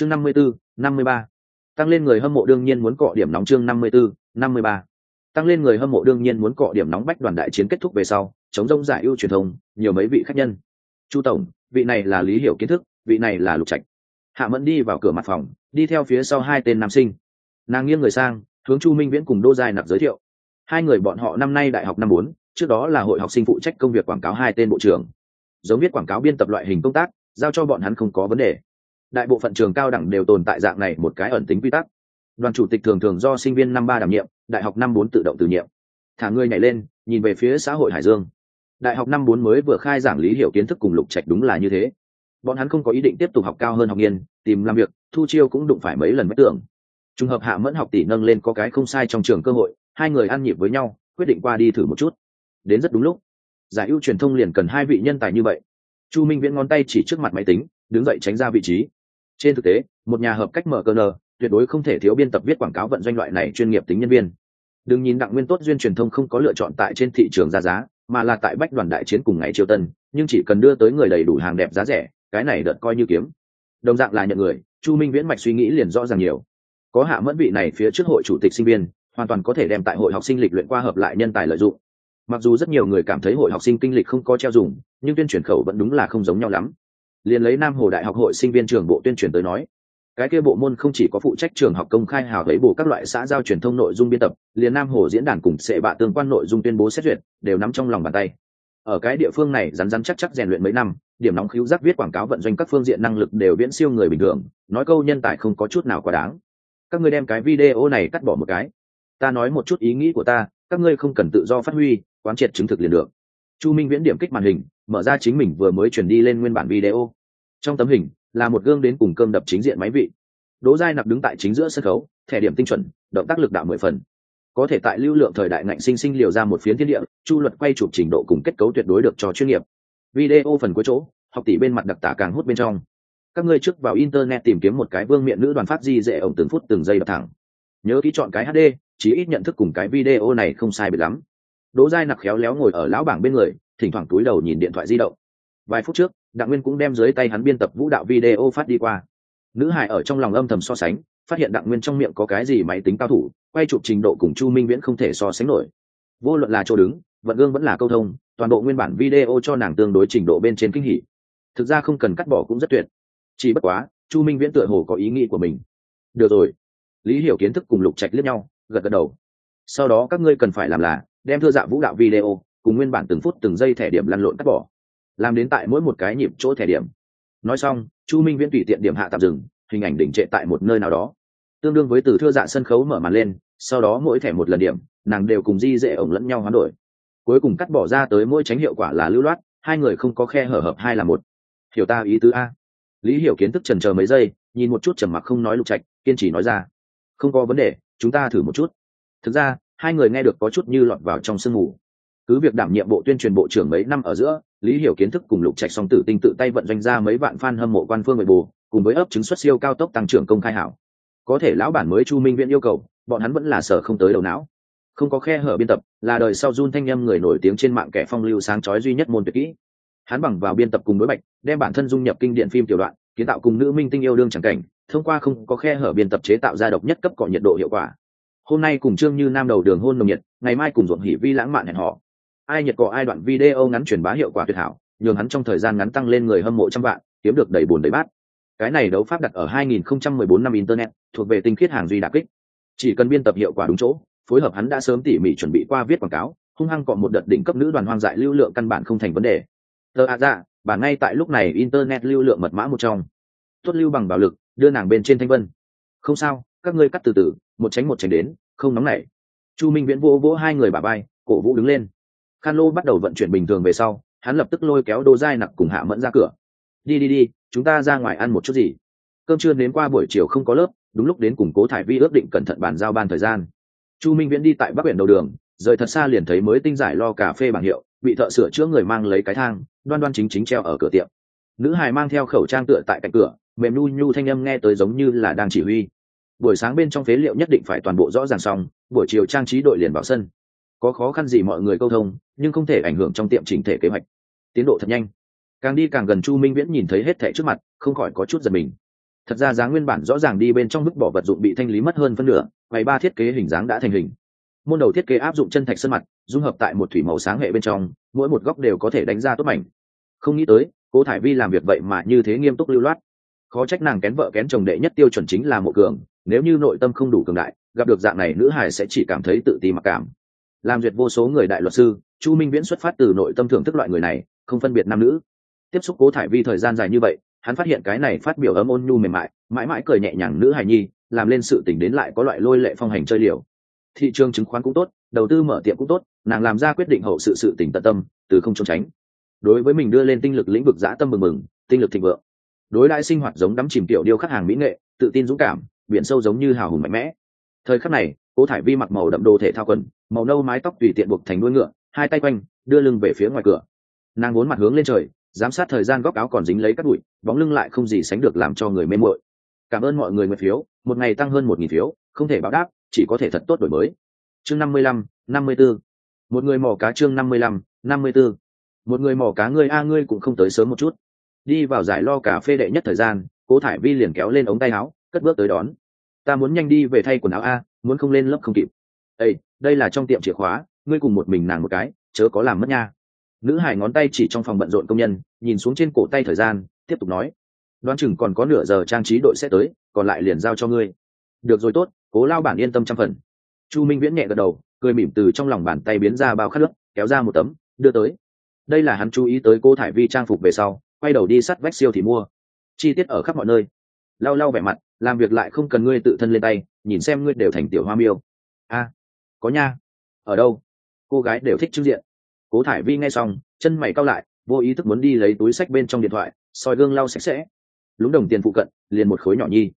chương năm mươi bốn năm mươi ba. Tăng lên người hâm mộ đương nhiên muốn cọ điểm nóng chương năm mươi bốn năm mươi ba. Tăng lên người hâm mộ đương nhiên muốn cọ điểm nóng bách đoàn đại chiến kết thúc về sau, chống rông giải ưu truyền thông, nhiều mấy vị khách nhân. Chu tổng, vị này là lý hiểu kiến thức, vị này là lục trạch. Hạ mẫn đi vào cửa mặt phòng, đi theo phía sau hai tên nam sinh. Nàng nghiêng người sang, hướng chu minh viễn cùng đô giai nặc giới thiệu. Hai người bọn họ năm nay đại học năm bốn, trước đó là hội học sinh phụ trách công việc quảng cáo hai tên bộ trưởng. Giống viết quảng cáo biên tập loại hình công tác, giao cho bọn hắn không có vấn đề đại bộ phận trường cao đẳng đều tồn tại dạng này một cái ẩn tính quy tắc. Đoàn chủ tịch thường thường do sinh viên năm ba đảm nhiệm, đại học năm bốn tự động từ nhiệm. Thả người nhảy lên, nhìn về phía xã hội hải dương. Đại học năm bốn mới vừa khai giảng lý hiểu kiến thức cùng lục trạch đúng là như thế. Bọn hắn không có ý định tiếp tục học cao hơn học nghiên, tìm làm việc, thu chiêu cũng đụng phải mấy lần mất tưởng trùng hợp hạ mẫn học tỷ nâng lên có cái không sai trong trường cơ hội, hai người ăn nhịp với nhau, quyết định qua đi thử một chút. Đến rất đúng lúc. Giải ưu truyền thông liền cần hai vị nhân tài như vậy. Chu minh viễn ngón tay chỉ trước mặt máy tính, đứng dậy tránh ra vị trí trên thực tế, một nhà hợp cách mở cơ nờ, tuyệt đối không thể thiếu biên tập viết quảng cáo vận doanh loại này chuyên nghiệp tính nhân viên. Đừng nhìn đặng nguyên tốt duyên truyền thông không có lựa chọn tại trên thị trường ra giá, mà là tại bách đoàn đại chiến cùng ngày triều tân, nhưng chỉ cần đưa tới người đầy đủ hàng đẹp giá rẻ, cái này đợt coi như kiếm. Đồng dạng là nhận người, chu minh viễn mạch suy nghĩ liền rõ ràng nhiều. Có hạ mẫn vị này phía trước hội chủ tịch sinh viên, hoàn toàn có thể đem tại hội học sinh lịch luyện qua hợp lại nhân tài lợi dụng. Mặc dù rất nhiều người cảm thấy hội học sinh kinh lịch không có treo dùng, nhưng tuyên truyền khẩu vẫn đúng là không giống nhau lắm liền lấy nam hồ đại học hội sinh viên trường bộ tuyên truyền tới nói. Cái kia bộ môn không chỉ có phụ trách trường học công khai hào thấy bổ các loại xã giao truyền thông nội dung biên tập, liền nam hồ diễn đàn cùng sệ bạ tương quan nội dung tuyên bố xét duyệt, đều nắm trong lòng bàn tay. Ở cái địa phương này, rắn rắn chắc chắc rèn luyện mấy năm, điểm nóng khiếu giác viết quảng cáo vận doanh các phương diện năng lực đều viễn siêu người bình thường, nói câu nhân tài không có chút nào quá đáng. Các ngươi đem cái video này cắt bỏ một cái. Ta nói một chút ý nghĩ của ta, các ngươi không cần tự do phát huy, quán triệt chứng thực liền được. Chu minh viễn điểm kích màn hình, mở ra chính mình vừa mới chuyển đi lên nguyên bản video trong tấm hình, là một gương đến cùng cơm đập chính diện máy vị. Đỗ giai nặc đứng tại chính giữa sân khấu, thẻ điểm tinh chuẩn, động tác lực đạo mười phần. Có thể tại lưu lượng thời đại ngạnh sinh sinh liều ra một phiến thiên địa, chu luật quay chụp trình độ cùng kết cấu tuyệt đối được cho chuyên nghiệp. Video phần cuối chỗ, học tỷ bên mặt đặc tả càng hút bên trong. Các ngươi trước vào internet tìm kiếm một cái vương miệng nữ đoàn phát di dễ ổng từng phút từng giây đập thẳng. Nhớ ký chọn cái hd chí ít nhận thức cùng cái video này không sai biệt lắm. Đỗ giai nặc khéo léo ngồi ở lão bảng bên người, thỉnh thoảng túi đầu nhìn điện thoại di động. Vài phút trước đặng nguyên cũng đem dưới tay hắn biên tập vũ đạo video phát đi qua. Nữ hải ở trong lòng âm thầm so sánh, phát hiện đặng nguyên trong miệng có cái gì máy tính cao thủ, quay chụp trình độ cùng chu minh viễn không thể so sánh nổi. Vô luận là chỗ đứng, vận gương vẫn là câu thông, toàn bộ nguyên bản video cho nàng tương đối trình độ bên trên kinh hỉ. Thực ra không cần cắt bỏ cũng rất tuyệt. Chỉ bất quá, chu minh viễn tựa hồ có ý nghĩ của mình. Được rồi. Lý hiểu kiến thức cùng lục trạch liếc nhau, gật gật đầu. Sau đó các ngươi cần phải làm là, đem thưa dạ vũ đạo video, cùng nguyên bản từng phút từng giây thẻ điểm lăn lộn cắt bỏ làm đến tại mỗi một cái nhịp chỗ thẻ điểm. Nói xong, chu minh viễn tùy tiện điểm hạ tạm dừng, hình ảnh đỉnh trệ tại một nơi nào đó. Tương đương với từ thưa dạ sân khấu mở màn lên, sau đó mỗi thẻ một lần điểm, nàng đều cùng di dễ ổng lẫn nhau hoán đổi. Cuối cùng cắt bỏ ra tới mỗi tránh hiệu quả là lưu loát, hai người không có khe hở hợp hai là một. Hiểu ta ý tứ a. Lý hiểu kiến thức trần chờ mấy giây, nhìn một chút trầm mặc không nói lục trạch, kiên trì nói ra. Không có vấn đề, chúng ta thử một chút. Thực ra, hai người nghe được có chút như lọt vào trong sương mù. Cứ việc đảm nhiệm bộ tuyên truyền bộ trưởng mấy năm ở giữa lý hiểu kiến thức cùng lục trạch song tử tinh tự tay vận doanh ra mấy vạn fan hâm mộ quan phương nội bù cùng với ấp chứng xuất siêu cao tốc tăng trưởng công khai hảo. Có thể lão bản mới chu minh viễn yêu cầu, bọn hắn vẫn là sở không tới đầu não. Không có khe hở biên tập, là đời sau run thanh â người nổi tiếng trên mạng kẻ phong lưu sáng chói duy nhất môn tuyệt kỹ. Hắn bằng vào biên tập cùng đối bạch, đem bản thân dung nhập kinh điện phim tiểu đoạn, kiến tạo cùng nữ minh tinh yêu đương chẳng cảnh, thông qua không có khe hở biên tập chế tạo ra độc nhất cấp cọ nhiệt độ hiệu quả. Hôm nay cùng trương như nam đầu đường hôn nồng nhiệt, ngày mai cùng ruộng hỉ vi lãng mạn hẹn họ ai nhiệt cọ ai đoạn video ngắn truyền bá hiệu quả tuyệt hảo, nhường hắn trong thời gian ngắn tăng lên người hâm mộ trăm vạn, kiếm được đầy bùn đầy bát. Cái này đấu pháp đặt ở 2014 năm internet, thuộc về tinh khiết hàng duy đà kích. Chỉ cần biên tập hiệu quả đúng chỗ, phối hợp hắn đã sớm tỉ mỉ chuẩn bị qua viết quảng cáo, hung hăng cọ một đợt đỉnh cấp nữ đoàn hoang dại lưu lượng căn bản không thành vấn đề. Tờ ạ dạ bà ngay tại lúc này internet lưu lượng mật mã một trong. Tuất lưu bằng bạo lực, đưa nàng bên trên thanh vân. Không sao, các ngươi cắt từ từ, một tránh một tránh đến, không nóng nảy. Chu minh viễn vỗ vỗ hai người bà bay cổ vũ đứng lên khan lô bắt đầu vận chuyển bình thường về sau, hắn lập tức lôi kéo đô dai nặc cùng hạ mẫn ra cửa. Đi đi đi, chúng ta ra ngoài ăn một chút gì. Cơm trưa đến qua buổi chiều không có lớp, đúng lúc đến củng cố thải vi ước định cẩn thận bàn giao ban thời gian. Chu minh viễn đi tại bắc biển đầu đường, rời thật xa liền thấy mới tinh giải lo cà phê bảng hiệu, bị thợ sửa chữa người mang lấy cái thang, đoan đoan chính chính treo ở cửa tiệm. Nữ hài mang theo khẩu trang tựa tại cạnh cửa, mềm nu nhu thanh âm nghe tới giống như là đang chỉ huy. Buổi sáng bên trong phế liệu nhất định phải toàn bộ rõ ràng xong, buổi chiều trang trí đội liền vào sân có khó khăn gì mọi người câu thông, nhưng không thể ảnh hưởng trong tiệm chỉnh thể kế hoạch. Tiến độ thật nhanh. Càng đi càng gần chu minh viễn nhìn thấy hết thẻ trước mặt, không khỏi có chút giật mình. Thật ra giá nguyên bản rõ ràng đi bên trong bức bỏ vật dụng bị thanh lý mất hơn phân nửa ngày ba thiết kế hình dáng đã thành hình. Môn đầu thiết kế áp dụng chân thạch sơn mặt, dung hợp tại một thủy màu sáng hệ bên trong, mỗi một góc đều có thể đánh ra tốt mảnh. Không nghĩ tới, cố thải vi làm việc vậy mà như thế nghiêm túc lưu loát. Khó trách nàng kén vợ kén chồng đệ nhất tiêu chuẩn chính là mộ cường, nếu như nội tâm không đủ cường đại, gặp được dạng này nữ hải sẽ chỉ cảm thấy tự ti mặc cảm làm duyệt vô số người đại luật sư, chu minh viễn xuất phát từ nội tâm thưởng thức loại người này, không phân biệt nam nữ. Tiếp xúc cố thải vi thời gian dài như vậy, hắn phát hiện cái này phát biểu ấm ôn nhu mềm mại, mãi mãi cười nhẹ nhàng nữ hài nhi, làm lên sự tỉnh đến lại có loại lôi lệ phong hành chơi liều. Thị trường chứng khoán cũng tốt, đầu tư mở tiệm cũng tốt, nàng làm ra quyết định hậu sự sự tỉnh tận tâm, từ không trốn tránh. Đối với mình đưa lên tinh lực lĩnh vực dã tâm mừng mừng, tinh lực thịnh vượng. Đối đại sinh hoạt giống đắm chìm tiểu điêu khắc hàng mỹ nghệ, tự tin dũng cảm, biển sâu giống như hào hùng mạnh mẽ. Thời khắc này cố thải vi mặc màu đậm đồ thể thao quần, màu nâu mái tóc tùy tiện buộc thành đuôi ngựa, hai tay quanh, đưa lưng về phía ngoài cửa. Nàng vốn mặt hướng lên trời, giám sát thời gian góc áo còn dính lấy các bụi, bóng lưng lại không gì sánh được làm cho người mê mội cảm ơn mọi người nguyện phiếu, một ngày tăng hơn một nghìn phiếu, không thể báo đáp, chỉ có thể thật tốt đổi mới. Chương năm mươi lăm, năm mươi b ố một người mỏ cá chương năm mươi lăm, năm mươi b ố một người mỏ cá ngươi a, ngươi cũng không tới sớm một chút. Đi vào giải lo cà phê đệ nhất thời gian, cố thải vi liền kéo lên ống tay áo, cất bước tới đón. Ta muốn nhanh đi về thay quần áo a muốn không lên lớp không kịp. Ây đây là trong tiệm chìa khóa, ngươi cùng một mình nàng một cái, chớ có làm mất nha. Nữ hải ngón tay chỉ trong phòng bận rộn công nhân, nhìn xuống trên cổ tay thời gian, tiếp tục nói. Đoán chừng còn có nửa giờ trang trí đội sẽ tới, còn lại liền giao cho ngươi. Được rồi tốt, cố lao bản yên tâm trăm phần. Chu minh viễn nhẹ gật đầu, cười mỉm từ trong lòng bàn tay biến ra bao khát nước kéo ra một tấm, đưa tới. Đây là hắn chú ý tới cô thải vi trang phục về sau, quay đầu đi sắt vách siêu thì mua. Chi tiết ở khắp mọi nơi. Lau lau vẻ mặt, làm việc lại không cần ngươi tự thân lên tay nhìn xem ngươi đều thành tiểu hoa miêu. A, có nha. Ở đâu? Cô gái đều thích trưng diện. Cố thải vi nghe xong, chân mày cao lại, vô ý thức muốn đi lấy túi sách bên trong điện thoại, soi gương lau sạch sẽ. Lúng đồng tiền phụ cận, liền một khối nhỏ nhi.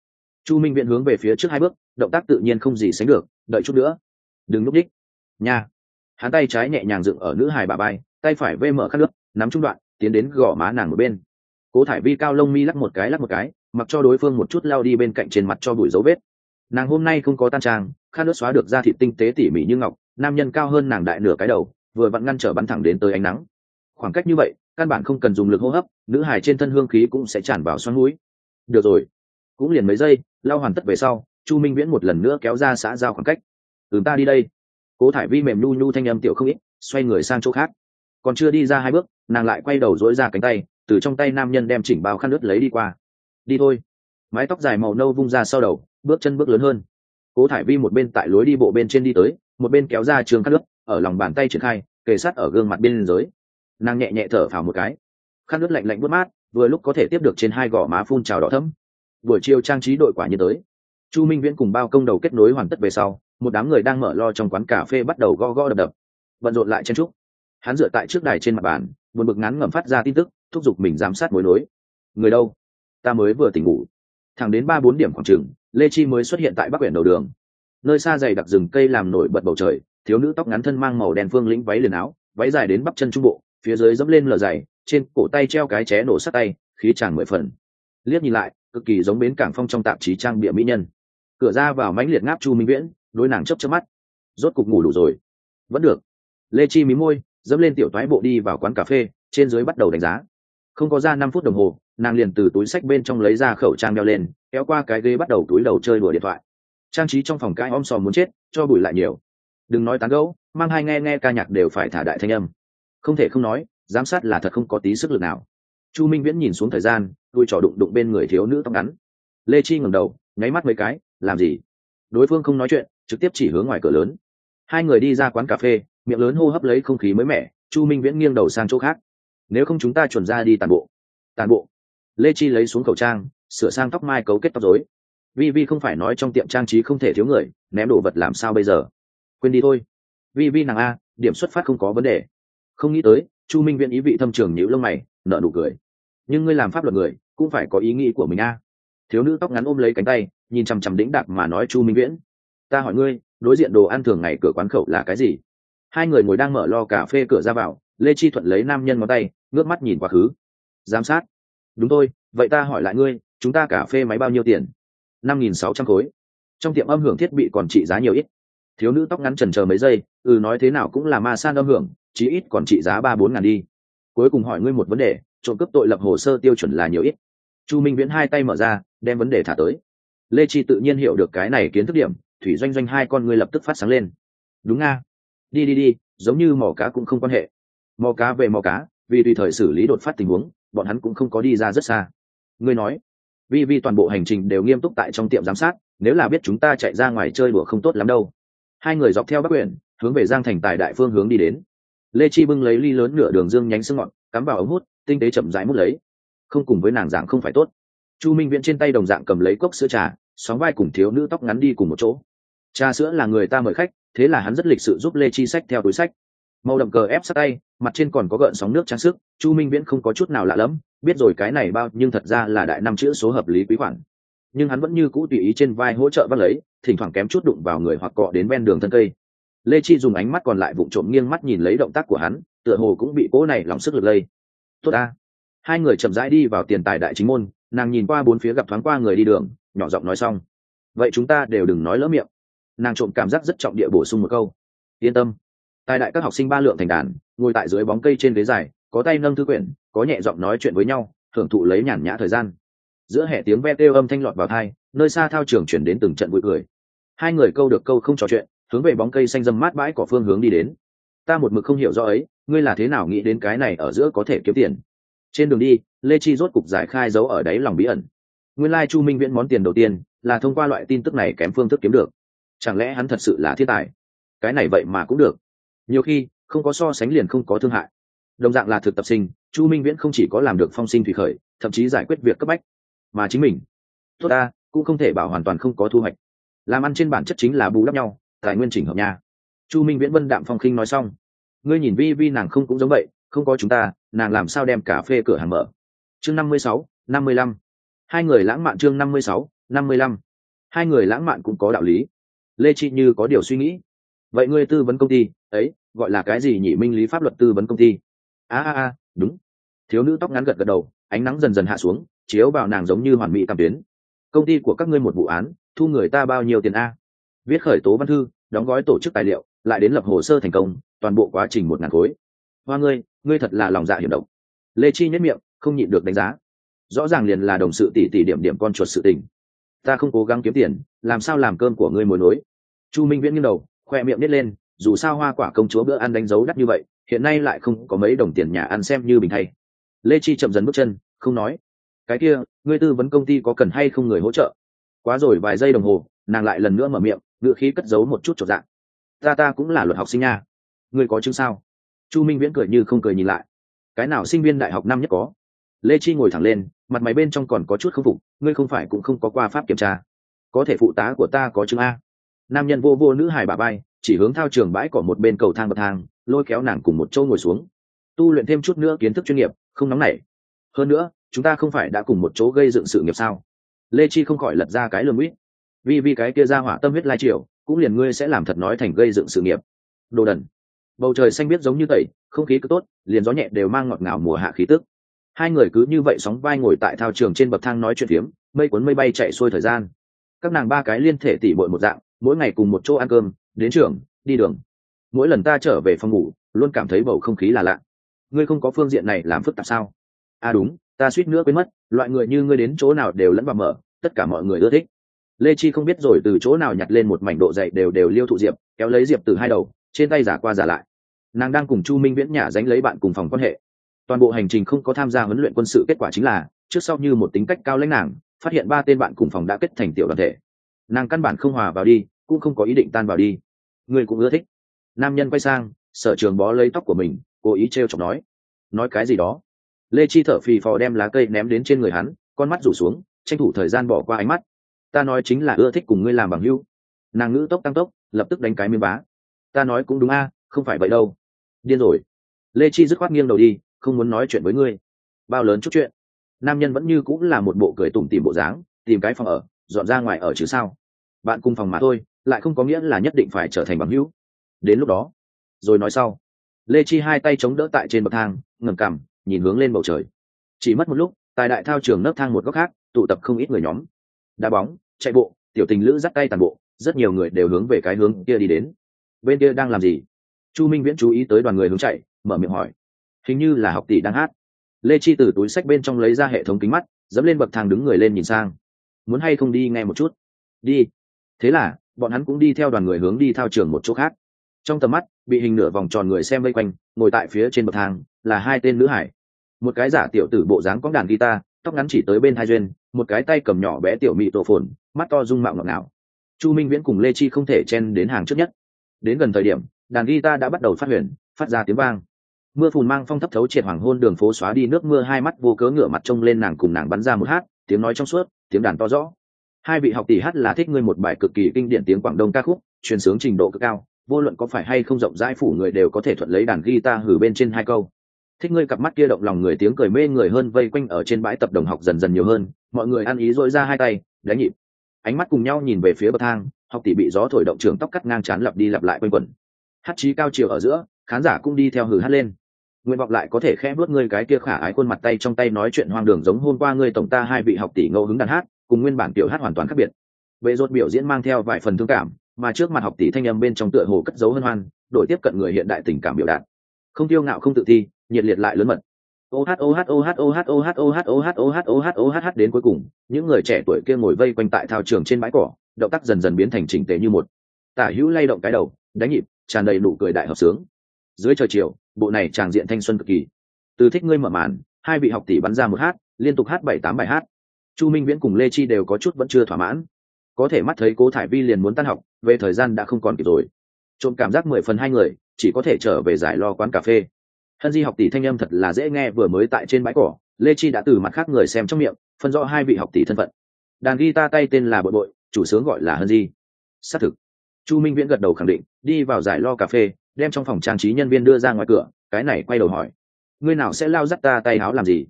Chu minh viện hướng về phía trước hai bước, động tác tự nhiên không gì sánh được, đợi chút nữa. Đừng núp đích nha. Hắn tay trái nhẹ nhàng dựng ở nữ hài bà bay tay phải vê mở khát nước, nắm trung đoạn, tiến đến gõ má nàng một bên. Cố thải vi cao lông mi lắc một cái lắc một cái, mặc cho đối phương một chút lao đi bên cạnh trên mặt cho bụi dấu vết nàng hôm nay không có tan trang khăn nước xóa được da thịt tinh tế tỉ mỉ như ngọc, nam nhân cao hơn nàng đại nửa cái đầu, vừa vặn ngăn trở bắn thẳng đến tới ánh nắng. Khoảng cách như vậy, căn bản không cần dùng lực hô hấp, nữ hài trên thân hương khí cũng sẽ tràn vào xoắn mũi. Được rồi. Cũng liền mấy giây, lao hoàn tất về sau, chu minh viễn một lần nữa kéo ra xã giao khoảng cách. Ừ ta đi đây. Cố thải vi mềm nhu nhu thanh âm tiểu không ít, xoay người sang chỗ khác. Còn chưa đi ra hai bước, nàng lại quay đầu dối ra cánh tay, từ trong tay nam nhân đem chỉnh bao khăn nước lấy đi qua. Đi thôi. Mái tóc dài màu nâu vung ra sau đầu bước chân bước lớn hơn. Cố thải vi một bên tại lối đi bộ bên trên đi tới, một bên kéo ra trường khăn nước ở lòng bàn tay triển khai, kề sát ở gương mặt bên dưới. Nàng nhẹ nhẹ thở phào một cái. Khăn nước lạnh lạnh bớt mát, vừa lúc có thể tiếp được trên hai gò má phun trào đỏ thấm buổi chiều trang trí đội quả như tới. Chu minh viễn cùng bao công đầu kết nối hoàn tất về sau, một đám người đang mở lo trong quán cà phê bắt đầu go go đập đập. Bận rộn lại chen trúc hắn dựa tại trước đài trên mặt bàn, buồn bực ngắn ngẩm phát ra tin tức, thúc giục mình giám sát mối nối. Người đâu? Ta mới vừa tỉnh ngủ. Thẳng đến ba bốn điểm khoảng trường lê chi mới xuất hiện tại bắc quyển đầu đường. Nơi xa dày đặc rừng cây làm nổi bật bầu trời, thiếu nữ tóc ngắn thân mang màu đen phương lĩnh váy liền áo, váy dài đến bắp chân trung bộ, phía dưới dẫm lên lờ dày trên cổ tay treo cái ché nổ sát tay, khí tràn mười phần. Liếc nhìn lại, cực kỳ giống bến cảng phong trong tạp chí trang bịa mỹ nhân. Cửa ra vào mãnh liệt ngáp chu minh viễn, đối nàng chấp chấp mắt. Rốt cục ngủ đủ rồi. Vẫn được. Lê chi mí môi, dẫm lên tiểu toái bộ đi vào quán cà phê, trên dưới bắt đầu đánh giá. Không có ra năm phút đồng hồ nàng liền từ túi sách bên trong lấy ra khẩu trang đeo lên, kéo qua cái ghế bắt đầu túi đầu chơi đùa điện thoại. Trang trí trong phòng cái om sòm muốn chết, cho bụi lại nhiều. Đừng nói tán gẫu, mang hai nghe nghe ca nhạc đều phải thả đại thanh âm. Không thể không nói, giám sát là thật không có tí sức lực nào. Chu minh viễn nhìn xuống thời gian, đuôi trò đụng đụng bên người thiếu nữ tóc ngắn. Lê chi ngẩng đầu, nháy mắt mấy cái, làm gì? Đối phương không nói chuyện, trực tiếp chỉ hướng ngoài cửa lớn. Hai người đi ra quán cà phê, miệng lớn hô hấp lấy không khí mới mẻ, chu minh viễn nghiêng đầu sang chỗ khác. Nếu không chúng ta chuẩn ra đi tàn bộ. Tàn bộ? Lê chi lấy xuống khẩu trang, sửa sang tóc mai cấu kết tóc rối. Vi vi không phải nói trong tiệm trang trí không thể thiếu người, ném đồ vật làm sao bây giờ? Quên đi thôi. Vi vi nàng a, điểm xuất phát không có vấn đề. Không nghĩ tới, chu minh viễn ý vị thâm trường nhữ lông mày nợ nụ cười. Nhưng ngươi làm pháp luật người, cũng phải có ý nghĩ của mình a. Thiếu nữ tóc ngắn ôm lấy cánh tay, nhìn chằm chằm đĩnh đạc mà nói chu minh viễn. Ta hỏi ngươi, đối diện đồ ăn thường ngày cửa quán khẩu là cái gì? Hai người ngồi đang mở lo cà phê cửa ra vào, lê chi thuận lấy nam nhân ngón tay, ngước mắt nhìn quá khứ. Giám sát đúng tôi vậy ta hỏi lại ngươi, chúng ta cà phê máy bao nhiêu tiền? Năm nghìn sáu trăm khối. Trong tiệm âm hưởng thiết bị còn trị giá nhiều ít. Thiếu nữ tóc ngắn trần chờ mấy giây ừ nói thế nào cũng là ma san âm hưởng, chí ít còn trị giá ba bốn ngàn đi. Cuối cùng hỏi ngươi một vấn đề, trộm cướp tội lập hồ sơ tiêu chuẩn là nhiều ít. Chu minh viễn hai tay mở ra, đem vấn đề thả tới. Lê chi tự nhiên hiểu được cái này kiến thức điểm, thủy doanh doanh hai con ngươi lập tức phát sáng lên. Đúng nga. Đi đi đi, giống như mò cá cũng không quan hệ. Mò cá về mò cá, vì tùy thời xử lý đột phát tình huống bọn hắn cũng không có đi ra rất xa. Ngươi nói vì vì toàn bộ hành trình đều nghiêm túc tại trong tiệm giám sát, nếu là biết chúng ta chạy ra ngoài chơi đùa không tốt lắm đâu. Hai người dọc theo bắc quyển hướng về giang thành tài đại phương hướng đi đến. Lê chi bưng lấy ly lớn nửa đường dương nhánh sưng ngọn, cắm vào ống hút, tinh tế chậm rãi mút lấy. Không cùng với nàng dạng không phải tốt. Chu minh viễn trên tay đồng dạng cầm lấy cốc sữa trà, sóng vai cùng thiếu nữ tóc ngắn đi cùng một chỗ. Trà sữa là người ta mời khách, thế là hắn rất lịch sự giúp lê chi sách theo túi sách màu đậm cờ ép sát tay, mặt trên còn có gợn sóng nước trang sức, chu minh viễn không có chút nào lạ lẫm, biết rồi cái này bao, nhưng thật ra là đại năm chữ số hợp lý quý khoản. Nhưng hắn vẫn như cũ tùy ý trên vai hỗ trợ bắt lấy, thỉnh thoảng kém chút đụng vào người hoặc cọ đến ven đường thân cây. Lê chi dùng ánh mắt còn lại vụng trộm nghiêng mắt nhìn lấy động tác của hắn, tựa hồ cũng bị cỗ này lòng sức lực lây. Tốt ta. Hai người chậm rãi đi vào tiền tài đại chính môn, nàng nhìn qua bốn phía gặp thoáng qua người đi đường, nhỏ giọng nói xong. Vậy chúng ta đều đừng nói lỡ miệng. Nàng trộm cảm giác rất trọng địa bổ sung một câu. Yên tâm tài đại các học sinh ba lượng thành đàn, ngồi tại dưới bóng cây trên ghế dài, có tay nâng thư quyển, có nhẹ giọng nói chuyện với nhau, thưởng thụ lấy nhàn nhã thời gian. Giữa hệ tiếng ve kêu âm thanh lọt vào thai, nơi xa thao trường chuyển đến từng trận bụi cười. Hai người câu được câu không trò chuyện, hướng về bóng cây xanh dâm mát bãi cỏ phương hướng đi đến. Ta một mực không hiểu rõ ấy, ngươi là thế nào nghĩ đến cái này ở giữa có thể kiếm tiền? Trên đường đi, lê chi rốt cục giải khai dấu ở đáy lòng bí ẩn. Nguyên lai chu minh viễn món tiền đầu tiên là thông qua loại tin tức này kém phương thức kiếm được. Chẳng lẽ hắn thật sự là thiên tài? Cái này vậy mà cũng được nhiều khi, không có so sánh liền không có thương hại. Đồng dạng là thực tập sinh, chu minh viễn không chỉ có làm được phong sinh thủy khởi, thậm chí giải quyết việc cấp bách, mà chính mình, tốt ta, cũng không thể bảo hoàn toàn không có thu hoạch. Làm ăn trên bản chất chính là bù đắp nhau, tài nguyên chỉnh hợp nhà. Chu minh viễn vân đạm phong khinh nói xong. Ngươi nhìn vi vi nàng không cũng giống vậy, không có chúng ta, nàng làm sao đem cà phê cửa hàng mở? Chương năm mươi sáu, năm mươi lăm. Hai người lãng mạn chương năm mươi sáu, năm mươi lăm. Hai người lãng mạn cũng có đạo lý. Lê chị như có điều suy nghĩ vậy ngươi tư vấn công ty, ấy, gọi là cái gì nhỉ minh lý pháp luật tư vấn công ty? A a a, đúng. Thiếu nữ tóc ngắn gật gật đầu, ánh nắng dần dần hạ xuống, chiếu vào nàng giống như hoàn mỹ cảm tuyến. Công ty của các ngươi một vụ án, thu người ta bao nhiêu tiền a? Viết khởi tố văn thư, đóng gói tổ chức tài liệu, lại đến lập hồ sơ thành công, toàn bộ quá trình một ngàn khối. Hoa ngươi ngươi thật là lòng dạ hiểm động lê chi nhất miệng, không nhịn được đánh giá. Rõ ràng liền là đồng sự tỷ tỷ điểm điểm con chuột sự tình. Ta không cố gắng kiếm tiền, làm sao làm cơm của ngươi mối nối? Chu minh viễn nghiêng đầu khoe miệng nít lên, dù sao hoa quả công chúa bữa ăn đánh dấu đắt như vậy, hiện nay lại không có mấy đồng tiền nhà ăn xem như bình thay. Lê chi chậm dần bước chân, không nói. Cái kia, ngươi tư vấn công ty có cần hay không người hỗ trợ? Quá rồi, vài giây đồng hồ, nàng lại lần nữa mở miệng, ngựa khí cất giấu một chút trọn dạng ta ta cũng là luật học sinh nha. Ngươi có chứng sao? Chu minh viễn cười như không cười nhìn lại. Cái nào sinh viên đại học năm nhất có? Lê chi ngồi thẳng lên, mặt máy bên trong còn có chút k phục, ngươi không phải cũng không có qua pháp kiểm tra. Có thể phụ tá của ta có chứng a nam nhân vô vô nữ hài bà bay chỉ hướng thao trường bãi cỏ một bên cầu thang bậc thang, lôi kéo nàng cùng một chỗ ngồi xuống. Tu luyện thêm chút nữa kiến thức chuyên nghiệp, không nóng nảy. Hơn nữa, chúng ta không phải đã cùng một chỗ gây dựng sự nghiệp sao? Lê chi không khỏi lật ra cái lương uýt. Vì vì cái kia ra hỏa tâm huyết lai triều, cũng liền ngươi sẽ làm thật nói thành gây dựng sự nghiệp. Đồ đần. Bầu trời xanh biết giống như tẩy, không khí cứ tốt, liền gió nhẹ đều mang ngọt ngào mùa hạ khí tức. Hai người cứ như vậy sóng vai ngồi tại thao trường trên bậc thang nói chuyện phiếm, mây cuốn mây bay chạy xuôi thời gian. Các nàng ba cái liên thể tỉ bội một dạng mỗi ngày cùng một chỗ ăn cơm, đến trường, đi đường. Mỗi lần ta trở về phòng ngủ, luôn cảm thấy bầu không khí là lạ. Ngươi không có phương diện này làm phức tạp sao? À đúng, ta suýt nữa quên mất, loại người như ngươi đến chỗ nào đều lẫn vào mở, tất cả mọi người ưa thích. Lê chi không biết rồi từ chỗ nào nhặt lên một mảnh độ dậy đều đều liêu thụ diệp, kéo lấy diệp từ hai đầu, trên tay giả qua giả lại. Nàng đang cùng chu minh viễn nhả dánh lấy bạn cùng phòng quan hệ. Toàn bộ hành trình không có tham gia huấn luyện quân sự kết quả chính là, trước sau như một tính cách cao lãnh nàng, phát hiện ba tên bạn cùng phòng đã kết thành tiểu đoàn thể nàng căn bản không hòa vào đi, cũng không có ý định tan vào đi. Ngươi cũng ưa thích. Nam nhân quay sang, sở trường bó lấy tóc của mình, cố ý t r e o chọc nói. Nói cái gì đó? Lê chi thở phì phò đem lá cây ném đến trên người hắn, con mắt rủ xuống, tranh thủ thời gian bỏ qua ánh mắt. Ta nói chính là ưa thích cùng ngươi làm bằng hưu nàng ngữ tốc tăng tốc, lập tức đánh cái miếng bá. Ta nói cũng đúng a, không phải vậy đâu. Điên rồi. Lê chi dứt khoát nghiêng đầu đi, không muốn nói chuyện với ngươi. Bao lớn chút chuyện. Nam nhân vẫn như cũng là một bộ cười tủm tìm bộ dáng, tìm cái phòng ở dọn ra ngoài ở chứ sao? Bạn cùng phòng mà thôi, lại không có nghĩa là nhất định phải trở thành bằng hữu. Đến lúc đó, rồi nói sau. Lê chi hai tay chống đỡ tại trên bậc thang ngầm cằm, nhìn hướng lên bầu trời. Chỉ mất một lúc tại đại thao trường nấc thang một góc khác, tụ tập không ít người nhóm. Đá bóng, chạy bộ, tiểu tình lữ dắt tay tàn bộ, rất nhiều người đều hướng về cái hướng kia đi đến. Bên kia đang làm gì? Chu minh viễn chú ý tới đoàn người hướng chạy, mở miệng hỏi. Hình như là học tỷ đang hát. Lê chi từ túi sách bên trong lấy ra hệ thống kính mắt, dẫm lên bậc thang đứng người lên nhìn sang muốn hay không đi nghe một chút? Đi. Thế là, bọn hắn cũng đi theo đoàn người hướng đi thao trường một chỗ khác. Trong tầm mắt, bị hình nửa vòng tròn người xem vây quanh, ngồi tại phía trên bậc thang, là hai tên nữ hải. Một cái giả tiểu tử bộ dáng cóng đàn guitar, tóc ngắn chỉ tới bên hai duyên, một cái tay cầm nhỏ bé tiểu mị tổ phồn, mắt to dung mạo ngọt ngào. Chu minh viễn cùng lê chi không thể chen đến hàng trước nhất. Đến gần thời điểm, đàn guitar đã bắt đầu phát huyền, phát ra tiếng vang. Mưa phùn mang phong thấp thấu triệt hoàng hôn đường phố xóa đi, nước mưa hai mắt vô cớ ngửa mặt trông lên nàng cùng nàng bắn ra một hát, tiếng nói trong suốt tiếng đàn to rõ. Hai vị học tỷ hát là thích ngươi một bài cực kỳ kinh điển tiếng quảng đông ca khúc, truyền sướng trình độ cực cao, vô luận có phải hay không rộng rãi phủ người đều có thể thuận lấy đàn guitar hử bên trên hai câu. Thích ngươi cặp mắt kia động lòng người tiếng cười mê người hơn vây quanh ở trên bãi tập đồng học dần dần nhiều hơn, mọi người ăn ý dội ra hai tay, đánh nhịp. Ánh mắt cùng nhau nhìn về phía bậc thang, học tỷ bị gió thổi động trường tóc cắt ngang chán lặp đi lặp lại quanh quẩn. Hát trí cao chiều ở giữa, khán giả cũng đi theo hử hát lên nguyện vọng lại có thể khẽ bước ngươi cái kia khả ái khuôn mặt tay trong tay nói chuyện hoang đường giống hôm qua ngươi tổng ta hai vị học tỷ ngẫu hứng đàn hát, cùng nguyên bản tiểu hát hoàn toàn khác biệt. Vệ rốt biểu diễn mang theo vài phần thương cảm, mà trước mặt học tỷ thanh âm bên trong tựa hồ cất dấu hân hoan, đổi tiếp cận người hiện đại tình cảm biểu đạt. Không tiêu ngạo không tự thi, nhiệt liệt lại lớn mật. Ô hát ô hát ô hát ô hát ô hát ô hát ô hát ô hát ô hát ô hát đến cuối cùng, những người trẻ tuổi kia ngồi vây quanh tại thao trường trên bãi cỏ, động tác dần dần biến thành chỉnh tề như một. Tả hữu lay động cái đầu, đánh nhịp, tràn đầy nụ cười đại hợp sướng dưới trời chiều, bộ này tràng diện thanh xuân cực kỳ. Từ thích ngươi mở màn, hai vị học tỷ bắn ra một hát, liên tục hát bảy tám bài hát. Chu minh viễn cùng lê chi đều có chút vẫn chưa thỏa mãn. Có thể mắt thấy cố thải vi liền muốn tan học, về thời gian đã không còn kịp rồi. Trộm cảm giác mười phần hai người, chỉ có thể trở về giải lo quán cà phê. Hân di học tỷ thanh âm thật là dễ nghe, vừa mới tại trên bãi cỏ, lê chi đã từ mặt khác người xem trong miệng, phân rõ hai vị học tỷ thân phận. Đàn ghi ta tay tên là bội bội chủ sướng gọi là hân di. Xác thực. Chu minh viễn gật đầu khẳng định, đi vào giải lo cà phê đem trong phòng trang trí nhân viên đưa ra ngoài cửa, cái này quay đầu hỏi. Ngươi nào sẽ lao dắt ta tay áo làm gì?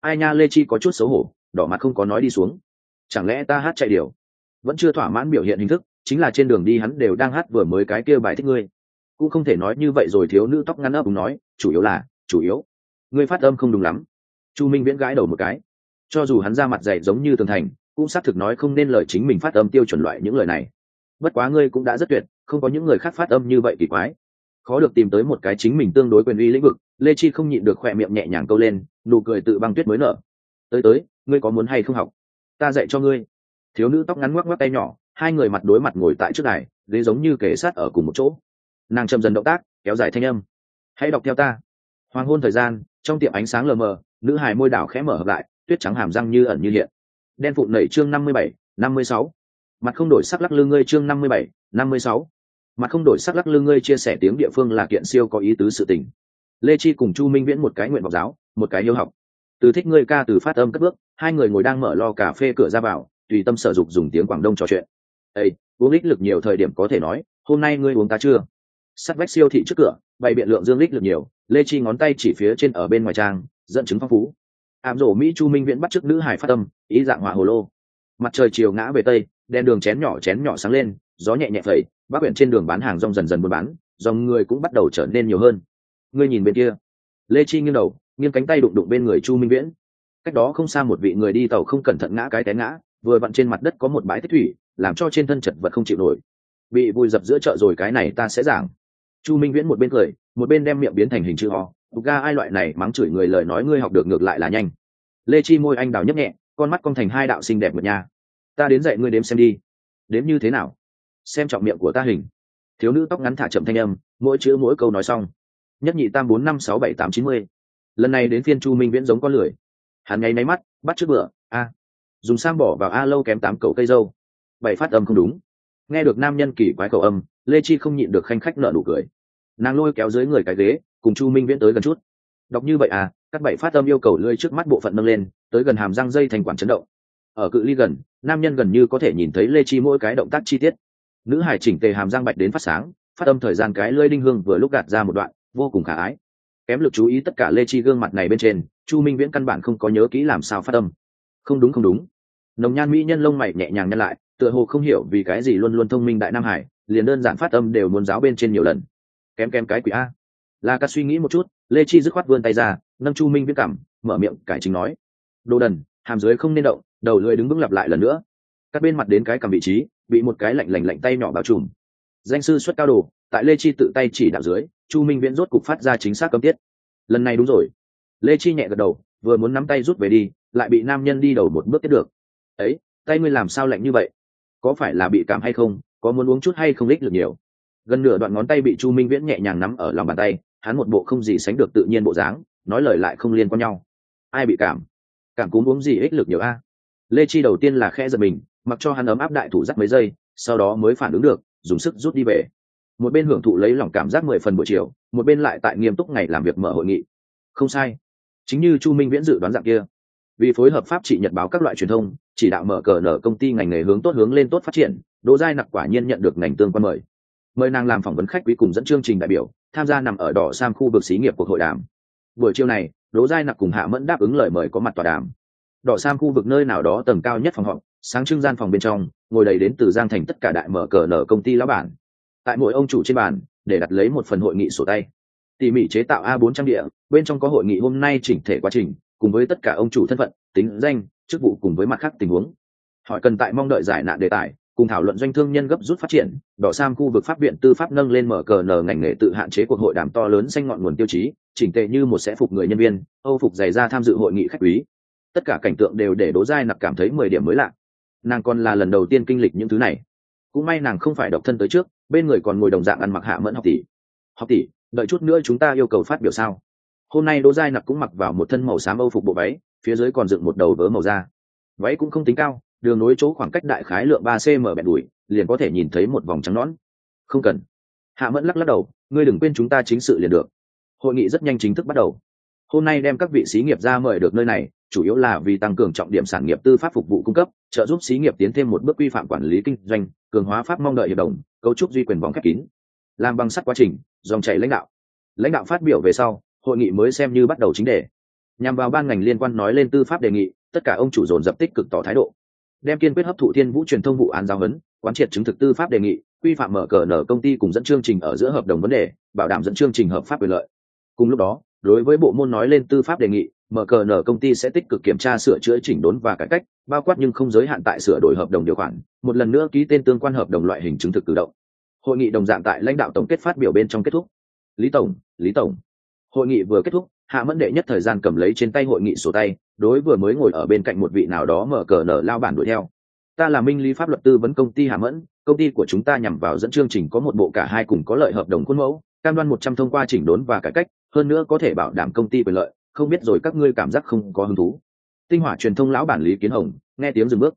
Ai nha, lê chi có chút xấu hổ, đỏ mặt không có nói đi xuống. Chẳng lẽ ta hát chạy điều vẫn chưa thỏa mãn biểu hiện hình thức, chính là trên đường đi hắn đều đang hát vừa mới cái kia bài thích ngươi. Cũng không thể nói như vậy rồi thiếu nữ tóc ngắn ấp cùng nói, chủ yếu là, chủ yếu, ngươi phát âm không đúng lắm. Chu minh viễn gãi đầu một cái. Cho dù hắn ra mặt dày giống như tường thành, cũng xác thực nói không nên lời chính mình phát âm tiêu chuẩn loại những lời này. Bất quá ngươi cũng đã rất tuyệt, không có những người khác phát âm như vậy kỳ quái khó được tìm tới một cái chính mình tương đối quyền uy lĩnh vực. Lê chi không nhịn được khỏe miệng nhẹ nhàng câu lên, nụ cười tự băng tuyết mới nở. Tới tới, ngươi có muốn hay không học? Ta dạy cho ngươi. Thiếu nữ tóc ngắn ngoắc ngoắc tay nhỏ, hai người mặt đối mặt ngồi tại trước đài, ghế giống như kể sát ở cùng một chỗ. Nàng chậm dần động tác, kéo dài thanh âm. Hãy đọc theo ta. Hoàng hôn thời gian, trong tiệm ánh sáng lờ mờ, nữ hài môi đảo khẽ mở hợp lại, tuyết trắng hàm răng như ẩn như hiện. Đen phụn nảy chương năm mươi bảy, năm mươi sáu. Mặt không đổi sắc lắc lư ngươi chương năm mươi bảy, năm mươi sáu mặt không đổi sắc lắc lư ngươi chia sẻ tiếng địa phương là kiện siêu có ý tứ sự tình. Lê chi cùng chu minh viễn một cái nguyện vọng giáo, một cái yêu học. Từ thích ngươi ca từ phát âm cất bước, hai người ngồi đang mở lo cà phê cửa ra vào, tùy tâm sở dục dùng tiếng quảng đông trò chuyện. Ây uống lích lực nhiều thời điểm có thể nói, hôm nay ngươi uống ta chưa? Sắt vách siêu thị trước cửa, bày biện lượng dương lích lực nhiều, lê chi ngón tay chỉ phía trên ở bên ngoài trang, dẫn chứng phong phú. Ảm rổ mỹ chu minh viễn bắt chước nữ hải phát tâm ý dạng hỏa hồ lô. Mặt trời chiều ngã về tây, đèn đường chén nhỏ chén nhỏ sáng lên, gió nhẹ nhẹ phẩy bác huyện trên đường bán hàng rong dần dần buôn bán, dòng người cũng bắt đầu trở nên nhiều hơn. Ngươi nhìn bên kia. Lê chi nghiêng đầu, nghiêng cánh tay đụng đụng bên người chu minh viễn. Cách đó không xa một vị người đi tàu không cẩn thận ngã cái té ngã, vừa vặn trên mặt đất có một bãi tích thủy, làm cho trên thân chật vật không chịu nổi. Bị vùi dập giữa chợ rồi cái này ta sẽ giảng. Chu minh viễn một bên cười, một bên đem miệng biến thành hình chữ ho tục ga ai loại này mắng chửi người lời nói ngươi học được ngược lại là nhanh. Lê chi môi anh đào nhấp nhẹ, con mắt con thành hai đạo xinh đẹp một nhà ta đến dạy ngươi đếm xem đi. Đếm như thế nào? Xem trọng miệng của ta hình. Thiếu nữ tóc ngắn thả chậm thanh âm, mỗi chữ mỗi câu nói xong. Nhất nhị tam bốn năm sáu bảy tám chín mươi. Lần này đến phiên chu minh viễn giống con lười. Hắn ngáy náy mắt, bắt trước bữa, a. Dùng sang bỏ vào a lâu kém tám cầu cây dâu. Bảy phát âm không đúng. Nghe được nam nhân kỳ quái cầu âm, lê chi không nhịn được khanh khách nợ nụ cười. Nàng lôi kéo dưới người cái ghế, cùng chu minh viễn tới gần chút. Đọc như vậy à các bảy phát âm yêu cầu lưỡi trước mắt bộ phận nâng lên, tới gần hàm răng dây thành quản chấn động. Ở cự ly gần, nam nhân gần như có thể nhìn thấy lê chi mỗi cái động tác chi tiết nữ hải chỉnh tề hàm răng bạch đến phát sáng, phát âm thời gian cái lơi đinh hương vừa lúc gạt ra một đoạn, vô cùng khả ái. Kém lực chú ý tất cả lê chi gương mặt này bên trên, chu minh viễn căn bản không có nhớ kỹ làm sao phát âm. Không đúng không đúng. Nồng nhan mỹ nhân lông mày nhẹ nhàng nhăn lại, tựa hồ không hiểu vì cái gì luôn luôn thông minh đại nam hải, liền đơn giản phát âm đều muốn giáo bên trên nhiều lần. Kém kém cái quỷ a. La ca suy nghĩ một chút, lê chi dứt khoát vươn tay ra, nâng chu minh viễn cảm mở miệng cải chính nói. Đồ đần, hàm dưới không nên động, đầu lưỡi đứng vững lặp lại lần nữa các bên mặt đến cái cầm vị trí, bị một cái lạnh lạnh lạnh tay nhỏ bao trùm. Danh sư xuất cao đồ, tại lê chi tự tay chỉ đạo dưới, chu minh viễn rốt cục phát ra chính xác cấm tiết. Lần này đúng rồi. Lê chi nhẹ gật đầu, vừa muốn nắm tay rút về đi, lại bị nam nhân đi đầu một bước tiếp được. Ấy, tay ngươi làm sao lạnh như vậy? Có phải là bị cảm hay không? Có muốn uống chút hay không lích được nhiều? Gần nửa đoạn ngón tay bị chu minh viễn nhẹ nhàng nắm ở lòng bàn tay, hắn một bộ không gì sánh được tự nhiên bộ dáng, nói lời lại không liên quan nhau. Ai bị cảm? Cảm cúm uống gì ích lực nhiều a? Lê chi đầu tiên là khe giật mình mặc cho hắn ấm áp đại thủ dắt mấy giây, sau đó mới phản ứng được, dùng sức rút đi về. Một bên hưởng thụ lấy lòng cảm giác mười phần buổi chiều, một bên lại tại nghiêm túc ngày làm việc mở hội nghị. Không sai. Chính như chu minh viễn dự đoán dạng kia. Vì phối hợp pháp trị nhật báo các loại truyền thông, chỉ đạo mở cờ nở công ty ngành nghề hướng tốt hướng lên tốt phát triển, đỗ giai nặc quả nhiên nhận được ngành tương quan mời. Mời nàng làm phỏng vấn khách quý cùng dẫn chương trình đại biểu, tham gia nằm ở đỏ sam khu vực xí nghiệp cuộc hội đàm. Buổi chiều này, đỗ giai nặc cùng hạ mẫn đáp ứng lời mời có mặt tòa đàm đỏ sam khu vực nơi nào đó tầng cao nhất phòng họp, sáng trưng gian phòng bên trong, ngồi đầy đến từ giang thành tất cả đại mở cờ nở công ty lão bản. Tại mỗi ông chủ trên bàn, để đặt lấy một phần hội nghị sổ tay. Tỉ mỉ chế tạo a 400 địa, bên trong có hội nghị hôm nay chỉnh thể quá trình, cùng với tất cả ông chủ thân phận, tính danh, chức vụ cùng với mặt khác tình huống. Họ cần tại mong đợi giải nạn đề tài, cùng thảo luận doanh thương nhân gấp rút phát triển, đỏ sam khu vực pháp viện tư pháp nâng lên mở cờ nở ngành nghề tự hạn chế cuộc hội đàm to lớn xanh ngọn nguồn tiêu chí, chỉnh tệ như một sẽ phục người nhân viên, âu phục dày ra tham dự hội nghị khách quý tất cả cảnh tượng đều để đố dai nặc cảm thấy mười điểm mới lạ. Nàng còn là lần đầu tiên kinh lịch những thứ này. Cũng may nàng không phải độc thân tới trước, bên người còn ngồi đồng dạng ăn mặc hạ mẫn học tỷ. Học tỷ, đợi chút nữa chúng ta yêu cầu phát biểu sao? Hôm nay đỗ giai nặc cũng mặc vào một thân màu xám âu phục bộ váy, phía dưới còn dựng một đầu vớ màu da. Váy cũng không tính cao, đường nối chỗ khoảng cách đại khái lượng ba cm bẹn đùi liền có thể nhìn thấy một vòng trắng nón. không cần. Hạ mẫn lắc lắc đầu, ngươi đừng quên chúng ta chính sự liền được. Hội nghị rất nhanh chính thức bắt đầu hôm nay đem các vị sĩ nghiệp ra mời được nơi này, chủ yếu là vì tăng cường trọng điểm sản nghiệp tư pháp phục vụ cung cấp, trợ giúp xí nghiệp tiến thêm một bước quy phạm quản lý kinh doanh, cường hóa pháp mong đợi hiệp đồng, cấu trúc duy quyền bóng khép kín, làm bằng sắt quá trình, dòng chảy lãnh đạo. Lãnh đạo phát biểu về sau, hội nghị mới xem như bắt đầu chính đề. Nhằm vào ban ngành liên quan nói lên tư pháp đề nghị, tất cả ông chủ dồn dập tích cực tỏ thái độ. Đem kiên quyết hấp thụ thiên vũ truyền thông vụ án giao huấn, quán triệt chứng thực tư pháp đề nghị, quy phạm mở cờ nở công ty cùng dẫn chương trình ở giữa hợp đồng vấn đề, bảo đảm dẫn chương trình hợp pháp quyền lợi. Cùng lúc đó đối với bộ môn nói lên tư pháp đề nghị, mở cờ nở công ty sẽ tích cực kiểm tra sửa chữa chỉnh đốn và cải cách, bao quát nhưng không giới hạn tại sửa đổi hợp đồng điều khoản, một lần nữa ký tên tương quan hợp đồng loại hình chứng thực tự động. Hội nghị đồng dạng tại lãnh đạo tổng kết phát biểu bên trong kết thúc. Lý tổng lý tổng. Hội nghị vừa kết thúc, hạ mẫn đệ nhất thời gian cầm lấy trên tay hội nghị sổ tay, đối vừa mới ngồi ở bên cạnh một vị nào đó mở cờ nở lao bản đuổi theo. Ta là minh lý pháp luật tư vấn công ty hạ mẫn, công ty của chúng ta nhằm vào dẫn chương trình có một bộ cả hai cùng có lợi hợp đồng khuôn mẫu cam đoan một trăm thông qua chỉnh đốn và cải cách, hơn nữa có thể bảo đảm công ty quyền lợi, không biết rồi các ngươi cảm giác không có hứng thú. Tinh hỏa truyền thông lão bản lý kiến hồng, nghe tiếng dừng bước.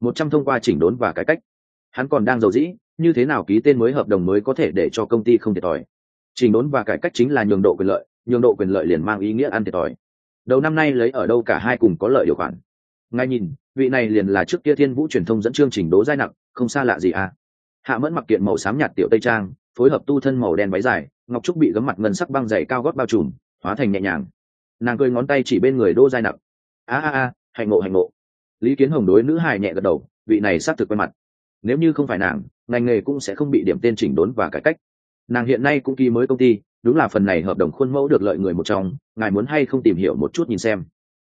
Một trăm thông qua chỉnh đốn và cải cách. Hắn còn đang giàu dĩ, như thế nào ký tên mới hợp đồng mới có thể để cho công ty không thiệt thòi? Chỉnh đốn và cải cách chính là nhường độ quyền lợi, nhường độ quyền lợi liền mang ý nghĩa ăn thiệt thòi. Đầu năm nay lấy ở đâu cả hai cùng có lợi điều khoản. Ngay nhìn, vị này liền là trước kia thiên vũ truyền thông dẫn chương trình đố giai nặng, không xa lạ gì à. Hạ mẫn mặc kiện màu xám nhạt tiểu tây trang phối hợp tu thân màu đen váy dài, ngọc trúc bị gấm mặt ngân sắc băng dày cao gót bao trùm, hóa thành nhẹ nhàng. Nàng cười ngón tay chỉ bên người đô giai nặng a a a, hạnh ngộ hạnh ngộ. Lý kiến hồng đối nữ hài nhẹ gật đầu, vị này xác thực quen mặt. Nếu như không phải nàng, ngành nghề cũng sẽ không bị điểm tên chỉnh đốn và cải cách. Nàng hiện nay cũng ký mới công ty, đúng là phần này hợp đồng khuôn mẫu được lợi người một trong, ngài muốn hay không tìm hiểu một chút nhìn xem.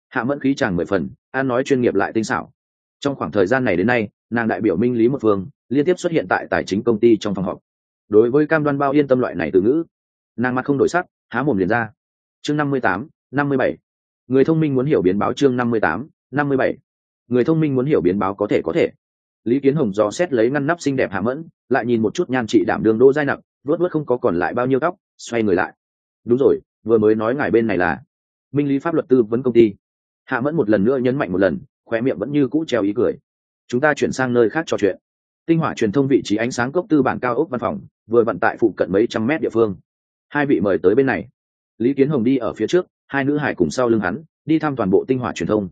Hạ mẫn khí chàng mười phần, an nói chuyên nghiệp lại tinh xảo. Trong khoảng thời gian này đến nay, nàng đại biểu minh lý một phương, liên tiếp xuất hiện tại tài chính công ty trong phòng họp đối với cam đoan bao yên tâm loại này từ ngữ, nàng mặt không đổi sắc, há mồm liền ra. Chương năm mươi tám, năm mươi bảy. Người thông minh muốn hiểu biến báo chương năm mươi tám, năm mươi bảy. Người thông minh muốn hiểu biến báo có thể có thể. Lý kiến hồng dò xét lấy ngăn nắp xinh đẹp hạ mẫn, lại nhìn một chút nhan trị đảm đường đô dai nặng vớt vớt không có còn lại bao nhiêu tóc, xoay người lại. Đúng rồi, vừa mới nói ngài bên này là minh lý pháp luật tư vấn công ty. Hạ mẫn một lần nữa nhấn mạnh một lần khoe miệng vẫn như cũ treo ý cười. Chúng ta chuyển sang nơi khác trò chuyện tinh hỏa truyền thông vị trí ánh sáng cốc tư bản cao ốc văn phòng, vừa vận tại phụ cận mấy trăm mét địa phương. Hai vị mời tới bên này. Lý kiến hồng đi ở phía trước, hai nữ hải cùng sau lưng hắn, đi thăm toàn bộ tinh hỏa truyền thông.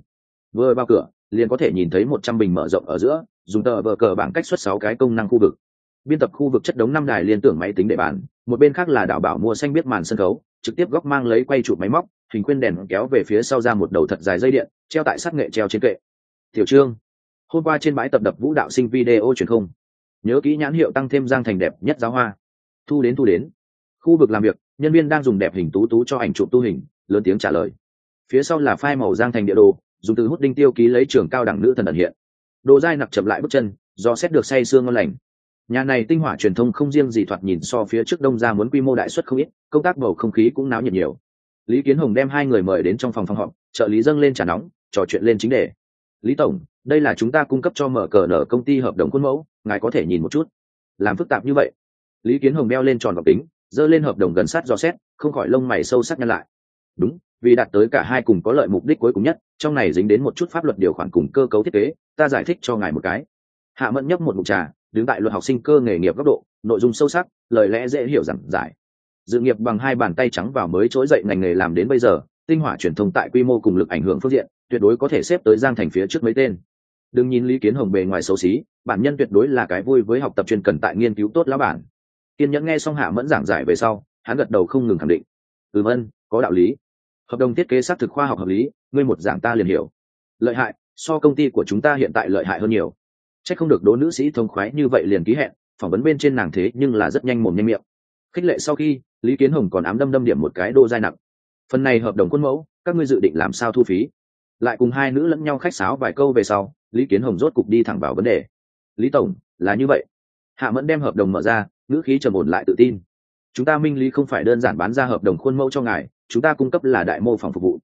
Vừa vào cửa, liền có thể nhìn thấy một trăm bình mở rộng ở giữa, dùng tờ vờ cờ bảng cách xuất sáu cái công năng khu vực. Biên tập khu vực chất đống năm đài liên tưởng máy tính để bàn, một bên khác là đảo bảo mua xanh biết màn sân khấu, trực tiếp góc mang lấy quay chụp máy móc, hình khuyên đèn kéo về phía sau ra một đầu thật dài dây điện, treo tại sát nghệ treo trên kệ. Tiểu trương hôm qua trên bãi tập đập vũ đạo sinh video truyền không. Nhớ kỹ nhãn hiệu tăng thêm giang thành đẹp nhất giáo hoa. Thu đến thu đến. Khu vực làm việc, nhân viên đang dùng đẹp hình tú tú cho ảnh chụp tu hình, lớn tiếng trả lời. Phía sau là phai màu giang thành địa đồ, dùng từ hút đinh tiêu ký lấy trường cao đẳng nữ thần ẩn hiện. Đồ dai nặc chậm lại bước chân, do xét được say sương ngon lành. Nhà này tinh hỏa truyền thông không riêng gì thoạt nhìn so phía trước đông ra muốn quy mô đại xuất không ít, công tác bầu không khí cũng náo nhiệt nhiều. Lý kiến hồng đem hai người mời đến trong phòng phòng họp, trợ lý dâng lên trà nóng, trò chuyện lên chính đề. Lý tổng đây là chúng ta cung cấp cho mở cờ nở công ty hợp đồng khuôn mẫu, ngài có thể nhìn một chút. Làm phức tạp như vậy. Lý kiến hồng đeo lên tròn gọc tính dơ lên hợp đồng gần sát do xét, không khỏi lông mày sâu sắc nhăn lại. Đúng, vì đạt tới cả hai cùng có lợi mục đích cuối cùng nhất, trong này dính đến một chút pháp luật điều khoản cùng cơ cấu thiết kế, ta giải thích cho ngài một cái. Hạ mẫn nhấp một mục trà, đứng tại luật học sinh cơ nghề nghiệp góc độ, nội dung sâu sắc, lời lẽ dễ hiểu rằng giải. Dự nghiệp bằng hai bàn tay trắng vào mới trỗi dậy ngành nghề làm đến bây giờ tinh hỏa truyền thông tại quy mô cùng lực ảnh hưởng phương diện, tuyệt đối có thể xếp tới giang thành phía trước mấy tên. Đừng nhìn lý kiến hồng bề ngoài xấu xí, bản nhân tuyệt đối là cái vui với học tập chuyên cần tại nghiên cứu tốt lá bản. Kiên nhẫn nghe xong hạ mẫn giảng giải về sau, hắn gật đầu không ngừng khẳng định. Ừm ân, có đạo lý. Hợp đồng thiết kế xác thực khoa học hợp lý, ngươi một giảng ta liền hiểu. Lợi hại, so công ty của chúng ta hiện tại lợi hại hơn nhiều. C h ắ c không được đố nữ sĩ thông khoái như vậy liền ký hẹn, phỏng vấn bên trên nàng thế nhưng là rất nhanh mồm nhanh miệng. Khích lệ sau khi, lý kiến hồng còn ám đâm đâm điểm một cái đô dai nặng phần này hợp đồng quân mẫu, các ngươi dự định làm sao thu phí? Lại cùng hai nữ lẫn nhau khách sáo vài câu về sau, lý kiến hồng rốt cục đi thẳng vào vấn đề. Lý tổng, là như vậy. Hạ mẫn đem hợp đồng mở ra, ngữ khí trầm ổn lại tự tin. Chúng ta minh lý không phải đơn giản bán ra hợp đồng khuôn mẫu cho ngài, chúng ta cung cấp là đại mô phòng phục vụ.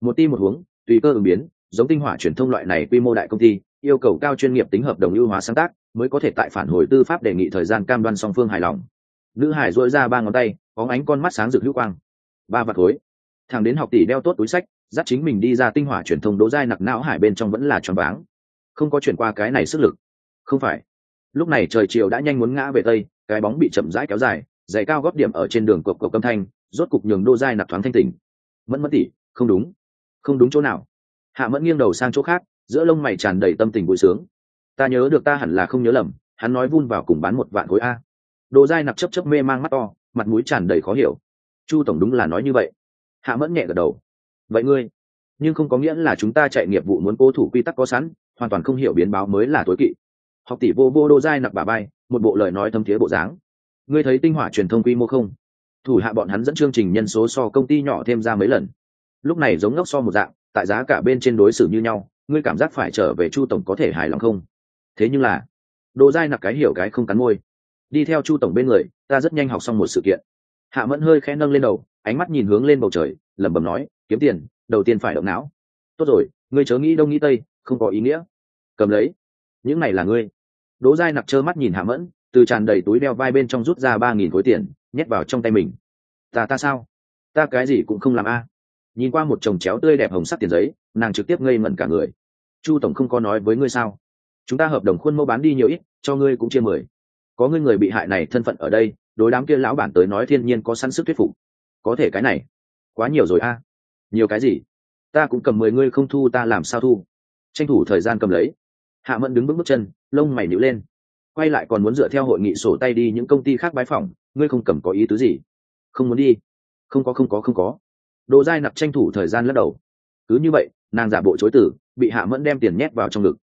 Một ti một hướng tùy cơ ứng biến, giống tinh hỏa truyền thông loại này quy mô đại công ty, yêu cầu cao chuyên nghiệp tính hợp đồng ưu hóa sáng tác, mới có thể tại phản hồi tư pháp đề nghị thời gian cam đoan song phương hài lòng. Nữ hải dội ra ba ngón tay có ánh con mắt sáng rực hữu quang. Ba vạt khối thằng đến học tỷ đeo tốt túi sách, dắt chính mình đi ra tinh hỏa truyền thông đỗ dai nặc não hải bên trong vẫn là tròn váng. Không có chuyển qua cái này sức lực. Không phải. Lúc này trời chiều đã nhanh muốn ngã về tây, cái bóng bị chậm rãi kéo dài, giày cao góp điểm ở trên đường cộp cộp âm thanh, rốt cục nhường đô dai nặc thoáng thanh tỉnh. Mẫn mẫn tỉ không đúng. Không đúng chỗ nào. Hạ mẫn nghiêng đầu sang chỗ khác, giữa lông mày tràn đầy tâm tình vui sướng. Ta nhớ được ta hẳn là không nhớ lầm, hắn nói vun vào cùng bán một vạn khối a. Đồ dai nặc chấp chấp mê mang mắt to, mặt mũi tràn đầy khó hiểu. Chu tổng đúng là nói như vậy hạ mẫn nhẹ gật đầu. Vậy ngươi, nhưng không có nghĩa là chúng ta chạy nghiệp vụ muốn cố thủ quy tắc có sẵn, hoàn toàn không hiểu biến báo mới là tối kỵ. Học tỷ vô vô đô dai nặc bà bay, một bộ lời nói thâm thiế bộ dáng. Ngươi thấy tinh hỏa truyền thông quy mô không? Thủ hạ bọn hắn dẫn chương trình nhân số so công ty nhỏ thêm ra mấy lần. Lúc này giống ngốc so một dạng, tại giá cả bên trên đối xử như nhau, ngươi cảm giác phải trở về chu tổng có thể hài lòng không? Thế nhưng là đồ dai nặc cái hiểu cái không cắn môi. Đi theo chu tổng bên người, ta rất nhanh học xong một sự kiện. Hạ mẫn hơi khẽ nâng lên đầu ánh mắt nhìn hướng lên bầu trời, lẩm bẩm nói, kiếm tiền, đầu tiên phải động não. Tốt rồi, ngươi chớ nghĩ đông nghĩ tây, không có ý nghĩa. Cầm lấy. Những này là ngươi. Đỗ giai nặc trơ mắt nhìn hạ mẫn, từ tràn đầy túi đeo vai bên trong rút ra ba nghìn khối tiền, nhét vào trong tay mình. Ta ta sao? Ta cái gì cũng không làm a. Nhìn qua một chồng chéo tươi đẹp hồng sắc tiền giấy, nàng trực tiếp ngây mẩn cả người. Chu tổng không có nói với ngươi sao? Chúng ta hợp đồng khuôn mẫu bán đi nhiều ít, cho ngươi cũng chia mười. Có ngươi người bị hại này thân phận ở đây, đối đám kia lão bản tới nói thiên nhiên có sẵn sức thuyết phục có thể cái này. Quá nhiều rồi a. Nhiều cái gì? Ta cũng cầm mười ngươi không thu, ta làm sao thu? Tranh thủ thời gian cầm lấy. Hạ mẫn đứng bước bước chân, lông mày nhíu lên. Quay lại còn muốn dựa theo hội nghị sổ tay đi những công ty khác bái phỏng, ngươi không cầm có ý tứ gì? Không muốn đi. Không có không có không có. Đồ dai nặc tranh thủ thời gian lắc đầu. Cứ như vậy, nàng giả bộ chối tử, bị hạ mẫn đem tiền nhét vào trong ngực.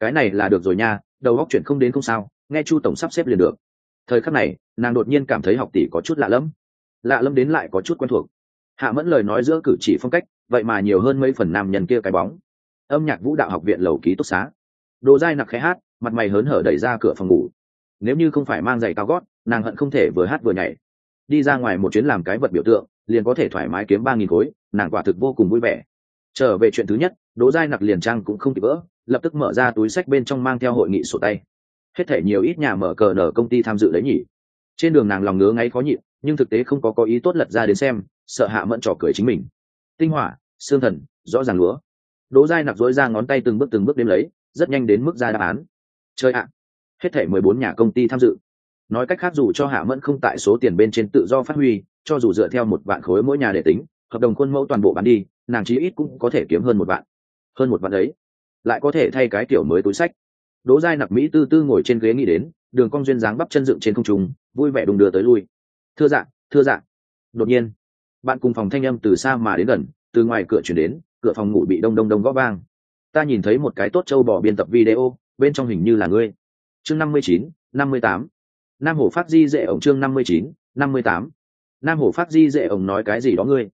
Cái này là được rồi nha, đầu góc chuyện không đến không sao, nghe chu tổng sắp xếp liền được. Thời khắc này, nàng đột nhiên cảm thấy học tỷ có chút lạ lẫm lạ lâm đến lại có chút quen thuộc. Hạ mẫn lời nói giữa cử chỉ phong cách, vậy mà nhiều hơn mấy phần nam nhân kia cái bóng. Âm nhạc vũ đạo học viện lầu ký túc xá. Đồ dai nặc khẽ hát, mặt mày hớn hở đẩy ra cửa phòng ngủ. Nếu như không phải mang giày cao gót, nàng hận không thể vừa hát vừa nhảy. Đi ra ngoài một chuyến làm cái vật biểu tượng, liền có thể thoải mái kiếm ba nghìn khối, nàng quả thực vô cùng vui vẻ. Trở về chuyện thứ nhất, đỗ giai nặc liền trang cũng không kịp vỡ, lập tức mở ra túi sách bên trong mang theo hội nghị sổ tay. Hết thể nhiều ít nhà mở cờ nở công ty tham dự đấy nhỉ. Trên đường nàng lòng ngứa ngáy khó nhịn nhưng thực tế không có có ý tốt lật ra đến xem, sợ hạ mẫn trò cười chính mình. Tinh hỏa, xương thần, rõ ràng lúa đỗ giai nặc dối ra ngón tay từng bước từng bước đếm lấy, rất nhanh đến mức ra đáp án. Chơi ạ, hết thể mười bốn nhà công ty tham dự. Nói cách khác dù cho hạ mẫn không tại số tiền bên trên tự do phát huy, cho dù dựa theo một vạn khối mỗi nhà để tính, hợp đồng khuôn mẫu toàn bộ bán đi, nàng chí ít cũng có thể kiếm hơn một vạn. Hơn một vạn ấy lại có thể thay cái kiểu mới túi sách. Đỗ giai nặc mỹ tư tư ngồi trên ghế nghĩ đến, đường cong duyên dáng bắp chân dựng trên không trung, vui vẻ đùng đưa tới lui thưa dạ thưa dạ. Đột nhiên, bạn cùng phòng thanh âm từ xa mà đến gần, từ ngoài cửa chuyển đến, cửa phòng ngủ bị đông đông đông gõ vang. Ta nhìn thấy một cái tốt trâu bỏ biên tập video, bên trong hình như là ngươi. Chương năm mươi chín, năm mươi tám. Nam hổ phát di dễ ổng chương năm mươi chín, năm mươi tám. Nam hổ phát di dễ ổng nói cái gì đó ngươi.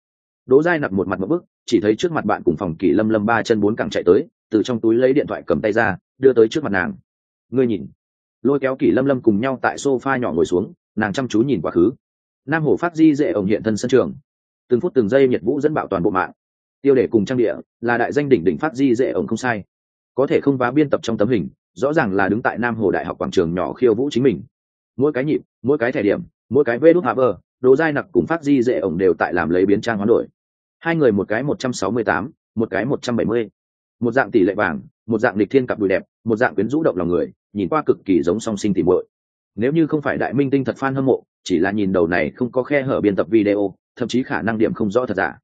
Đỗ giai nặc một mặt một bức, chỉ thấy trước mặt bạn cùng phòng kỳ lâm lâm ba chân bốn cẳng chạy tới, từ trong túi lấy điện thoại cầm tay ra, đưa tới trước mặt nàng. Ngươi nhìn. Lôi kéo kỳ lâm lâm cùng nhau tại sofa nhỏ ngồi xuống, nàng chăm chú nhìn quá khứ nam hồ phát di dễ ổng hiện thân sân trường. Từng phút từng giây nhiệt vũ dẫn bạo toàn bộ mạng. Tiêu đề cùng trang địa là đại danh đỉnh đỉnh phát di dễ ổng không sai. Có thể không vá biên tập trong tấm hình, rõ ràng là đứng tại nam hồ đại học quảng trường nhỏ khiêu vũ chính mình. Mỗi cái nhịp, mỗi cái thẻ điểm, mỗi cái vê đút hạ vờ đồ dai nặc cùng phát di dễ ổng đều tại làm lấy biến trang hoán đổi. Hai người một cái một trăm sáu mươi tám, một cái một trăm bảy mươi. Một dạng tỷ lệ vàng, một dạng lịch thiên cặp đùi đẹp, một dạng quyến rũ động lòng người, nhìn qua cực kỳ giống song sinh tìm muội nếu như không phải đại minh tinh thật fan hâm mộ, chỉ là nhìn đầu này không có khe hở biên tập video, thậm chí khả năng điểm không rõ thật giả.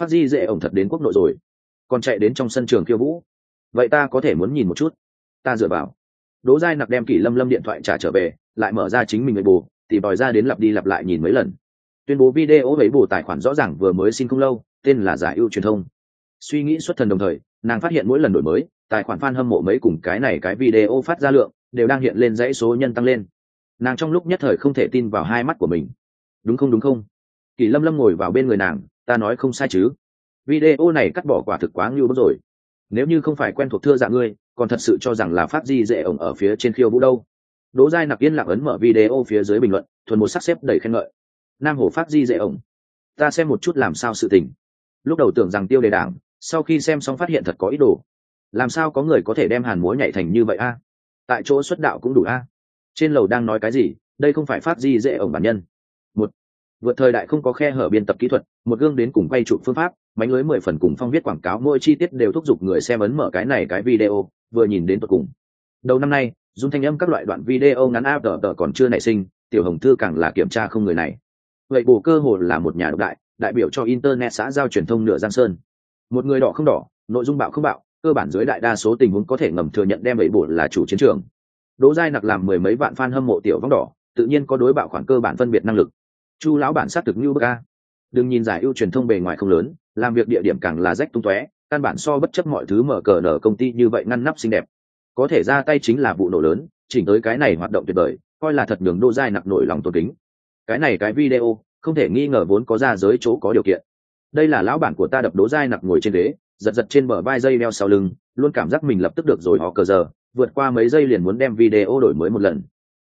Phát di dễ ổng thật đến quốc nội rồi. Còn chạy đến trong sân trường khiêu vũ. Vậy ta có thể muốn nhìn một chút. Ta dựa vào. Đỗ giai nặc đem kỷ lâm lâm điện thoại trả trở về, lại mở ra chính mình người bù, thì bòi ra đến lặp đi lặp lại nhìn mấy lần. Tuyên bố video ấy bù tài khoản rõ ràng vừa mới xin không lâu, tên là giải ưu truyền thông. Suy nghĩ xuất thần đồng thời, nàng phát hiện mỗi lần đổi mới, tài khoản fan hâm mộ mấy cùng cái này cái video phát ra lượng, đều đang hiện lên dãy số nhân tăng lên nàng trong lúc nhất thời không thể tin vào hai mắt của mình. Đúng không đúng không? Kỳ lâm lâm ngồi vào bên người nàng, ta nói không sai chứ? Video này cắt bỏ quả thực quá ngưu bức rồi. Nếu như không phải quen thuộc thưa dạng ngươi, còn thật sự cho rằng là phát di dễ ổng ở phía trên khiêu vũ đâu. Đỗ giai nặc yên lặng ấn mở video phía dưới bình luận, thuần một sắc xếp đầy khen ngợi. Nam hồ phát di dễ ổng. Ta xem một chút làm sao sự tình. Lúc đầu tưởng rằng tiêu đề đảng, sau khi xem xong phát hiện thật có ý đồ. Làm sao có người có thể đem hàn múa nhảy thành như vậy a? Tại chỗ xuất đạo cũng đủ a trên lầu đang nói cái gì, đây không phải phát di dễ ổng bản nhân. Một, vượt thời đại không có khe hở biên tập kỹ thuật, một gương đến cùng quay trụ phương pháp, mánh lưới mười phần cùng phong viết quảng cáo mỗi chi tiết đều thúc giục người xem ấn mở cái này cái video, vừa nhìn đến tận cùng. Đầu năm nay, dùng thanh âm các loại đoạn video ngắn áp đờ còn chưa nảy sinh, tiểu hồng thư càng là kiểm tra không người này. Vậy bù cơ hồ là một nhà độc đại đại biểu cho internet xã giao truyền thông nửa giang sơn. Một người đỏ không đỏ, nội dung bạo không bạo, cơ bản dưới đại đa số tình huống có thể ngầm thừa nhận đem bảy bộ là chủ chiến trường đỗ giai nặc làm mười mấy vạn fan hâm mộ tiểu vong đỏ, tự nhiên có đối bạo khoản cơ bản phân biệt năng lực. Chu lão bản sát thực như bức a. Đừng nhìn giải ưu truyền thông bề ngoài không lớn, làm việc địa điểm càng là rách tung tóe, căn bản so bất chấp mọi thứ mở cờ nở công ty như vậy ngăn nắp xinh đẹp. Có thể ra tay chính là vụ nổ lớn, chỉnh tới cái này hoạt động tuyệt vời, coi là thật đường đô dai nặc nổi lòng tôn kính. Cái này cái video, không thể nghi ngờ vốn có ra giới chỗ có điều kiện. Đây là lão bản của ta đập đố dai nặc ngồi trên ghế, giật giật trên bờ vai dây đeo sau lưng, luôn cảm giác mình lập tức được rồi họ cờ giờ vượt qua mấy giây liền muốn đem video đổi mới một lần.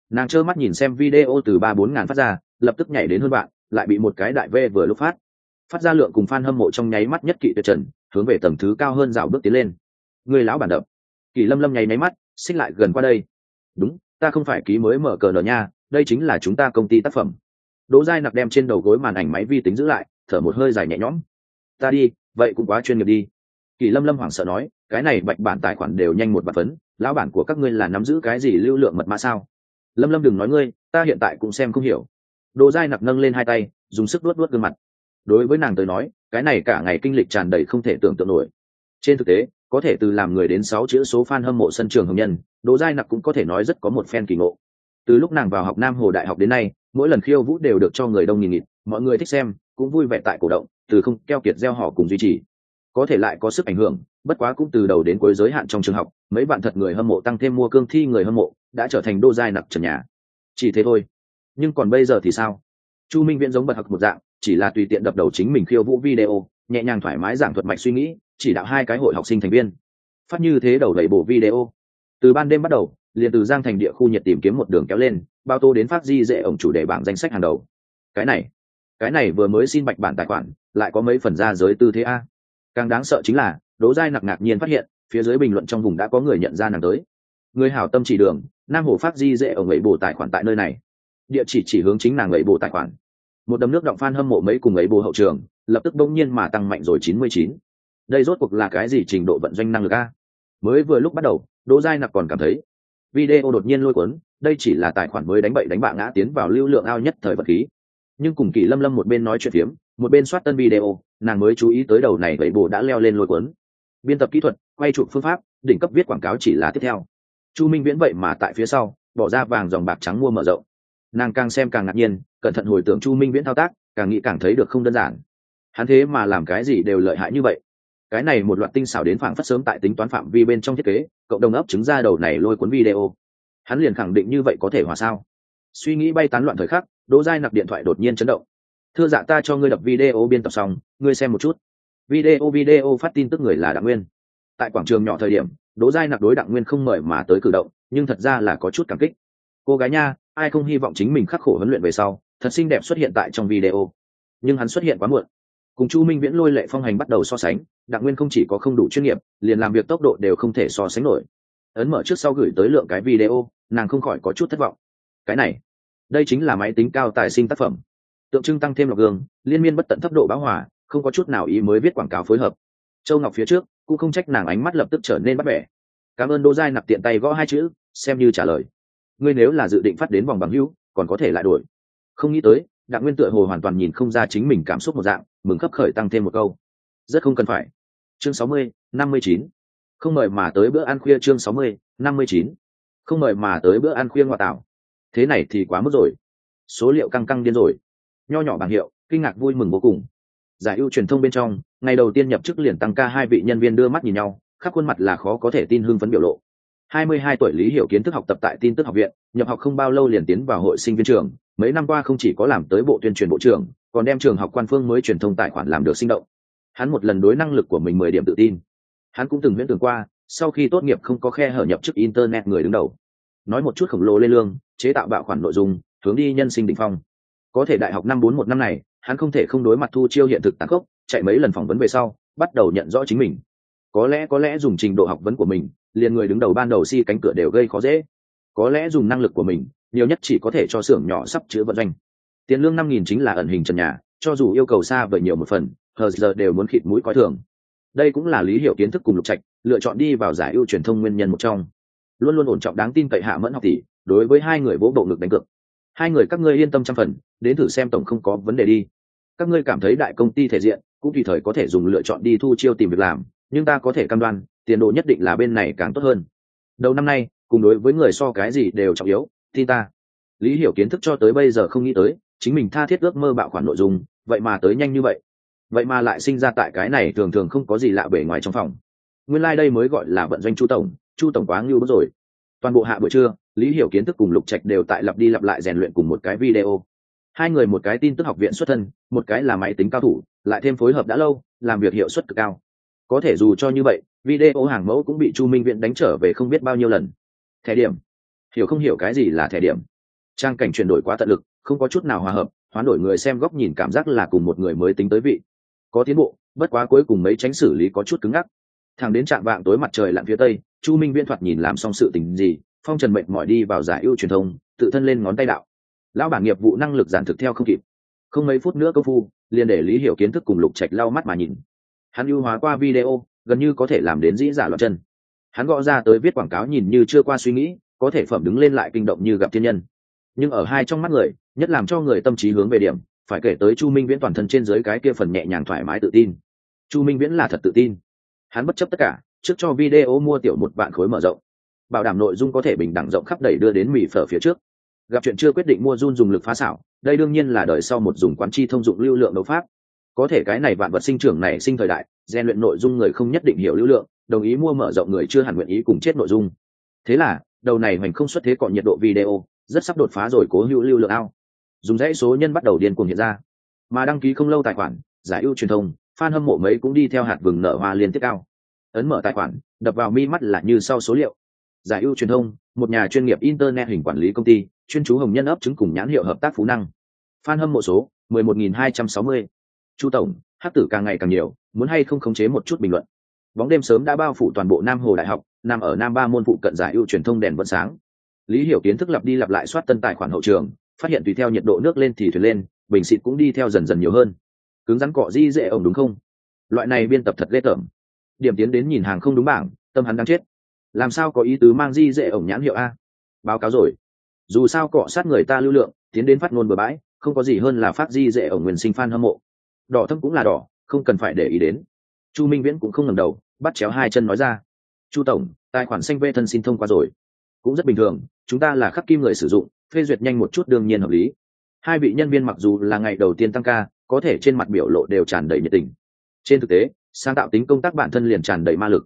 Nàng trơ mắt nhìn xem video từ ba bốn ngàn phát ra, lập tức nhảy đến hơn bạn, lại bị một cái đại v vừa lúc phát. Phát ra lượng cùng fan hâm mộ trong nháy mắt nhất kỵ tuyệt trần, hướng về tầng thứ cao hơn rào bước tiến lên. Người lão bản đập. Kỳ lâm lâm nháy máy mắt, xích lại gần qua đây. Đúng, ta không phải ký mới mở cờ nở nha, đây chính là chúng ta công ty tác phẩm. Đỗ giai nặc đem trên đầu gối màn ảnh máy vi tính giữ lại, thở một hơi dài nhẹ nhõm. Ta đi, vậy cũng quá chuyên nghiệp đi. Kỳ lâm lâm hoảng sợ nói, cái này bạch bản tài khoản đều nhanh một bạt phấn lão bản của các ngươi là nắm giữ cái gì lưu lượng mật mã sao? Lâm lâm đừng nói ngươi, ta hiện tại cũng xem không hiểu. Đồ dai nặc nâng lên hai tay, dùng sức luốt luốt gương mặt. Đối với nàng tới nói, cái này cả ngày kinh lịch tràn đầy không thể tưởng tượng nổi. Trên thực tế, có thể từ làm người đến sáu chữ số fan hâm mộ sân trường hồng nhân, đồ dai nặc cũng có thể nói rất có một fan kỳ ngộ. Từ lúc nàng vào học nam hồ đại học đến nay, mỗi lần khiêu vũ đều được cho người đông nghìn nghịt, mọi người thích xem, cũng vui vẻ tại cổ động, từ không keo kiệt gieo họ cùng duy trì. Có thể lại có sức ảnh hưởng bất quá cũng từ đầu đến cuối giới hạn trong trường học, mấy bạn thật người hâm mộ tăng thêm mua cương thi người hâm mộ, đã trở thành đô giai nặc trần nhà. Chỉ thế thôi. Nhưng còn bây giờ thì sao? Chu minh viễn giống bật học một dạng, chỉ là tùy tiện đập đầu chính mình khiêu vũ video, nhẹ nhàng thoải mái giảng thuật mạch suy nghĩ, chỉ đạo hai cái hội học sinh thành viên. Phát như thế đầu đẩy bộ video. Từ ban đêm bắt đầu, liền từ giang thành địa khu nhiệt tìm kiếm một đường kéo lên, bao tô đến phát di dễ ổng chủ đề bảng danh sách hàng đầu. Cái này cái này vừa mới xin bạch bản tài khoản, lại có mấy phần ra giới tư thế a. Càng đáng sợ chính là đỗ giai nặc ngạc nhiên phát hiện, phía dưới bình luận trong vùng đã có người nhận ra nàng tới. Người hảo tâm chỉ đường, nam hồ phát di dễ ở người bồ tài khoản tại nơi này. Địa chỉ chỉ hướng chính nàng ngậy bồ tài khoản. Một đấm nước động phan hâm mộ mấy cùng ấy bồ hậu trường, lập tức bỗng nhiên mà tăng mạnh rồi chín mươi chín. Đây rốt cuộc là cái gì trình độ vận doanh năng lực a? Mới vừa lúc bắt đầu, đỗ giai nặc còn cảm thấy, video đột nhiên lôi cuốn, đây chỉ là tài khoản mới đánh bậy đánh bạ ngã tiến vào lưu lượng ao nhất thời vật khí. Nhưng cùng kỳ lâm lâm một bên nói chuyện phiếm, một bên soát tân video, nàng mới chú ý tới đầu này vậy bồ đã leo lên lôi cuốn biên tập kỹ thuật, quay chụp phương pháp, đỉnh cấp viết quảng cáo chỉ là tiếp theo. Chu minh viễn vậy mà tại phía sau, bỏ ra vàng dòng bạc trắng mua mở rộng. Nàng càng xem càng ngạc nhiên, cẩn thận hồi tưởng chu minh viễn thao tác, càng nghĩ càng thấy được không đơn giản. Hắn thế mà làm cái gì đều lợi hại như vậy. Cái này một loạt tinh xảo đến phảng phất sớm tại tính toán phạm vi bên trong thiết kế, cộng đồng ấp chứng ra đầu này lôi cuốn video. Hắn liền khẳng định như vậy có thể hòa sao? Suy nghĩ bay tán loạn thời khắc, đỗ giai nặc điện thoại đột nhiên chấn động. Thưa dạ ta cho ngươi đập video biên tập xong, ngươi xem một chút video video phát tin tức người là đặng nguyên. Tại quảng trường nhỏ thời điểm, đỗ giai nặc đối đặng nguyên không mời mà tới cử động, nhưng thật ra là có chút cảm kích. Cô gái nha, ai không hy vọng chính mình khắc khổ huấn luyện về sau, thật xinh đẹp xuất hiện tại trong video. Nhưng hắn xuất hiện quá muộn. Cùng chu minh viễn lôi lệ phong hành bắt đầu so sánh, đặng nguyên không chỉ có không đủ chuyên nghiệp, liền làm việc tốc độ đều không thể so sánh nổi. Ấn mở trước sau gửi tới lượng cái video, nàng không khỏi có chút thất vọng. Cái này, đây chính là máy tính cao tài sinh tác phẩm. Tượng trưng tăng thêm lọc gương, liên miên bất tận thấp độ báo hòa không có chút nào ý mới viết quảng cáo phối hợp. Châu ngọc phía trước, cũng không trách nàng ánh mắt lập tức trở nên bắt bẻ. Cảm ơn đỗ giai nạp tiện tay gõ hai chữ, xem như trả lời. Ngươi nếu là dự định phát đến vòng bằng hữu, còn có thể lại đổi. Không nghĩ tới, đặng nguyên tựa hồ hoàn toàn nhìn không ra chính mình cảm xúc một dạng, mừng khấp khởi tăng thêm một câu. Rất không cần phải. Chương sáu mươi, năm mươi chín. Không mời mà tới bữa ăn khuya chương sáu mươi, năm mươi chín. Không mời mà tới bữa ăn khuya ngoại tạo thế này thì quá mức rồi. Số liệu căng căng điên rồi. Nho nhỏ bảng hiệu, kinh ngạc vui mừng vô cùng giải ưu truyền thông bên trong, ngày đầu tiên nhập chức liền tăng ca hai vị nhân viên đưa mắt nhìn nhau, khắp khuôn mặt là khó có thể tin hưng phấn biểu lộ. 22 tuổi lý hiểu kiến thức học tập tại tin tức học viện, nhập học không bao lâu liền tiến vào hội sinh viên trường, mấy năm qua không chỉ có làm tới bộ tuyên truyền bộ trưởng, còn đem trường học quan phương mới truyền thông tài khoản làm được sinh động. Hắn một lần đối năng lực của mình mười điểm tự tin. Hắn cũng từng huyễn tưởng qua, sau khi tốt nghiệp không có khe hở nhập chức internet người đứng đầu. Nói một chút khổng lồ lên lương, chế tạo bạo khoản nội dung, hướng đi nhân sinh đỉnh phong. Có thể đại học năm bốn một năm này hắn không thể không đối mặt thu chiêu hiện thực tàn khốc, chạy mấy lần phỏng vấn về sau, bắt đầu nhận rõ chính mình. Có lẽ có lẽ dùng trình độ học vấn của mình, liền người đứng đầu ban đầu si cánh cửa đều gây khó dễ. Có lẽ dùng năng lực của mình, nhiều nhất chỉ có thể cho xưởng nhỏ sắp chữa vận doanh. Tiền lương năm nghìn chính là ẩn hình trần nhà, cho dù yêu cầu xa vời nhiều một phần, hờ giờ đều muốn khịt mũi coi thường. Đây cũng là lý hiểu kiến thức cùng lục trạch, lựa chọn đi vào giải ưu truyền thông nguyên nhân một trong. Luôn luôn ổn trọng đáng tin cậy hạ mẫn học tỷ, đối với hai người vỗ bộ ngực đánh cược hai người các ngươi yên tâm trăm phần, đến thử xem tổng không có vấn đề đi. Các ngươi cảm thấy đại công ty thể diện, cũng tùy thời có thể dùng lựa chọn đi thu chiêu tìm việc làm, nhưng ta có thể cam đoan, tiền đồ nhất định là bên này càng tốt hơn. Đầu năm nay, cùng đối với người so cái gì đều trọng yếu tin ta. Lý hiểu kiến thức cho tới bây giờ không nghĩ tới, chính mình tha thiết ước mơ bạo khoản nội dung, vậy mà tới nhanh như vậy. Vậy mà lại sinh ra tại cái này thường thường không có gì lạ bể ngoài trong phòng. Nguyên lai、like、đây mới gọi là vận doanh chu tổng chu tổng quá ngưu bức rồi. Toàn bộ hạ buổi trưa lý hiểu kiến thức cùng lục trạch đều tại lặp đi lặp lại rèn luyện cùng một cái video. Hai người một cái tin tức học viện xuất thân, một cái là máy tính cao thủ, lại thêm phối hợp đã lâu, làm việc hiệu suất cực cao. Có thể dù cho như vậy, video hàng mẫu cũng bị chu minh viện đánh trở về không biết bao nhiêu lần. Thẻ điểm. Hiểu không hiểu cái gì là thẻ điểm? Trang cảnh chuyển đổi quá tận lực, không có chút nào hòa hợp, hoán đổi người xem góc nhìn cảm giác là cùng một người mới tính tới vị. Có tiến bộ, bất quá cuối cùng mấy tránh xử lý có chút cứng ngắc. Thằng đến trạm vạng tối mặt trời lặn phía tây, chu minh viễn thoạt nhìn làm xong sự tình gì phong trần mệnh mỏi đi vào giải ưu truyền thông, tự thân lên ngón tay đạo. Lão bản nghiệp vụ năng lực giản thực theo không kịp. Không mấy phút nữa công phu, liền để lý hiểu kiến thức cùng lục trạch lau mắt mà nhìn. Hắn ưu hóa qua video, gần như có thể làm đến dĩ giả loạt chân. Hắn gõ ra tới viết quảng cáo nhìn như chưa qua suy nghĩ, có thể phẩm đứng lên lại kinh động như gặp thiên nhân. Nhưng ở hai trong mắt người, nhất làm cho người tâm trí hướng về điểm, phải kể tới chu minh viễn toàn thân trên dưới cái kia phần nhẹ nhàng thoải mái tự tin. Chu minh viễn là thật tự tin. Hắn bất chấp tất cả, trước cho video mua tiểu một vạn khối mở rộng bảo đảm nội dung có thể bình đẳng rộng khắp đẩy đưa đến mỹ phở phía trước. Gặp chuyện chưa quyết định mua run dùng lực phá xảo, đây đương nhiên là đời sau một dùng quán chi thông dụng lưu lượng đấu pháp. Có thể cái này vạn vật sinh trưởng này sinh thời đại, rèn luyện nội dung người không nhất định hiểu lưu lượng, đồng ý mua mở rộng người chưa hẳn nguyện ý cùng chết nội dung. Thế là, đầu này hoành không xuất thế còn nhiệt độ video, rất sắp đột phá rồi cố hữu lưu lượng ao. Dùng dãy số nhân bắt đầu điên cuồng hiện ra. Mà đăng ký không lâu tài khoản, giải ưu truyền thông, fan hâm mộ mấy cũng đi theo hạt vừng nở hoa liên tiếp cao ấn mở tài khoản, đập vào mi mắt là như sau số liệu giải ưu truyền thông, một nhà chuyên nghiệp internet hình quản lý công ty, chuyên chú hồng nhân ấp chứng cùng nhãn hiệu hợp tác phú năng. Fan hâm mộ số 11.260. chu tổng, hát tử càng ngày càng nhiều, muốn hay không khống chế một chút bình luận? Bóng đêm sớm đã bao phủ toàn bộ nam hồ đại học, nằm ở nam ba môn phụ cận giải ưu truyền thông đèn vẫn sáng. Lý hiểu kiến thức lặp đi lặp lại soát tân tài khoản hậu trường, phát hiện tùy theo nhiệt độ nước lên thì thuyền lên, bình xịt cũng đi theo dần dần nhiều hơn. Cứng rắn cọ di dễ ổng đúng không? Loại này biên tập thật ghê tởm. Điểm tiến đến nhìn hàng không đúng bảng, tâm hắn đang chết làm sao có ý tứ mang di dễ ổng nhãn hiệu a? Báo cáo rồi. Dù sao cọ sát người ta lưu lượng, tiến đến phát ngôn bừa bãi, không có gì hơn là phát di dễ ổng nguyên sinh f hâm mộ. Đỏ thâm cũng là đỏ, không cần phải để ý đến. Chu minh viễn cũng không ngẩng đầu, bắt chéo hai chân nói ra. Chu tổng, tài khoản xanh vê thân xin thông qua rồi. Cũng rất bình thường, chúng ta là khắc kim người sử dụng, phê duyệt nhanh một chút đương nhiên hợp lý. Hai vị nhân viên mặc dù là ngày đầu tiên tăng ca, có thể trên mặt biểu lộ đều tràn đầy nhiệt tình. Trên thực tế, sáng tạo tính công tác bản thân liền tràn đầy ma lực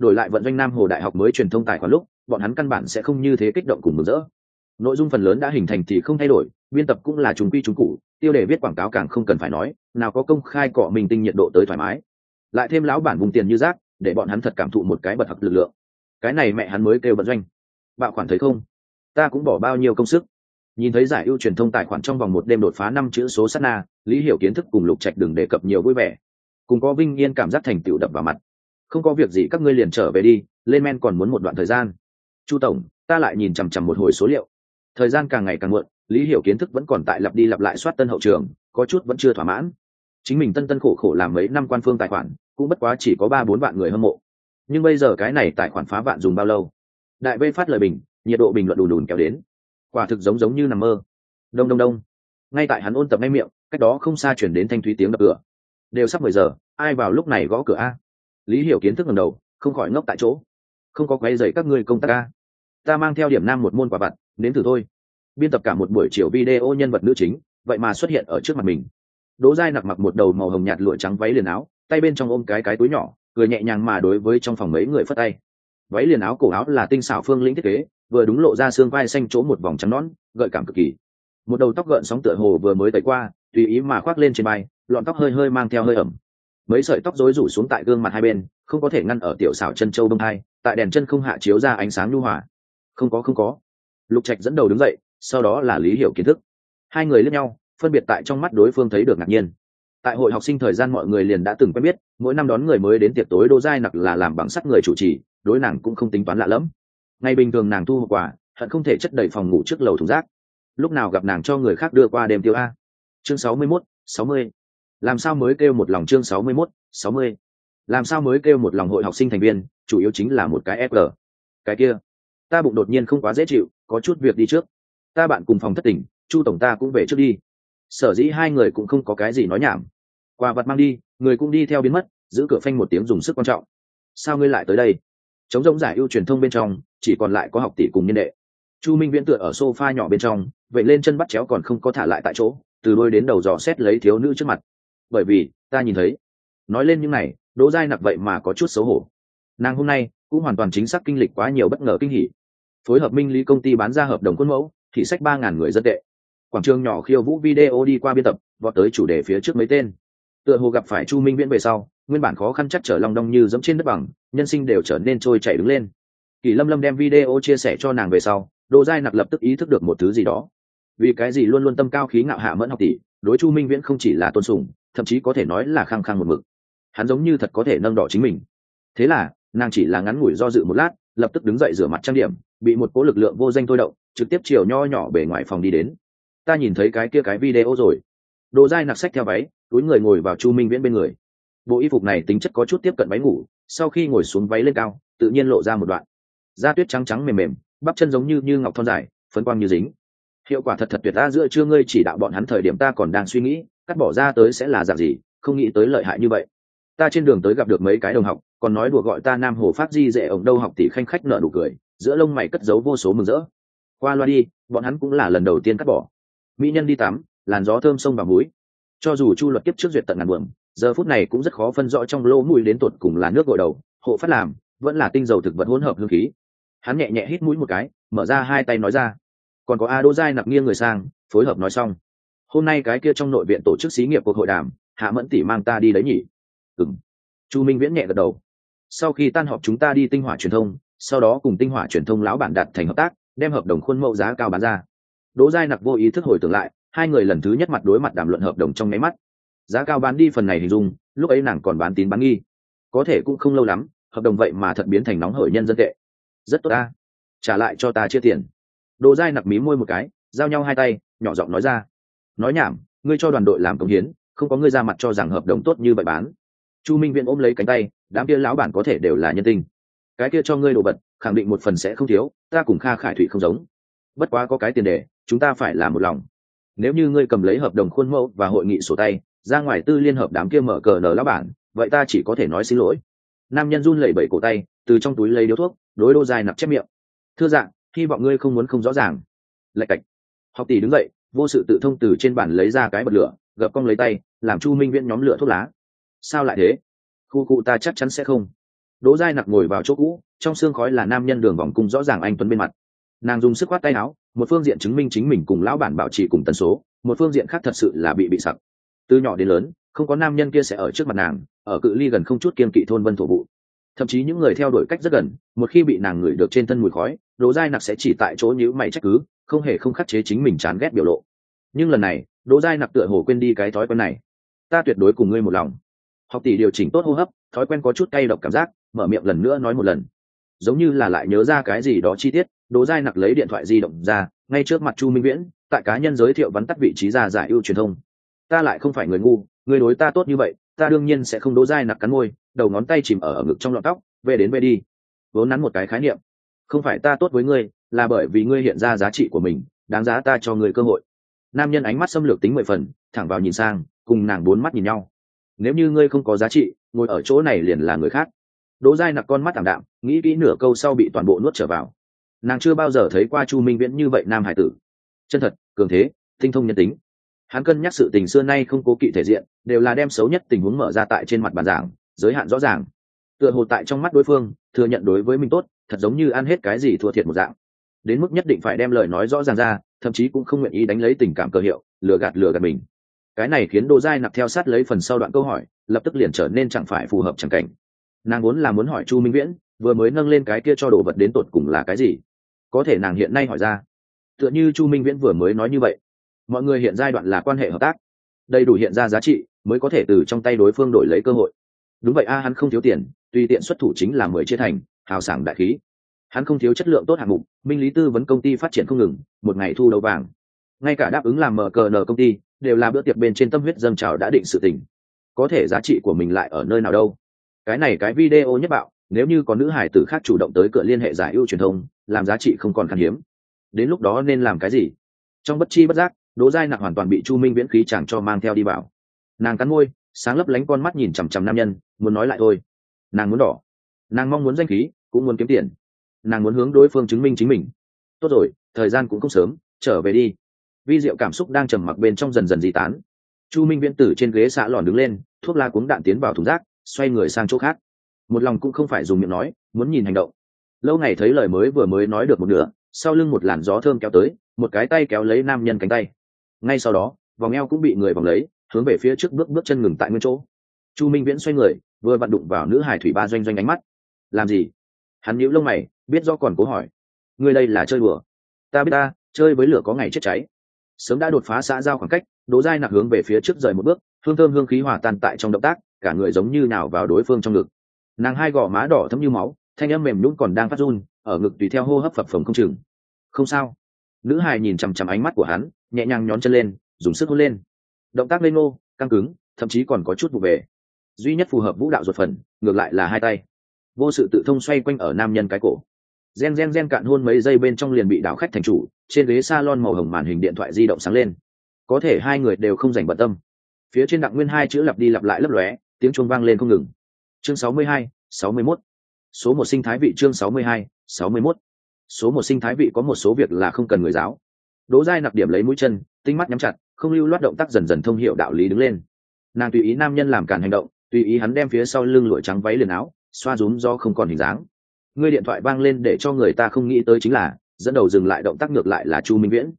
đổi lại vận doanh nam hồ đại học mới truyền thông tài khoản lúc, bọn hắn căn bản sẽ không như thế kích động cùng mừng rỡ. Nội dung phần lớn đã hình thành thì không thay đổi, biên tập cũng là chúng quy chúng cụ tiêu đề viết quảng cáo càng không cần phải nói, nào có công khai cọ mình tinh nhiệt độ tới thoải mái. Lại thêm lão bản vùng tiền như rác, để bọn hắn thật cảm thụ một cái bật học lực lượng. Cái này mẹ hắn mới kêu vận doanh. Bạo khoản thấy không? Ta cũng bỏ bao nhiêu công sức. Nhìn thấy giải ưu truyền thông tài khoản trong vòng một đêm đột phá năm chữ số sát na, lý hiểu kiến thức cùng lục trạch đừng đề cập nhiều vui vẻ. Cùng có vinh yên cảm giác thành tựu đập vào mặt không có việc gì, các ngươi liền trở về đi, lên men còn muốn một đoạn thời gian. Chu tổng, ta lại nhìn chằm chằm một hồi số liệu. Thời gian càng ngày càng muộn, lý hiểu kiến thức vẫn còn tại lặp đi lặp lại soát tân hậu trường, có chút vẫn chưa thỏa mãn. Chính mình tân tân khổ khổ làm mấy năm quan phương tài khoản, cũng bất quá chỉ có ba bốn vạn người hâm mộ. Nhưng bây giờ cái này tài khoản phá vạn dùng bao lâu? Đại vê phát lời bình, nhiệt độ bình luận đùn đùn kéo đến. Quả thực giống giống như nằm mơ. Đông đông đông. Ngay tại hắn ôn tập ngay miệng, cách đó không xa chuyển đến thanh thúy tiếng đập cửa. Đều sắp mười giờ, ai vào lúc này gõ cửa a? Lý hiểu kiến thức ngầm đầu, không khỏi ngốc tại chỗ. Không có quay dậy các ngươi công tác ca. Ta mang theo điểm nam một môn quả vặt đến thử thôi. Biên tập cả một buổi chiều video nhân vật nữ chính, vậy mà xuất hiện ở trước mặt mình. Đỗ giai nặc mặc một đầu màu hồng nhạt lụa trắng váy liền áo, tay bên trong ôm cái cái túi nhỏ, cười nhẹ nhàng mà đối với trong phòng mấy người phất tay. Váy liền áo cổ áo là tinh xảo phương lĩnh thiết kế, vừa đúng lộ ra xương vai xanh chỗ một vòng trắng nón gợi cảm cực kỳ. Một đầu tóc gợn sóng tựa hồ vừa mới tẩy qua, tùy ý mà khoác lên trên bay lọn tóc hơi hơi mang theo hơi ẩm mấy sợi tóc rối rủ xuống tại gương mặt hai bên, không có thể ngăn ở tiểu xảo chân châu đông hai, tại đèn chân không hạ chiếu ra ánh sáng nhu hòa. Không có không có. Lục trạch dẫn đầu đứng dậy, sau đó là lý hiểu kiến thức. Hai người lẫn nhau, phân biệt tại trong mắt đối phương thấy được ngạc nhiên. Tại hội học sinh thời gian mọi người liền đã từng quen biết, mỗi năm đón người mới đến tiệc tối đô giai nặc là làm bằng sắt người chủ trì, đối nàng cũng không tính toán lạ lẫm. Ngày bình thường nàng thu hậu quả hận không thể chất đầy phòng ngủ trước lầu thùng rác. Lúc nào gặp nàng cho người khác đưa qua đêm tiêu a. Chương sáu mươi mốt, sáu mươi làm sao mới kêu một lòng chương sáu mươi mốt, sáu mươi? Làm sao mới kêu một lòng hội học sinh thành viên, chủ yếu chính là một cái fg cái kia, ta bụng đột nhiên không quá dễ chịu, có chút việc đi trước. Ta bạn cùng phòng thất tỉnh, chu tổng ta cũng về trước đi. Sở dĩ hai người cũng không có cái gì nói nhảm. Quà vật mang đi, người cũng đi theo biến mất, giữ cửa phanh một tiếng dùng sức quan trọng. Sao ngươi lại tới đây? Chống rỗng giải ưu truyền thông bên trong, chỉ còn lại có học tỷ cùng nhân đệ. Chu minh viễn tựa ở sofa nhỏ bên trong, vậy lên chân bắt chéo còn không có thả lại tại chỗ, từ đôi đến đầu dò xét lấy thiếu nữ trước mặt bởi vì, ta nhìn thấy. Nói lên những này, đỗ giai nặc vậy mà có chút xấu hổ. Nàng hôm nay cũng hoàn toàn chính xác kinh lịch quá nhiều bất ngờ kinh hỉ. Phối hợp minh lý công ty bán ra hợp đồng khuôn mẫu thị sách ba ngàn người dân tệ. Quảng trường nhỏ khiêu vũ video đi qua biên tập, vọt tới chủ đề phía trước mấy tên. Tựa hồ gặp phải chu minh viễn về sau, nguyên bản khó khăn chắc trở lòng đông như dẫm trên đất bằng, nhân sinh đều trở nên trôi chảy đứng lên. Kỳ lâm lâm đem video chia sẻ cho nàng về sau, đỗ giai nặc lập tức ý thức được một thứ gì đó. Vì cái gì luôn luôn tâm cao khí ngạo hạ mẫn học tỷ, đối chu minh viễn không chỉ là tôn sùng thậm chí có thể nói là khăng khăng một mực. Hắn giống như thật có thể nâng đỏ chính mình. Thế là, nàng chỉ là ngắn ngủi do dự một lát, lập tức đứng dậy rửa mặt trang điểm, bị một cỗ lực lượng vô danh thôi động, trực tiếp chiều nho nhỏ bề ngoài phòng đi đến. Ta nhìn thấy cái kia cái video rồi. Đồ dai nặc sách theo váy, túi người ngồi vào chu minh viễn bên người. Bộ y phục này tính chất có chút tiếp cận váy ngủ, sau khi ngồi xuống váy lên cao, tự nhiên lộ ra một đoạn. Da tuyết trắng trắng mềm mềm, bắp chân giống như như ngọc thon dài, phấn quang như dính. Hiệu quả thật thật tuyệt ta giữa chưa ngươi chỉ đạo bọn hắn thời điểm ta còn đang suy nghĩ cắt bỏ ra tới sẽ là dạng gì, không nghĩ tới lợi hại như vậy. Ta trên đường tới gặp được mấy cái đồng học, còn nói đùa gọi ta nam hồ phát di dễ ổng đâu học tỷ khanh khách nợ đủ cười, giữa lông mày cất giấu vô số mừng rỡ. Qua loa đi, bọn hắn cũng là lần đầu tiên cắt bỏ. Mỹ nhân đi tắm, làn gió thơm sông và mũi. Cho dù chu luật kiếp trước duyệt tận ngàn buồng giờ phút này cũng rất khó phân rõ trong lỗ mũi đến tột cùng là nước gội đầu, hộ phát làm, vẫn là tinh dầu thực vật hỗn hợp hương khí. Hắn nhẹ nhẹ hít mũi một cái, mở ra hai tay nói ra. Còn có a đô dai nặc nghiêng người sang, phối hợp nói xong hôm nay cái kia trong nội viện tổ chức xí nghiệp cuộc hội đàm, hạ mẫn tỷ mang ta đi đấy nhỉ? Ừng chu minh viễn nhẹ gật đầu. Sau khi tan họp chúng ta đi tinh hỏa truyền thông, sau đó cùng tinh hỏa truyền thông lão bản đặt thành hợp tác, đem hợp đồng khuôn mẫu giá cao bán ra. Đỗ giai nặc vô ý thức hồi tưởng lại, hai người lần thứ nhất mặt đối mặt đàm luận hợp đồng trong nháy mắt. Giá cao bán đi phần này hình dung, lúc ấy nàng còn bán tín bán nghi. Có thể cũng không lâu lắm, hợp đồng vậy mà thật biến thành nóng hởi nhân dân tệ. Rất tốt ta. Trả lại cho ta chia tiền. Đỗ giai nặc mí môi một cái, giao nhau hai tay, nhỏ giọng nói ra nói nhảm, ngươi cho đoàn đội làm công hiến, không có ngươi ra mặt cho rằng hợp đồng tốt như vậy bán. Chu minh viễn ôm lấy cánh tay, đám kia lão bản có thể đều là nhân tình. cái kia cho ngươi đồ vật, khẳng định một phần sẽ không thiếu, ta cùng kha khải thụy không giống. Bất quá có cái tiền đề, chúng ta phải làm một lòng. Nếu như ngươi cầm lấy hợp đồng khuôn mẫu và hội nghị sổ tay, ra ngoài tư liên hợp đám kia mở cờ nở lão bản, vậy ta chỉ có thể nói xin lỗi. Nam nhân run lẩy bẩy cổ tay, từ trong túi lấy điếu thuốc, đối đô dài nặc chép miệng. Thưa dạng, hy vọng ngươi không muốn không rõ ràng. Lạch cạch. Học tỷ đứng dậy vô sự tự thông từ trên bản lấy ra cái bật lửa, gập cong lấy tay, làm chu minh viễn nhóm lửa thuốc lá. Sao lại thế? Khu cụ ta chắc chắn sẽ không. Đỗ giai nặc ngồi vào chỗ cũ, trong xương khói là nam nhân đường vòng cung rõ ràng anh tuấn bên mặt. Nàng dùng sức khoát tay áo, một phương diện chứng minh chính mình cùng lão bản bảo trì cùng tần số, một phương diện khác thật sự là bị bị sặc. Từ nhỏ đến lớn, không có nam nhân kia sẽ ở trước mặt nàng, ở cự ly gần không chút kiên kỵ thôn vân thổ vụ thậm chí những người theo đuổi cách rất gần, một khi bị nàng ngửi được trên thân mùi khói, đỗ giai nặc sẽ chỉ tại chỗ nhữ mày trách cứ không hề không khắc chế chính mình chán ghét biểu lộ. Nhưng lần này đỗ giai nặc tựa hồ quên đi cái thói quen này. Ta tuyệt đối cùng ngươi một lòng. Học tỷ điều chỉnh tốt hô hấp thói quen có chút cay độc cảm giác mở miệng lần nữa nói một lần. Giống như là lại nhớ ra cái gì đó chi tiết đỗ giai nặc lấy điện thoại di động ra ngay trước mặt chu minh viễn tại cá nhân giới thiệu vắn tắt vị trí ra giải ưu truyền thông. Ta lại không phải người ngu người đối ta tốt như vậy ta đương nhiên sẽ không đỗ giai nặc cắn môi đầu ngón tay chìm ở, ở ngực trong lọn tóc về đến về đi. Vốn nắn một cái khái niệm. Không phải ta tốt với ngươi là bởi vì ngươi hiện ra giá trị của mình, đáng giá ta cho ngươi cơ hội. Nam nhân ánh mắt xâm lược tính mười phần, thẳng vào nhìn sang, cùng nàng bốn mắt nhìn nhau. Nếu như ngươi không có giá trị, ngồi ở chỗ này liền là người khác. Đỗ giai nặc con mắt thảm đạm, nghĩ kỹ nửa câu sau bị toàn bộ nuốt trở vào. Nàng chưa bao giờ thấy qua chu minh viễn như vậy nam hải tử. Chân thật, cường thế, tinh thông nhân tính. Hắn cân nhắc sự tình xưa nay không cố kỵ thể diện, đều là đem xấu nhất tình huống mở ra tại trên mặt bàn giảng, giới hạn rõ ràng. Tựa hồ tại trong mắt đối phương, thừa nhận đối với mình tốt, thật giống như ăn hết cái gì thua thiệt một dạng đến mức nhất định phải đem lời nói rõ ràng ra, thậm chí cũng không nguyện ý đánh lấy tình cảm cơ hiệu, lừa gạt lừa gạt mình. Cái này khiến đồ dai nạp theo sát lấy phần sau đoạn câu hỏi, lập tức liền trở nên chẳng phải phù hợp chẳng cảnh. Nàng vốn là muốn hỏi chu minh viễn, vừa mới nâng lên cái kia cho đồ vật đến tột cùng là cái gì? Có thể nàng hiện nay hỏi ra. Tựa như chu minh viễn vừa mới nói như vậy, mọi người hiện giai đoạn là quan hệ hợp tác. Đầy đủ hiện ra giá trị, mới có thể từ trong tay đối phương đổi lấy cơ hội. Đúng vậy a, hắn không thiếu tiền tùy tiện xuất thủ chính là mười chia thành, hào sảng đại khí hắn không thiếu chất lượng tốt hạng mục, minh lý tư vấn công ty phát triển không ngừng, một ngày thu đầu vàng. Ngay cả đáp ứng làm mở cờ nở công ty, đều là bữa tiệc bên trên tâm huyết dâng trào đã định sự tình. Có thể giá trị của mình lại ở nơi nào đâu. Cái này cái video nhất bạo, nếu như có nữ hải tử khác chủ động tới cửa liên hệ giải ưu truyền thông, làm giá trị không còn khan hiếm. Đến lúc đó nên làm cái gì? Trong bất chi bất giác đố dai nặng hoàn toàn bị chu minh viễn khí chàng cho mang theo đi vào. Nàng cắn môi, sáng lấp lánh con mắt nhìn chằm chằm nam nhân, muốn nói lại thôi. Nàng muốn đỏ. Nàng mong muốn danh khí, cũng muốn kiếm tiền nàng muốn hướng đối phương chứng minh chính mình. Tốt rồi, thời gian cũng không sớm, trở về đi. Vi diệu cảm xúc đang trầm mặc bên trong dần dần di tán. Chu minh viễn tử trên ghế xã lòn đứng lên, thuốc la cuống đạn tiến vào thùng rác, xoay người sang chỗ khác. Một lòng cũng không phải dùng miệng nói, muốn nhìn hành động. Lâu ngày thấy lời mới vừa mới nói được một nửa, sau lưng một làn gió thơm kéo tới, một cái tay kéo lấy nam nhân cánh tay. Ngay sau đó, vòng eo cũng bị người vòng lấy, hướng về phía trước bước bước chân ngừng tại nguyên chỗ. Chu minh viễn xoay người, vừa vặn đụng vào nữ hải thủy ba doanh doanh ánh mắt. Làm gì? Hắn nhíu lông mày biết do còn cố hỏi. Ngươi đây là chơi bừa ta biết ta, chơi với lửa có ngày chết cháy. Sớm đã đột phá xã giao khoảng cách đố dai nặc hướng về phía trước rời một bước, hương thơm hương khí hòa tan tại trong động tác, cả người giống như nào vào đối phương trong ngực. Nàng hai gò má đỏ thấm như máu, thanh âm mềm nhũng còn đang phát run, ở ngực tùy theo hô hấp phập phồng không chừng. Không sao. Nữ hài nhìn chằm chằm ánh mắt của hắn, nhẹ nhàng nhón chân lên, dùng sức hôn lên. Động tác lên ngô, căng cứng, thậm chí còn có chút vụ về. Duy nhất phù hợp vũ đạo ruột phần, ngược lại là hai tay. Vô sự tự thông xoay quanh ở nam nhân cái cổ gen gen gen cạn hôn mấy giây bên trong liền bị đảo khách thành chủ trên ghế salon màu hồng màn hình điện thoại di động sáng lên. Có thể hai người đều không dành bận tâm. Phía trên đặng nguyên hai chữ lặp đi lặp lại lấp lóe tiếng chuông vang lên không ngừng. Chương 62, 61. số một sinh thái vị chương 62, 61. số một sinh thái vị có một số việc là không cần người giáo. Đỗ giai nặc điểm lấy mũi chân tinh mắt nhắm chặt không lưu loát động tác dần dần thông hiệu đạo lý đứng lên. Nàng tùy ý nam nhân làm cản hành động tùy ý hắn đem phía sau lưng lụa trắng váy liền áo xoa rúm do không còn hình dáng ngươi điện thoại vang lên để cho người ta không nghĩ tới chính là, dẫn đầu dừng lại động tác ngược lại là chu minh viễn.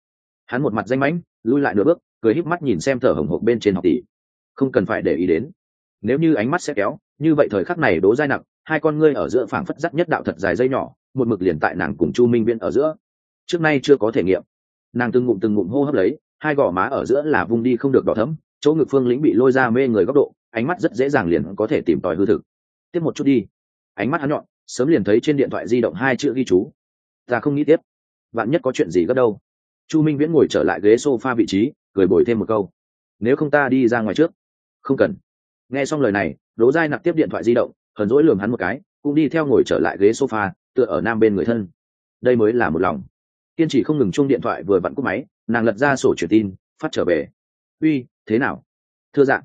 Hắn một mặt danh mãnh, lui lại nửa bước, cười híp mắt nhìn xem thở hồng hộc bên trên học tỷ. Không cần phải để ý đến. Nếu như ánh mắt sẽ kéo, như vậy thời khắc này đố dai nặng hai con ngươi ở giữa phảng phất dắt nhất đạo thật dài dây nhỏ, một mực liền tại nàng cùng chu minh viễn ở giữa. Trước nay chưa có thể nghiệm. Nàng từng ngụm từng ngụm hô hấp lấy, hai gò má ở giữa là vung đi không được đỏ thấm chỗ ngực phương lĩnh bị lôi ra mê người góc độ, ánh mắt rất dễ dàng liền có thể tìm tòi hư thực. Tiếp một chút đi. Ánh mắt hắn nhọn sớm liền thấy trên điện thoại di động hai chữ ghi chú. Ta không nghĩ tiếp. Bạn nhất có chuyện gì gấp đâu. Chu minh viễn ngồi trở lại ghế s o f a vị trí, cười bồi thêm một câu. Nếu không ta đi ra ngoài trước. Không cần. Nghe xong lời này đố dai nặc tiếp điện thoại di động, hờn dỗi lường hắn một cái, cũng đi theo ngồi trở lại ghế sofa, tựa ở nam bên người thân. Đây mới là một lòng. Kiên trì không ngừng chung điện thoại vừa vặn cúp máy, nàng lật ra sổ truyền tin, phát trở về. Uy, thế nào? Thưa dạng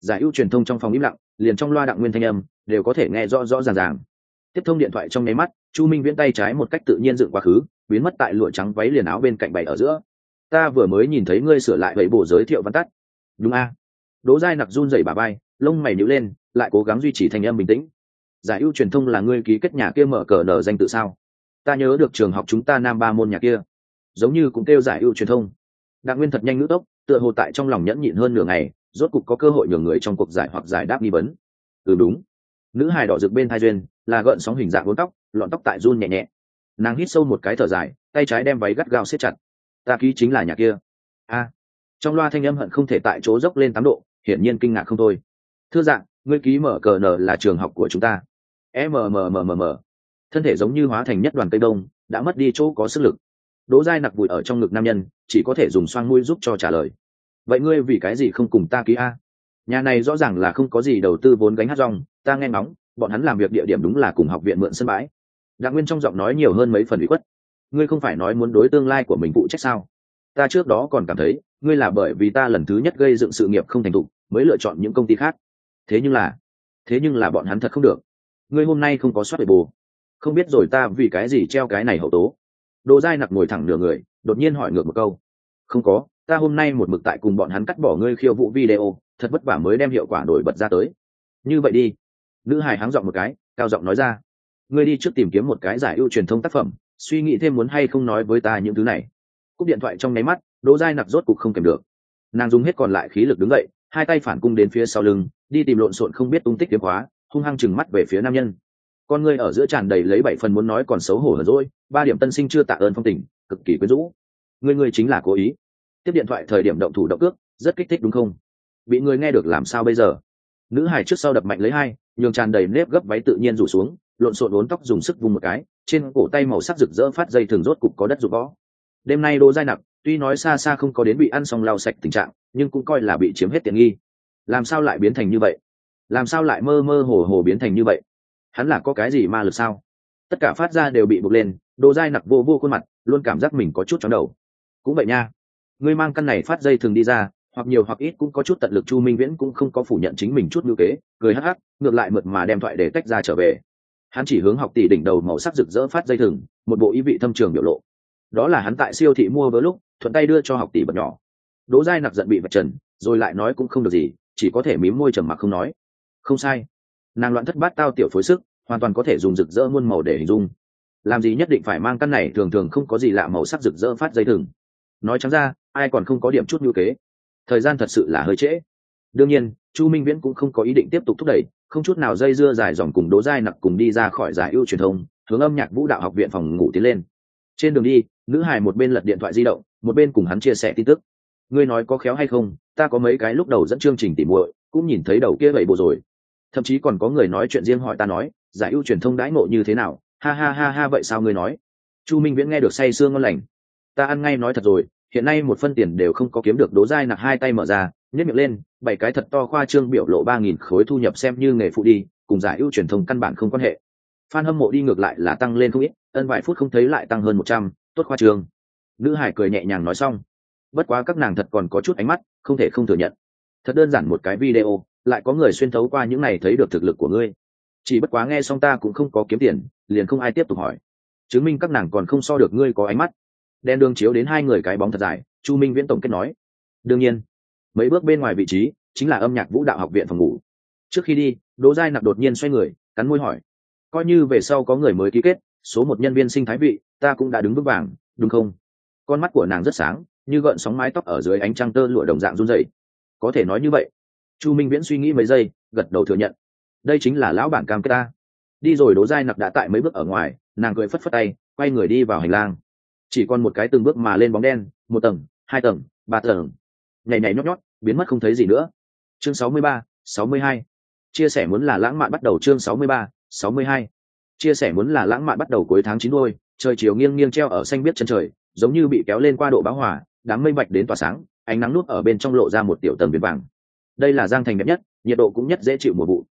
giải ưu truyền thông trong phòng im lặng, liền trong loa đặng nguyên thanh âm, đều có thể nghe rõ rõ ràng ràng tiếp thông điện thoại trong nháy mắt, chu minh viễn tay trái một cách tự nhiên dựng quá khứ, biến mất tại lụa trắng váy liền áo bên cạnh bày ở giữa. Ta vừa mới nhìn thấy ngươi sửa lại vậy bổ giới thiệu văn tắt. Đúng a. Đỗ giai nặc run rẩy bà bay lông mày nhíu lên, lại cố gắng duy trì thành âm bình tĩnh. Giải ưu truyền thông là ngươi ký kết nhà kia mở cờ nở danh tự sao? Ta nhớ được trường học chúng ta nam ba môn nhà kia. Giống như cũng kêu giải ưu truyền thông. Đặng nguyên thật nhanh ngữ tốc, tựa hồ tại trong lòng nhẫn nhịn hơn nửa ngày, rốt cục có cơ hội nhường người trong cuộc giải hoặc giải đáp nghi vấn. Ừ đúng. Nữ hài đỏ rực bên thai duyên là gợn sóng hình dạng uốn tóc, lọn tóc tại run nhẹ nhẹ. Nàng hít sâu một cái thở dài, tay trái đem váy gắt gao siết chặt. Ta ký chính là nhà kia. A. Trong loa thanh âm hận không thể tại chỗ dốc lên tám độ, hiển nhiên kinh ngạc không thôi. Thưa dạng, ngươi ký mở cờ nở là trường học của chúng ta. Mmmmm thân thể giống như hóa thành nhất đoàn cây đông, đã mất đi chỗ có sức lực. Đỗ dai nặc vùi ở trong ngực nam nhân, chỉ có thể dùng xoang mũi giúp cho trả lời. Vậy ngươi vì cái gì không cùng ta ký a? Nhà này rõ ràng là không có gì đầu tư vốn gánh hát rong, ta nghe ngóng bọn hắn làm việc địa điểm đúng là cùng học viện mượn sân bãi. Đặng nguyên trong giọng nói nhiều hơn mấy phần bị khuất. Ngươi không phải nói muốn đối tương lai của mình phụ trách sao? Ta trước đó còn cảm thấy, ngươi là bởi vì ta lần thứ nhất gây dựng sự nghiệp không thành thục, mới lựa chọn những công ty khác. Thế nhưng là, thế nhưng là bọn hắn thật không được. Ngươi hôm nay không có soát bề bồ không biết rồi ta vì cái gì treo cái này hậu tố? Đồ dai nặc ngồi thẳng nửa người, đột nhiên hỏi ngược một câu. Không có, ta hôm nay một mực tại cùng bọn hắn cắt bỏ ngươi khiêu vụ video, thật vất vả mới đem hiệu quả nổi bật ra tới. Như vậy đi nữ hải háng giọng một cái, cao giọng nói ra, ngươi đi trước tìm kiếm một cái giải ưu truyền thông tác phẩm, suy nghĩ thêm muốn hay không nói với ta những thứ này. Cúp điện thoại trong nháy mắt, đỗ dai nặc rốt cục không kèm được. Nàng dùng hết còn lại khí lực đứng dậy, hai tay phản cung đến phía sau lưng, đi tìm lộn xộn không biết tung tích kiếm khóa hung hăng chừng mắt về phía nam nhân. Con ngươi ở giữa tràn đầy lấy bảy phần muốn nói còn xấu hổ rồi ba điểm tân sinh chưa tạ ơn phong tình, cực kỳ quyến rũ. Ngươi ngươi chính là cố ý. Tiếp điện thoại thời điểm động thủ động cước, rất kích thích đúng không? Bị người nghe được làm sao bây giờ? Nữ hải trước sau đập mạnh lấy hai nhường tràn đầy nếp gấp váy tự nhiên rủ xuống lộn xộn uốn tóc dùng sức vùng một cái trên cổ tay màu sắc rực rỡ phát dây thường rốt cục có đất rụng võ đêm nay đỗ dai nặc, tuy nói xa xa không có đến bị ăn xong lau sạch tình trạng nhưng cũng coi là bị chiếm hết tiện nghi. Làm sao lại biến thành như vậy? Làm sao lại mơ mơ hồ hồ biến thành như vậy? Hắn là có cái gì ma lực sao? Tất cả phát ra đều bị bục lên đồ dai nặc vô vô khuôn mặt luôn cảm giác mình có chút chóng đầu. Cũng vậy nha. Ngươi mang căn này phát dây thường đi ra hoặc nhiều hoặc ít cũng có chút tận lực chu minh viễn cũng không có phủ nhận chính mình chút ngữ kế, cười hắc hắc, ngược lại mượt mà đem thoại để tách ra trở về. Hắn chỉ hướng học tỷ đỉnh đầu màu sắc rực rỡ phát dây thừng, một bộ ý vị thâm trường biểu lộ. Đó là hắn tại siêu thị mua với lúc, thuận tay đưa cho học tỷ bật nhỏ. Đỗ giai nặc giận bị vật trần, rồi lại nói cũng không được gì, chỉ có thể mím môi trầm mặc không nói. Không sai. Nàng loạn thất bát tao tiểu phối sức, hoàn toàn có thể dùng rực rỡ muôn màu để hình dung. Làm gì nhất định phải mang căn này thường thường không có gì lạ màu sắc rực rỡ phát dây thừng. Nói chẳng ra, ai còn không có điểm chút ngữ kế thời gian thật sự là hơi trễ. Đương nhiên, chu minh viễn cũng không có ý định tiếp tục thúc đẩy, không chút nào dây dưa dài dòng cùng đố dai nặc cùng đi ra khỏi giải ưu truyền thông, hướng âm nhạc vũ đạo học viện phòng ngủ tiến lên. Trên đường đi, nữ Hải một bên lật điện thoại di động, một bên cùng hắn chia sẻ tin tức. Ngươi nói có khéo hay không, ta có mấy cái lúc đầu dẫn chương trình tỉ muội, cũng nhìn thấy đầu kia vậy bộ rồi. Thậm chí còn có người nói chuyện riêng hỏi ta nói, giải ưu truyền thông đãi ngộ như thế nào? Ha ha ha ha, vậy sao ngươi nói? Chu minh viễn nghe được say sương ngon lành. Ta ăn ngay nói thật rồi hiện nay một phân tiền đều không có kiếm được đố dai nặc hai tay mở ra nhét miệng lên, bảy cái thật to khoa trương biểu lộ ba nghìn khối thu nhập xem như nghề phụ đi, cùng giải ưu truyền thông căn bản không quan hệ. F hâm mộ đi ngược lại là tăng lên không ít, ân vài phút không thấy lại tăng hơn một trăm, tốt khoa trương. Nữ hải cười nhẹ nhàng nói xong. Bất quá các nàng thật còn có chút ánh mắt, không thể không thừa nhận. Thật đơn giản một cái video, lại có người xuyên thấu qua những này thấy được thực lực của ngươi. Chỉ bất quá nghe xong ta cũng không có kiếm tiền, liền không ai tiếp tục hỏi. Chứng minh các nàng còn không so được ngươi có ánh mắt đen đường chiếu đến hai người cái bóng thật dài, chu minh viễn tổng kết nói. Đương nhiên, mấy bước bên ngoài vị trí chính là âm nhạc vũ đạo học viện phòng ngủ. Trước khi đi, đỗ giai nặc đột nhiên xoay người, cắn môi hỏi. Coi như về sau có người mới ký kết, số một nhân viên sinh thái vị, ta cũng đã đứng vững vàng, đúng không? Con mắt của nàng rất sáng, như gợn sóng mái tóc ở dưới ánh trăng tơ lụa đồng dạng run dày có thể nói như vậy. Chu minh viễn suy nghĩ mấy giây, gật đầu thừa nhận. Đây chính là lão bản cam kết ta. Đi rồi đố dai nặc đã tại mấy bước ở ngoài, nàng cười phất phất tay, quay người đi vào hành lang chỉ còn một cái từng bước mà lên bóng đen, một tầng, hai tầng, ba tầng. Nhảy nhảy nhót nhót, biến mất không thấy gì nữa. Chương sáu mươi ba, sáu mươi hai. Chia sẻ muốn là lãng mạn bắt đầu chương sáu mươi ba, sáu mươi hai. Chia sẻ muốn là lãng mạn bắt đầu cuối tháng chín đôi trời chiều nghiêng nghiêng treo ở xanh biết chân trời, giống như bị kéo lên qua độ báo hỏa đám mây bạch đến tỏa sáng, ánh nắng nút ở bên trong lộ ra một tiểu tầng viền vàng. Đây là giang thành đẹp nhất, nhiệt độ cũng nhất dễ chịu mùa vụ.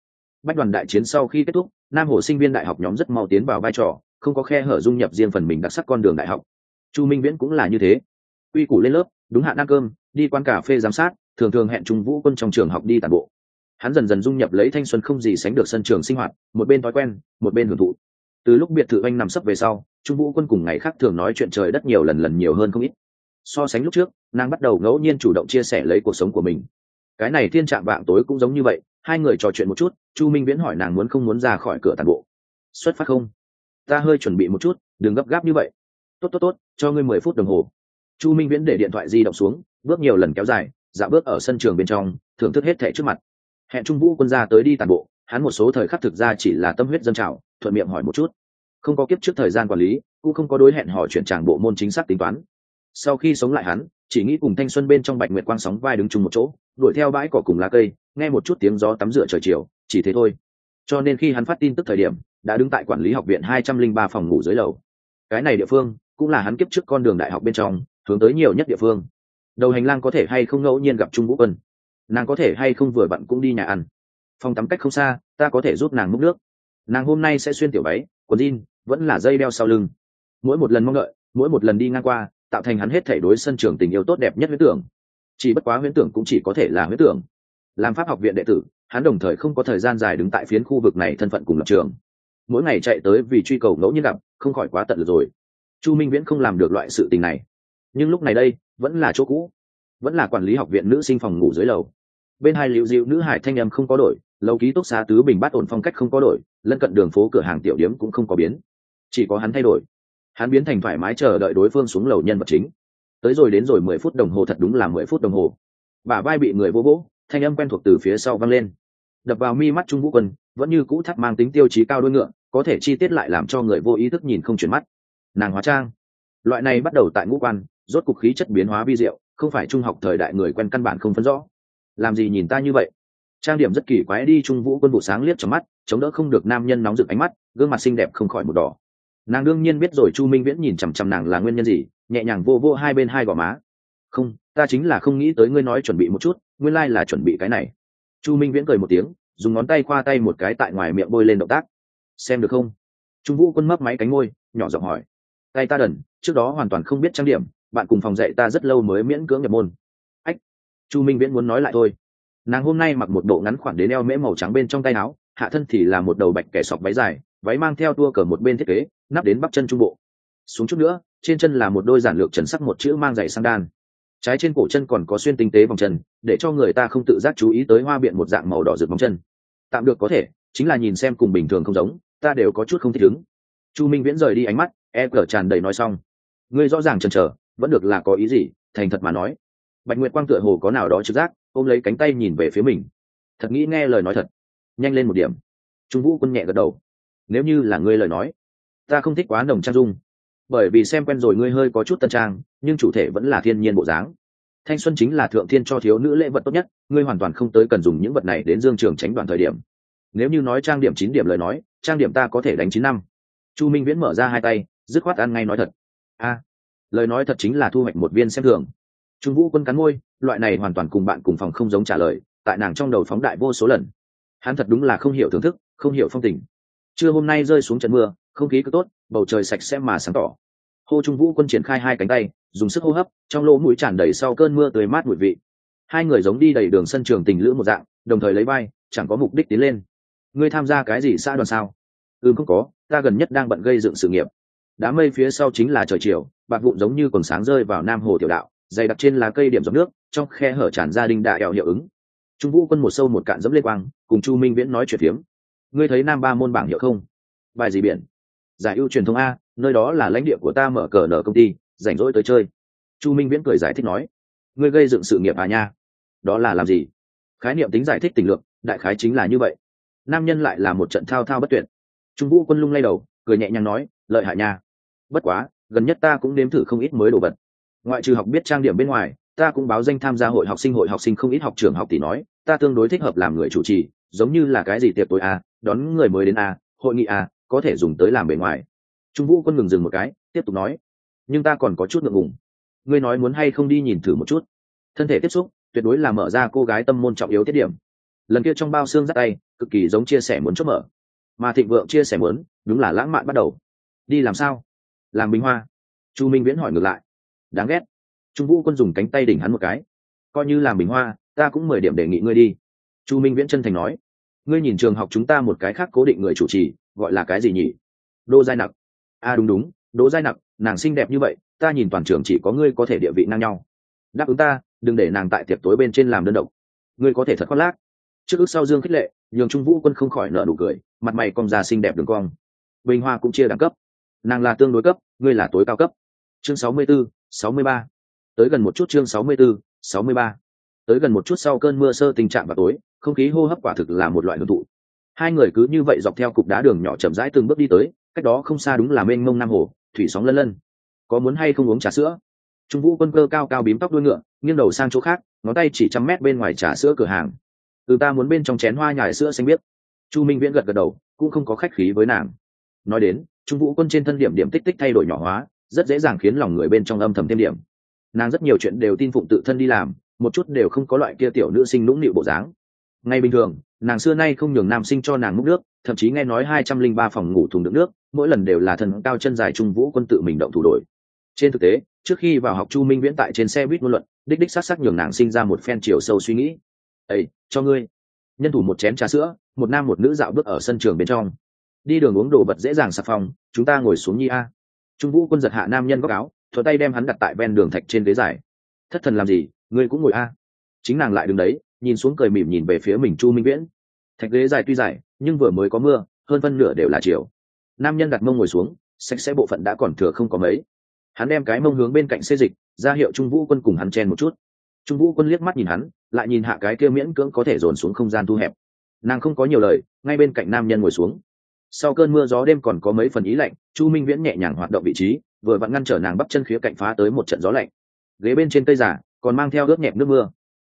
Bách đoàn đại chiến sau khi kết thúc, nam hồ sinh viên đại học nhóm rất mau tiến vào vai trò, không có khe hở dung nhập riêng phần mình đặc sắc con đường đại học chu minh viễn cũng là như thế. Uy củ lên lớp, đúng hạn ăn cơm, đi quán cà phê giám sát, thường thường hẹn trung vũ quân trong trường học đi tàn bộ. Hắn dần dần dung nhập lấy thanh xuân không gì sánh được sân trường sinh hoạt, một bên thói quen, một bên hưởng thụ. Từ lúc biệt thự anh nằm sấp về sau, trung vũ quân cùng ngày khác thường nói chuyện trời đất nhiều lần lần nhiều hơn không ít. So sánh lúc trước, nàng bắt đầu ngẫu nhiên chủ động chia sẻ lấy cuộc sống của mình. Cái này thiên trạng vạng tối cũng giống như vậy, hai người trò chuyện một chút, chu minh viễn hỏi nàng muốn không muốn ra khỏi cửa tàn bộ. Xuất phát không? Ta hơi chuẩn bị một chút, đừng gấp gáp như vậy tốt tốt tốt, cho ngươi mười phút đồng hồ. Chu minh viễn để điện thoại di động xuống, bước nhiều lần kéo dài, dạo bước ở sân trường bên trong, thưởng thức hết thẻ trước mặt. Hẹn trung vũ quân ra tới đi tàn bộ, hắn một số thời khắc thực ra chỉ là tâm huyết dân trào, thuận miệng hỏi một chút. Không có kiếp trước thời gian quản lý, cũng không có đối hẹn hỏi chuyển tràng bộ môn chính xác tính toán. Sau khi sống lại hắn, chỉ nghĩ cùng thanh xuân bên trong bạch nguyệt quang sóng vai đứng chung một chỗ, đuổi theo bãi cỏ cùng lá cây, nghe một chút tiếng gió tắm rửa trời chiều, chỉ thế thôi. Cho nên khi hắn phát tin tức thời điểm, đã đứng tại quản lý học viện hai trăm linh ba phòng ngủ dưới lầu. Cái này địa phương cũng là hắn kiếp trước con đường đại học bên trong, hướng tới nhiều nhất địa phương. Đầu hành lang có thể hay không ngẫu nhiên gặp trung vũ quân? Nàng có thể hay không vừa bận cũng đi nhà ăn? Phòng tắm cách không xa, ta có thể giúp nàng múc nước. Nàng hôm nay sẽ xuyên tiểu váy, quần jean, vẫn là dây đeo sau lưng. Mỗi một lần mong đợi, mỗi một lần đi ngang qua, tạo thành hắn hết thể đối sân trường tình yêu tốt đẹp nhất huyễn tưởng. Chỉ bất quá huyễn tưởng cũng chỉ có thể là huyễn tưởng. Làm pháp học viện đệ tử, hắn đồng thời không có thời gian dài đứng tại phiến khu vực này thân phận cùng lập trường. Mỗi ngày chạy tới vì truy cầu ngẫu nhiên gặp, không khỏi quá tận lực rồi chu minh viễn không làm được loại sự tình này. Nhưng lúc này đây, vẫn là chỗ cũ. Vẫn là quản lý học viện nữ sinh phòng ngủ dưới lầu. Bên hai liệu dịu nữ hải thanh em không có đổi, lầu ký túc xá tứ bình bát ổn phong cách không có đổi, lân cận đường phố cửa hàng tiểu điếm cũng không có biến. Chỉ có hắn thay đổi. Hắn biến thành thoải mái chờ đợi đối phương xuống lầu nhân vật chính. Tới rồi đến rồi mười phút đồng hồ thật đúng là mười phút đồng hồ. Bả vai bị người vô vỗ, thanh âm quen thuộc từ phía sau văng lên. Đập vào mi mắt trung vũ quân, vẫn như cũ thắt mang tính tiêu chí cao đôi ngựa, có thể chi tiết lại làm cho người vô ý thức nhìn không chuyển mắt nàng hóa trang. Loại này bắt đầu tại ngũ quan, rốt cục khí chất biến hóa vi diệu, không phải trung học thời đại người quen căn bản không phân rõ. Làm gì nhìn ta như vậy? Trang điểm rất kỳ quái đi, trung vũ quân vụ sáng liếc trong mắt, chống đỡ không được nam nhân nóng rực ánh mắt, gương mặt xinh đẹp không khỏi một đỏ. Nàng đương nhiên biết rồi, chu minh viễn nhìn chằm chằm nàng là nguyên nhân gì, nhẹ nhàng vô vô hai bên hai gò má. Không, ta chính là không nghĩ tới ngươi nói chuẩn bị một chút, nguyên lai、like、là chuẩn bị cái này. Chu minh viễn cười một tiếng, dùng ngón tay khoa tay một cái tại ngoài miệng bôi lên động tác. Xem được không? Trung vũ quân mấp máy cánh môi, nhỏ giọng hỏi tay ta đần, trước đó hoàn toàn không biết trang điểm, bạn cùng phòng dạy ta rất lâu mới miễn cưỡng nhập môn. Ách, chu minh viễn muốn nói lại thôi. Nàng hôm nay mặc một bộ ngắn khoảng đến eo mễ màu trắng bên trong tay áo, hạ thân thì là một đầu bạch kẻ sọc váy dài, váy mang theo tua cờ một bên thiết kế, nắp đến bắp chân trung bộ. Xuống chút nữa, trên chân là một đôi giản lược trần sắc một chữ mang giày sang đan. Trái trên cổ chân còn có xuyên tinh tế vòng chân, để cho người ta không tự giác chú ý tới hoa biện một dạng màu đỏ rực vòng chân. Tạm được có thể, chính là nhìn xem cùng bình thường không giống, ta đều có chút không thích ứng chu minh viễn rời đi ánh mắt e cờ tràn đầy nói xong. Ngươi rõ ràng chần chờ, vẫn được là có ý gì, thành thật mà nói. Bạch nguyệt quang tựa hồ có nào đó trực giác, ôm lấy cánh tay nhìn về phía mình. Thật nghĩ nghe lời nói thật. Nhanh lên một điểm. Trung vũ quân nhẹ gật đầu. Nếu như là ngươi lời nói, ta không thích quá nồng trang dung. Bởi vì xem quen rồi ngươi hơi có chút tân trang, nhưng chủ thể vẫn là thiên nhiên bộ dáng. Thanh xuân chính là thượng thiên cho thiếu nữ lễ vật tốt nhất, ngươi hoàn toàn không tới cần dùng những vật này đến dương trường tránh đoạn thời điểm. Nếu như nói trang điểm chín điểm lời nói, trang điểm ta có thể đánh chín năm. Chu minh viễn mở ra hai tay dứt khoát ăn ngay nói thật. A lời nói thật chính là thu hoạch một viên xem thường. Trung vũ quân cắn môi loại này hoàn toàn cùng bạn cùng phòng không giống trả lời tại nàng trong đầu phóng đại vô số lần. Hắn thật đúng là không hiểu thưởng thức không hiểu phong tình. Trưa hôm nay rơi xuống trận mưa không khí cứ tốt bầu trời sạch sẽ mà sáng tỏ. Hô trung vũ quân triển khai hai cánh tay dùng sức hô hấp trong lỗ mũi tràn đầy sau cơn mưa tươi mát mùi vị. Hai người giống đi đầy đường sân trường tình lữ một dạng đồng thời lấy vai, chẳng có mục đích tiến lên. Ngươi tham gia cái gì xã đoàn sao? Ừ không có ta gần nhất đang bận gây dựng sự nghiệp đám mây phía sau chính là trời chiều, bạc vụn giống như còn sáng rơi vào nam hồ tiểu đạo, dày đặc trên lá cây điểm giọt nước, trong khe hở tràn ra đinh đại eo hiệu ứng. Trung vũ quân một sâu một cạn dẫm lê quang, cùng chu minh viễn nói chuyện phiếm. Ngươi thấy nam ba môn bảng hiệu không? Bài gì biển? Giải ưu truyền thông a, nơi đó là lãnh địa của ta mở cờ nở công ty, rảnh rỗi tới chơi. Chu minh viễn cười giải thích nói. Ngươi gây dựng sự nghiệp à nha? Đó là làm gì? Khái niệm tính giải thích tình lượng đại khái chính là như vậy. Nam nhân lại là một trận thao thao bất tuyệt. Trung vũ quân lung lay đầu, cười nhẹ nhàng nói, lợi hại nha bất quá, gần nhất ta cũng nếm thử không ít mới đồ vật. Ngoại trừ học biết trang điểm bên ngoài, ta cũng báo danh tham gia hội học sinh, hội học sinh không ít học trường học tỷ nói, ta tương đối thích hợp làm người chủ trì, giống như là cái gì tiệc tối a đón người mới đến a hội nghị a có thể dùng tới làm bề ngoài. Trung vũ quân ngừng dừng một cái, tiếp tục nói, nhưng ta còn có chút ngượng ngùng. Ngươi nói muốn hay không đi nhìn thử một chút. Thân thể tiếp xúc, tuyệt đối là mở ra cô gái tâm môn trọng yếu tiết điểm. Lần kia trong bao xương dắt tay, cực kỳ giống chia sẻ muốn chốt mở. Mà thịnh vượng chia sẻ muốn, đúng là lãng mạn bắt đầu. Đi làm sao? Làm bình hoa. Chu minh viễn hỏi ngược lại. Đáng ghét. Trung vũ quân dùng cánh tay đỉnh hắn một cái. Coi như làm bình hoa, ta cũng mười điểm đề nghị ngươi đi. Chu minh viễn chân thành nói. Ngươi nhìn trường học chúng ta một cái khác cố định người chủ trì, gọi là cái gì nhỉ? Đô giai nặc. A đúng đúng, đỗ giai nặc, nàng xinh đẹp như vậy, ta nhìn toàn trường chỉ có ngươi có thể địa vị ngang nhau. Đáp ứng ta, đừng để nàng tại tiệc tối bên trên làm đơn độc. Ngươi có thể thật khoác lác. Trước ước sau dương khích lệ, nhường trung vũ quân không khỏi nợ nụ cười, mặt mày cong già xinh đẹp đường cong. Bình hoa cũng chia đẳng cấp. Nàng là tương đối cấp ngươi là tối cao cấp. Chương sáu mươi 64, sáu mươi ba. Tới gần một chút chương sáu mươi 64, sáu mươi ba. Tới gần một chút sau cơn mưa sơ tình trạng vào tối không khí hô hấp quả thực là một loại hưởng thụ. Hai người cứ như vậy dọc theo cục đá đường nhỏ chậm rãi từng bước đi tới cách đó không xa đúng là mênh mông nam hồ thủy sóng lân lân. Có muốn hay không uống trà sữa? Trung vũ quân cơ cao cao bím tóc đuôi ngựa nghiêng đầu sang chỗ khác ngón tay chỉ trăm mét bên ngoài trà sữa cửa hàng. Từ ta muốn bên trong chén hoa nhài sữa xanh biết chu minh viễn gật gật đầu cũng không có khách khí với nàng. Nói đến trung vũ quân trên thân điểm điểm tích tích thay đổi nhỏ hóa, rất dễ dàng khiến lòng người bên trong âm thầm thêm điểm. Nàng rất nhiều chuyện đều tin phụng tự thân đi làm, một chút đều không có loại kia tiểu nữ sinh nũng nịu bộ dáng. Ngay bình thường, nàng xưa nay không nhường nam sinh cho nàng múc nước, thậm chí nghe nói hai trăm linh ba phòng ngủ thùng đựng nước, mỗi lần đều là thần cao chân dài trung vũ quân tự mình động thủ đổi. Trên thực tế, trước khi vào học chu minh viễn tại trên xe buýt ngôn luận, đích đích s á nhường nàng sinh ra một phen chiều sâu suy nghĩ. Ây cho ngươi. Nhân thủ một chén trà sữa, một nam một nữ dạo bước ở sân trường bên trong đi đường uống đồ vật dễ dàng sạp phòng chúng ta ngồi xuống nhi a. Trung vũ quân giật hạ nam nhân góc áo, thuận tay đem hắn đặt tại ven đường thạch trên ghế dài. Thất thần làm gì, ngươi cũng ngồi a. Chính nàng lại đứng đấy, nhìn xuống cười mỉm nhìn về phía mình chu minh viễn. Thạch ghế dài tuy dài, nhưng vừa mới có mưa, hơn phân nửa đều là chiều. Nam nhân đặt mông ngồi xuống, sạch sẽ bộ phận đã còn thừa không có mấy. Hắn đem cái mông hướng bên cạnh xê dịch, ra hiệu trung vũ quân cùng hắn chen một chút. Trung vũ quân liếc mắt nhìn hắn, lại nhìn hạ cái kia miễn cưỡng có thể dồn xuống không gian thu hẹp. Nàng không có nhiều lời, ngay bên cạnh nam nhân ngồi xuống sau cơn mưa gió đêm còn có mấy phần ý lạnh, chu minh viễn nhẹ nhàng hoạt động vị trí, vừa vặn ngăn trở nàng bắp chân khía cạnh phá tới một trận gió lạnh. Ghế bên trên cây giả còn mang theo ướt nhẹp nước mưa.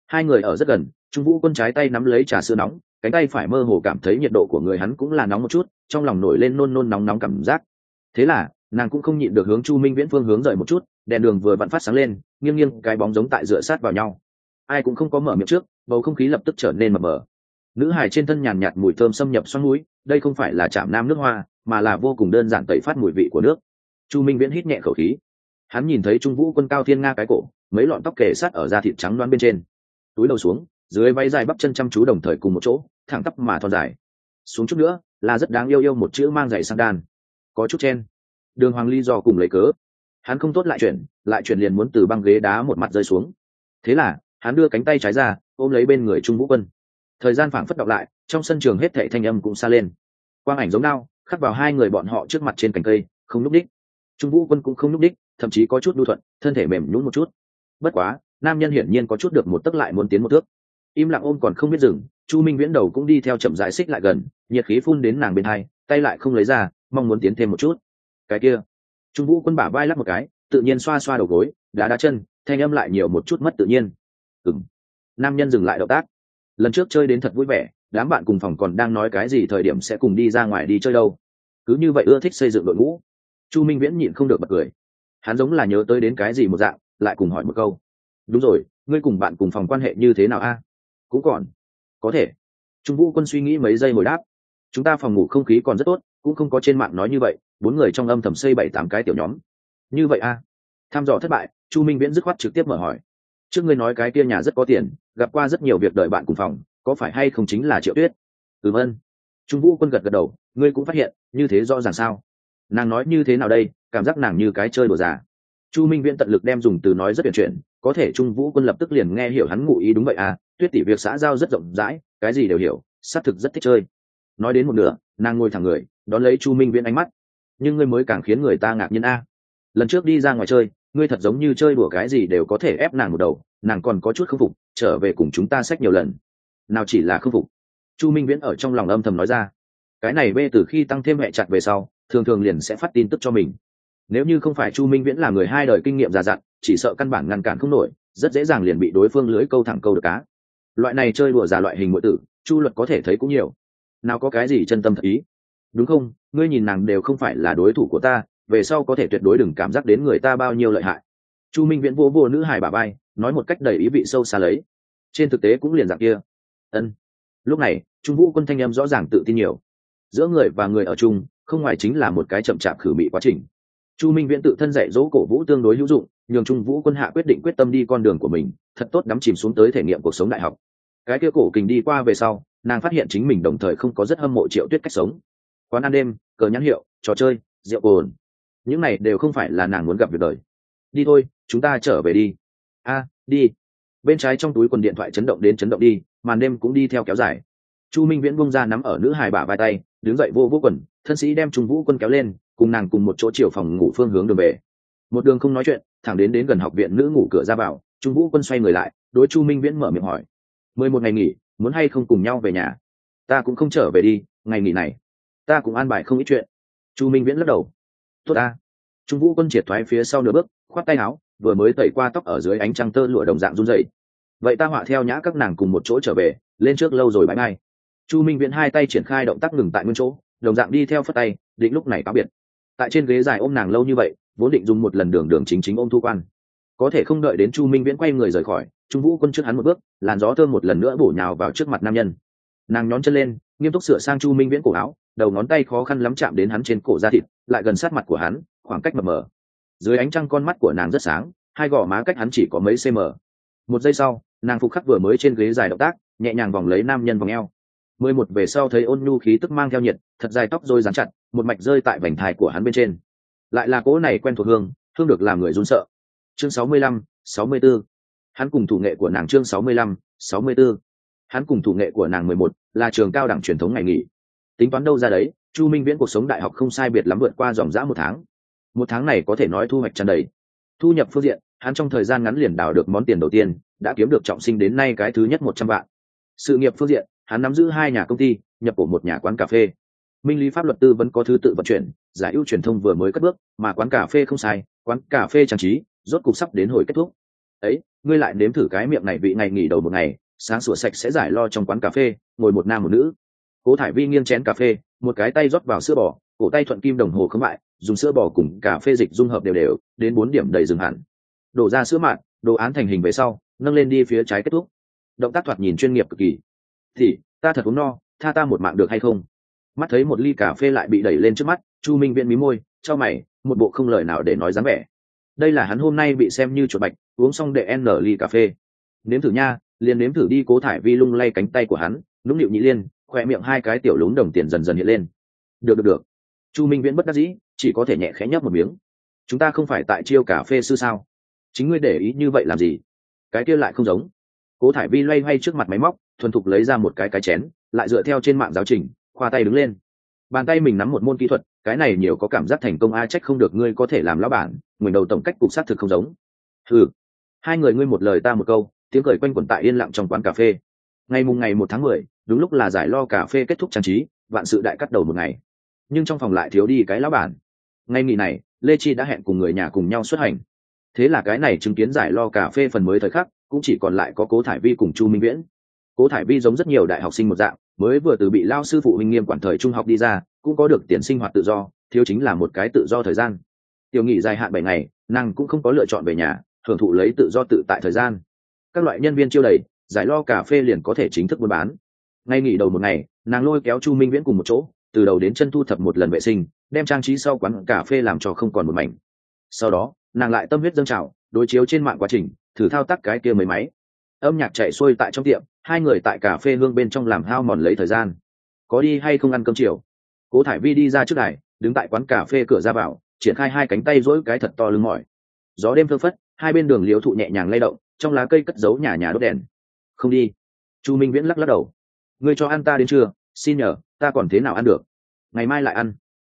Hai người ở rất gần, trung vũ quân trái tay nắm lấy trà sữa nóng, cánh tay phải mơ hồ cảm thấy nhiệt độ của người hắn cũng là nóng một chút, trong lòng nổi lên nôn nôn nóng nóng cảm giác. Thế là, nàng cũng không nhịn được hướng chu minh viễn phương hướng rời một chút, đèn đường vừa vặn phát sáng lên, nghiêng nghiêng cái bóng giống tại dựa sát vào nhau. Ai cũng không có mở miệng trước, bầu không khí lập tức trở nên mờ mờ. Nữ hài trên thân nhàn nhạt mùi thơm xâm nhập xoắn mũi đây không phải là chạm nam nước hoa, mà là vô cùng đơn giản tẩy phát mùi vị của nước. Chu minh viễn hít nhẹ khẩu khí. Hắn nhìn thấy trung vũ quân cao thiên nga cái cổ, mấy lọn tóc kề sát ở da thịt trắng đoán bên trên. Túi đầu xuống, dưới váy dài bắp chân chăm chú đồng thời cùng một chỗ, thẳng tắp mà thon dài. Xuống chút nữa, là rất đáng yêu yêu một chữ mang giày sang đan. Có chút chen. Đường hoàng ly do cùng lấy cớ. Hắn không tốt lại chuyển lại chuyển liền muốn từ băng ghế đá một mặt rơi xuống. Thế là, hắn đưa cánh tay trái ra, ôm lấy bên người trung vũ quân. Thời gian phảng phất đọc lại trong sân trường hết thệ thanh âm cũng xa lên. Quang ảnh giống nhau, khắc vào hai người bọn họ trước mặt trên cành cây không núp đích. Trung vũ quân cũng không núp đích thậm chí có chút đu thuận thân thể mềm nhún một chút. Bất quá nam nhân hiển nhiên có chút được một tấc lại muốn tiến một thước. Im lặng ôm còn không biết dừng chu minh viễn đầu cũng đi theo chậm giải xích lại gần nhiệt khí phun đến nàng bên hai tay lại không lấy ra mong muốn tiến thêm một chút. Cái kia trung vũ quân bả vai lắc một cái tự nhiên xoa xoa đầu gối đá đá chân thanh âm lại nhiều một chút mất tự nhiên. Ừng nam nhân dừng lại động tác. Lần trước chơi đến thật vui vẻ đám bạn cùng phòng còn đang nói cái gì thời điểm sẽ cùng đi ra ngoài đi chơi đâu. Cứ như vậy ưa thích xây dựng đội ngũ. Chu minh viễn nhịn không được bật cười. Hắn giống là nhớ tới đến cái gì một dạng, lại cùng hỏi một câu. Đúng rồi, ngươi cùng bạn cùng phòng quan hệ như thế nào a? Cũng còn. Có thể. Trung vũ quân suy nghĩ mấy giây hồi đáp. Chúng ta phòng ngủ không khí còn rất tốt, cũng không có trên mạng nói như vậy, bốn người trong âm thầm xây bảy tám cái tiểu nhóm. Như vậy a? À? tham dò thất bại, chu minh viễn dứt khoát trực tiếp mở hỏi. Trước ngươi nói cái kia nhà rất có tiền, gặp qua rất nhiều việc đợi bạn cùng phòng có phải hay không chính là triệu tuyết? Ừm ân. Trung vũ quân gật gật đầu, ngươi cũng phát hiện, như thế rõ ràng sao? Nàng nói như thế nào đây, cảm giác nàng như cái chơi đồ già. Chu minh viễn tận lực đem dùng từ nói rất tuyển chuyển, có thể trung vũ quân lập tức liền nghe hiểu hắn ngụ ý đúng vậy à tuyết tỷ việc xã giao rất rộng rãi, cái gì đều hiểu, xác thực rất thích chơi. Nói đến một nửa, nàng ngồi thẳng người, đón lấy chu minh viễn ánh mắt. Nhưng ngươi mới càng khiến người ta ngạc nhiên a. Lần trước đi ra ngoài chơi, ngươi thật giống như chơi đùa cái gì đều có thể ép nàng một đầu, nàng còn có chút k phục, trở về cùng chúng ta sách nhiều lần nào chỉ là khâm phục. Chu minh viễn ở trong lòng âm thầm nói ra, cái này bê từ khi tăng thêm hệ chặt về sau, thường thường liền sẽ phát tin tức cho mình. Nếu như không phải chu minh viễn là người hai đời kinh nghiệm già dặn, chỉ sợ căn bản ngăn cản không nổi, rất dễ dàng liền bị đối phương lưới câu thẳng câu được cá. Loại này chơi đùa giả loại hình ngụy tử, chu luật có thể thấy cũng nhiều. Nào có cái gì chân tâm thật ý? Đúng không? Ngươi nhìn nàng đều không phải là đối thủ của ta, về sau có thể tuyệt đối đừng cảm giác đến người ta bao nhiêu lợi hại. Chu minh viễn vô vô nữ hải bà bay nói một cách đầy ý vị sâu xa lấy. Trên thực tế cũng liền dạng kia ân. Lúc này, trung vũ quân thanh em rõ ràng tự tin nhiều. Giữa người và người ở chung, không ngoài chính là một cái chậm chạp khử bị quá trình. Chu minh viễn tự thân dạy dỗ cổ vũ tương đối hữu dụng, nhường trung vũ quân hạ quyết định quyết tâm đi con đường của mình, thật tốt đắm chìm xuống tới thể nghiệm cuộc sống đại học. Cái kia cổ kình đi qua về sau, nàng phát hiện chính mình đồng thời không có rất hâm mộ triệu tuyết cách sống. Quán ăn đêm, cờ nhãn hiệu, trò chơi, rượu cồn. Những này đều không phải là nàng muốn gặp việc đời. Đi thôi, chúng ta trở về đi. A, đi bên trái trong túi quần điện thoại chấn động đến chấn động đi, màn đêm cũng đi theo kéo dài. Chu minh viễn bung ra nắm ở nữ hài bả vai tay, đứng dậy vô vô quần, thân sĩ đem trung vũ quân kéo lên, cùng nàng cùng một chỗ chiều phòng ngủ phương hướng đường về. Một đường không nói chuyện, thẳng đến đến gần học viện nữ ngủ cửa ra vào, trung vũ quân xoay người lại, đối chu minh viễn mở miệng hỏi. Mười một ngày nghỉ, muốn hay không cùng nhau về nhà? Ta cũng không trở về đi, ngày nghỉ này. Ta cũng an bài không ít chuyện. Chu minh viễn lắc đầu. Tốt ta. Trung vũ quân triệt thoái phía sau nửa bước, khoát tay áo vừa mới tẩy qua tóc ở dưới ánh trăng tơ lụa đồng dạng run dậy vậy ta họa theo nhã các nàng cùng một chỗ trở về, lên trước lâu rồi bãi ngay chu minh viễn hai tay triển khai động tác ngừng tại nguyên chỗ, đồng dạng đi theo phất tay, định lúc này cáo biệt. Tại trên ghế dài ôm nàng lâu như vậy, vốn định dùng một lần đường đường chính chính ôm thu quan. Có thể không đợi đến chu minh viễn quay người rời khỏi, trung vũ quân trước hắn một bước, làn gió thơm một lần nữa bổ nhào vào trước mặt nam nhân. Nàng nhón chân lên, nghiêm túc sửa sang chu minh viễn cổ áo, đầu ngón tay khó khăn lắm chạm đến hắn trên cổ da thịt, lại gần sát mặt của hắn, khoảng cách mờ mờ dưới ánh trăng con mắt của nàng rất sáng, hai gò má cách hắn chỉ có mấy cm một giây sau, nàng phục khắc vừa mới trên ghế dài động tác, nhẹ nhàng vòng lấy nam nhân vòng eo. Mười một về sau thấy ôn nhu khí tức mang theo nhiệt, thật dài tóc rồi dán chặt, một mạch rơi tại vành thai của hắn bên trên. Lại là cỗ này quen thuộc hương hương được làm người run sợ. Chương sáu mươi lăm, sáu mươi b ố hắn cùng thủ nghệ của nàng chương sáu mươi lăm, sáu mươi b ố hắn cùng thủ nghệ của nàng mười một, là trường cao đẳng truyền thống ngày nghỉ. Tính toán đâu ra đấy, chu minh viễn cuộc sống đại học không sai biệt lắm vượt qua dòng dã một tháng một tháng này có thể nói thu hoạch tràn đầy. Thu nhập phương diện, hắn trong thời gian ngắn liền đào được món tiền đầu tiên, đã kiếm được trọng sinh đến nay cái thứ nhất một trăm vạn. Sự nghiệp phương diện, hắn nắm giữ hai nhà công ty, nhập cổ một nhà quán cà phê. Minh lý pháp luật tư vẫn có thứ tự vận chuyển, giải ưu truyền thông vừa mới cất bước, mà quán cà phê không sai, quán cà phê trang trí, rốt cục sắp đến hồi kết thúc. Ấy, ngươi lại nếm thử cái miệng này vị ngày nghỉ đầu một ngày, sáng sủa sạch sẽ giải lo trong quán cà phê, ngồi một nam một nữ. Cố thải vi nghiêng chén cà phê, một cái tay rót vào sữa bò, cổ tay thuận kim đồng hồ khấm bại dùng sữa bò cùng cà phê dịch dung hợp đều đều, đến bốn điểm đầy dừng hẳn. Đổ ra sữa mạn đồ án thành hình về sau, nâng lên đi phía trái kết thúc. Động tác thoạt nhìn chuyên nghiệp cực kỳ. Thì, ta thật uống no, tha ta một mạng được hay không? Mắt thấy một ly cà phê lại bị đẩy lên trước mắt, chu minh viễn mí môi, cho mày, một bộ không lời nào để nói dáng vẻ. Đây là hắn hôm nay bị xem như chuột bạch, uống xong đệ n ly cà phê. Nếm thử nha, liền nếm thử đi cố thải vi lung lay cánh tay của hắn, nũng nịu nhị liên khoe miệng hai cái tiểu lún đồng tiền dần dần hiện lên. Được được được chu minh viễn bất đắc dĩ, chỉ có thể nhẹ khẽ nhấp một miếng. Chúng ta không phải tại chiêu cà phê sư sao? Chính ngươi để ý như vậy làm gì? Cái kia lại không giống. Cố thải vi loay hoay trước mặt máy móc, thuần thục lấy ra một cái cái chén, lại dựa theo trên mạng giáo trình, khoa tay đứng lên. Bàn tay mình nắm một môn kỹ thuật, cái này nhiều có cảm giác thành công a trách không được ngươi có thể làm lão bản Người đầu tổng cách cục xác thực không giống. Ừ hai người ngươi một lời ta một câu, tiếng cười quanh quẩn tại yên lặng trong quán cà phê. Ngày mùng ngày một tháng mười, đúng lúc là giải lo cà phê kết thúc trang trí, vạn sự đại cắt đầu một ngày nhưng trong phòng lại thiếu đi cái lão bản. Ngay nghỉ này, lê chi đã hẹn cùng người nhà cùng nhau xuất hành. Thế là cái này chứng kiến giải lo cà phê phần mới thời khắc, cũng chỉ còn lại có cố thải vi cùng chu minh viễn. Cố thải vi giống rất nhiều đại học sinh một dạng, mới vừa từ bị lao sư phụ huynh nghiêm quản thời trung học đi ra, cũng có được tiền sinh hoạt tự do, thiếu chính là một cái tự do thời gian. Tiểu nghỉ dài hạn bảy ngày, nàng cũng không có lựa chọn về nhà, hưởng thụ lấy tự do tự tại thời gian. Các loại nhân viên chiêu đầy giải lo cà phê liền có thể chính thức buôn bán. Ngay nghỉ đầu một ngày, nàng lôi kéo chu minh viễn cùng một chỗ từ đầu đến chân thu thập một lần vệ sinh đem trang trí sau quán cà phê làm cho không còn một mảnh. Sau đó nàng lại tâm huyết dâng trào đối chiếu trên mạng quá trình thử thao tác cái kia mấy máy. Âm nhạc chạy xuôi tại trong tiệm hai người tại cà phê hương bên trong làm hao mòn lấy thời gian. Có đi hay không ăn cơm chiều? Cố thải vi đi ra trước đài, đứng tại quán cà phê cửa ra vào triển khai hai cánh tay dỗi cái thật to lưng mỏi. Gió đêm thơ phất hai bên đường liếu thụ nhẹ nhàng lay động trong lá cây cất giấu nhà nhà đốt đèn. Không đi. Chu minh viễn lắc lắc đầu. Ngươi cho ăn ta đến trưa xin nhờ ta còn thế nào ăn được? Ngày mai lại ăn.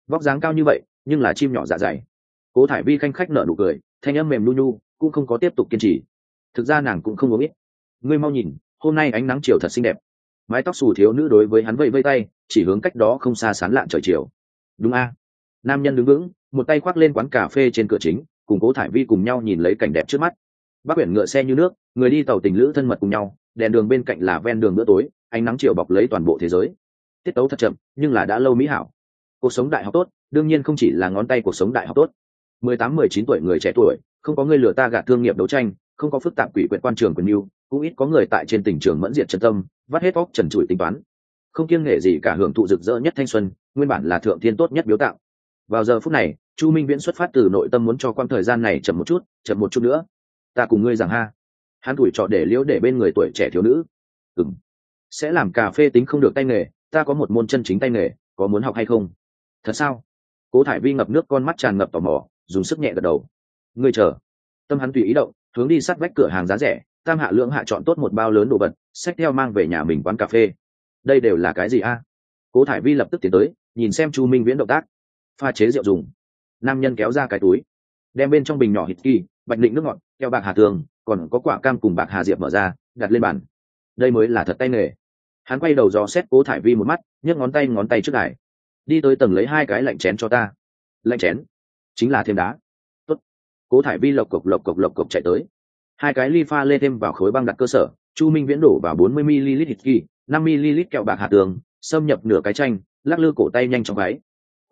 Vóc dáng cao như vậy, nhưng là chim nhỏ dạ dày. Cố thải vi khanh khách nở nụ cười, thanh âm mềm nu nu cũng không có tiếp tục kiên trì. Thực ra nàng cũng không uống ít. Ngươi mau nhìn, hôm nay ánh nắng chiều thật xinh đẹp. Mái tóc xù thiếu nữ đối với hắn vẫy vây tay, chỉ hướng cách đó không xa sán lạn trời chiều. Đúng a. Nam nhân đứng vững, một tay khoác lên quán cà phê trên cửa chính, cùng cố thải vi cùng nhau nhìn lấy cảnh đẹp trước mắt. Bác quyển ngựa xe như nước, người đi tàu tình lữ thân mật cùng nhau, đèn đường bên cạnh là ven đường bữa tối, ánh nắng chiều bọc lấy toàn bộ thế giới tiết tấu thật chậm, nhưng là đã lâu mỹ hảo. Cuộc sống đại học tốt, đương nhiên không chỉ là ngón tay cuộc sống đại học tốt. Mười tám, mười chín tuổi người trẻ tuổi, không có người lừa ta gạt thương nghiệp đấu tranh, không có phức tạp quỷ quyệt quan trường quyền mưu, cũng ít có người tại trên tỉnh trường mẫn diện chân tâm, vắt hết óc trần trụi tính toán. Không kiêng nghệ gì cả hưởng thụ rực rỡ nhất thanh xuân, nguyên bản là thượng thiên tốt nhất biếu tạo. Vào giờ phút này, chu minh viễn xuất phát từ nội tâm muốn cho quang thời gian này chậm một chút, chậm một chút nữa. Ta cùng ngươi rằng ha. Hắn tuổi trọ để liễu để bên người tuổi trẻ thiếu nữ. Ừng sẽ làm cà phê tính không được tay nghề ta có một môn chân chính tay nghề, có muốn học hay không? Thật sao? Cố thải vi ngập nước con mắt tràn ngập tò mò, dùng sức nhẹ gật đầu. Ngươi chờ. Tâm hắn tùy ý động, hướng đi sát vách cửa hàng giá rẻ, tam hạ lưỡng hạ chọn tốt một bao lớn đồ vật, xách theo mang về nhà mình quán cà phê. Đây đều là cái gì a? Cố thải vi lập tức tiến tới, nhìn xem chu minh viễn động tác. Pha chế rượu dùng. Nam nhân kéo ra cái túi. Đem bên trong bình nhỏ hít kỳ, bạch định nước ngọt, keo bạc hà tường, còn có quả cam cùng bạc hà diệp mở ra, đặt lên bàn. Đây mới là thật tay nghề hắn quay đầu dò xét cố thải vi một mắt, nhấc ngón tay ngón tay trước đài. Đi tới tầng lấy hai cái lạnh chén cho ta. Lạnh chén? Chính là thêm đá. Tốt. cố thải vi lộc cộc lộc cộc lộc cộc chạy tới. Hai cái ly pha lê thêm vào khối băng đặt cơ sở, chu minh viễn đổ vào 40 ml hít kỳ, năm ml kẹo bạc hạt tường, xâm nhập nửa cái chanh, lắc lư cổ tay nhanh trong váy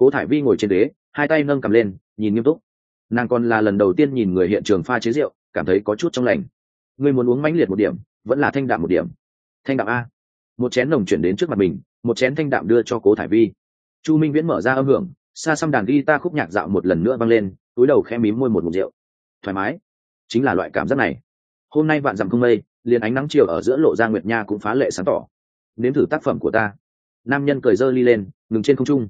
cố thải vi ngồi trên ghế, hai tay nâng cầm lên, nhìn nghiêm túc. Nàng còn là lần đầu tiên nhìn người hiện trường pha chế rượu, cảm thấy có chút trong lành. Người muốn uống mãnh liệt một điểm, vẫn là thanh đạm một điểm. Thanh đạm a một chén nồng chuyển đến trước mặt mình, một chén thanh đạm đưa cho cố thải vi. Chu minh viễn mở ra âm hưởng, xa xăm đàn ghi ta khúc nhạc dạo một lần nữa vang lên, túi đầu khẽ mím môi một mục rượu. Thoải mái. Chính là loại cảm giác này. Hôm nay vạn dặm không mây, liền ánh nắng chiều ở giữa lộ ra nguyệt nha cũng phá lệ sáng tỏ. Nếm thử tác phẩm của ta. Nam nhân cười dơ ly lên, ngừng trên không trung.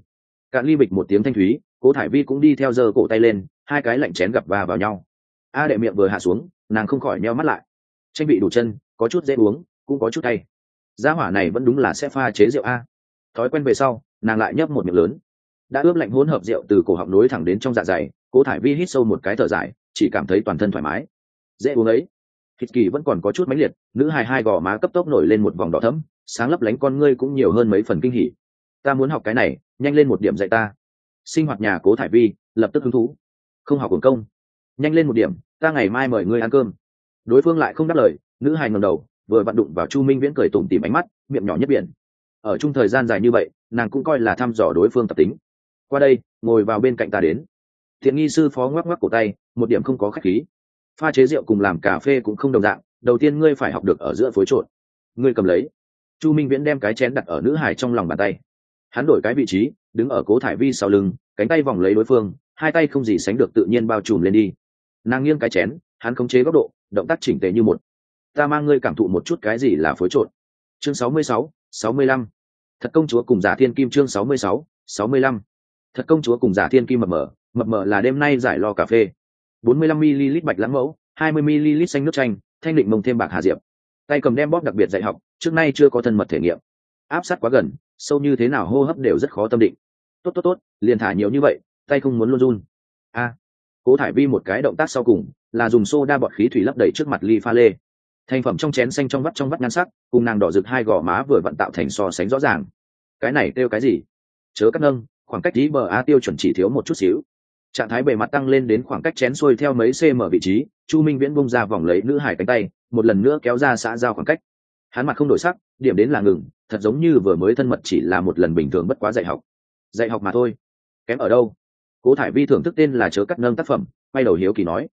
Cạn ly bịch một tiếng thanh thúy, cố thải vi cũng đi theo giơ cổ tay lên, hai cái lạnh chén gặp và vào nhau. A đệ miệng vừa hạ xuống, nàng không khỏi neo mắt lại. Tranh bị đủ chân, có chút dễ uống, cũng có chút tay gia hỏa này vẫn đúng là sẽ pha chế rượu a. Thói quen về sau, nàng lại nhấp một miệng lớn. Đã ướp lạnh hỗn hợp rượu từ cổ họng nối thẳng đến trong dạ dày, cố thải vi hít sâu một cái thở dài, chỉ cảm thấy toàn thân thoải mái. Dễ uống ấy. Thịt kỳ vẫn còn có chút mãnh liệt, nữ hài hai gò má cấp tốc nổi lên một vòng đỏ thấm sáng lấp lánh con ngươi cũng nhiều hơn mấy phần kinh hỉ. Ta muốn học cái này, nhanh lên một điểm dạy ta. Sinh hoạt nhà cố thải vi, lập tức hứng thú. Không học quần công. Nhanh lên một điểm, ta ngày mai mời ngươi ăn cơm. Đối phương lại không đáp lời, nữ hài ngầm đầu vừa vặn đụng vào chu minh viễn cười tủm tìm ánh mắt, miệng nhỏ nhất biển. Ở chung thời gian dài như vậy, nàng cũng coi là thăm dò đối phương tập tính. Qua đây, ngồi vào bên cạnh ta đến. Thiện nghi sư phó ngoắc ngoắc cổ tay, một điểm không có khách khí. Pha chế rượu cùng làm cà phê cũng không đồng dạng, đầu tiên ngươi phải học được ở giữa phối trộn. Ngươi cầm lấy. Chu minh viễn đem cái chén đặt ở nữ hải trong lòng bàn tay. Hắn đổi cái vị trí, đứng ở cố thải vi sau lưng, cánh tay vòng lấy đối phương, hai tay không gì sánh được tự nhiên bao trùm lên đi. Nàng nghiêng cái chén, hắn khống chế góc độ, động tác chỉnh tề như một ta mang ngươi cảm thụ một chút cái gì là phối trộn. Chương 66, 65. thật công chúa cùng giả thiên kim chương 66, 65. thật công chúa cùng giả thiên kim mập mờ mập mờ là đêm nay giải lo cà phê. 45 ml bạch lãng mẫu 20 ml xanh nước chanh thanh định mông thêm bạc hà diệp. Tay cầm đem bóp đặc biệt dạy học trước nay chưa có thân mật thể nghiệm. Áp sát quá gần sâu như thế nào hô hấp đều rất khó tâm định. Tốt tốt tốt liền thả nhiều như vậy tay không muốn luôn run. A. Cố thải vi một cái động tác sau cùng là dùng xô đa bọt khí thủy lấp đầy trước mặt ly pha lê thành phẩm trong chén xanh trong vắt trong vắt ngăn sắc, cùng nàng đỏ rực hai gò má vừa vận tạo thành so sánh rõ ràng. Cái này kêu cái gì? Chớ cắt nâng, khoảng cách tí bờ a tiêu chuẩn chỉ thiếu một chút xíu. Trạng thái bề mặt tăng lên đến khoảng cách chén xuôi theo mấy cm vị trí, chu minh viễn bông ra vòng lấy nữ hải cánh tay, một lần nữa kéo ra xã giao khoảng cách. Hắn mặt không đổi sắc, điểm đến là ngừng, thật giống như vừa mới thân mật chỉ là một lần bình thường bất quá dạy học. Dạy học mà thôi. Kém ở đâu? Cố thải vi thưởng thức tên là chớ cắt nâng tác phẩm, quay đầu hiếu kỳ nói.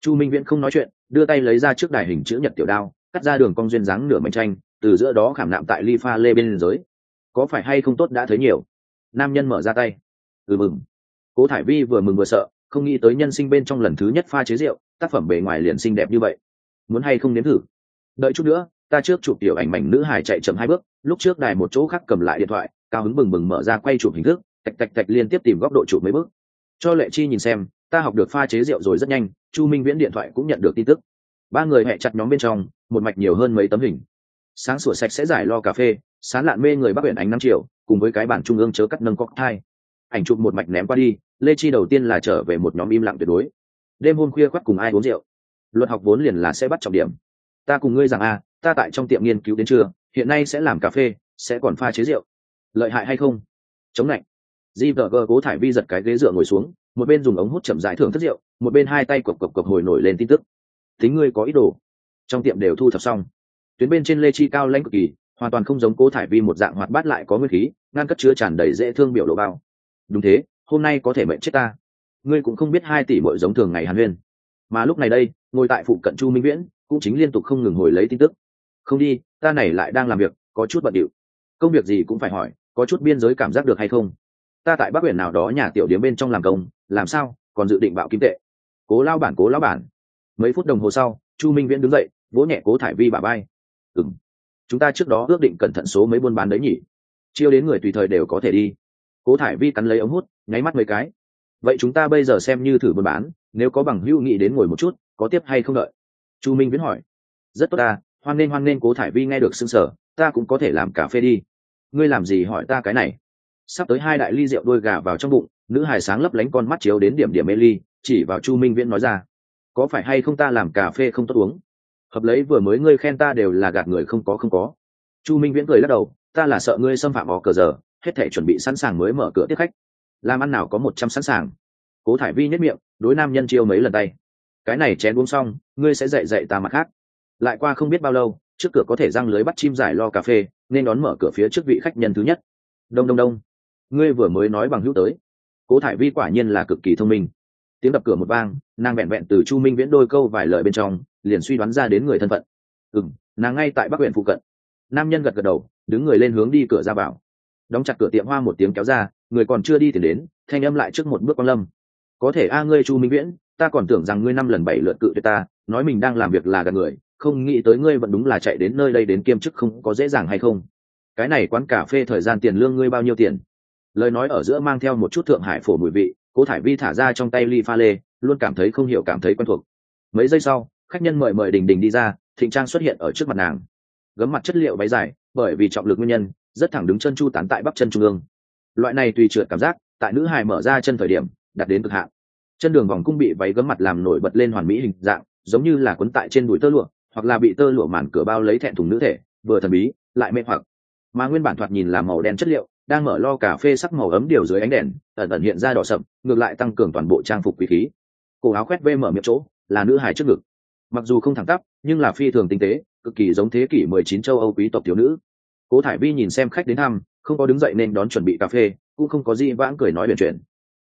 Chu minh viễn không nói chuyện đưa tay lấy ra trước đài hình chữ nhật tiểu đao, cắt ra đường cong duyên dáng nửa mảnh tranh, từ giữa đó khảm nạm tại ly pha lê bên giới. Có phải hay không tốt đã thấy nhiều? Nam nhân mở ra tay. Ừ mừng. Cố thải vi vừa mừng vừa sợ, không nghĩ tới nhân sinh bên trong lần thứ nhất pha chế rượu, tác phẩm bề ngoài liền xinh đẹp như vậy. Muốn hay không nếm thử? Đợi chút nữa, ta trước chụp tiểu ảnh mảnh nữ hải chạy chậm hai bước, lúc trước đài một chỗ khác cầm lại điện thoại, cao hứng bừng bừng mở ra quay chụp hình thức, tạch tạch tạch liên tiếp tìm góc độ chụp mấy bước. Cho lệ chi nhìn xem ta học được pha chế rượu rồi rất nhanh, chu minh viễn điện thoại cũng nhận được tin tức. Ba người hẹ chặt nhóm bên trong, một mạch nhiều hơn mấy tấm hình. Sáng sủa sạch sẽ giải lo cà phê, sán lạn mê người bắc huyện ánh năm triệu cùng với cái bản trung ương chớ cắt nâng cóc thai. Ảnh chụp một mạch ném qua đi, lê chi đầu tiên là trở về một nhóm im lặng tuyệt đối. Đêm hôm khuya khoác cùng ai uống rượu? Luật học vốn liền là sẽ bắt trọng điểm. Ta cùng ngươi rằng a, ta tại trong tiệm nghiên cứu đến trưa, hiện nay sẽ làm cà phê, sẽ còn pha chế rượu. Lợi hại hay không? Chống lạnh. Di vợ gờ cố thải vi giật cái ghế dựa ngồi xuống một bên dùng ống hút chậm rãi thưởng thức rượu, một bên hai tay cộc cộc cộc hồi nổi lên tin tức. Tính ngươi có ý đồ. Trong tiệm đều thu thập xong. Tuyến bên trên lê chi cao lãnh cực kỳ, hoàn toàn không giống cố thải vi một dạng hoạt bát lại có nguyên khí, ngăn cất chứa tràn đầy dễ thương biểu lộ bao. Đúng thế, hôm nay có thể mệnh chết ta. Ngươi cũng không biết hai tỷ mỗi giống thường ngày hàn huyên. Mà lúc này đây, ngồi tại phụ cận chu minh viễn, cũng chính liên tục không ngừng hồi lấy tin tức. Không đi, ta này lại đang làm việc, có chút bận điệu. Công việc gì cũng phải hỏi, có chút biên giới cảm giác được hay không? Ta tại bắc huyện nào đó nhà tiểu điếm bên trong làm công làm sao, còn dự định bạo kim tệ. Cố lao bản, cố lao bản. Mấy phút đồng hồ sau, chu minh viễn đứng dậy, vỗ nhẹ cố thải vi bà bay ừng chúng ta trước đó ước định cẩn thận số mấy buôn bán đấy nhỉ? Chiêu đến người tùy thời đều có thể đi. Cố thải vi cắn lấy ống hút, nháy mắt mấy cái. Vậy chúng ta bây giờ xem như thử buôn bán, nếu có bằng hữu nghị đến ngồi một chút, có tiếp hay không đợi? Chu minh viễn hỏi. Rất tốt ta, hoan nên hoan nên cố thải vi nghe được xưng sở, ta cũng có thể làm cà phê đi. Ngươi làm gì hỏi ta cái này? Sắp tới hai đại ly rượu đôi gà vào trong bụng nữ hài sáng lấp lánh con mắt chiếu đến điểm điểm mê ly chỉ vào chu minh viễn nói ra, có phải hay không ta làm cà phê không tốt uống? Hợp lấy vừa mới ngươi khen ta đều là gạt người không có không có. Chu minh viễn cười lắc đầu, ta là sợ ngươi xâm phạm ó cờ giờ, hết thể chuẩn bị sẵn sàng mới mở cửa tiếp khách. Làm ăn nào có một trăm sẵn sàng. Cố thải vi nhất miệng, đối nam nhân chiêu mấy lần tay. Cái này chén uống xong, ngươi sẽ dậy dậy ta mặt khác. Lại qua không biết bao lâu, trước cửa có thể răng lưới bắt chim giải lo cà phê, nên đón mở cửa phía trước vị khách nhân thứ nhất. Đông đông đông. Ngươi vừa mới nói bằng hữu tới cố thải vi quả nhiên là cực kỳ thông minh. Tiếng đập cửa một vang, nàng vẹn vẹn từ chu minh viễn đôi câu vài lời bên trong, liền suy đoán ra đến người thân phận. Ừ m nàng ngay tại bắc huyện phụ cận. Nam nhân gật gật đầu, đứng người lên hướng đi cửa ra vào. Đóng chặt cửa tiệm hoa một tiếng kéo ra, người còn chưa đi thì đến, thanh âm lại trước một bước quan lâm. Có thể a ngươi chu minh viễn, ta còn tưởng rằng ngươi năm lần bảy lượt cự tuyệt ta, nói mình đang làm việc là gần người, không nghĩ tới ngươi vẫn đúng là chạy đến nơi đây đến kiêm chức không có dễ dàng hay không? Cái này quán cà phê thời gian tiền lương ngươi bao nhiêu tiền? Lời nói ở giữa mang theo một chút thượng hải phổ mùi vị, cố thải vi thả ra trong tay ly pha lê, luôn cảm thấy không hiểu cảm thấy quen thuộc. Mấy giây sau, khách nhân mời mời đình đình đi ra, thịnh trang xuất hiện ở trước mặt nàng. Gấm mặt chất liệu váy dài, bởi vì trọng lực nguyên nhân, rất thẳng đứng chân chu tán tại bắp chân trung ương. Loại này tùy trượt cảm giác, tại nữ hài mở ra chân thời điểm đặt đến cực hạn. Chân đường vòng cung bị váy gấm mặt làm nổi bật lên hoàn mỹ hình dạng, giống như là quấn tại trên đùi tơ lụa, hoặc là bị tơ lụa màn cửa bao lấy thẹn thùng nữ thể, vừa thần bí, lại mê hoặc. Mà nguyên bản thoạt nhìn là màu đen chất liệu đang mở lo cà phê sắc màu ấm điều dưới ánh đèn, ẩn ẩn hiện ra đỏ sậm, ngược lại tăng cường toàn bộ trang phục quý khí. Cổ áo khoét vê mở miệng chỗ, là nữ hài trước ngực. Mặc dù không thẳng tắp, nhưng là phi thường tinh tế, cực kỳ giống thế kỷ 19 châu âu quý tộc thiếu nữ. Cố thải vi nhìn xem khách đến thăm, không có đứng dậy nên đón chuẩn bị cà phê, cũng không có gì vãng cười nói chuyện chuyện.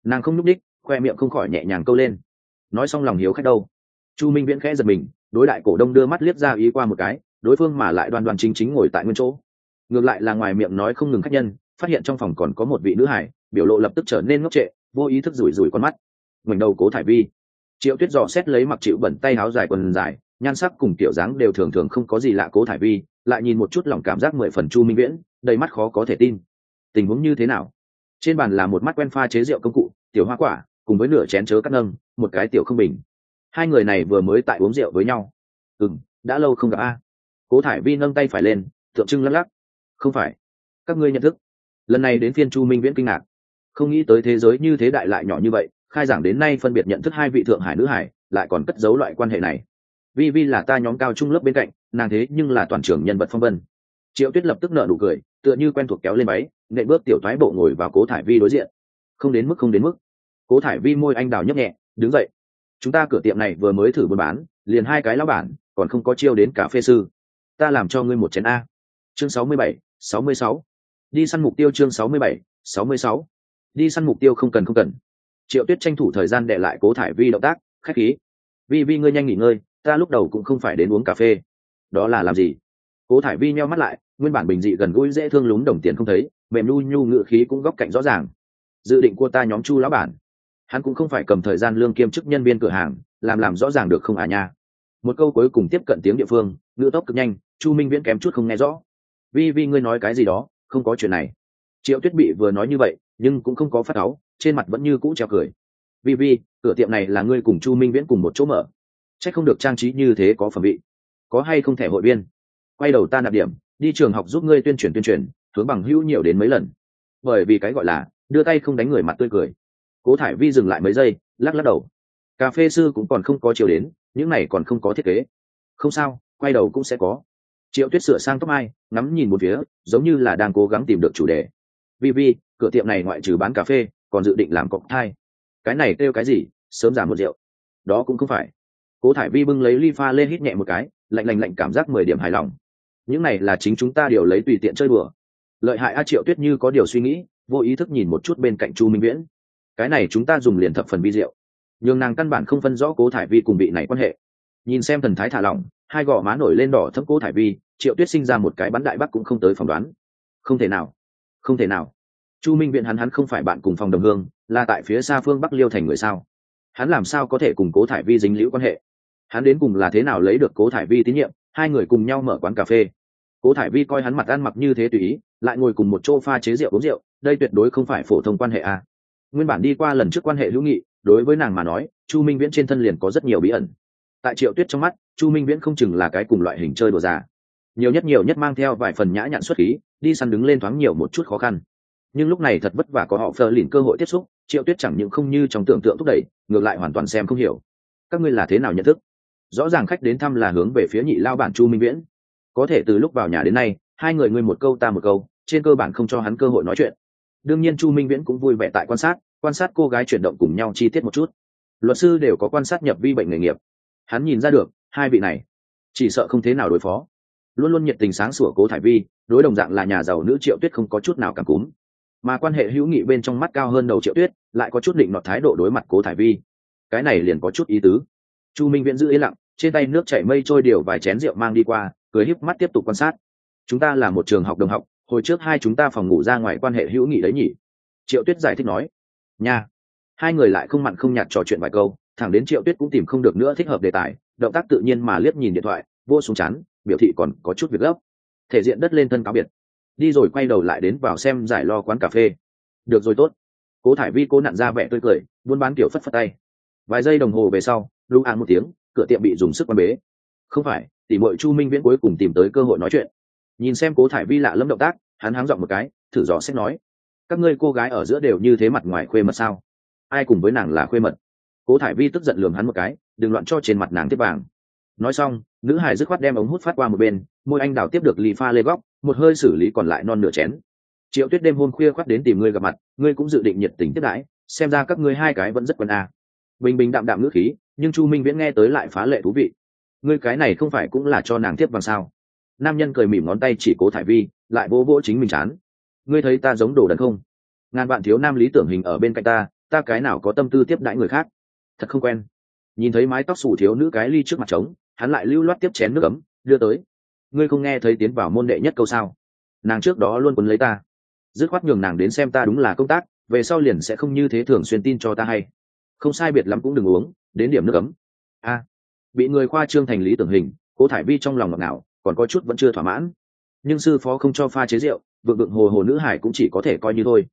Nàng không nhúc đích khoe miệng không khỏi nhẹ nhàng câu lên. Nói xong lòng hiếu khách đâu. Chu minh viễn khẽ giật mình, đối đại cổ đông đưa mắt liếc ra ý qua một cái, đối phương mà lại đoan đoan chính chính ngồi tại nguyên chỗ. Ngược lại là ngoài miệng nói không ngừng khách nhân phát hiện trong phòng còn có một vị nữ hải, biểu lộ lập tức trở nên ngốc trệ, vô ý thức rủi rủi con mắt. Mình đầu cố thải vi. Triệu tuyết dò xét lấy mặc chịu bẩn tay áo dài quần dài, nhan sắc cùng tiểu dáng đều thường thường không có gì lạ cố thải vi, lại nhìn một chút lòng cảm giác mười phần chu minh viễn, đầy mắt khó có thể tin. Tình huống như thế nào? Trên bàn là một mắt quen pha chế rượu công cụ, tiểu hoa quả, cùng với nửa chén chớ cắt nâng, một cái tiểu không bình. Hai người này vừa mới tại uống rượu với nhau. Ừ m đã lâu không gặp a. Cố thải vi nâng tay phải lên, tượng trưng lắc lắc. Không phải. Các ngươi nhận thức lần này đến phiên chu minh viễn kinh ngạc. Không nghĩ tới thế giới như thế đại lại nhỏ như vậy, khai giảng đến nay phân biệt nhận thức hai vị thượng hải nữ hải, lại còn cất giấu loại quan hệ này. Vi vi là ta nhóm cao trung lớp bên cạnh, nàng thế nhưng là toàn trưởng nhân vật phong vân. Triệu tuyết lập tức nợ nụ cười, tựa như quen thuộc kéo lên máy nệ bước tiểu thoái bộ ngồi vào cố thải vi đối diện. Không đến mức, không đến mức. Cố thải vi môi anh đào nhấp nhẹ, đứng dậy. Chúng ta cửa tiệm này vừa mới thử buôn bán, liền hai cái lão bản, còn không có chiêu đến cà phê sư. Ta làm cho ngươi một chén a. Chương sáu mươi bảy, sáu mươi sáu đi săn mục tiêu chương sáu mươi bảy, sáu mươi sáu. Đi săn mục tiêu không cần không cần. Triệu tuyết tranh thủ thời gian để lại cố thải vi động tác, khách khí. Vi vi ngươi nhanh nghỉ ngơi, ta lúc đầu cũng không phải đến uống cà phê. Đó là làm gì? Cố thải vi nheo mắt lại, nguyên bản bình dị gần gũi dễ thương lúng đồng tiền không thấy, mềm nu nhu ngự khí cũng góc cạnh rõ ràng. Dự định của ta nhóm chu lão bản. Hắn cũng không phải cầm thời gian lương kiêm chức nhân viên cửa hàng, làm làm rõ ràng được không à nha? Một câu cuối cùng tiếp cận tiếng địa phương ngữ tốc cực nhanh, chu minh viễn kém chút không nghe rõ. Vi vi ngươi nói cái gì đó? Không có chuyện này. Triệu tuyết bị vừa nói như vậy, nhưng cũng không có phát áo, trên mặt vẫn như cũ treo cười. Vi vi, cửa tiệm này là ngươi cùng chu minh viễn cùng một chỗ mở. C h ắ c không được trang trí như thế có phẩm vị. Có hay không thẻ hội viên? Quay đầu ta nạp điểm, đi trường học giúp ngươi tuyên truyền tuyên truyền, hướng bằng hữu nhiều đến mấy lần. Bởi vì cái gọi là, đưa tay không đánh người mặt tươi cười. Cố thải vi dừng lại mấy giây, lắc lắc đầu. Cà phê sư cũng còn không có chiều đến, những này còn không có thiết kế. Không sao, quay đầu cũng sẽ có triệu tuyết sửa sang tóc mai, ngắm nhìn một phía, giống như là đang cố gắng tìm được chủ đề. Vi vi, cửa tiệm này ngoại trừ bán cà phê, còn dự định làm cọc thai. Cái này kêu cái gì? Sớm giảm một rượu. Đó cũng không phải. Cố thải vi bưng lấy ly pha lên hít nhẹ một cái, lạnh lạnh lạnh cảm giác mười điểm hài lòng. Những này là chính chúng ta đều lấy tùy tiện chơi bừa lợi hại a triệu tuyết như có điều suy nghĩ, vô ý thức nhìn một chút bên cạnh chu minh viễn. Cái này chúng ta dùng liền thập phần vi diệu. Nhường nàng căn bản không phân rõ cố thải vi cùng vị này quan hệ. Nhìn xem thần thái thả lỏng, hai gò má nổi lên đỏ thấp cố thải vi triệu tuyết sinh ra một cái bắn đại bắc cũng không tới phỏng đoán. Không thể nào, không thể nào. Chu minh viện hắn hắn không phải bạn cùng phòng đồng hương, là tại phía xa phương bắc liêu thành người sao? Hắn làm sao có thể cùng cố thải vi dính liễu quan hệ? Hắn đến cùng là thế nào lấy được cố thải vi tín nhiệm? Hai người cùng nhau mở quán cà phê. Cố thải vi coi hắn mặt ăn mặc như thế tùy ý, lại ngồi cùng một chỗ pha chế rượu uống rượu, đây tuyệt đối không phải phổ thông quan hệ à? nguyên bản đi qua lần trước quan hệ hữu nghị, đối với nàng mà nói, chu minh viễn trên thân liền có rất nhiều bí ẩn. Tại triệu tuyết trong mắt, chu minh viễn không chừng là cái cùng loại hình chơi đồ già nhiều nhất nhiều nhất mang theo vài phần nhã nhặn xuất khí, đi săn đứng lên thoáng nhiều một chút khó khăn. Nhưng lúc này thật vất vả có họ phờ lìn cơ hội tiếp xúc, triệu tuyết chẳng những không như trong tưởng tượng thúc đẩy, ngược lại hoàn toàn xem không hiểu. Các ngươi là thế nào nhận thức? Rõ ràng khách đến thăm là hướng về phía nhị lao bản chu minh viễn. Có thể từ lúc vào nhà đến nay, hai người ngươi một câu ta một câu, trên cơ bản không cho hắn cơ hội nói chuyện. Đương nhiên chu minh viễn cũng vui vẻ tại quan sát quan sát cô gái chuyển động cùng nhau chi tiết một chút. Luật sư đều có quan sát nhập vi bệnh nghề nghiệp. Hắn nhìn ra được, hai vị này, chỉ sợ không thế nào đối phó luôn luôn nhiệt tình sáng sủa cố thải vi, đối đồng dạng là nhà giàu nữ triệu tuyết không có chút nào cảm cúm. Mà quan hệ hữu nghị bên trong mắt cao hơn đầu triệu tuyết, lại có chút định nọt thái độ đối mặt cố thải vi. Cái này liền có chút ý tứ. Chu minh viễn giữ yên lặng, trên tay nước chảy mây trôi điều vài chén rượu mang đi qua, cười híp mắt tiếp tục quan sát. Chúng ta là một trường học đồng học, hồi trước hai chúng ta phòng ngủ ra ngoài quan hệ hữu nghị đấy nhỉ? Triệu tuyết giải thích nói. Nha. Hai người lại không mặn không nhạt trò chuyện vài câu, thẳng đến triệu tuyết cũng tìm không được nữa thích hợp đề tài, động tác tự nhiên mà liếc nhìn điện thoại, vô xuống chắn biểu thị còn có chút việc gấp. Thể diện đất lên thân cáo biệt. Đi rồi quay đầu lại đến vào xem giải lo quán cà phê. Được rồi tốt. Cố thải vi cố nặn ra vẻ tươi cười, buôn bán kiểu phất phất tay. Vài giây đồng hồ về sau lưu an một tiếng, cửa tiệm bị dùng sức quan bế. Không phải, tỉ mội chu minh viễn cuối cùng tìm tới cơ hội nói chuyện. Nhìn xem cố thải vi lạ lẫm động tác, hắn háng dọn một cái, thử dò xét nói. Các ngươi cô gái ở giữa đều như thế mặt ngoài khuê mật sao? Ai cùng với nàng là khuê mật? Cố thải vi tức giận lường hắn một cái, đừng loạn cho trên mặt nàng tiếp vàng. Nói xong nữ hải dứt khoát đem ống hút phát qua một bên, môi anh đào tiếp được lì pha lê góc, một hơi xử lý còn lại non nửa chén. Triệu tuyết đêm hôm khuya khoát đến tìm ngươi gặp mặt, ngươi cũng dự định nhiệt tình tiếp đãi, xem ra các ngươi hai cái vẫn rất quen a. À. bình bình đạm đạm ngữ khí, nhưng chu minh viễn nghe tới lại phá lệ thú vị. Ngươi cái này không phải cũng là cho nàng tiếp bằng sao? Nam nhân cười mỉm ngón tay chỉ cố thải vi, lại vỗ vỗ chính mình chán. Ngươi thấy ta giống đồ đần không? Ngàn bạn thiếu nam lý tưởng hình ở bên cạnh ta ta cái nào có tâm tư tiếp đãi người khác? Thật không quen. Nhìn thấy mái tóc xù thiếu nữ cái ly trước mặt trống hắn lại lưu loát tiếp chén nước ấm, đưa tới. Ngươi không nghe thấy tiến vào môn đệ nhất câu sao? Nàng trước đó luôn quấn lấy ta. Dứt khoát nhường nàng đến xem ta đúng là công tác, về sau liền sẽ không như thế thường xuyên tin cho ta hay. Không sai biệt lắm cũng đừng uống, đến điểm nước ấm. A. Bị người khoa trương thành lý tưởng hình, cố thải vi trong lòng ngọt ngào, còn có chút vẫn chưa thỏa mãn. Nhưng sư phó không cho pha chế rượu, vượng vượng hồ hồ nữ hải cũng chỉ có thể coi như thôi.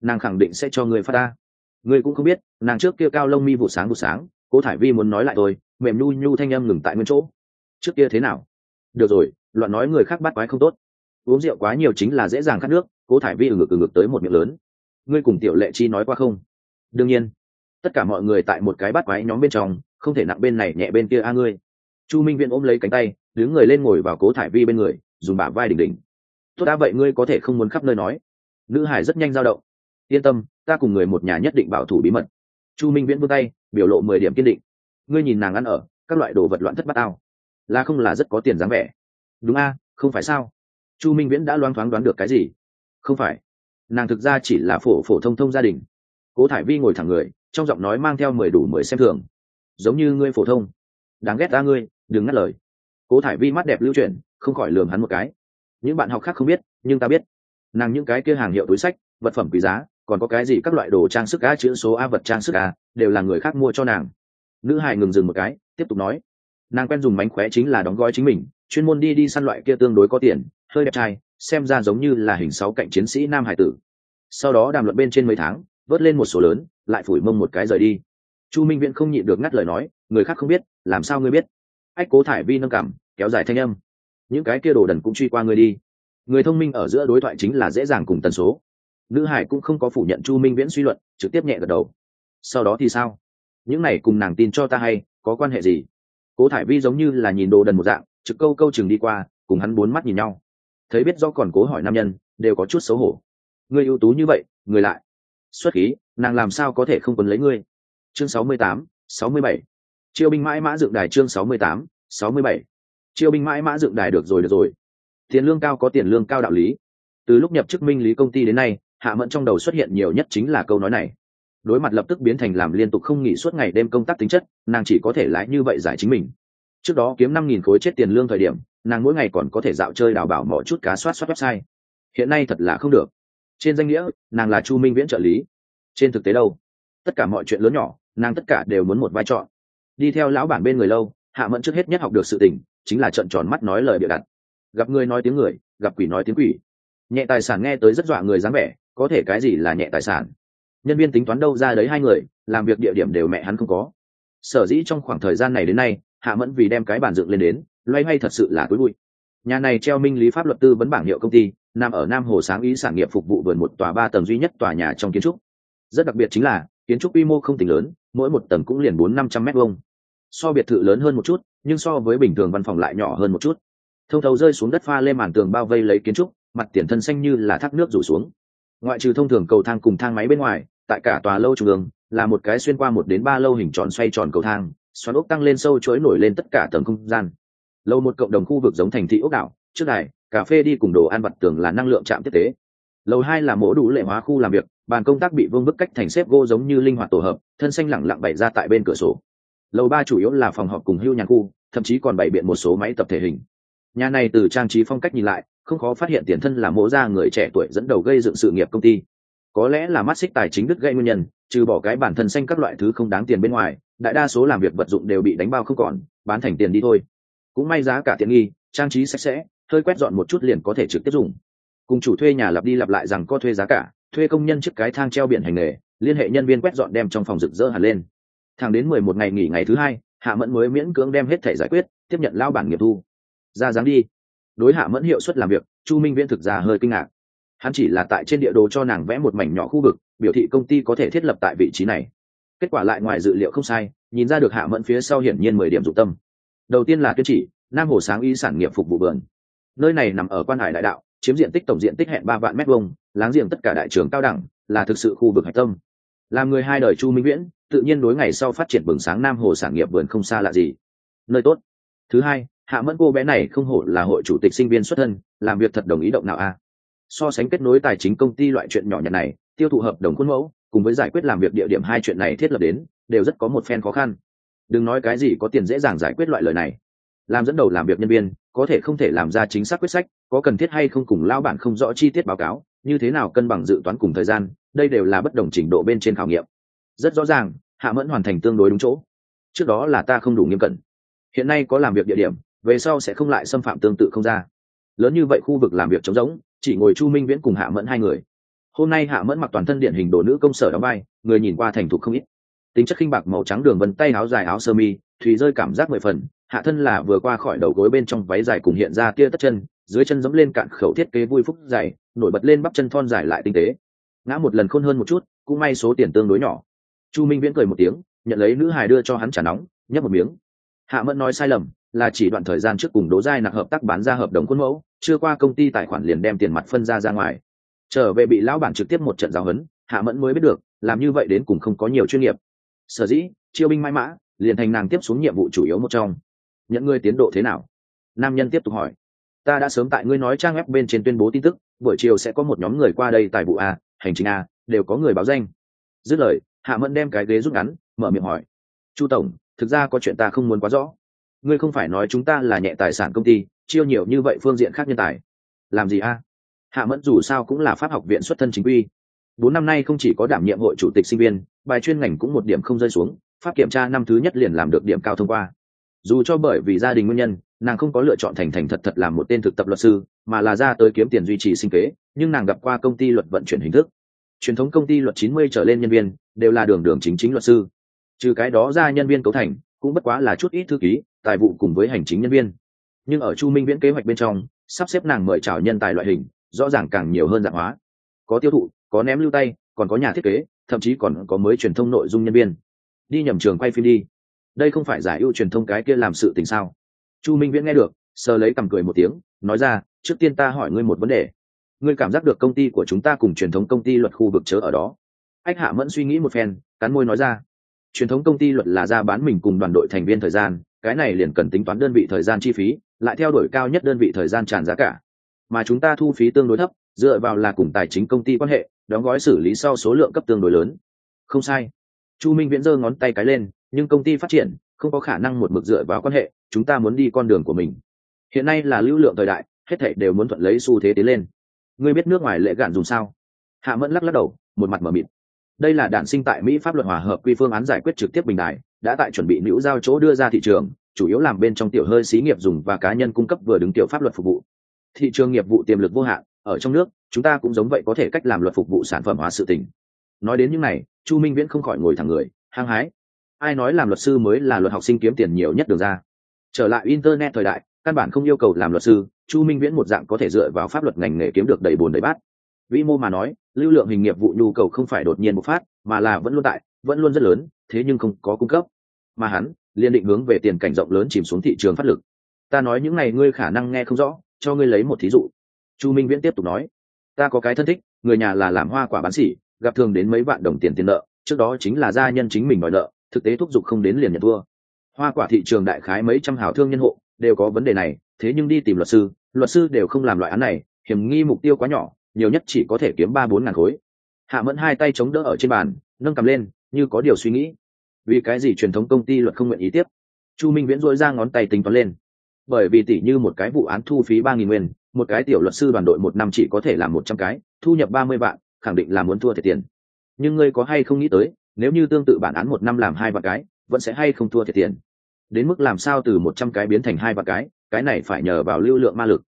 Nàng khẳng định sẽ cho người pha ta. Ngươi cũng không biết, nàng trước kia cao lông mi vụ sáng vụ sáng cố thải vi muốn nói lại tôi mềm nhu nhu thanh âm ngừng tại nguyên chỗ. Trước kia thế nào? Được rồi, loạn nói người khác bắt quái không tốt. Uống rượu quá nhiều chính là dễ dàng khát nước, cố thải vi ừ ngực ở ngực tới một miệng lớn. Ngươi cùng tiểu lệ chi nói qua không? Đương nhiên. Tất cả mọi người tại một cái bắt quái nhóm bên trong, không thể nặng bên này nhẹ bên kia a ngươi. Chu minh viễn ôm lấy cánh tay, đứng người lên ngồi vào cố thải vi bên người, dùng bả vai đỉnh đỉnh. Tốt đã vậy ngươi có thể không muốn khắp nơi nói. Nữ hải rất nhanh dao động. Yên tâm, ta cùng người một nhà nhất định bảo thủ bí mật. Chu minh viễn vươn tay biểu lộ mười điểm kiên định. Ngươi nhìn nàng ăn ở, các loại đồ vật loạn thất bát ao là không là rất có tiền dáng vẻ. Đúng a, không phải sao? Chu minh viễn đã loáng thoáng đoán được cái gì? Không phải. Nàng thực ra chỉ là phổ phổ thông thông gia đình. Cố thải vi ngồi thẳng người, trong giọng nói mang theo mười đủ mười xem thường. Giống như ngươi phổ thông. Đáng ghét ta ngươi, đừng ngắt lời. Cố thải vi mắt đẹp lưu chuyển, không khỏi lường hắn một cái. Những bạn học khác không biết, nhưng ta biết. Nàng những cái kia hàng hiệu túi sách, vật phẩm quý giá còn có cái gì các loại đồ trang sức á, chữ số a vật trang sức a đều là người khác mua cho nàng. Nữ hải ngừng dừng một cái, tiếp tục nói. Nàng quen dùng mánh khóe chính là đóng gói chính mình, chuyên môn đi đi săn loại kia tương đối có tiền, hơi đẹp trai, xem ra giống như là hình sáu cạnh chiến sĩ nam hải tử. Sau đó đàm luận bên trên mấy tháng, vớt lên một số lớn, lại phủi mông một cái rời đi. Chu minh viễn không nhịn được ngắt lời nói, người khác không biết, làm sao ngươi biết? Ách, cố thải vi nâng cảm, kéo dài thanh âm. Những cái kia đồ đần cũng truy qua ngươi đi. Người thông minh ở giữa đối thoại chính là dễ dàng cùng tần số nữ hải cũng không có phủ nhận chu minh viễn suy luận, trực tiếp nhẹ gật đầu. Sau đó thì sao? Những này cùng nàng tin cho ta hay, có quan hệ gì? Cố thải vi giống như là nhìn đồ đần một dạng, trực câu câu chừng đi qua, cùng hắn bốn mắt nhìn nhau. Thấy biết do còn cố hỏi nam nhân, đều có chút xấu hổ. Ngươi ưu tú như vậy, người lại. Xuất khí, nàng làm sao có thể không quấn lấy ngươi? Chương sáu mươi tám, sáu mươi bảy. Chiêu binh mãi mã dựng đài chương sáu mươi tám, sáu mươi bảy. Chiêu binh mãi mã dựng đài được rồi được rồi. Tiền lương cao có tiền lương cao đạo lý. Từ lúc nhập chức minh lý công ty đến nay hạ mẫn trong đầu xuất hiện nhiều nhất chính là câu nói này. Đối mặt lập tức biến thành làm liên tục không nghỉ suốt ngày đêm công tác tính chất, nàng chỉ có thể lái như vậy giải chính mình. Trước đó kiếm năm nghìn khối chết tiền lương thời điểm, nàng mỗi ngày còn có thể dạo chơi đào bảo mọi chút cá soát soát website. Hiện nay thật là không được. Trên danh nghĩa, nàng là chu minh viễn trợ lý. Trên thực tế đâu? Tất cả mọi chuyện lớn nhỏ, nàng tất cả đều muốn một vai trò. Đi theo lão bản bên người lâu, hạ mẫn trước hết nhất học được sự tình, chính là trận tròn mắt nói lời bịa đặt. Gặp người nói tiếng người, gặp quỷ nói tiếng quỷ. Nhẹ tài sản nghe tới rất dọa người dáng vẻ có thể cái gì là nhẹ tài sản? Nhân viên tính toán đâu ra đấy hai người, làm việc địa điểm đều mẹ hắn không có. Sở dĩ trong khoảng thời gian này đến nay, hạ mẫn vì đem cái bàn dựng lên đến, loay hoay thật sự là túi bụi. Nhà này treo minh lý pháp luật tư vấn bảng hiệu công ty, nằm ở nam hồ sáng ý sản nghiệp phục vụ vườn một tòa ba tầng duy nhất tòa nhà trong kiến trúc. Rất đặc biệt chính là, kiến trúc quy mô không tính lớn, mỗi một tầng cũng liền bốn năm trăm m hai so biệt thự lớn hơn một chút, nhưng so với bình thường văn phòng lại nhỏ hơn một chút. Thông thầu rơi xuống đất pha lên màn tường bao vây lấy kiến trúc, mặt tiền thân xanh như là thác nước rủ xuống ngoại trừ thông thường cầu thang cùng thang máy bên ngoài, tại cả tòa lâu trung ương, là một cái xuyên qua một đến ba lâu hình tròn xoay tròn cầu thang, xoắn ốc tăng lên sâu chối nổi lên tất cả tầng không gian. Lâu một cộng đồng khu vực giống thành thị ốc đảo, trước đài, cà phê đi cùng đồ ăn vặt tường là năng lượng trạm tiếp tế. Lầu hai là mổ đủ lệ hóa khu làm việc, bàn công tác bị vương bức cách thành xếp gỗ giống như linh hoạt tổ hợp, thân xanh lẳng lặng bày ra tại bên cửa sổ. Lầu ba chủ yếu là phòng họp cùng hưu nhà khu, thậm chí còn bày biện một số máy tập thể hình. Nhà này từ trang trí phong cách nhìn lại không khó phát hiện tiền thân là mỗ ra người trẻ tuổi dẫn đầu gây dựng sự nghiệp công ty. Có lẽ là mắt xích tài chính đứt gây nguyên nhân, trừ bỏ cái bản thân xanh các loại thứ không đáng tiền bên ngoài, đại đa số làm việc vật dụng đều bị đánh bao không còn, bán thành tiền đi thôi. Cũng may giá cả tiện nghi, trang trí sạch sẽ, hơi quét dọn một chút liền có thể trực tiếp dùng. Cùng chủ thuê nhà lặp đi lặp lại rằng có thuê giá cả, thuê công nhân chiếc cái thang treo biển hành nghề, liên hệ nhân viên quét dọn đem trong phòng rực rỡ hẳn lên. Thẳng đến mười một ngày nghỉ ngày thứ hai, hạ mẫn mới miễn cưỡng đem hết thể giải quyết, tiếp nhận lao bản nghiệp thu. Ra dáng đi đối hạ mẫn hiệu suất làm việc, chu minh viễn thực ra hơi kinh ngạc. Hắn chỉ là tại trên địa đồ cho nàng vẽ một mảnh nhỏ khu vực, biểu thị công ty có thể thiết lập tại vị trí này. Kết quả lại ngoài dự liệu không sai, nhìn ra được hạ mẫn phía sau hiển nhiên mười điểm dụng tâm. Đầu tiên là tuyên chỉ nam hồ sáng y sản nghiệp phục vụ vườn. Nơi này nằm ở quan hải đại đạo, chiếm diện tích tổng diện tích hẹn ba vạn mét vuông, láng giềng tất cả đại trường cao đẳng, là thực sự khu vực hạch tâm. Làm người hai đời chu minh viễn, tự nhiên đối ngày sau phát triển bừng sáng nam hồ sản nghiệp vườn không xa lạ gì. Nơi tốt. Thứ hai hạ mẫn cô bé này không hổ là hội chủ tịch sinh viên xuất thân, làm việc thật đồng ý động nào a so sánh kết nối tài chính công ty loại chuyện nhỏ nhặt này, tiêu thụ hợp đồng khuôn mẫu, cùng với giải quyết làm việc địa điểm hai chuyện này thiết lập đến, đều rất có một phen khó khăn. Đừng nói cái gì có tiền dễ dàng giải quyết loại lời này. Làm dẫn đầu làm việc nhân viên, có thể không thể làm ra chính xác quyết sách, có cần thiết hay không cùng lao bản không rõ chi tiết báo cáo, như thế nào cân bằng dự toán cùng thời gian, đây đều là bất đồng trình độ bên trên khảo nghiệm. Rất rõ ràng, hạ mẫn hoàn thành tương đối đúng chỗ. Trước đó là ta không đủ nghiêm cẩn. Hiện nay có làm việc địa điểm về sau sẽ không lại xâm phạm tương tự không ra. Lớn như vậy khu vực làm việc trống rỗng, chỉ ngồi chu minh viễn cùng hạ mẫn hai người. Hôm nay hạ mẫn mặc toàn thân điển hình đồ nữ công sở đóng vai, người nhìn qua thành thục không ít. Tính chất khinh bạc màu trắng đường vân tay áo dài áo sơ mi, thùy rơi cảm giác mười phần, hạ thân là vừa qua khỏi đầu gối bên trong váy dài cùng hiện ra tia tất chân, dưới chân dẫm lên cạn khẩu thiết kế vui phúc dài nổi bật lên bắp chân thon dài lại tinh tế. Ngã một lần khôn hơn một chút, cũng may số tiền tương đối nhỏ. Chu minh viễn cười một tiếng, nhận lấy nữ hài đưa cho hắn trả nóng, nhấp một miếng. Hạ mẫn nói sai lầm là chỉ đoạn thời gian trước cùng đố giai nặc hợp tác bán ra hợp đồng khuôn mẫu, chưa qua công ty tài khoản liền đem tiền mặt phân ra ra ngoài. Trở về bị lão bản trực tiếp một trận giáo huấn, hạ mẫn mới biết được, làm như vậy đến cùng không có nhiều chuyên nghiệp. Sở dĩ, chiêu binh mãi mã, liền thành nàng tiếp xuống nhiệm vụ chủ yếu một trong. Nhận ngươi tiến độ thế nào? Nam nhân tiếp tục hỏi. Ta đã sớm tại ngươi nói trang web bên trên tuyên bố tin tức, buổi chiều sẽ có một nhóm người qua đây tại vụ a, hành trình a, đều có người báo danh. Dứt lời, hạ mẫn đem cái ghế rút ngắn, mở miệng hỏi. Chu tổng, thực ra có chuyện ta không muốn quá rõ ngươi không phải nói chúng ta là nhẹ tài sản công ty, chiêu nhiều như vậy phương diện khác nhân tài. Làm gì a? Hạ mẫn dù sao cũng là pháp học viện xuất thân chính quy. Bốn năm nay không chỉ có đảm nhiệm hội chủ tịch sinh viên, bài chuyên ngành cũng một điểm không rơi xuống, pháp kiểm tra năm thứ nhất liền làm được điểm cao thông qua. Dù cho bởi vì gia đình nguyên nhân, nàng không có lựa chọn thành thành thật thật làm một tên thực tập luật sư, mà là ra tới kiếm tiền duy trì sinh kế, nhưng nàng gặp qua công ty luật vận chuyển hình thức. Truyền thống công ty luật chín mươi trở lên nhân viên, đều là đường đường chính chính luật sư. Trừ cái đó ra nhân viên cấu thành, cũng bất quá là chút ít thư ký tài vụ cùng với hành chính nhân viên. Nhưng ở chu minh viễn kế hoạch bên trong, sắp xếp nàng mời chào nhân tài loại hình, rõ ràng càng nhiều hơn dạng hóa. Có tiêu thụ, có ném lưu tay, còn có nhà thiết kế, thậm chí còn có mới truyền thông nội dung nhân viên. Đi nhầm trường quay phim đi. Đây không phải giải ưu truyền thông cái kia làm sự tình sao? Chu minh viễn nghe được, sờ lấy cầm cười một tiếng, nói ra, trước tiên ta hỏi ngươi một vấn đề. Ngươi cảm giác được công ty của chúng ta cùng truyền thống công ty luật khu vực chớ ở đó? Ách hạ mẫn suy nghĩ một phen, cắn môi nói ra, truyền thống công ty luật là ra bán mình cùng đoàn đội thành viên thời gian cái này liền cần tính toán đơn vị thời gian chi phí, lại theo đuổi cao nhất đơn vị thời gian tràn giá cả. Mà chúng ta thu phí tương đối thấp, dựa vào là cùng tài chính công ty quan hệ, đóng gói xử lý sau số lượng cấp tương đối lớn. Không sai. Chu minh viễn giơ ngón tay cái lên, nhưng công ty phát triển, không có khả năng một mực dựa vào quan hệ, chúng ta muốn đi con đường của mình. Hiện nay là lưu lượng thời đại, hết thảy đều muốn thuận lấy xu thế tiến lên. Ngươi biết nước ngoài lệ gạn dùng sao? Hạ mẫn lắc lắc đầu, một mặt mở mịt. Đây là đản sinh tại mỹ pháp luật hòa hợp quy phương án giải quyết trực tiếp bình đại đã tại chuẩn bị nữ giao chỗ đưa ra thị trường, chủ yếu làm bên trong tiểu hơi xí nghiệp dùng và cá nhân cung cấp vừa đứng tiểu pháp luật phục vụ. Thị trường nghiệp vụ tiềm lực vô hạn, ở trong nước, chúng ta cũng giống vậy có thể cách làm luật phục vụ sản phẩm hóa sự tình. Nói đến những này, chu minh viễn không khỏi ngồi thẳng người, hăng hái. Ai nói làm luật sư mới là luật học sinh kiếm tiền nhiều nhất được ra? Trở lại internet thời đại, căn bản không yêu cầu làm luật sư, chu minh viễn một dạng có thể dựa vào pháp luật ngành nghề kiếm được đầy bồn đầy bát. Vĩ mô mà nói, lưu lượng hình nghiệp vụ nhu cầu không phải đột nhiên bộc phát, mà là vẫn luôn tại vẫn luôn rất lớn, thế nhưng không có cung cấp. Mà hắn liên định hướng về tiền cảnh rộng lớn chìm xuống thị trường phát lực. Ta nói những này ngươi khả năng nghe không rõ, cho ngươi lấy một thí dụ. Chu minh viễn tiếp tục nói, ta có cái thân thích, người nhà là làm hoa quả bán xỉ gặp thường đến mấy vạn đồng tiền tiền nợ, trước đó chính là gia nhân chính mình đòi nợ, thực tế thúc giục không đến liền nhận thua. Hoa quả thị trường đại khái mấy trăm hảo thương nhân hộ, đều có vấn đề này, thế nhưng đi tìm luật sư luật sư đều không làm loại án này, hiểm nghi mục tiêu quá nhỏ, nhiều nhất chỉ có thể kiếm ba bốn ngàn khối. Hạ mẫn hai tay chống đỡ ở trên bàn, nâng cầm lên như có điều suy nghĩ. Vì cái gì truyền thống công ty luật không nguyện ý tiếp? Chu minh viễn dội ra ngón tay tính toán lên. Bởi vì tỷ như một cái vụ án thu phí ba nghìn nguyên, một cái tiểu luật sư đoàn đội một năm chỉ có thể làm một trăm cái, thu nhập ba mươi vạn, khẳng định là muốn thua thiệt tiền. Nhưng ngươi có hay không nghĩ tới, nếu như tương tự bản án một năm làm hai vạn cái, vẫn sẽ hay không thua thiệt tiền? Đến mức làm sao từ một trăm cái biến thành hai vạn cái cái này phải nhờ vào lưu lượng ma lực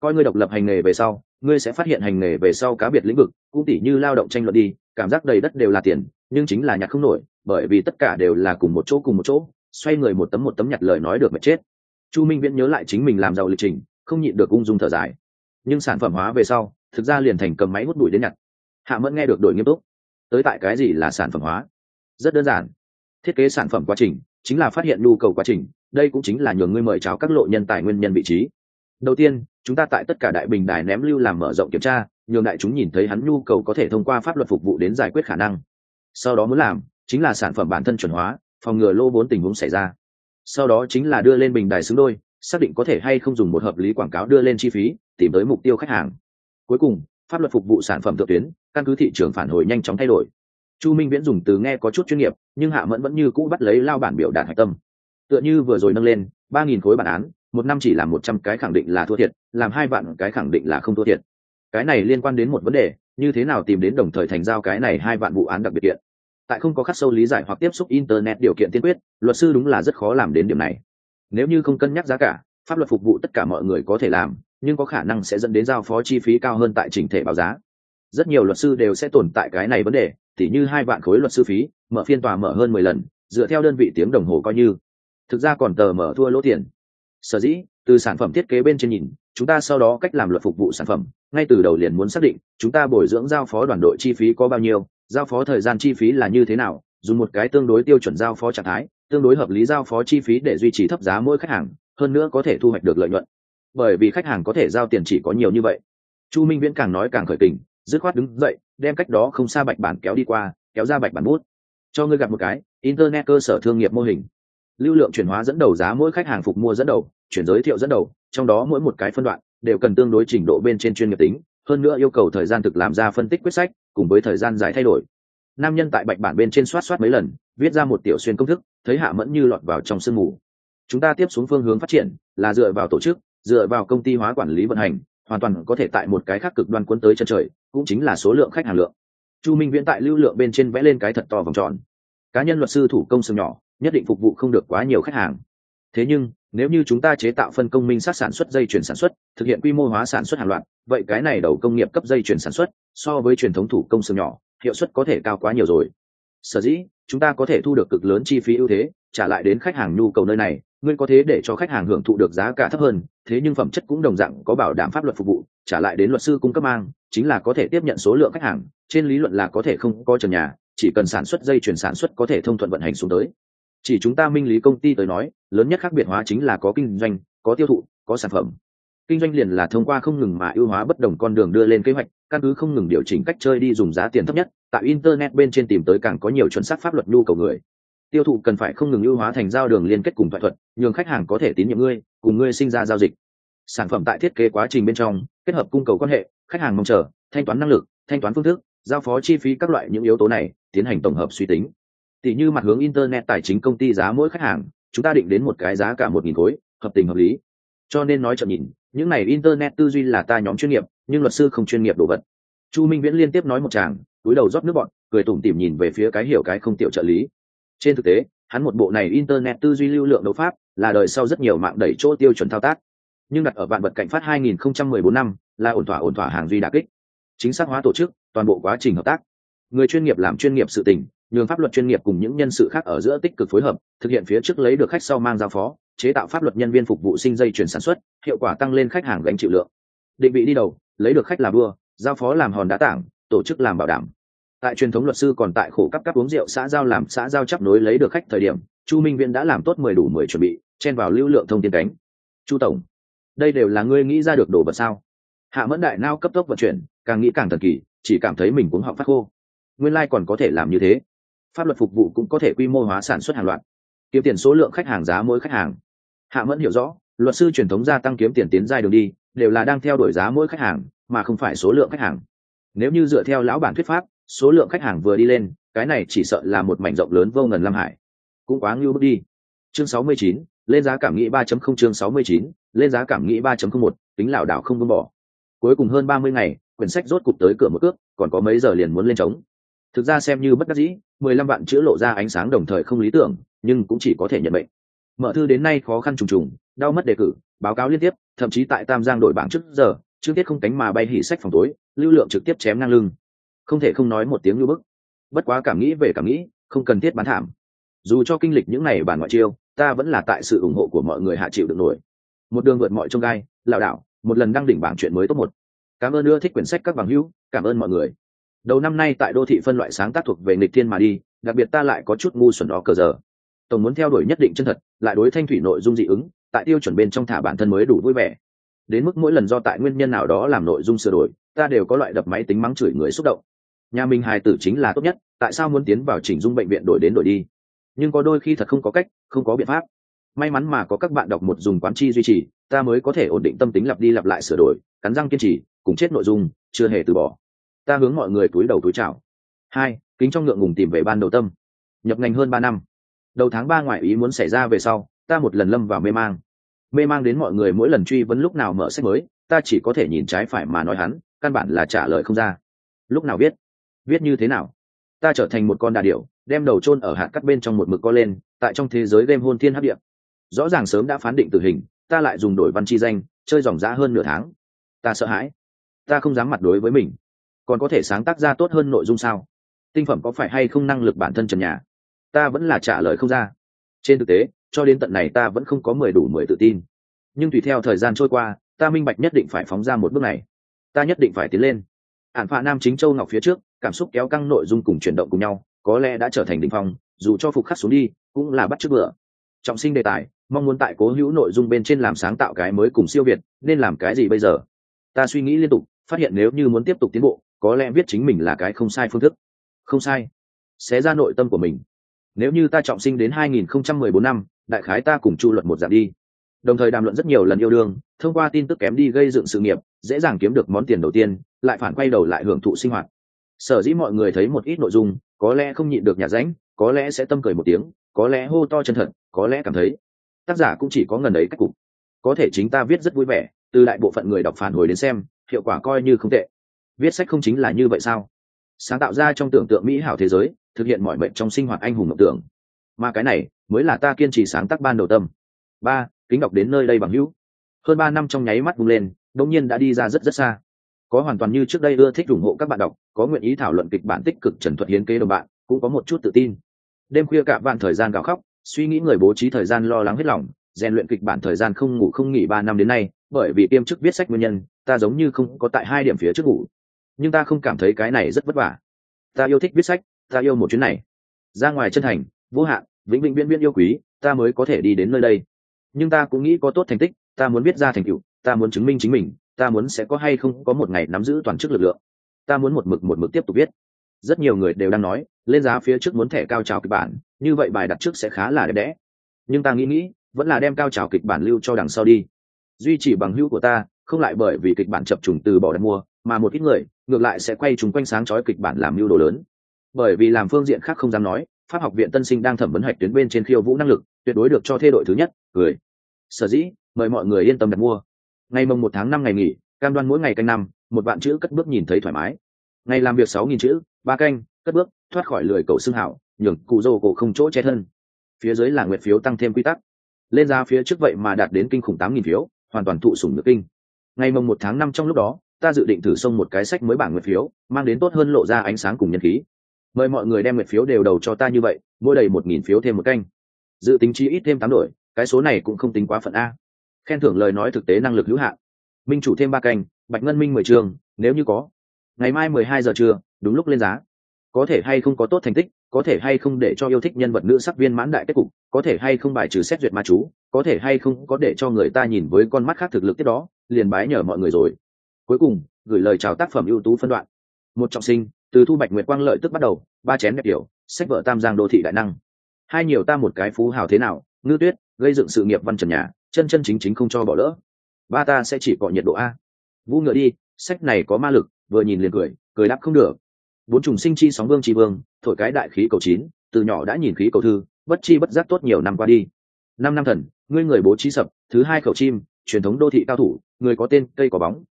coi ngươi độc lập hành nghề về sau, ngươi sẽ phát hiện hành nghề về sau cá biệt lĩnh vực cũng tỉ như lao động tranh luận đi, cảm giác đầy đất đều là tiền, nhưng chính là nhặt không nổi, bởi vì tất cả đều là cùng một chỗ cùng một chỗ, xoay người một tấm một tấm nhặt lời nói được mà chết. Chu minh viễn nhớ lại chính mình làm giàu lịch trình, không nhịn được ung dung thở dài. Nhưng sản phẩm hóa về sau, thực ra liền thành cầm máy hút bụi đến nhặt. Hạ mẫn nghe được đổi nghiêm túc. Tới tại cái gì là sản phẩm hóa? Rất đơn giản. Thiết kế sản phẩm quá trình, chính là phát hiện nhu cầu quá trình, đây cũng chính là nhường ngươi mời cháo các lộ nhân tài nguyên nhân vị trí. Đầu tiên chúng ta tại tất cả đại bình đài ném lưu làm mở rộng kiểm tra, nhường đại chúng nhìn thấy hắn nhu cầu có thể thông qua pháp luật phục vụ đến giải quyết khả năng. Sau đó muốn làm, chính là sản phẩm bản thân chuẩn hóa, phòng ngừa lô vốn tình huống xảy ra. Sau đó chính là đưa lên bình đài xứng đôi, xác định có thể hay không dùng một hợp lý quảng cáo đưa lên chi phí, tìm tới mục tiêu khách hàng. Cuối cùng, pháp luật phục vụ sản phẩm thượng tuyến, căn cứ thị trường phản hồi nhanh chóng thay đổi. Chu minh viễn dùng từ nghe có chút chuyên nghiệp, nhưng hạ mẫn vẫn như cũ bắt lấy lao bản biểu đạt hạch tâm. Tựa như vừa rồi nâng lên, ba nghìn khối bản án một năm chỉ làm một trăm cái khẳng định là thua thiệt, làm hai vạn cái khẳng định là không thua thiệt. Cái này liên quan đến một vấn đề, như thế nào tìm đến đồng thời thành giao cái này hai vạn vụ án đặc biệt kiện? Tại không có khắc sâu lý giải hoặc tiếp xúc internet điều kiện tiên quyết, luật sư đúng là rất khó làm đến điểm này. Nếu như không cân nhắc giá cả, pháp luật phục vụ tất cả mọi người có thể làm, nhưng có khả năng sẽ dẫn đến giao phó chi phí cao hơn tại trình thể báo giá. Rất nhiều luật sư đều sẽ tồn tại cái này vấn đề, tỉ như hai vạn khối luật sư phí, mở phiên tòa mở hơn mười lần, dựa theo đơn vị tiếng đồng hồ coi như. Thực ra còn tờ mở thua lỗ tiền sở dĩ, từ sản phẩm thiết kế bên trên nhìn, chúng ta sau đó cách làm luật phục vụ sản phẩm. Ngay từ đầu liền muốn xác định, chúng ta bồi dưỡng giao phó đoàn đội chi phí có bao nhiêu, giao phó thời gian chi phí là như thế nào, dùng một cái tương đối tiêu chuẩn giao phó trạng thái, tương đối hợp lý giao phó chi phí để duy trì thấp giá mỗi khách hàng, hơn nữa có thể thu hoạch được lợi nhuận. Bởi vì khách hàng có thể giao tiền chỉ có nhiều như vậy. Chu minh viễn càng nói càng khởi tình dứt khoát đứng dậy, đem cách đó không xa bạch bản kéo đi qua, kéo ra bạch bản bút. Cho ngươi gặp một cái, internet cơ sở thương nghiệp mô hình lưu lượng chuyển hóa dẫn đầu giá mỗi khách hàng phục mua dẫn đầu, chuyển giới thiệu dẫn đầu, trong đó mỗi một cái phân đoạn đều cần tương đối trình độ bên trên chuyên nghiệp tính, hơn nữa yêu cầu thời gian thực làm ra phân tích quyết sách, cùng với thời gian dài thay đổi. Nam nhân tại bạch bản bên trên soát soát mấy lần, viết ra một tiểu xuyên công thức, thấy hạ mẫn như lọt vào trong sương mù. Chúng ta tiếp xuống phương hướng phát triển là dựa vào tổ chức, dựa vào công ty hóa quản lý vận hành, hoàn toàn có thể tại một cái khác cực đoan quân tới chân trời, cũng chính là số lượng khách hàng lượng. Chu minh viễn tại lưu lượng bên trên vẽ lên cái thật to vòng tròn. Cá nhân luật sư thủ công sừng nhỏ nhất định phục vụ không được quá nhiều khách hàng. Thế nhưng, nếu như chúng ta chế tạo phân công minh sát sản xuất dây chuyển sản xuất, thực hiện quy mô hóa sản xuất hàng loạt, vậy cái này đầu công nghiệp cấp dây chuyển sản xuất, so với truyền thống thủ công xưởng nhỏ, hiệu suất có thể cao quá nhiều rồi. Sở dĩ, chúng ta có thể thu được cực lớn chi phí ưu thế, trả lại đến khách hàng nhu cầu nơi này, ngươi có thế để cho khách hàng hưởng thụ được giá cả thấp hơn, thế nhưng phẩm chất cũng đồng dạng có bảo đảm pháp luật phục vụ, trả lại đến luật sư cung cấp mang, chính là có thể tiếp nhận số lượng khách hàng, trên lý luận là có thể không có trần nhà, chỉ cần sản xuất dây chuyển sản xuất có thể thông thuận vận hành xuống tới chỉ chúng ta minh lý công ty tới nói, lớn nhất khác biệt hóa chính là có kinh doanh, có tiêu thụ, có sản phẩm. Kinh doanh liền là thông qua không ngừng mà ưu hóa bất đồng con đường đưa lên kế hoạch, căn cứ không ngừng điều chỉnh cách chơi đi dùng giá tiền thấp nhất tại internet bên trên tìm tới càng có nhiều chuẩn xác pháp luật nhu cầu người. Tiêu thụ cần phải không ngừng ưu hóa thành giao đường liên kết cùng thỏa thuận nhường khách hàng có thể tín nhiệm ngươi, cùng ngươi sinh ra giao dịch. Sản phẩm tại thiết kế quá trình bên trong, kết hợp cung cầu quan hệ, khách hàng mong chờ, thanh toán năng lực, thanh toán phương thức, giao phó chi phí các loại những yếu tố này, tiến hành tổng hợp suy tính tỷ như mặt hướng internet tài chính công ty giá mỗi khách hàng, chúng ta định đến một cái giá cả một nghìn khối, hợp tình hợp lý. Cho nên nói chậm nhìn, những này internet tư duy là ta nhóm chuyên nghiệp, nhưng luật sư không chuyên nghiệp đồ vật. Chu minh viễn liên tiếp nói một tràng, túi đầu rót nước bọn cười tủm tỉm nhìn về phía cái hiểu cái không tiểu trợ lý. Trên thực tế, hắn một bộ này internet tư duy lưu lượng đấu pháp, là đời sau rất nhiều mạng đẩy chỗ tiêu chuẩn thao tác. Nhưng đặt ở vạn vật cảnh phát 2014 năm, là ổn thỏa ổn thỏa hàng duy đặc kích. Chính xác hóa tổ chức, toàn bộ quá trình hợp tác. Người chuyên nghiệp làm chuyên nghiệp sự tình nhường pháp luật chuyên nghiệp cùng những nhân sự khác ở giữa tích cực phối hợp, thực hiện phía trước lấy được khách sau mang giao phó, chế tạo pháp luật nhân viên phục vụ sinh dây chuyển sản xuất, hiệu quả tăng lên khách hàng gánh chịu lượng. Định vị đi đầu, lấy được khách làm đua giao phó làm hòn đá tảng, tổ chức làm bảo đảm. Tại truyền thống luật sư còn tại khổ cấp cấp uống rượu xã giao làm xã giao chấp nối lấy được khách thời điểm, chu minh viễn đã làm tốt mười đủ mười chuẩn bị, chen vào lưu lượng thông tin cánh. Chu tổng, đây đều là ngươi nghĩ ra được đồ vật sao? Hạ mẫn đại nao cấp tốc vận chuyển, càng nghĩ càng thần kỳ, chỉ cảm thấy mình cũng họng phát khô. Nguyên lai còn có thể làm như thế pháp luật phục vụ cũng có thể quy mô hóa sản xuất hàng loạt. Kiếm tiền số lượng khách hàng giá mỗi khách hàng. Hạ mẫn hiểu rõ luật sư truyền thống gia tăng kiếm tiền tiến dài đường đi đều là đang theo đuổi giá mỗi khách hàng mà không phải số lượng khách hàng. Nếu như dựa theo lão bản thuyết pháp số lượng khách hàng vừa đi lên cái này chỉ sợ là một mảnh rộng lớn vô ngần lam hải. Cũng quá ngưu bước đi. Chương 69, lên giá cảm nghĩ 3.0 chương 69, lên giá cảm nghĩ 3.01, tính lảo đảo không buông bỏ. Cuối cùng hơn 30 ngày quyển sách rốt cục tới cửa một cước còn có mấy giờ liền muốn lên trống thực ra xem như bất đắc dĩ 15 vạn chữ lộ ra ánh sáng đồng thời không lý tưởng, nhưng cũng chỉ có thể nhận bệnh mở thư đến nay khó khăn trùng trùng, đau mất đề cử, báo cáo liên tiếp, thậm chí tại tam giang đội bảng trước giờ chương tiết không cánh mà bay hỉ sách phòng tối, lưu lượng trực tiếp chém ngang lưng. Không thể không nói một tiếng lưu bức. Bất quá cảm nghĩ về cảm nghĩ, không cần thiết bán thảm. Dù cho kinh lịch những ngày bản ngoại chiêu, ta vẫn là tại sự ủng hộ của mọi người hạ chịu được nổi. Một đường vượt mọi trông gai, lảo đảo, một lần đăng đỉnh bảng chuyện mới tốt một. Cảm ơn ưa thích quyển sách các bằng hữu, cảm ơn mọi người đầu năm nay tại đô thị phân loại sáng tác thuộc về nghịch thiên mà đi, đặc biệt ta lại có chút ngu xuẩn đó cờ giờ. Tổng muốn theo đuổi nhất định chân thật, lại đối thanh thủy nội dung dị ứng, tại tiêu chuẩn bên trong thả bản thân mới đủ vui vẻ. Đến mức mỗi lần do tại nguyên nhân nào đó làm nội dung sửa đổi, ta đều có loại đập máy tính mắng chửi người xúc động. Nhà mình hài tử chính là tốt nhất, tại sao muốn tiến vào chỉnh dung bệnh viện đổi đến đổi đi? Nhưng có đôi khi thật không có cách, không có biện pháp. May mắn mà có các bạn đọc một dùng quán chi duy trì, ta mới có thể ổn định tâm tính lặp đi lặp lại sửa đổi, cắn răng kiên trì, cùng chết nội dung, chưa hề từ bỏ ta hướng mọi người túi đầu túi chào. Hai, kính trong ngượng ngùng tìm về ban đầu tâm. Nhập ngành hơn ba năm. Đầu tháng ba ngoại ý muốn xảy ra về sau, ta một lần lâm vào mê mang. Mê mang đến mọi người mỗi lần truy vấn lúc nào mở sách mới, ta chỉ có thể nhìn trái phải mà nói hắn, căn bản là trả lời không ra. Lúc nào viết? Viết như thế nào? Ta trở thành một con đà điểu, đem đầu chôn ở hạt cắt bên trong một mực co lên, tại trong thế giới game hôn thiên hấp điệp rõ ràng sớm đã phán định tử hình, ta lại dùng đổi văn chi danh, chơi dòng giã hơn nửa tháng. Ta sợ hãi. Ta không dám mặt đối với mình còn có thể sáng tác ra tốt hơn nội dung sao? Tinh phẩm có phải hay không năng lực bản thân trần nhà? Ta vẫn là trả lời không ra. Trên thực tế, cho đến tận này ta vẫn không có mười đủ mười tự tin. Nhưng tùy theo thời gian trôi qua, ta minh bạch nhất định phải phóng ra một bước này. Ta nhất định phải tiến lên. Ản phạ nam chính châu ngọc phía trước, cảm xúc kéo căng nội dung cùng chuyển động cùng nhau, có lẽ đã trở thành đỉnh phong, dù cho phục khắc xuống đi, cũng là bắt trước bữa trọng sinh đề tài, mong muốn tại cố hữu nội dung bên trên làm sáng tạo cái mới cùng siêu việt, nên làm cái gì bây giờ? Ta suy nghĩ liên tục, phát hiện nếu như muốn tiếp tục tiến bộ có lẽ viết chính mình là cái không sai phương thức. Không sai. Xé ra nội tâm của mình. Nếu như ta trọng sinh đến 2014 năm, đại khái ta cùng chu luận một dạng đi. Đồng thời đàm luận rất nhiều lần yêu đương, thông qua tin tức kém đi gây dựng sự nghiệp, dễ dàng kiếm được món tiền đầu tiên, lại phản quay đầu lại hưởng thụ sinh hoạt. Sở dĩ mọi người thấy một ít nội dung, có lẽ không nhịn được nhà ránh, có lẽ sẽ tâm cười một tiếng, có lẽ hô to chân thật, có lẽ cảm thấy tác giả cũng chỉ có ngần ấy cách cục. Có thể chính ta viết rất vui vẻ, từ đại bộ phận người đọc phản hồi đến xem, hiệu quả coi như không tệ viết sách không chính là như vậy sao? Sáng tạo ra trong tưởng tượng mỹ hảo thế giới, thực hiện mọi mệnh trong sinh hoạt anh hùng mộng tưởng. Mà cái này, mới là ta kiên trì sáng tác ban đầu tâm. Ba, kính đọc đến nơi đây bằng hữu. Hơn ba năm trong nháy mắt bung lên, đống nhiên đã đi ra rất rất xa. Có hoàn toàn như trước đây ưa thích ủng hộ các bạn đọc, có nguyện ý thảo luận kịch bản tích cực trần thuật hiến kế đồng bạn, cũng có một chút tự tin. Đêm khuya cả vạn thời gian gào khóc, suy nghĩ người bố trí thời gian lo lắng hết lòng, rèn luyện kịch bản thời gian không ngủ không nghỉ ba năm đến nay, bởi vì tiêm chức viết sách nguyên nhân, ta giống như không có tại hai điểm phía trước ngủ nhưng ta không cảm thấy cái này rất vất vả. Ta yêu thích viết sách, ta yêu một chuyến này. Ra ngoài chân thành, vô hạn, vĩnh vĩnh viễn viễn yêu quý, ta mới có thể đi đến nơi đây. Nhưng ta cũng nghĩ có tốt thành tích, ta muốn viết ra thành tựu, ta muốn chứng minh chính mình, ta muốn sẽ có hay không có một ngày nắm giữ toàn chức lực lượng. Ta muốn một mực một mực tiếp tục viết. Rất nhiều người đều đang nói, lên giá phía trước muốn thẻ cao trào kịch bản, như vậy bài đặt trước sẽ khá là đẹp đẽ. Nhưng ta nghĩ nghĩ, vẫn là đem cao trào kịch bản lưu cho đằng sau đi. Duy trì bằng hữu của ta, không lại bởi vì kịch bản chập trùng từ bỏ đặt mua, mà một ít người ngược lại sẽ quay chúng quanh sáng chói kịch bản làm mưu đồ lớn. Bởi vì làm phương diện khác không dám nói, pháp học viện tân sinh đang thẩm vấn hạch tuyến bên trên khiêu vũ năng lực, tuyệt đối được cho thê đội thứ nhất, cười. Sở dĩ, mời mọi người yên tâm đặt mua. Ngày mồng một tháng năm ngày nghỉ, cam đoan mỗi ngày canh năm, một bạn chữ cất bước nhìn thấy thoải mái. Ngày làm việc sáu nghìn chữ, ba canh, cất bước, thoát khỏi lười cầu xương hảo, nhường cụ dô cổ không chỗ che thân. Phía dưới là nguyện phiếu tăng thêm quy tắc. Lên ra phía trước vậy mà đạt đến kinh khủng tám nghìn phiếu, hoàn toàn thụ sủng nước kinh. Ngày mồng một tháng năm trong lúc đó ta dự định thử xông một cái sách mới bảng nguyệt phiếu, mang đến tốt hơn lộ ra ánh sáng cùng nhân khí. Mời mọi người đem nguyệt phiếu đều đầu cho ta như vậy, mỗi đầy một nghìn phiếu thêm một canh. Dự tính chi ít thêm tám đổi, cái số này cũng không tính quá phận a. Khen thưởng lời nói thực tế năng lực hữu hạn. Minh chủ thêm ba canh, bạch ngân minh mười trường, nếu như có. Ngày mai mười hai giờ trưa, đúng lúc lên giá. Có thể hay không có tốt thành tích, có thể hay không để cho yêu thích nhân vật nữ sắc viên mãn đại kết cục, có thể hay không bài trừ xét duyệt ma chú, có thể hay không có để cho người ta nhìn với con mắt khác thực lực tiếp đó, liền bái nhờ mọi người rồi cuối cùng, gửi lời chào tác phẩm ưu tú phân đoạn. Một trọng sinh, từ thu bạch nguyệt quang lợi tức bắt đầu, ba chén đẹp tiểu, sách vợ tam giang đô thị đại năng. Hai nhiều ta một cái phú hào thế nào, ngư tuyết, gây dựng sự nghiệp văn trần nhà, chân chân chính chính không cho bỏ lỡ. Ba ta sẽ chỉ cọ nhiệt độ a. Vũ ngựa đi, sách này có ma lực, vừa nhìn liền cười cười đáp không được. Bốn trùng sinh chi sóng vương tri vương, thổi cái đại khí cầu chín, từ nhỏ đã nhìn khí cầu thư, bất chi bất giác tốt nhiều năm qua đi. Năm năm thần, ngươi người bố trí sập, thứ hai khẩu chim, truyền thống đô thị cao thủ, người có tên cây có bóng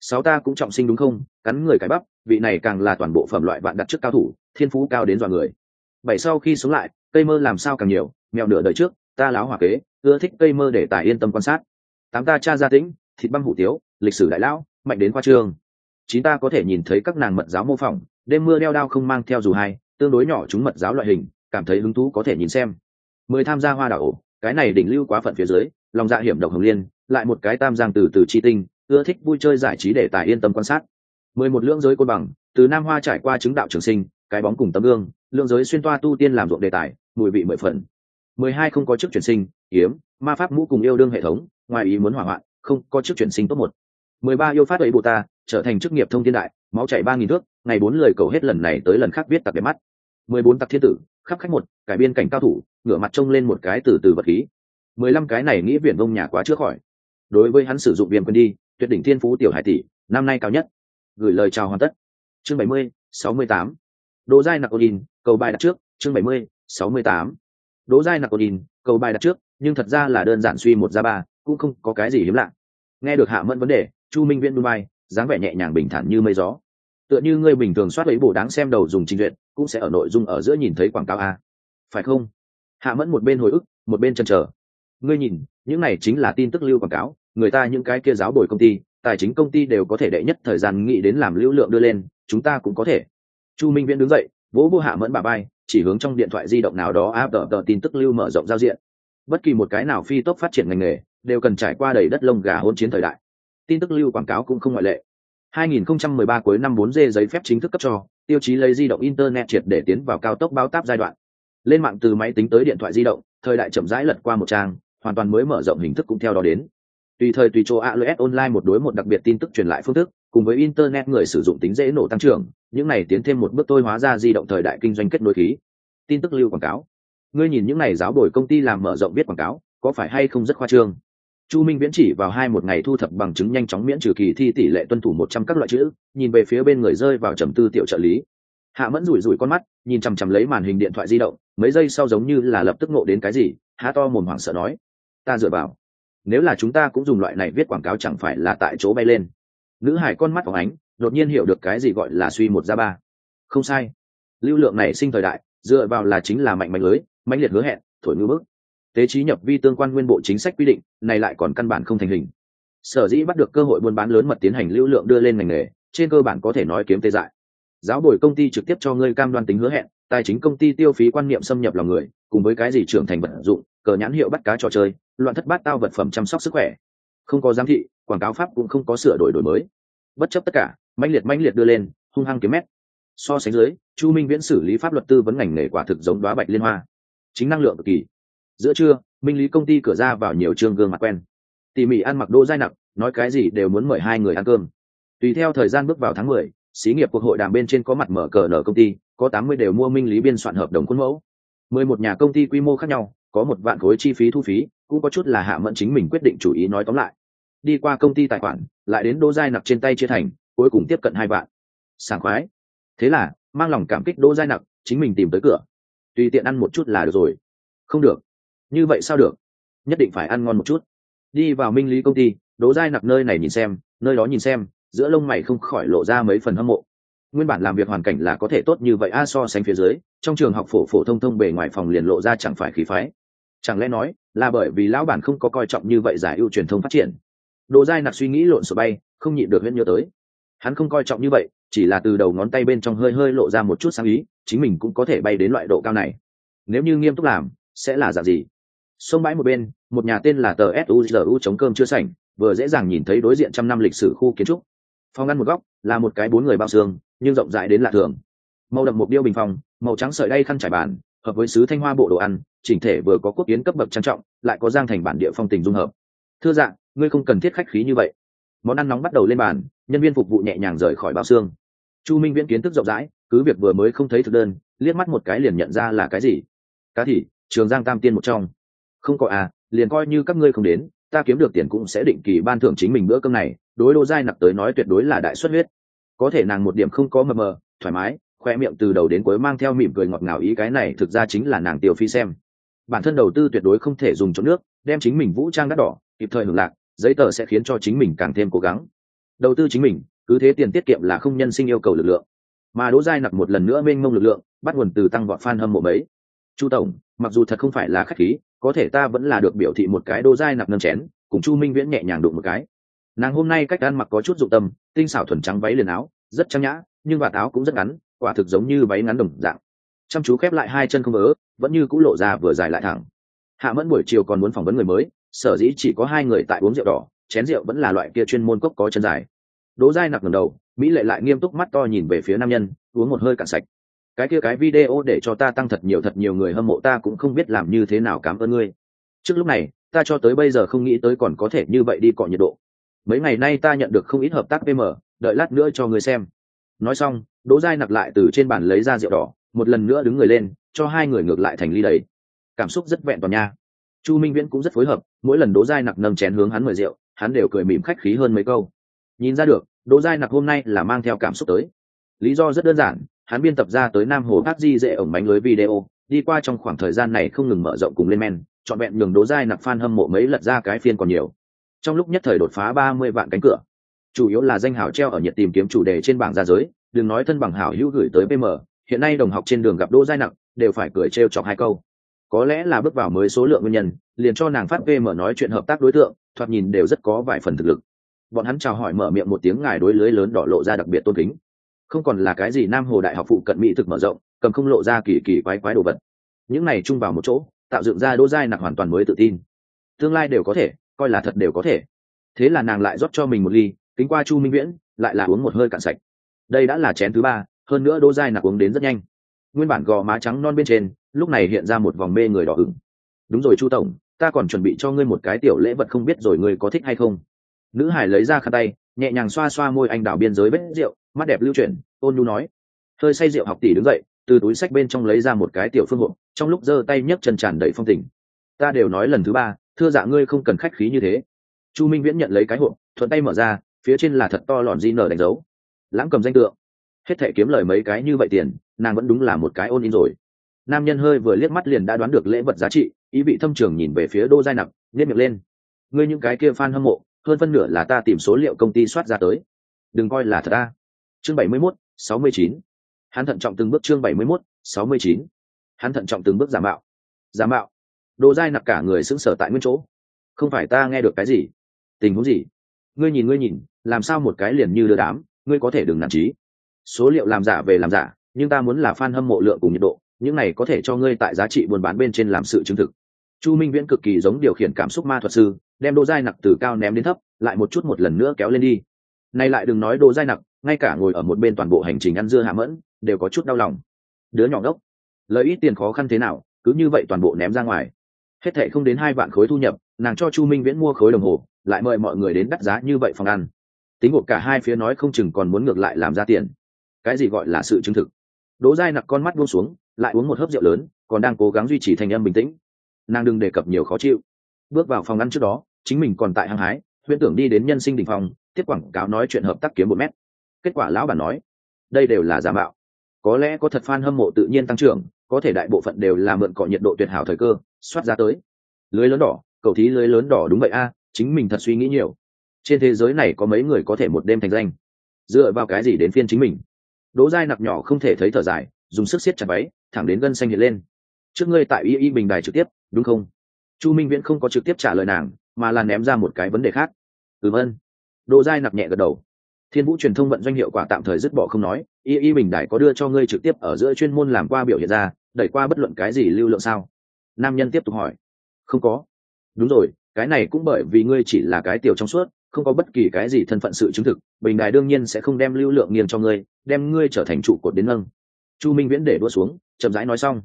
sáu ta cũng trọng sinh đúng không? Cắn người cái bắp, vị này càng là toàn bộ phẩm loại bạn đặt trước cao thủ, thiên phú cao đến dọa người. Bảy sau khi sống lại, cây mơ làm sao càng nhiều, mèo nửa đời trước, ta láo hỏa kế, ưa thích cây mơ để tài yên tâm quan sát. Tám ta cha gia tĩnh, thịt băng hủ tiếu, lịch sử đại lão, mạnh đến khoa trương. Chín ta có thể nhìn thấy các nàng mật giáo mô phỏng, đêm mưa đeo đao không mang theo dù hai, tương đối nhỏ chúng mật giáo loại hình, cảm thấy hứng thú có thể nhìn xem. Mười tham gia hoa đảo, cái này đỉnh lưu quá phận phía dưới, lòng dạ hiểm độc hồng liên, lại một cái tam giang từ từ chi tinh ưa thích vui chơi giải trí để tài yên tâm quan sát. Mười một lưỡng giới côn bằng, từ nam hoa trải qua chứng đạo trường sinh, cái bóng cùng tấm gương, lưỡng giới xuyên toa tu tiên làm ruộng đề tài, mùi vị mười phần. Mười hai không có chức chuyển sinh, hiếm, ma pháp mũ cùng yêu đương hệ thống, ngoài ý muốn hỏa hoạn, không có chức chuyển sinh tốt một. Mười ba yêu phát ấy bồ ta trở thành chức nghiệp thông thiên đại, máu chảy ba nghìn thước, ngày bốn lời cầu hết lần này tới lần khác viết tặc đẹp mắt. Mười bốn tặc thiên tử, khắp khách một, cải biên cảnh cao thủ, ngửa mặt trông lên một cái từ từ vật khí. Mười lăm cái này nghĩ viển vông nhà quá chưa khỏi. Đối với hắn sử dụng viêm quân đi tuyệt đỉnh thiên phú tiểu hải tỷ, năm nay cao nhất. Gửi lời chào hoàn tất. Chương bảy mươi, sáu mươi tám. Đỗ giai nặc odin cầu bài đặt trước. Chương bảy mươi, sáu mươi tám. Đỗ giai nặc odin cầu bài đặt trước, nhưng thật ra là đơn giản suy một ra ba, cũng không có cái gì hiếm lạ. Nghe được hạ mẫn vấn đề, chu minh viễn dubai dáng vẻ nhẹ nhàng bình thản như mây gió. Tựa như ngươi bình thường soát lấy bổ đáng xem đầu dùng trình duyệt, cũng sẽ ở nội dung ở giữa nhìn thấy quảng cáo a. Phải không? Hạ mẫn một bên hồi ức, một bên chân chờ. Ngươi nhìn, những này chính là tin tức lưu quảng cáo người ta những cái kia giáo bồi công ty, tài chính công ty đều có thể đệ nhất thời gian nghĩ đến làm lưu lượng đưa lên, chúng ta cũng có thể. Chu minh viễn đứng dậy, vỗ vô hạ mẫn bà bay chỉ hướng trong điện thoại di động nào đó áp đỡ tờ tin tức lưu mở rộng giao diện. Bất kỳ một cái nào phi tốc phát triển ngành nghề, đều cần trải qua đầy đất lông gà hôn chiến thời đại. Tin tức lưu quảng cáo cũng không ngoại lệ. 2013 cuối năm 4G giấy phép chính thức cấp cho, tiêu chí lấy di động internet triệt để tiến vào cao tốc báo táp giai đoạn. Lên mạng từ máy tính tới điện thoại di động, thời đại chậm rãi lật qua một trang, hoàn toàn mới mở rộng hình thức cũng theo đó đến tùy thời tùy chỗ ALS online một đối một đặc biệt tin tức truyền lại phương thức, cùng với internet người sử dụng tính dễ nổ tăng trưởng, những này tiến thêm một bước tôi hóa ra di động thời đại kinh doanh kết nối khí. Tin tức lưu quảng cáo. Ngươi nhìn những này giáo bồi công ty làm mở rộng viết quảng cáo, có phải hay không rất khoa trương? Chu minh viễn chỉ vào hai một ngày thu thập bằng chứng nhanh chóng miễn trừ kỳ thi tỷ lệ tuân thủ một trăm các loại chữ, nhìn về phía bên người rơi vào trầm tư tiểu trợ lý. Hạ mẫn rủi rủi con mắt, nhìn chằm chằm lấy màn hình điện thoại di động, mấy giây sau giống như là lập tức ngộ đến cái gì, há to mồm hoảng sợ nói, ta dựa vào nếu là chúng ta cũng dùng loại này viết quảng cáo chẳng phải là tại chỗ bay lên. Nữ hải con mắt phóng ánh, đột nhiên hiểu được cái gì gọi là suy một ra ba. Không sai. Lưu lượng này sinh thời đại, dựa vào là chính là mạnh mạnh lưới mạnh liệt hứa hẹn, thổi ngư bức. Tế trí nhập vi tương quan nguyên bộ chính sách quy định, này lại còn căn bản không thành hình. Sở dĩ bắt được cơ hội buôn bán lớn mật tiến hành lưu lượng đưa lên ngành nghề, trên cơ bản có thể nói kiếm tê dại. Giáo bồi công ty trực tiếp cho ngươi cam đoan tính hứa hẹn, tài chính công ty tiêu phí quan niệm xâm nhập lòng người, cùng với cái gì trưởng thành vận dụng, cờ nhãn hiệu bắt cá trò chơi loạn thất bát tao vật phẩm chăm sóc sức khỏe. Không có giám thị, quảng cáo pháp cũng không có sửa đổi đổi mới. Bất chấp tất cả, mãnh liệt mãnh liệt đưa lên, hung hăng kiếm mét. So sánh dưới, chu minh viễn xử lý pháp luật tư vấn ngành nghề quả thực giống đoá bạch liên hoa. Chính năng lượng cực kỳ. Giữa trưa, minh lý công ty cửa ra vào nhiều trường gương mặt quen. Tỉ mỉ ăn mặc đô dai nặng, nói cái gì đều muốn mời hai người ăn cơm. Tùy theo thời gian bước vào tháng mười, xí nghiệp cuộc hội đàm bên trên có mặt mở cờ nở công ty, có tám mươi đều mua minh lý biên soạn hợp đồng khuôn mẫu. mười một nhà công ty quy mô khác nhau, có một vạn khối chi phí thu phí cũng có chút là hạ mẫn chính mình quyết định chủ ý nói tóm lại. Đi qua công ty tài khoản, lại đến đô giai nặc trên tay chia thành, cuối cùng tiếp cận hai vạn. Sảng khoái. Thế là, mang lòng cảm kích đô giai nặc, chính mình tìm tới cửa. Tùy tiện ăn một chút là được rồi. Không được. Như vậy sao được? Nhất định phải ăn ngon một chút. Đi vào minh lý công ty, đỗ giai nặc nơi này nhìn xem, nơi đó nhìn xem, giữa lông mày không khỏi lộ ra mấy phần hâm mộ. Nguyên bản làm việc hoàn cảnh là có thể tốt như vậy, a so sánh phía dưới, trong trường học phổ phổ thông thông bề ngoài phòng liền lộ ra chẳng phải khí phái. Chẳng lẽ nói là bởi vì lão bản không có coi trọng như vậy giải ưu truyền thông phát triển. Đồ dai nặc suy nghĩ lộn xộn bay, không nhịn được huyễn nhớ tới. Hắn không coi trọng như vậy, chỉ là từ đầu ngón tay bên trong hơi hơi lộ ra một chút sáng ý, chính mình cũng có thể bay đến loại độ cao này. Nếu như nghiêm túc làm, sẽ là dạng gì? Sông bãi một bên, một nhà tên là tờ suzu chống cơm chưa sảnh, vừa dễ dàng nhìn thấy đối diện trăm năm lịch sử khu kiến trúc. Phòng ngăn một góc, là một cái bốn người bao xương, nhưng rộng rãi đến lạ thường. Màu đậm một điêu bình phòng, màu trắng sợi đay khăn trải bàn, hợp với sứ thanh hoa bộ đồ ăn chỉnh thể vừa có quốc kiến cấp bậc trang trọng, lại có giang thành bản địa phong tình dung hợp. Thưa dạng ngươi không cần thiết khách khí như vậy. Món ăn nóng bắt đầu lên bàn, nhân viên phục vụ nhẹ nhàng rời khỏi bao xương. Chu minh viễn kiến thức rộng rãi, cứ việc vừa mới không thấy thực đơn, liếc mắt một cái liền nhận ra là cái gì. Cá thì trường giang tam tiên một trong. Không có à liền coi như các ngươi không đến, ta kiếm được tiền cũng sẽ định kỳ ban thưởng chính mình bữa cơm này, đối đô giai nặc tới nói tuyệt đối là đại xuất huyết. Có thể nàng một điểm không có mờ mờ, thoải mái, khoe miệng từ đầu đến cuối mang theo mỉm cười ngọt ngào ý cái này thực ra chính là nàng tiêu phi xem bản thân đầu tư tuyệt đối không thể dùng cho nước, đem chính mình vũ trang đắt đỏ, kịp thời hưởng lạc, giấy tờ sẽ khiến cho chính mình càng thêm cố gắng. Đầu tư chính mình, cứ thế tiền tiết kiệm là không nhân sinh yêu cầu lực lượng. Mà đỗ giai nặc một lần nữa mênh mông lực lượng, bắt nguồn từ tăng vọt fan hâm mộ mấy. Chu tổng, mặc dù thật không phải là khách khí, có thể ta vẫn là được biểu thị một cái đỗ giai nặc nâng chén, cùng chu minh viễn nhẹ nhàng đụng một cái. Nàng hôm nay cách ăn mặc có chút dụng tâm, tinh xảo thuần trắng váy liền áo, rất trang nhã, nhưng vạt áo cũng rất ngắn, quả thực giống như váy ngắn đồng dạng. Chăm chú khép lại hai chân không ớ vẫn như c ũ lộ ra vừa dài lại thẳng. Hạ mẫn buổi chiều còn muốn phỏng vấn người mới, sở dĩ chỉ có hai người tại uống rượu đỏ, chén rượu vẫn là loại kia chuyên môn cốc có chân dài. Đỗ dai nặc ngầm đầu, mỹ lệ lại nghiêm túc mắt to nhìn về phía nam nhân, uống một hơi cạn sạch. Cái kia cái video để cho ta tăng thật nhiều thật nhiều người hâm mộ, ta cũng không biết làm như thế nào cảm ơn ngươi. Trước lúc này, ta cho tới bây giờ không nghĩ tới còn có thể như vậy đi cọ nhiệt độ. Mấy ngày nay ta nhận được không ít hợp tác pm, đợi lát nữa cho ngươi xem. Nói xong, đỗ dai nặc lại từ trên bàn lấy ra rượu đỏ một lần nữa đứng người lên, cho hai người ngược lại thành ly đầy. Cảm xúc rất vẹn toàn nha. Chu minh viễn cũng rất phối hợp, mỗi lần đỗ giai nặc nâng chén hướng hắn mời rượu, hắn đều cười mỉm khách khí hơn mấy câu. Nhìn ra được, đỗ giai nặc hôm nay là mang theo cảm xúc tới. Lý do rất đơn giản, hắn biên tập ra tới nam hồ các di dễ ổng bánh lưới video, đi qua trong khoảng thời gian này không ngừng mở rộng cùng lên men, trọn vẹn nhường đỗ giai nặc fan hâm mộ mấy lật ra cái phiên còn nhiều. Trong lúc nhất thời đột phá ba mươi vạn cánh cửa. Chủ yếu là danh hảo treo ở nhiệt tìm kiếm chủ đề trên bảng ra giới, đừng nói thân bằng hảo hữu gửi tới pm hiện nay đồng học trên đường gặp đỗ giai nặng đều phải cười trêu chọc hai câu. Có lẽ là bước vào mới số lượng nguyên nhân, liền cho nàng phát pm nói chuyện hợp tác đối tượng, thoạt nhìn đều rất có vài phần thực lực. Bọn hắn chào hỏi mở miệng một tiếng ngài đối lưới lớn đỏ lộ ra đặc biệt tôn kính. Không còn là cái gì nam hồ đại học phụ cận mỹ thực mở rộng, cầm không lộ ra kỳ kỳ quái quái đồ vật. Những này chung vào một chỗ, tạo dựng ra đỗ giai nặng hoàn toàn mới tự tin. Tương lai đều có thể, coi là thật đều có thể. Thế là nàng lại rót cho mình một ly, kính qua chu minh viễn, lại là uống một hơi cạn sạch. Đây đã là chén thứ ba hơn nữa đỗ giai nạc uống đến rất nhanh. Nguyên bản gò má trắng non bên trên, lúc này hiện ra một vòng mê người đỏ hứng đúng rồi chu tổng, ta còn chuẩn bị cho ngươi một cái tiểu lễ vật không biết rồi ngươi có thích hay không. Nữ hải lấy ra khăn tay, nhẹ nhàng xoa xoa môi anh đào biên giới vết rượu, mắt đẹp lưu chuyển, ôn nhu nói. Hơi say rượu học tỷ đứng dậy, từ túi sách bên trong lấy ra một cái tiểu phương hộp, trong lúc giơ tay nhấc chân tràn đầy phong tình. Ta đều nói lần thứ ba, thưa dạ ngươi không cần khách khí như thế. Chu minh viễn nhận lấy cái hộp, thuận tay mở ra, phía trên là thật to lọn di nở đánh dấu. Lãng cầm danh tượng hết thể kiếm lời mấy cái như vậy tiền, nàng vẫn đúng là một cái ôn in rồi. Nam nhân hơi vừa liếc mắt liền đã đoán được lễ vật giá trị, ý vị thâm trường nhìn về phía đô giai nặc nhét miệng lên. Ngươi những cái kia fan hâm mộ, hơn phân nửa là ta tìm số liệu công ty soát ra tới. Đừng coi là thật ta chương bảy mươi mốt, sáu mươi chín. Hắn thận trọng từng bước chương bảy mươi mốt, sáu mươi chín. Hắn thận trọng từng bước giả mạo. Giả mạo. Đô giai nặc cả người xứng sở tại nguyên chỗ. Không phải ta nghe được cái gì? Tình huống gì? Ngươi nhìn ngươi nhìn, làm sao một cái liền như đưa đám? Ngươi có thể đừng nản trí số liệu làm giả về làm giả, nhưng ta muốn là fan hâm mộ lượng cùng nhiệt độ, những này có thể cho ngươi tại giá trị buôn bán bên trên làm sự chứng thực. Chu minh viễn cực kỳ giống điều khiển cảm xúc ma thuật sư, đem đồ dai nặc từ cao ném đến thấp, lại một chút một lần nữa kéo lên đi. Nay lại đừng nói đồ dai nặc, ngay cả ngồi ở một bên toàn bộ hành trình ăn dưa hạ mẫn, đều có chút đau lòng. Đứa nhỏ ngốc lợi ít tiền khó khăn thế nào, cứ như vậy toàn bộ ném ra ngoài. Hết thệ không đến hai vạn khối thu nhập, nàng cho chu minh viễn mua khối đồng hồ, lại mời mọi người đến đắt giá như vậy phòng ăn. Tính gộp cả hai phía nói không chừng còn muốn ngược lại làm ra tiền cái gì gọi là sự chứng thực? Đỗ dai nặc con mắt buông xuống, lại uống một hớp rượu lớn, còn đang cố gắng duy trì thành âm bình tĩnh. Nàng đừng đề cập nhiều khó chịu. Bước vào phòng ăn trước đó, chính mình còn tại hăng hái, huyễn tưởng đi đến nhân sinh đình phòng tiếp quảng cáo nói chuyện hợp tác kiếm một mét. Kết quả lão bản nói, đây đều là giả mạo. Có lẽ có thật fan hâm mộ tự nhiên tăng trưởng, có thể đại bộ phận đều là mượn cọ nhiệt độ tuyệt hảo thời cơ, soát ra tới. Lưới lớn đỏ, cầu thí lưới lớn đỏ đúng vậy a, chính mình thật suy nghĩ nhiều. Trên thế giới này có mấy người có thể một đêm thành danh? Dựa vào cái gì đến phiên chính mình? Đỗ giai nặc nhỏ không thể thấy thở dài, dùng sức siết chặt váy, thẳng đến gân xanh hiện lên. Trước ngươi tại y y bình đài trực tiếp, đúng không? Chu minh viễn không có trực tiếp trả lời nàng, mà là ném ra một cái vấn đề khác. Ừm ân. Đỗ giai nặc nhẹ gật đầu. Thiên vũ truyền thông vận doanh hiệu quả tạm thời dứt bỏ không nói, y y bình đại có đưa cho ngươi trực tiếp ở giữa chuyên môn làm qua biểu hiện ra, đẩy qua bất luận cái gì lưu lượng sao? Nam nhân tiếp tục hỏi. Không có. Đúng rồi, cái này cũng bởi vì ngươi chỉ là cái tiểu trong suốt, không có bất kỳ cái gì thân phận sự chứng thực, bình đài đương nhiên sẽ không đem lưu lượng nghiêng cho ngươi đem ngươi trở thành trụ cột đến nâng. Chu minh viễn để đua xuống, chậm rãi nói xong.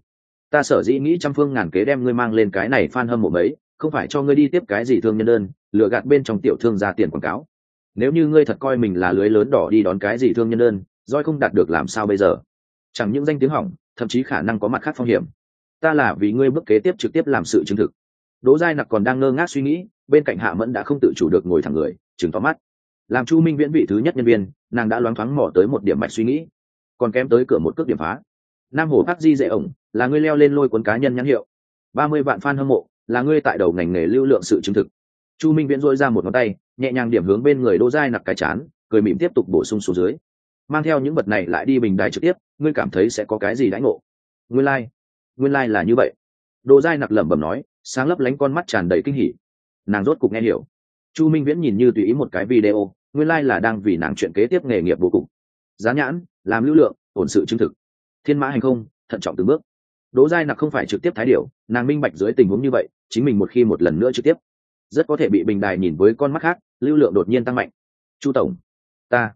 Ta sở dĩ nghĩ trăm phương ngàn kế đem ngươi mang lên cái này f hâm mộ mấy, không phải cho ngươi đi tiếp cái gì thương nhân đơn, lừa gạt bên trong tiểu thương ra tiền quảng cáo. Nếu như ngươi thật coi mình là lưới lớn đỏ đi đón cái gì thương nhân đơn, roi không đạt được làm sao bây giờ? Chẳng những danh tiếng hỏng, thậm chí khả năng có mặt khác phong hiểm. Ta là vì ngươi bước kế tiếp trực tiếp làm sự chứng thực. Đỗ giai nặc còn đang ngơ ngác suy nghĩ, bên cạnh hạ mẫn đã không tự chủ được ngồi thẳng người chừng tóm mắt làm chu minh viễn vị thứ nhất nhân viên, nàng đã loáng thoáng mỏ tới một điểm mạch suy nghĩ. Còn kém tới cửa một cước điểm phá. Nam hồ bác di dễ ổng, là ngươi leo lên lôi cuốn cá nhân nhãn hiệu. Ba mươi vạn fan hâm mộ, là ngươi tại đầu ngành nghề lưu lượng sự chứng thực. Chu minh viễn dôi ra một ngón tay, nhẹ nhàng điểm hướng bên người đỗ dai nặc cái chán, cười mỉm tiếp tục bổ sung xuống dưới. Mang theo những vật này lại đi bình đài trực tiếp, ngươi cảm thấy sẽ có cái gì đãi ngộ? Nguyên lai、like. nguyên lai、like、là như vậy. Đỗ dai nặc lẩm bẩm nói, sáng lấp lánh con mắt tràn đầy kinh hỉ. Nàng rốt cục nghe hiểu chu minh viễn nhìn như tùy ý một cái video, nguyên lai、like、là đang vì nàng chuyện kế tiếp nghề nghiệp vô cùng. Giá nhãn, làm lưu lượng, ổn sự chứng thực. Thiên mã hành không, thận trọng từng bước. Đỗ giai nặc không phải trực tiếp thái điệu nàng minh bạch dưới tình huống như vậy, chính mình một khi một lần nữa trực tiếp, rất có thể bị bình đài nhìn với con mắt khác, lưu lượng đột nhiên tăng mạnh. Chu tổng, ta.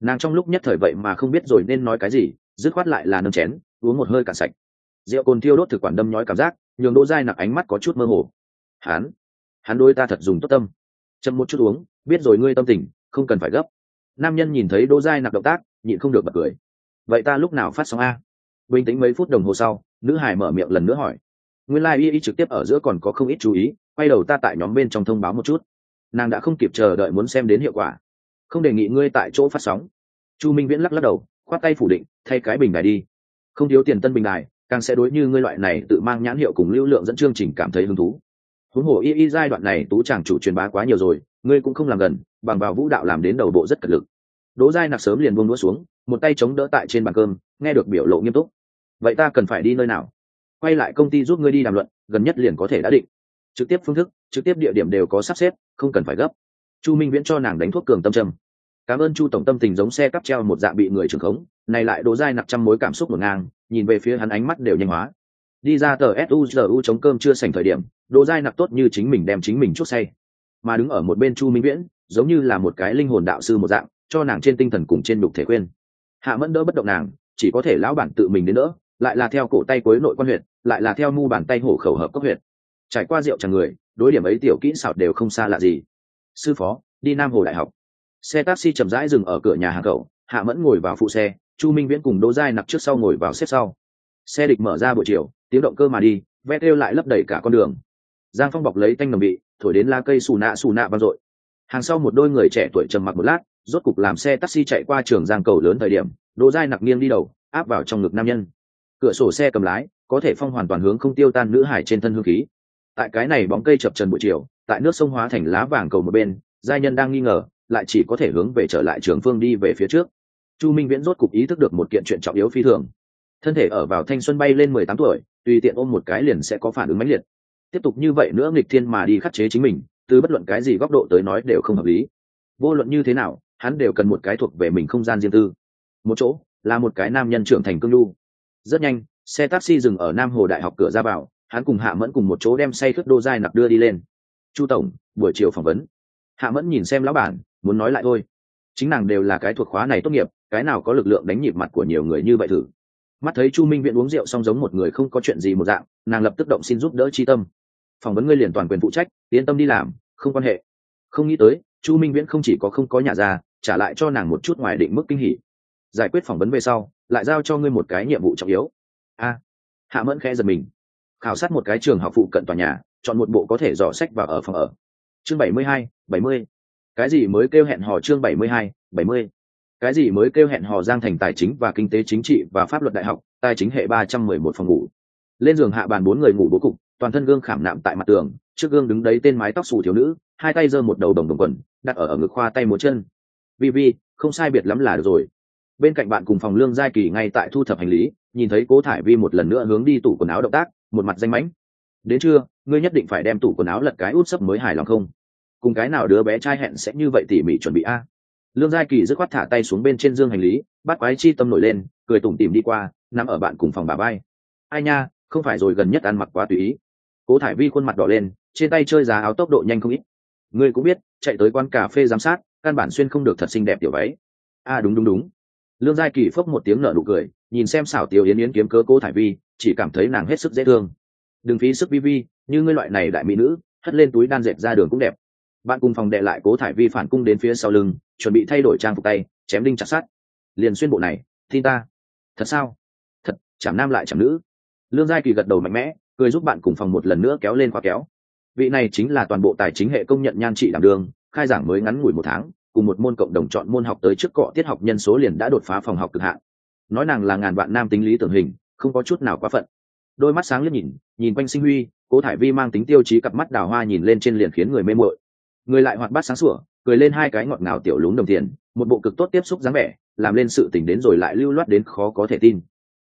Nàng trong lúc nhất thời vậy mà không biết rồi nên nói cái gì, dứt khoát lại là nâng chén, uống một hơi cạn sạch. Rượu cồn thiêu đốt thực quản đâm nhói cảm giác, nhường đỗ giai nặc ánh mắt có chút mơ hồ. Hắn hắn đôi ta thật dùng tốt tâm chậm một chút uống biết rồi ngươi tâm tình không cần phải gấp. Nam nhân nhìn thấy đỗ dai nặc động tác nhịn không được bật cười. Vậy ta lúc nào phát sóng a? Bình tĩnh mấy phút đồng hồ sau nữ hải mở miệng lần nữa hỏi. Nguyên lai、like, y y trực tiếp ở giữa còn có không ít chú ý quay đầu ta tại nhóm bên trong thông báo một chút. Nàng đã không kịp chờ đợi muốn xem đến hiệu quả. Không đề nghị ngươi tại chỗ phát sóng. Chu minh viễn lắc lắc đầu khoát tay phủ định thay cái bình đài đi. Không thiếu tiền tân bình đài càng sẽ đối như ngươi loại này tự mang nhãn hiệu cùng lưu lượng dẫn chương trình cảm thấy hứng thú huống hồ y y giai đoạn này tú chàng chủ truyền bá quá nhiều rồi, ngươi cũng không làm gần, bằng vào vũ đạo làm đến đầu bộ rất cật lực. Đỗ giai nạp sớm liền buông đũa xuống, một tay chống đỡ tại trên bàn cơm, nghe được biểu lộ nghiêm túc. Vậy ta cần phải đi nơi nào? Quay lại công ty giúp ngươi đi đàm luận, gần nhất liền có thể đã định. Trực tiếp phương thức, trực tiếp địa điểm đều có sắp xếp, không cần phải gấp. Chu minh viễn cho nàng đánh thuốc cường tâm trầm. Cảm ơn chu tổng tâm tình giống xe cắp treo một dạng bị người trưởng khống, này lại đỗ dai nặc trăm mối cảm xúc ngổn ngang, nhìn về phía hắn ánh mắt đều nhanh hóa. Đi ra tờ suzu chống cơm chưa sành thời điểm đỗ dai nặc tốt như chính mình đem chính mình chút say. Mà đứng ở một bên chu minh viễn, giống như là một cái linh hồn đạo sư một dạng, cho nàng trên tinh thần cùng trên đục thể khuyên. Hạ mẫn đỡ bất động nàng, chỉ có thể lão bản tự mình đến đỡ, lại là theo cổ tay cuối nội quan huyện lại là theo mu bàn tay hổ khẩu hợp cấp huyện trải qua rượu chẳng người, đối điểm ấy tiểu kỹ xảo đều không xa lạ gì. Sư phó, đi nam hồ đại học. Xe taxi chậm rãi dừng ở cửa nhà hàng cậu, hạ mẫn ngồi vào phụ xe, chu minh viễn cùng đỗ giai nặc trước sau ngồi vào xếp sau. Xe địch mở ra buổi chiều, tiếng động cơ mà đi ve kêu lại lấp đầy cả con đường giang phong bọc lấy tanh nồng bị, thổi đến la cây xù nạ xù nạ vang dội. Hàng sau một đôi người trẻ tuổi trầm mặc một lát, rốt cục làm xe taxi chạy qua trường giang cầu lớn thời điểm, đỗ dai nặc nghiêng đi đầu, áp vào trong ngực nam nhân. Cửa sổ xe cầm lái, có thể phong hoàn toàn hướng không tiêu tan nữ hải trên thân hương khí. Tại cái này bóng cây chập trần buổi chiều, tại nước sông hóa thành lá vàng cầu một bên, giai nhân đang nghi ngờ, lại chỉ có thể hướng về trở lại trường phương đi về phía trước. Chu minh viễn rốt cục ý thức được một kiện chuyện trọng yếu phi thường. Thân thể ở vào thanh xuân bay lên mười tám tuổi, tùy tiện ôm một cái liền sẽ có phản ứng mãnh liệt tiếp tục như vậy nữa nghịch thiên mà đi khắc chế chính mình, từ bất luận cái gì góc độ tới nói đều không hợp lý. Vô luận như thế nào, hắn đều cần một cái thuộc về mình không gian riêng tư. Một chỗ, là một cái nam nhân trưởng thành cương lưu. Rất nhanh, xe taxi dừng ở nam hồ đại học cửa ra vào, hắn cùng hạ mẫn cùng một chỗ đem say khất đô dai nặc đưa đi lên. Chu tổng, buổi chiều phỏng vấn. Hạ mẫn nhìn xem lão bản, muốn nói lại thôi. Chính nàng đều là cái thuộc khóa này tốt nghiệp, cái nào có lực lượng đánh nhịp mặt của nhiều người như vậy thử. Mắt thấy chu minh viện uống rượu xong giống một người không có chuyện gì một dạng, nàng lập tức động xin giúp đỡ chi tâm phỏng vấn ngươi liền toàn quyền phụ trách, yên tâm đi làm, không quan hệ. Không nghĩ tới, chu minh viễn không chỉ có không có nhà ra trả lại cho nàng một chút ngoài định mức kinh hỉ. Giải quyết phỏng vấn về sau, lại giao cho ngươi một cái nhiệm vụ trọng yếu. A. Hạ mẫn khẽ giật mình. Khảo sát một cái trường học phụ cận tòa nhà, chọn một bộ có thể dò sách vào ở phòng ở. Chương bảy mươi hai, bảy mươi. Cái gì mới kêu hẹn hò chương bảy mươi hai, bảy mươi. Cái gì mới kêu hẹn hò giang thành tài chính và kinh tế chính trị và pháp luật đại học, tài chính hệ ba trăm mười một phòng ngủ lên giường hạ bàn bốn người ngủ bố cục, toàn thân gương khảm nạm tại mặt tường, trước gương đứng đấy tên mái tóc xù thiếu nữ, hai tay giơ một đầu đồng đồng quần, đặt ở ở ngực khoa tay một chân. Vi vi, không sai biệt lắm là được rồi. Bên cạnh bạn cùng phòng lương giai kỳ ngay tại thu thập hành lý, nhìn thấy cố thải vi một lần nữa hướng đi tủ quần áo động tác, một mặt danh mãnh. Đến trưa ngươi nhất định phải đem tủ quần áo lật cái út sấp mới hài lòng không? Cùng cái nào đứa bé trai hẹn sẽ như vậy tỉ mỉ chuẩn bị a? Lương giai kỳ dứt khoát thả tay xuống bên trên dương hành lý, bắt quái chi tâm nổi lên, cười tủm tỉm đi qua, nằm ở bạn cùng phòng bà bay. Ai nha không phải rồi gần nhất ăn mặc quá tùy ý. Cố thải vi khuôn mặt đỏ lên trên tay chơi giá áo tốc độ nhanh không ít. Ngươi cũng biết chạy tới quán cà phê giám sát căn bản xuyên không được thật xinh đẹp tiểu váy. A à, đúng đúng đúng. Lương giai kỳ phốc một tiếng nở nụ cười nhìn xem xảo tiểu yến yến kiếm cớ cố thải vi chỉ cảm thấy nàng hết sức dễ thương. Đừng phí sức vi vi như ngươi loại này đại mỹ nữ hất lên túi đan dệt ra đường cũng đẹp. Bạn cùng phòng đệ lại cố thải vi phản cung đến phía sau lưng chuẩn bị thay đổi trang phục tay chém đinh chặt sát liền xuyên bộ này tin ta. Thật sao? Thật chảm nam lại chảm nữ lương giai kỳ gật đầu mạnh mẽ, cười giúp bạn cùng phòng một lần nữa kéo lên khóa kéo. Vị này chính là toàn bộ tài chính hệ công nhận nhan trị đảm đường khai giảng mới ngắn ngủi một tháng, cùng một môn cộng đồng chọn môn học tới trước cọ tiết học nhân số liền đã đột phá phòng học cực hạn. Nói nàng là ngàn vạn nam tính lý tưởng hình, không có chút nào quá phận. Đôi mắt sáng liếc nhìn nhìn quanh sinh huy, cố thải vi mang tính tiêu chí cặp mắt đào hoa nhìn lên trên liền khiến người mê mội người lại hoạt bát sáng sủa, cười lên hai cái ngọt ngào tiểu lún đồng tiền, một bộ cực tốt tiếp xúc dáng vẻ, làm lên sự tỉnh đến rồi lại lưu loát đến khó có thể tin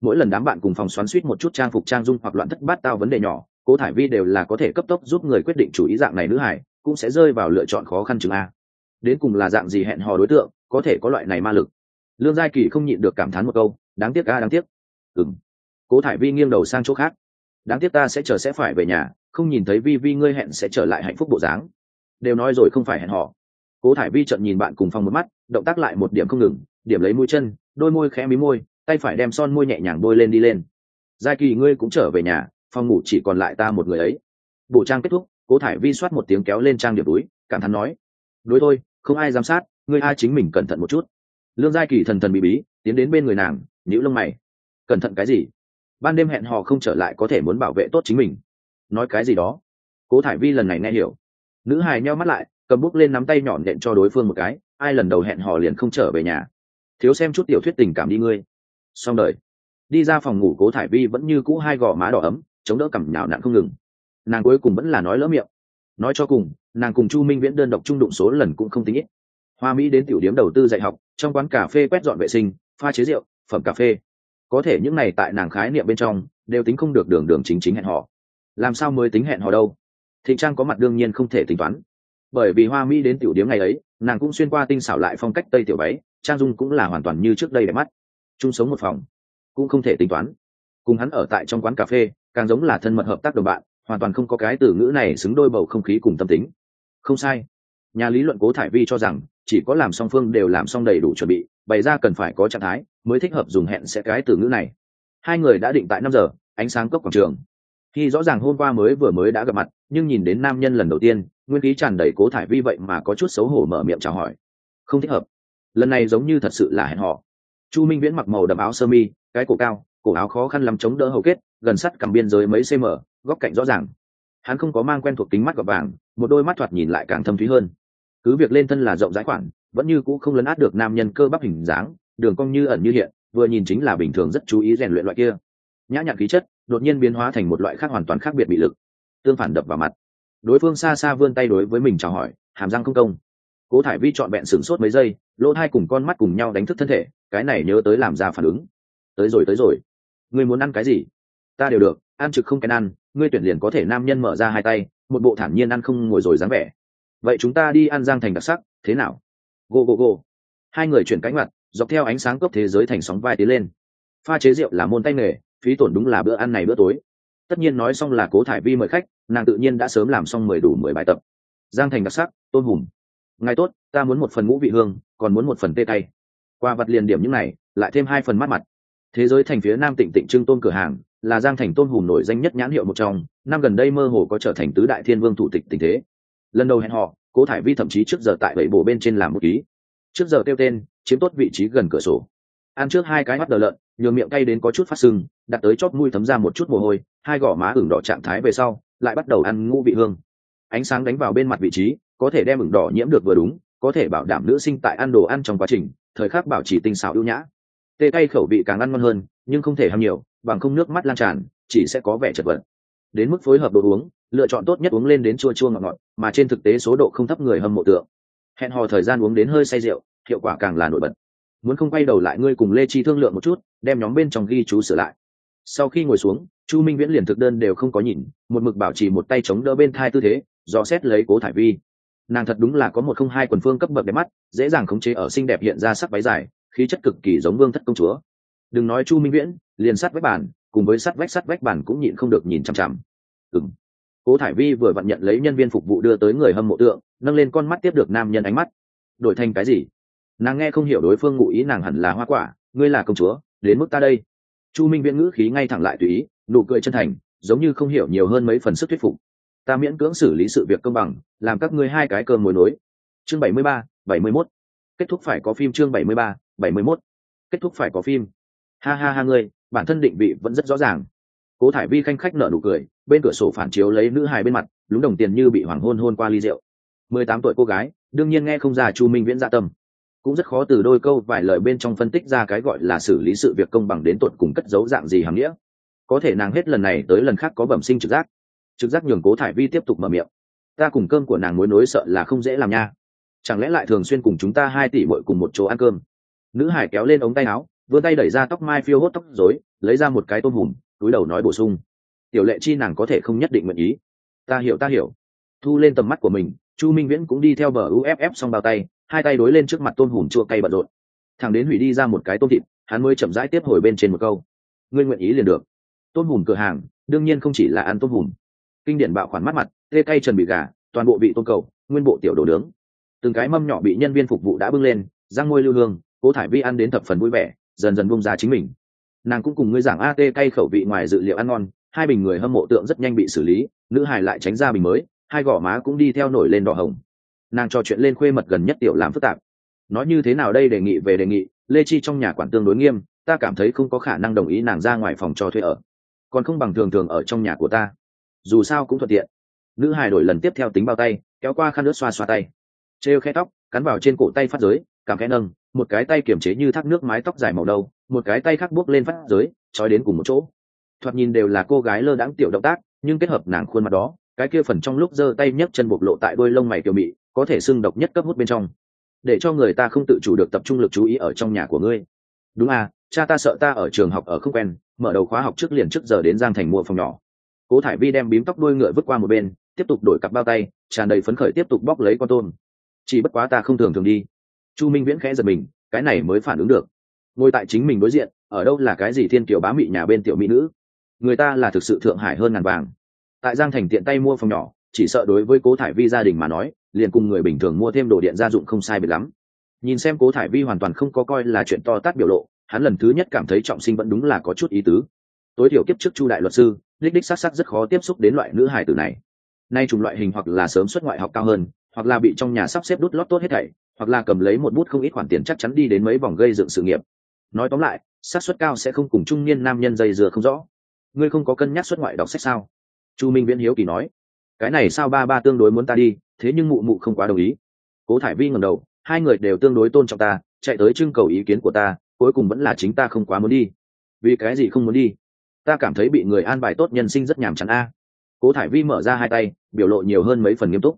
mỗi lần đám bạn cùng phòng xoắn suýt một chút trang phục trang dung hoặc loạn thất bát tao vấn đề nhỏ, cố thải vi đều là có thể cấp tốc giúp người quyết định chủ ý dạng này nữ hải, cũng sẽ rơi vào lựa chọn khó khăn chừng a. Đến cùng là dạng gì hẹn hò đối tượng, có thể có loại này ma lực. Lương giai kỳ không nhịn được cảm thán một câu, đáng tiếc a, đáng tiếc. Ừng cố thải vi nghiêng đầu sang chỗ khác. Đáng tiếc ta sẽ chờ sẽ phải về nhà, không nhìn thấy vi vi ngươi hẹn sẽ trở lại hạnh phúc bộ dáng. Đều nói rồi không phải hẹn hò. Cố thải vi trợn nhìn bạn cùng phòng một mắt, động tác lại một điểm không ngừng, điểm lấy mũi chân, đôi môi khẽ mí môi tay phải đem son môi nhẹ nhàng bôi lên đi lên. Giai kỳ, ngươi cũng trở về nhà, phòng ngủ chỉ còn lại ta một người ấy. Bộ trang kết thúc, cố thải vi soát một tiếng kéo lên trang điểm túi, cảm thán nói, đối thôi, không ai giám sát, ngươi ai chính mình cẩn thận một chút. Lương giai kỳ thần thần bị bí, tiến đến bên người nàng nhữ lông mày. Cẩn thận cái gì? Ban đêm hẹn hò không trở lại có thể muốn bảo vệ tốt chính mình. Nói cái gì đó? Cố thải vi lần này nghe hiểu. Nữ hài nheo mắt lại, cầm bút lên nắm tay nhọn nện cho đối phương một cái, ai lần đầu hẹn hò liền không trở về nhà? Thiếu xem chút tiểu thuyết tình cảm đi ngươi xong đời. Đi ra phòng ngủ, cố thải vi vẫn như cũ hai gò má đỏ ấm, chống đỡ cằm nhào nặn không ngừng. Nàng cuối cùng vẫn là nói lỡ miệng. Nói cho cùng, nàng cùng chu minh viễn đơn độc trung đụng số lần cũng không tính ít. Hoa mỹ đến tiểu điếm đầu tư dạy học, trong quán cà phê quét dọn vệ sinh, pha chế rượu, phẩm cà phê. Có thể những này tại nàng khái niệm bên trong, đều tính không được đường đường chính chính hẹn hò. Làm sao mới tính hẹn hò đâu? Thịnh trang có mặt đương nhiên không thể tính toán. Bởi vì hoa mỹ đến tiểu điếm ngày ấy, nàng cũng xuyên qua tinh xảo lại phong cách tây tiểu váy, trang dung cũng là hoàn toàn như trước đây đẹp mắt chung sống một phòng, cũng không thể tính toán. Cùng hắn ở tại trong quán cà phê, càng giống là thân mật hợp tác đồng bạn, hoàn toàn không có cái từ ngữ này xứng đôi bầu không khí cùng tâm tính. Không sai. Nhà lý luận cố thải vi cho rằng, chỉ có làm song phương đều làm xong đầy đủ chuẩn bị, bày ra cần phải có trạng thái, mới thích hợp dùng hẹn sẽ cái từ ngữ này. Hai người đã định tại năm giờ, ánh sáng cốc quảng trường. Khi rõ ràng hôm qua mới vừa mới đã gặp mặt, nhưng nhìn đến nam nhân lần đầu tiên, nguyên khí tràn đầy cố thải vi vậy mà có chút xấu hổ mở miệng chào hỏi. Không thích hợp. Lần này giống như thật sự là hẹn họ chu minh viễn mặc màu đậm áo sơ mi, cái cổ cao, cổ áo khó khăn lắm chống đỡ hầu kết, gần sắt cầm biên giới mấy cm góc cạnh rõ ràng. Hắn không có mang quen thuộc kính mắt gọt vàng, một đôi mắt thoạt nhìn lại càng thâm thúy hơn. Cứ việc lên thân là rộng rãi khoản vẫn như cũ không lấn át được nam nhân cơ bắp hình dáng, đường cong như ẩn như hiện, vừa nhìn chính là bình thường rất chú ý rèn luyện loại kia. Nhã nhặn khí chất, đột nhiên biến hóa thành một loại khác hoàn toàn khác biệt bị lực. Tương phản đập vào mặt. Đối phương xa xa vươn tay đối với mình chào hỏi, hàm răng không công. Cố thải vi trọn vẹn sửng sốt mấy giây lỗ hai cùng con mắt cùng nhau đánh thức thân thể, cái này nhớ tới làm ra phản ứng. Tới rồi tới rồi. Ngươi muốn ăn cái gì? Ta đều được, ăn trực không kèn ăn, ngươi tuyển liền có thể nam nhân mở ra hai tay, một bộ thản nhiên ăn không ngồi rồi dáng vẻ. Vậy chúng ta đi ăn giang thành đặc sắc, thế nào? Go go go hai người chuyển cánh mặt, dọc theo ánh sáng cốc thế giới thành sóng vai tiến lên. Pha chế rượu là môn tay nghề, phí tổn đúng là bữa ăn này bữa tối. Tất nhiên nói xong là cố thải vi mời khách, nàng tự nhiên đã sớm làm xong mười đủ mười bài tập. Giang thành đặc sắc tôn hùm. Ngài tốt, ta muốn một phần ngũ vị hương còn muốn một phần tê tay. Qua vật liền điểm những này, lại thêm hai phần mắt mặt. Thế giới thành phía nam tỉnh tịnh trưng tôn cửa hàng, là giang thành tôn hùm nổi danh nhất nhãn hiệu một trong, năm gần đây mơ hồ có trở thành tứ đại thiên vương thủ tịch tình thế. Lần đầu hẹn họ cố thải vi thậm chí trước giờ tại bảy bổ bên trên làm một ký. Trước giờ kêu tên, chiếm tốt vị trí gần cửa sổ. Ăn trước hai cái mắt đờ lợn, nhường miệng cay đến có chút phát sưng, đặt tới chót mũi thấm ra một chút mồ hôi, hai gò má ửng đỏ trạng thái về sau, lại bắt đầu ăn ngũ vị hương. Ánh sáng đánh vào bên mặt vị trí, có thể đem ửng đỏ nhiễm được vừa đúng có thể bảo đảm nữ sinh tại ăn đồ ăn trong quá trình, thời khắc bảo trì tinh xảo ưu nhã. Tê cay khẩu vị càng ăn ngon hơn, nhưng không thể ham nhiều, bằng không nước mắt lan tràn, chỉ sẽ có vẻ chật vật. Đến mức phối hợp đồ uống, lựa chọn tốt nhất uống lên đến chua chua ngọt ngọt, mà trên thực tế số độ không thấp người hâm mộ tượng. Hẹn hò thời gian uống đến hơi say rượu, hiệu quả càng là nổi bật. Muốn không quay đầu lại ngươi cùng lê chi thương lượng một chút, đem nhóm bên trong ghi chú sửa lại. Sau khi ngồi xuống, chu minh viễn liền thực đơn đều không có nhìn, một mực bảo trì một tay chống đỡ bên thai tư thế, dò xét lấy cố thải vi nàng thật đúng là có một không hai quần phương cấp bậc đẹp mắt, dễ dàng khống chế ở xinh đẹp hiện ra sắc váy dài, khí chất cực kỳ giống vương thất công chúa. Đừng nói chu minh viễn, liền sắt vách bản, cùng với sắt vách sắt vách bản cũng nhịn không được nhìn chằm chằm. Ừng cố thải vi vừa vặn nhận lấy nhân viên phục vụ đưa tới người hâm mộ tượng, nâng lên con mắt tiếp được nam nhân ánh mắt. Đổi thành cái gì? Nàng nghe không hiểu đối phương ngụ ý nàng hẳn là hoa quả, ngươi là công chúa, đến mức ta đây. Chu minh viễn ngữ khí ngay thẳng lại tùy ý, nụ cười chân thành, giống như không hiểu nhiều hơn mấy phần sức thuyết phục ta miễn cưỡng xử lý sự việc công bằng, làm các ngươi hai cái cơm mối nối. Chương bảy mươi ba, bảy mươi mốt. Kết thúc phải có phim chương bảy mươi ba, bảy mươi mốt. Kết thúc phải có phim. Ha ha ha ngươi, bản thân định vị vẫn rất rõ ràng. Cố thải vi khanh khách nở nụ cười, bên cửa sổ phản chiếu lấy nữ hài bên mặt, lúng đồng tiền như bị hoàng hôn hôn qua ly rượu. Mười tám tuổi cô gái, đương nhiên nghe không ra chu minh viễn dạ tâm. Cũng rất khó từ đôi câu vài lời bên trong phân tích ra cái gọi là xử lý sự việc công bằng đến tột cùng cất giấu dạng gì hàm nghĩa. Có thể nàng hết lần này tới lần khác có bẩm sinh trực giác trực giác nhường cố thải vi tiếp tục mở miệng. Ta cùng cơm của nàng mối nối sợ là không dễ làm nha. Chẳng lẽ lại thường xuyên cùng chúng ta hai tỷ bội cùng một chỗ ăn cơm? Nữ hải kéo lên ống tay áo, vươn tay đẩy ra tóc mai phiêu hốt tóc rối, lấy ra một cái tôm hùm, túi đầu nói bổ sung. Tiểu lệ chi nàng có thể không nhất định nguyện ý. Ta hiểu ta hiểu. Thu lên tầm mắt của mình, chu minh viễn cũng đi theo bờ uff xong bao tay, hai tay đối lên trước mặt tôm hùm chua cay bận rộn. Thằng đến hủy đi ra một cái tôm thịt, hắn mới chậm rãi tiếp hồi bên trên một câu. Ngươi nguyện ý liền được. Tôm hùm cửa hàng, đương nhiên không chỉ là ăn tôm hùm kinh điển bạo khoản mắt mặt, tê cay trần bị gà, toàn bộ bị tôn cầu, nguyên bộ tiểu đồ nướng. Từng cái mâm nhỏ bị nhân viên phục vụ đã bưng lên, răng môi lưu hương, cố thải vi ăn đến thập phần vui vẻ, dần dần bung ra chính mình. Nàng cũng cùng ngươi giảng at cay khẩu vị ngoài dự liệu ăn ngon, hai bình người hâm mộ tượng rất nhanh bị xử lý, nữ hải lại tránh ra bình mới, hai gò má cũng đi theo nổi lên đỏ hồng. Nàng trò chuyện lên khuê mật gần nhất tiểu làm phức tạp. Nói như thế nào đây đề nghị về đề nghị, lê chi trong nhà quản tương đối nghiêm, ta cảm thấy không có khả năng đồng ý nàng ra ngoài phòng cho thuê ở. Còn không bằng thường thường ở trong nhà của ta dù sao cũng thuận tiện. Nữ hài đổi lần tiếp theo tính bao tay, kéo qua khăn nước xoa xoa tay. Trêu khe tóc, cắn vào trên cổ tay phát giới, cảm khẽ nâng, một cái tay kiềm chế như thác nước mái tóc dài màu đâu một cái tay khác buốc lên phát giới, trói đến cùng một chỗ. Thoạt nhìn đều là cô gái lơ đãng tiểu động tác, nhưng kết hợp nàng khuôn mặt đó, cái kia phần trong lúc giơ tay nhấc chân bộc lộ tại đôi lông mày kiều mị, có thể xưng độc nhất cấp hút bên trong. Để cho người ta không tự chủ được tập trung lực chú ý ở trong nhà của ngươi. Đúng à cha ta sợ ta ở trường học ở không quen, mở đầu khóa học trước liền trước giờ đến giang thành mua phòng nhỏ cố thải vi đem bím tóc đuôi ngựa vứt qua một bên, tiếp tục đổi cặp bao tay, tràn đầy phấn khởi tiếp tục bóc lấy con tôm. Chỉ bất quá ta không thường thường đi. Chu minh viễn khẽ giật mình, cái này mới phản ứng được. Ngồi tại chính mình đối diện, ở đâu là cái gì thiên kiều bá mị nhà bên tiểu mỹ nữ? Người ta là thực sự thượng hải hơn ngàn vàng. Tại giang thành tiện tay mua phòng nhỏ, chỉ sợ đối với cố thải vi gia đình mà nói, liền cùng người bình thường mua thêm đồ điện gia dụng không sai biệt lắm. Nhìn xem cố thải vi hoàn toàn không có coi là chuyện to tát biểu lộ, hắn lần thứ nhất cảm thấy trọng sinh vẫn đúng là có chút ý tứ tối thiểu kiếp trước chu đại luật sư, đích đích xác xác rất khó tiếp xúc đến loại nữ hài tử này. Nay chủng loại hình hoặc là sớm xuất ngoại học cao hơn, hoặc là bị trong nhà sắp xếp đút lót tốt hết thảy, hoặc là cầm lấy một bút không ít khoản tiền chắc chắn đi đến mấy vòng gây dựng sự nghiệp. Nói tóm lại, xác suất cao sẽ không cùng trung niên nam nhân dây dừa không rõ. Ngươi không có cân nhắc xuất ngoại đọc sách sao? Chu minh viễn hiếu kỳ nói. Cái này sao ba ba tương đối muốn ta đi, thế nhưng mụ mụ không quá đồng ý. Cố thải vi ngầm đầu, hai người đều tương đối tôn trọng ta, chạy tới trưng cầu ý kiến của ta, cuối cùng vẫn là chính ta không quá muốn đi. Vì cái gì không muốn đi? Ta cảm thấy bị người an bài tốt nhân sinh rất nhàm chán a. Cố thải vi mở ra hai tay, biểu lộ nhiều hơn mấy phần nghiêm túc.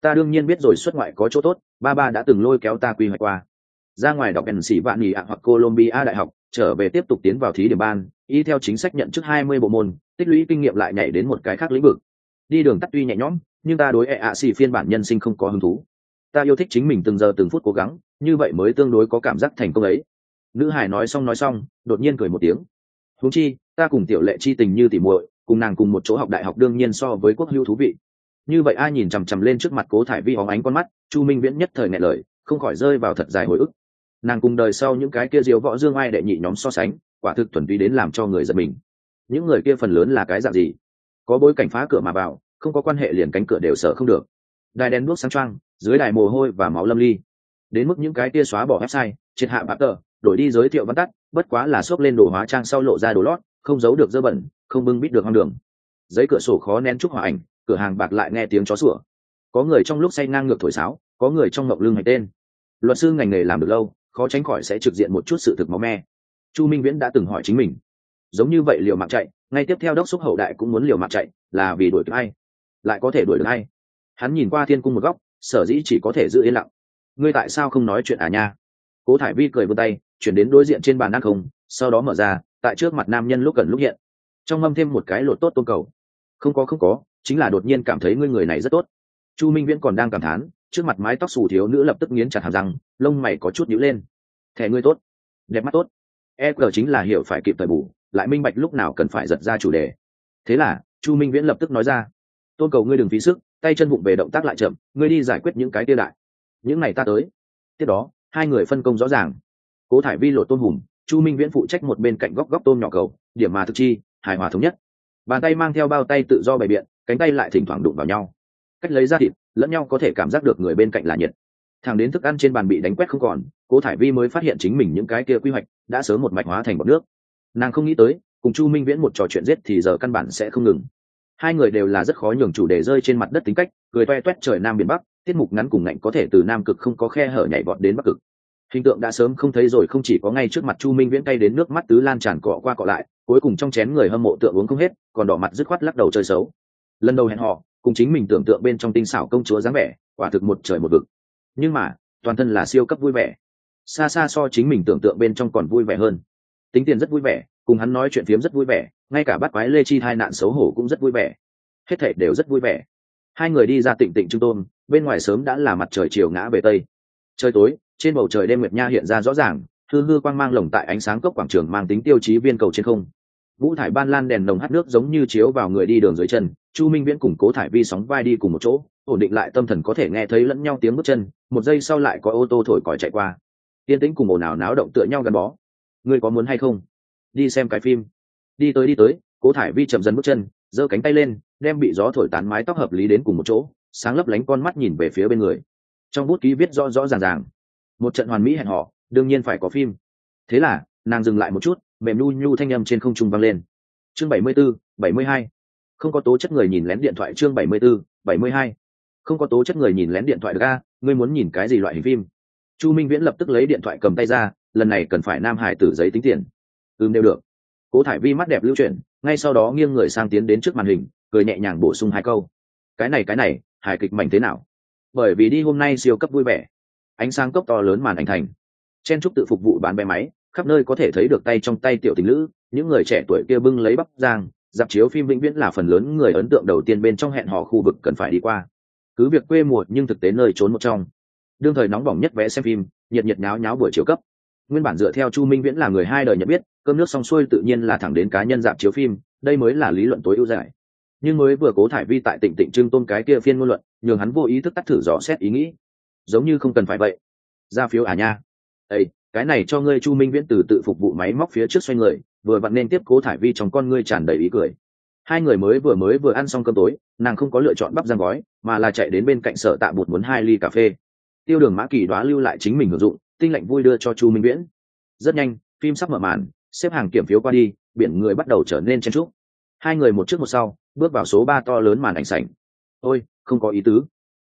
Ta đương nhiên biết rồi, xuất ngoại có chỗ tốt, ba ba đã từng lôi kéo ta quy hoạch qua. Ra ngoài đọc ẩn xỉ vạn nghỉ ạ hoặc colombia đại học, trở về tiếp tục tiến vào thí điểm ban, y theo chính sách nhận chức hai mươi bộ môn, tích lũy kinh nghiệm lại nhảy đến một cái khác lĩnh vực. Đi đường tắt tuy nhẹ nhõm, nhưng ta đối ẹ ạ xì phiên bản nhân sinh không có hứng thú. Ta yêu thích chính mình từng giờ từng phút cố gắng, như vậy mới tương đối có cảm giác thành công ấy. Nữ hải nói xong nói xong, đột nhiên cười một tiếng. Huống chi ta cùng tiểu lệ chi tình như tỉ muội, cùng nàng cùng một chỗ học đại học đương nhiên so với quốc hữu thú vị. Như vậy ai nhìn chằm chằm lên trước mặt cố thải vi hóng ánh con mắt, chu minh viễn nhất thời ngại lời, không khỏi rơi vào thật dài hồi ức. Nàng cùng đời sau những cái kia diếu võ dương ai đệ nhị nhóm so sánh, quả thực thuần túy đến làm cho người giật mình. Những người kia phần lớn là cái dạng gì? Có bối cảnh phá cửa mà vào, không có quan hệ liền cánh cửa đều sợ không được. Đài đèn đuốc sáng trăng dưới đài mồ hôi và máu lâm ly. Đến mức những cái kia xóa bỏ website, triệt hạ bạc tờ, đổi đi giới thiệu văn tắt, bất quá là xốc lên đồ hóa trang sau lộ ra đồ lót không giấu được dơ bẩn, không bưng bít được hoang đường. Giấy cửa sổ khó nén chúc hòa ảnh, cửa hàng bạc lại nghe tiếng chó sủa. Có người trong lúc say ngang ngược thổi sáo, có người trong ngọc lưng hành tên. Luật sư ngành nghề làm được lâu, khó tránh khỏi sẽ trực diện một chút sự thực máu me. Chu minh viễn đã từng hỏi chính mình, giống như vậy liều mạng chạy, ngay tiếp theo đốc xúc hậu đại cũng muốn liều mạng chạy, là vì đuổi được hay lại có thể đuổi được hay hắn nhìn qua thiên cung một góc, sở dĩ chỉ có thể giữ yên lặng. Ngươi tại sao không nói chuyện à nha? Cố thải vi cười vươn tay, chuyển đến đối diện trên bàn ăn không, sau đó mở ra tại trước mặt nam nhân lúc gần lúc hiện. Trong mâm thêm một cái lột tốt tôn cầu. Không có không có, chính là đột nhiên cảm thấy ngươi người này rất tốt. Chu minh viễn còn đang cảm thán, trước mặt mái tóc xù thiếu nữ lập tức nghiến chặt hàm răng, lông mày có chút nhữ lên. Thẻ ngươi tốt. Đẹp mắt tốt. E cờ chính là hiểu phải kịp thời bù, lại minh bạch lúc nào cần phải giật ra chủ đề. Thế là, chu minh viễn lập tức nói ra. Tôn cầu ngươi đừng phí sức, tay chân bụng về động tác lại chậm, ngươi đi giải quyết những cái tiêu đại. Những ngày ta tới. Tiếp đó, hai người phân công rõ ràng. Cố thải vi lột tôn hùm chu minh viễn phụ trách một bên cạnh góc góc tôm nhỏ cầu, điểm mà thực chi, hài hòa thống nhất. Bàn tay mang theo bao tay tự do bày biện, cánh tay lại thỉnh thoảng đụng vào nhau. Cách lấy ra thịt, lẫn nhau có thể cảm giác được người bên cạnh là nhiệt. Thằng đến thức ăn trên bàn bị đánh quét không còn, cố thải vi mới phát hiện chính mình những cái kia quy hoạch đã sớm một mạch hóa thành bọc nước. Nàng không nghĩ tới, cùng chu minh viễn một trò chuyện giết thì giờ căn bản sẽ không ngừng. Hai người đều là rất khó nhường chủ đề rơi trên mặt đất tính cách, cười toe toét trời nam biển bắc, tiết mục ngắn cùng ngạnh có thể từ nam cực không có khe hở nhảy vọt đến bắc cực hình tượng đã sớm không thấy rồi, không chỉ có ngay trước mặt chu minh viễn cay đến nước mắt tứ lan tràn cọ qua cọ lại, cuối cùng trong chén người hâm mộ tượng uống không hết, còn đỏ mặt dứt khoát lắc đầu chơi xấu. Lần đầu hẹn họ cùng chính mình tưởng tượng bên trong tinh xảo công chúa dáng vẻ, quả thực một trời một vực. Nhưng mà, toàn thân là siêu cấp vui vẻ. Xa xa so chính mình tưởng tượng bên trong còn vui vẻ hơn. Tính tiền rất vui vẻ, cùng hắn nói chuyện phiếm rất vui vẻ, ngay cả bắt quái lê chi hai nạn xấu hổ cũng rất vui vẻ. Hết thể đều rất vui vẻ. Hai người đi ra tỉnh tỉnh trung tôn, bên ngoài sớm đã là mặt trời chiều ngã về tây. Trời tối trên bầu trời đêm nguyệt nha hiện ra rõ ràng, hư hư quang mang lồng tại ánh sáng cốc quảng trường mang tính tiêu chí viên cầu trên không. Vũ thải ban lan đèn nồng hát nước giống như chiếu vào người đi đường dưới chân, chu minh viễn cùng cố thải vi sóng vai đi cùng một chỗ, ổn định lại tâm thần có thể nghe thấy lẫn nhau tiếng bước chân, một giây sau lại có ô tô thổi còi chạy qua. Yên tĩnh cùng ồn ào náo động tựa nhau gắn bó. Ngươi có muốn hay không? Đi xem cái phim. Đi tới đi tới, cố thải vi chậm dần bước chân, giơ cánh tay lên, đem bị gió thổi tán mái tóc hợp lý đến cùng một chỗ, sáng lấp lánh con mắt nhìn về phía bên người. Trong bút ký viết rõ rõ ràng ràng một trận hoàn mỹ hẹn họ đương nhiên phải có phim. Thế là, nàng dừng lại một chút, mềm nhu nhu thanh â m trên không trung vang lên. Chương bảy mươi b ố bảy mươi hai. Không có tố chất người nhìn lén điện thoại chương bảy mươi b ố bảy mươi hai. Không có tố chất người nhìn lén điện thoại ra ngươi muốn nhìn cái gì loại hình phim? Chu minh viễn lập tức lấy điện thoại cầm tay ra, lần này cần phải nam hải tử giấy tính tiền. Ừm, đều được. Cố thải vi mắt đẹp lưu chuyển, ngay sau đó nghiêng người sang tiến đến trước màn hình, cười nhẹ nhàng bổ sung hai câu. Cái này cái này, hài kịch mảnh thế nào? Bởi vì đi hôm nay siêu cấp vui vẻ ánh sáng cốc to lớn màn ảnh thành. Chen trúc tự phục vụ bán vé máy, khắp nơi có thể thấy được tay trong tay tiểu tình nữ, những người trẻ tuổi kia bưng lấy bắp giang, dạp chiếu phim vĩnh viễn là phần lớn người ấn tượng đầu tiên bên trong hẹn hò khu vực cần phải đi qua. Cứ việc quê mùa nhưng thực tế nơi trốn một trong. Đương thời nóng bỏng nhất vẽ xem phim, nhiệt nhiệt nháo nháo buổi chiếu cấp. Nguyên bản dựa theo chu minh viễn là người hai đời nhận biết, cơm nước xong xuôi tự nhiên là thẳng đến cá nhân dạp chiếu phim, đây mới là lý luận tối ưu giải nhưng mới vừa cố thải vi tại tỉnh tỉnh trưng tôn cái kia phiên ngôn luận, nhường hắn vô ý thức tắt thử dò xét ý nghĩ giống như không cần phải vậy. Ra phiếu à nha. Ây cái này cho ngươi chu minh viễn từ tự phục vụ máy móc phía trước xoay người, vừa vặn nên tiếp cố thải vi trong con ngươi tràn đầy ý cười. Hai người mới vừa mới vừa ăn xong cơm tối, nàng không có lựa chọn bắp giang gói, mà là chạy đến bên cạnh sở tạ bụt muốn hai ly cà phê. Tiêu đường mã kỳ đoá lưu lại chính mình hưởng dụng, tinh lạnh vui đưa cho chu minh viễn. Rất nhanh, phim sắp mở màn, xếp hàng kiểm phiếu qua đi, biển người bắt đầu trở nên chen trúc hai người một trước một sau, bước vào số ba to lớn màn ảnh sảnh. Ôi, không có ý tứ.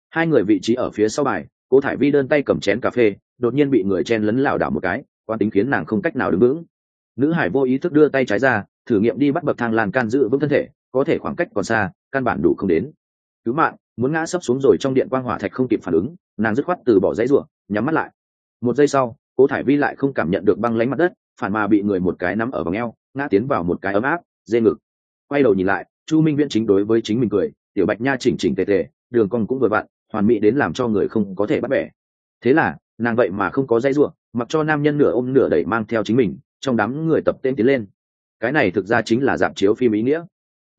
Hai người vị trí ở phía sau bài cố thải vi đơn tay cầm chén cà phê, đột nhiên bị người chen lấn lảo đảo một cái quan tính khiến nàng không cách nào đứng vững. Nữ hải vô ý thức đưa tay trái ra, thử nghiệm đi bắt bậc thang lan can giữ vững thân thể, có thể khoảng cách còn xa, căn bản đủ không đến. Cứu mạng, muốn ngã sấp xuống rồi trong điện quang hỏa thạch không kịp phản ứng, nàng dứt khoát từ bỏ dãy ruộng nhắm mắt lại. Một giây sau, cố thải vi lại không cảm nhận được băng lánh mặt đất, phản mà bị người một cái nắm ở vòng eo, ngã tiến vào một cái ấm áp, dê ngực. Quay đầu nhìn lại, chu minh viễn chính đối với chính mình cười, tiểu bạch nha chỉnh chỉnh tề tề, đường cong cũng vừa vặn hoàn mỹ đến làm cho người không có thể bắt bẻ. Thế là, nàng vậy mà không có dây ruộng mặc cho nam nhân nửa ôm nửa đẩy mang theo chính mình, trong đám người tập tên tiến lên. Cái này thực ra chính là dạp chiếu phim ý nghĩa.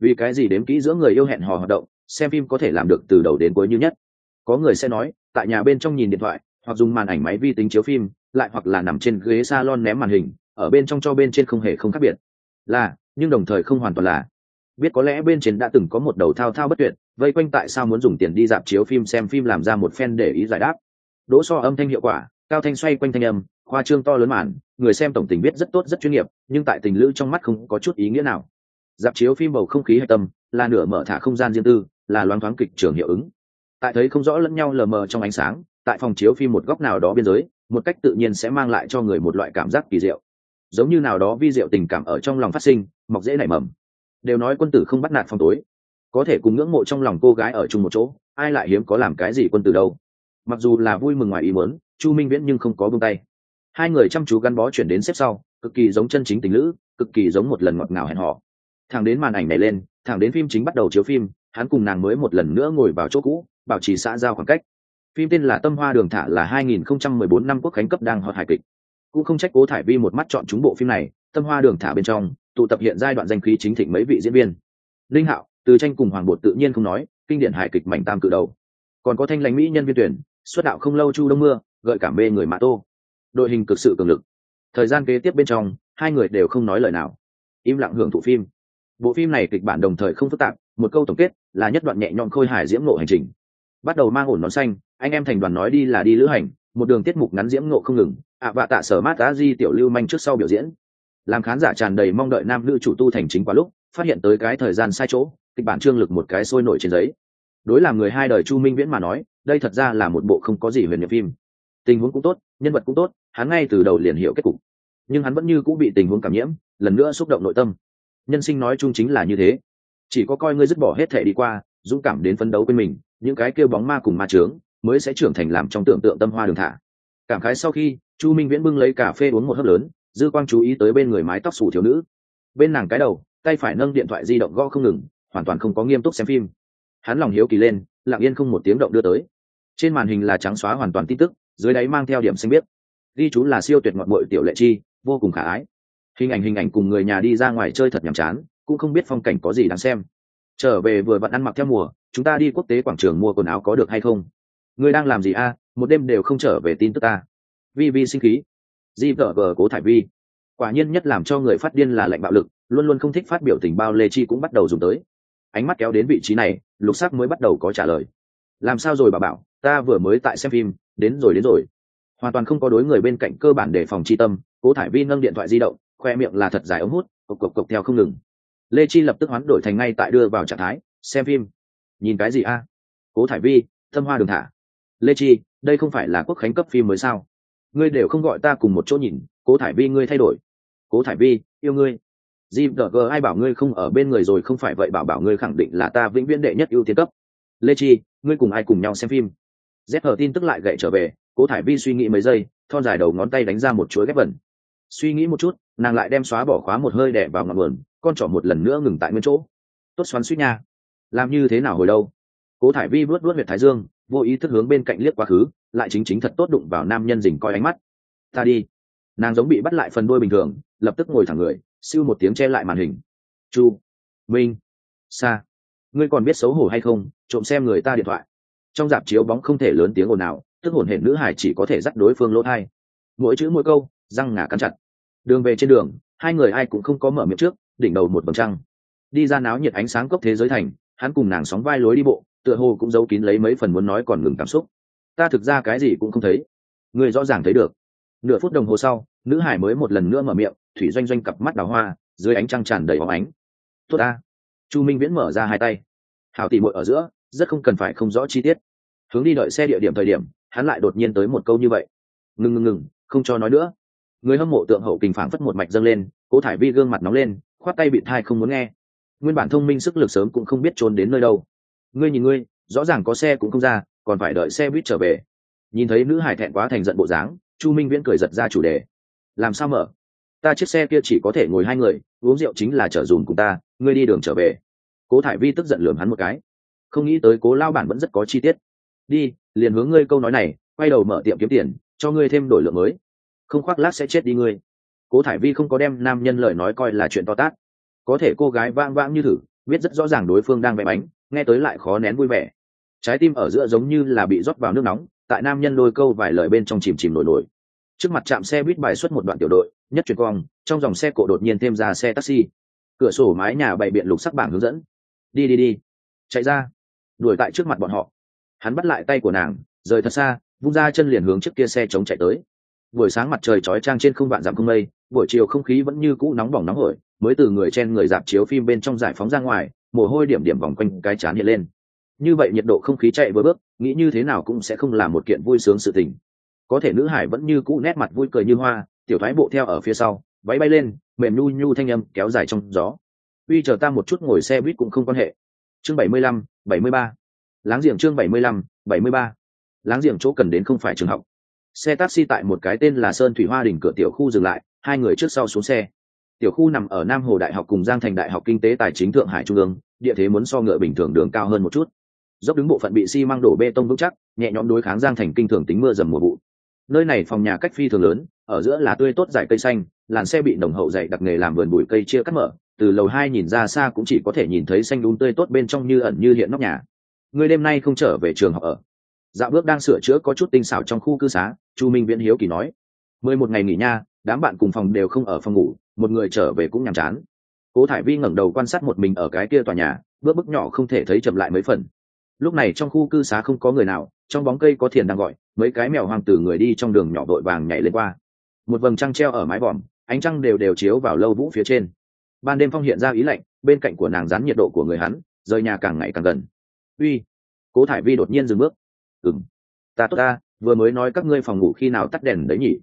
Vì cái gì đếm kỹ giữa người yêu hẹn hò hoạt động, xem phim có thể làm được từ đầu đến cuối như nhất. Có người sẽ nói, tại nhà bên trong nhìn điện thoại, hoặc dùng màn ảnh máy vi tính chiếu phim, lại hoặc là nằm trên ghế salon ném màn hình, ở bên trong cho bên trên không hề không khác biệt. Là, nhưng đồng thời không hoàn toàn là. Biết có lẽ bên trên đã từng có một đầu thao thao bất tuyệt vây quanh tại sao muốn dùng tiền đi dạp chiếu phim xem phim làm ra một phen để ý giải đáp. Đỗ so âm thanh hiệu quả, cao thanh xoay quanh thanh âm, khoa trương to lớn màn, người xem tổng tình biết rất tốt, rất chuyên nghiệp, nhưng tại tình lữ trong mắt không có chút ý nghĩa nào. Dạp chiếu phim bầu không khí hạch tâm, là nửa mở thả không gian riêng tư, là loáng thoáng kịch trường hiệu ứng. Tại thấy không rõ lẫn nhau lờ mờ trong ánh sáng, tại phòng chiếu phim một góc nào đó biên giới, một cách tự nhiên sẽ mang lại cho người một loại cảm giác kỳ diệu. Giống như nào đó vi diệu tình cảm ở trong lòng phát sinh, mọc dễ nảy mầm. Đều nói quân tử không bắt nạt phòng tối có thể cùng ngưỡng mộ trong lòng cô gái ở chung một chỗ, ai lại hiếm có làm cái gì quân tử đâu. Mặc dù là vui mừng ngoài ý muốn, chu minh viễn nhưng không có buông tay. Hai người chăm chú gắn bó chuyển đến xếp sau, cực kỳ giống chân chính tình lữ, cực kỳ giống một lần ngọt ngào hẹn hò. Thẳng đến màn ảnh này lên, thẳng đến phim chính bắt đầu chiếu phim, hắn cùng nàng mới một lần nữa ngồi vào chỗ cũ, bảo trì xã giao khoảng cách. Phim tên là tâm hoa đường thả là 2014 năm quốc khánh cấp đang hot hài kịch. Cũng không trách cố thải vi một mắt chọn chúng bộ phim này, tâm hoa đường thả bên trong, tụ tập hiện giai đoạn danh khí chính thịnh mấy vị diễn viên. Linh hạo từ tranh cùng hoàng bột tự nhiên không nói kinh điển hài kịch mảnh tam cự đầu. Còn có thanh lãnh mỹ nhân viên tuyển xuất đạo không lâu chu đông mưa gợi cảm mê người mã tô. Đội hình cực sự cường lực. Thời gian kế tiếp bên trong hai người đều không nói lời nào. Im lặng hưởng thụ phim. Bộ phim này kịch bản đồng thời không phức tạp một câu tổng kết là nhất đoạn nhẹ nhõm khôi hài diễm nộ hành trình. Bắt đầu mang ổn nón xanh anh em thành đoàn nói đi là đi lữ hành một đường tiết mục ngắn diễm nộ không ngừng ạ à, vạ tạ sở mát đã di tiểu lưu manh trước sau biểu diễn. Làm khán giả tràn đầy mong đợi nam nữ chủ tu thành chính quá lúc phát hiện tới cái thời gian sai chỗ kịch bản trương lực một cái sôi nổi trên giấy. Đối làm người hai đời chu minh viễn mà nói, đây thật ra là một bộ không có gì huyền nhiệm phim. Tình huống cũng tốt, nhân vật cũng tốt, hắn ngay từ đầu liền hiểu kết cục. Nhưng hắn vẫn như cũng bị tình huống cảm nhiễm, lần nữa xúc động nội tâm. Nhân sinh nói chung chính là như thế. Chỉ có coi ngươi dứt bỏ hết thể đi qua, dũng cảm đến phấn đấu bên mình, những cái kêu bóng ma cùng ma trướng mới sẽ trưởng thành làm trong tưởng tượng tâm hoa đường thả. Cảm khái sau khi, chu minh viễn bưng lấy cà phê uống một hớp lớn, dư quang chú ý tới bên người mái tóc xù thiếu nữ. Bên nàng cái đầu, tay phải nâng điện thoại di động gõ không ngừng hoàn toàn không có nghiêm túc xem phim. Hắn lòng hiếu kỳ lên, lặng yên không một tiếng động đưa tới. Trên màn hình là trắng xóa hoàn toàn tin tức, dưới đáy mang theo điểm xanh biết ghi chú là siêu tuyệt ngọn bội tiểu lệ chi, vô cùng khả ái. Hình ảnh hình ảnh cùng người nhà đi ra ngoài chơi thật nhàm chán, cũng không biết phong cảnh có gì đáng xem. Trở về vừa vặn ăn mặc theo mùa, chúng ta đi quốc tế quảng trường mua quần áo có được hay không? Người đang làm gì a? Một đêm đều không trở về tin tức ta. Vi vi sinh khí. Di vợ vờ cố thải vi. Quả nhiên nhất làm cho người phát điên là lệnh bạo lực, luôn luôn không thích phát biểu tình bao lê chi cũng bắt đầu dùng tới ánh mắt kéo đến vị trí này, lục sắc mới bắt đầu có trả lời. Làm sao rồi bà bảo, ta vừa mới tại xem phim, đến rồi đến rồi. Hoàn toàn không có đối người bên cạnh cơ bản đề phòng chi tâm, cố thải vi nâng điện thoại di động, khoe miệng là thật dài ống hút, cộc cộc cộc theo không ngừng. Lê chi lập tức hoán đổi thành ngay tại đưa vào trạng thái, xem phim. Nhìn cái gì a? Cố thải vi, thâm hoa đường thả. Lê chi, đây không phải là quốc khánh cấp phim mới sao? Ngươi đều không gọi ta cùng một chỗ nhìn, cố thải vi ngươi thay đổi. Cố thải vi, yêu ngươi gg ai bảo ngươi không ở bên người rồi không phải vậy, bảo bảo ngươi khẳng định là ta vĩnh viễn đệ nhất ưu tiên cấp. Lê chi, ngươi cùng ai cùng nhau xem phim? Z hờ tin tức lại gậy trở về, cố thải vi suy nghĩ mấy giây, thon dài đầu ngón tay đánh ra một chuỗi ghép vẩn suy nghĩ một chút, nàng lại đem xóa bỏ khóa một hơi đẻ vào ngọn nguồn, con trỏ một lần nữa ngừng tại nguyên chỗ. Tốt xoắn suýt nha. Làm như thế nào hồi đâu cố thải vi vuốt vuốt huyệt thái dương, vô ý thức hướng bên cạnh liếc quá khứ, lại chính chính thật tốt đụng vào nam nhân dình coi ánh mắt. Ta đi. Nàng giống bị bắt lại phần đôi bình thường lập tức ngồi thẳng người, siêu một tiếng che lại màn hình. Chu, minh, sa, ngươi còn biết xấu hổ hay không? Trộm xem người ta điện thoại. Trong dạp chiếu bóng không thể lớn tiếng ồn nào tức hồn hển nữ hải chỉ có thể dắt đối phương lỗ thai. Mỗi chữ mỗi câu, răng ngả cắn chặt. Đường về trên đường, hai người ai cũng không có mở miệng trước, đỉnh đầu một vầng trăng. Đi ra náo nhiệt ánh sáng cốc thế giới thành, hắn cùng nàng sóng vai lối đi bộ, tựa hồ cũng giấu kín lấy mấy phần muốn nói còn ngừng cảm xúc. Ta thực ra cái gì cũng không thấy. Người rõ ràng thấy được nửa phút đồng hồ sau, nữ hải mới một lần nữa mở miệng, thủy doanh doanh cặp mắt đào hoa, dưới ánh trăng tràn đầy bóng ánh. Tốt ta. Chu minh viễn mở ra hai tay. Hảo tỉ mội ở giữa, rất không cần phải không rõ chi tiết. Hướng đi đợi xe địa điểm thời điểm, hắn lại đột nhiên tới một câu như vậy. Ngừng ngừng ngừng, không cho nói nữa. Người hâm mộ tượng hậu kình phảng phất một mạch dâng lên, cố thải vi gương mặt nóng lên, khoát tay bị thai không muốn nghe. Nguyên bản thông minh sức lực sớm cũng không biết trốn đến nơi đâu. Ngươi nhìn ngươi, rõ ràng có xe cũng không ra, còn phải đợi xe buýt trở về. Nhìn thấy nữ hải thẹn quá thành giận bộ dáng chu minh viễn cười giật ra chủ đề. Làm sao mở? Ta chiếc xe kia chỉ có thể ngồi hai người, uống rượu chính là chở dùm cùng ta, ngươi đi đường trở về. Cố thải vi tức giận lườm hắn một cái. Không nghĩ tới cố lao bản vẫn rất có chi tiết. Đi, liền hướng ngươi câu nói này, quay đầu mở tiệm kiếm tiền, cho ngươi thêm đổi lượng mới. Không khoác lác sẽ chết đi ngươi. Cố thải vi không có đem nam nhân lời nói coi là chuyện to tát. Có thể cô gái vang vang như thử, biết rất rõ ràng đối phương đang vẽ bánh, nghe tới lại khó nén vui vẻ. Trái tim ở giữa giống như là bị rót vào nước nóng tại nam nhân đôi câu vài lời bên trong chìm chìm nổi nổi. Trước mặt trạm xe buýt bài xuất một đoạn tiểu đội, nhất chuyển cong, trong dòng xe cộ đột nhiên thêm ra xe taxi. Cửa sổ mái nhà bày biện lục sắc bảng hướng dẫn. Đi đi đi. Chạy ra. Đuổi tại trước mặt bọn họ. Hắn bắt lại tay của nàng, rời thật xa, vung ra chân liền hướng trước kia xe chống chạy tới. Buổi sáng mặt trời chói trang trên không vạn giảm không mây, buổi chiều không khí vẫn như cũ nóng bỏng nóng hổi, mới từ người chen người dạp chiếu phim bên trong giải phóng ra ngoài, mồ hôi điểm điểm vòng quanh cái chán hiện lên như vậy nhiệt độ không khí chạy với bước, nghĩ như thế nào cũng sẽ không là một kiện vui sướng sự tình. Có thể nữ hải vẫn như cũ nét mặt vui cười như hoa, tiểu thái bộ theo ở phía sau, váy bay lên, mềm nhu nhu thanh âm kéo dài trong gió. Uy, chờ ta một chút ngồi xe buýt cũng không quan hệ. Chương bảy mươi lăm, bảy mươi ba. Láng giềng chương bảy mươi lăm, bảy mươi ba. Láng giềng chỗ cần đến không phải trường học. Xe taxi tại một cái tên là sơn thủy hoa đỉnh cửa tiểu khu dừng lại, hai người trước sau xuống xe. Tiểu khu nằm ở nam hồ đại học cùng giang thành đại học kinh tế tài chính thượng hải trung ương, địa thế muốn so ngựa bình thường đường cao hơn một chút dốc đứng bộ phận bị xi măng đổ bê tông vững chắc, nhẹ nhõm đối kháng giang thành kinh thường tính mưa dầm mùa vụ. Nơi này phòng nhà cách phi thường lớn, ở giữa là tươi tốt dải cây xanh, làn xe bị đồng hậu dày đặc nghề làm vườn bụi cây chia cắt mở, từ lầu hai nhìn ra xa cũng chỉ có thể nhìn thấy xanh đun tươi tốt bên trong như ẩn như hiện nóc nhà. Người đêm nay không trở về trường học ở. Dạo bước đang sửa chữa có chút tinh xảo trong khu cư xá, chu minh viễn hiếu kỳ nói, mười một ngày nghỉ nha, đám bạn cùng phòng đều không ở phòng ngủ, một người trở về cũng nhàm chán. Cố thải vi ngẩng đầu quan sát một mình ở cái kia tòa nhà, bước bước nhỏ không thể thấy chậm lại mấy phần lúc này trong khu cư xá không có người nào, trong bóng cây có thiền đang gọi, mấy cái mèo hoang từ người đi trong đường nhỏ đội vàng nhảy lên qua. Một vầng trăng treo ở mái vòm, ánh trăng đều đều chiếu vào lâu vũ phía trên. Ban đêm phong hiện ra ý lạnh, bên cạnh của nàng dán nhiệt độ của người hắn, rời nhà càng ngày càng gần. Uy! Cố thải vi đột nhiên dừng bước. Ừng ta tốt ta, vừa mới nói các ngươi phòng ngủ khi nào tắt đèn đấy nhỉ?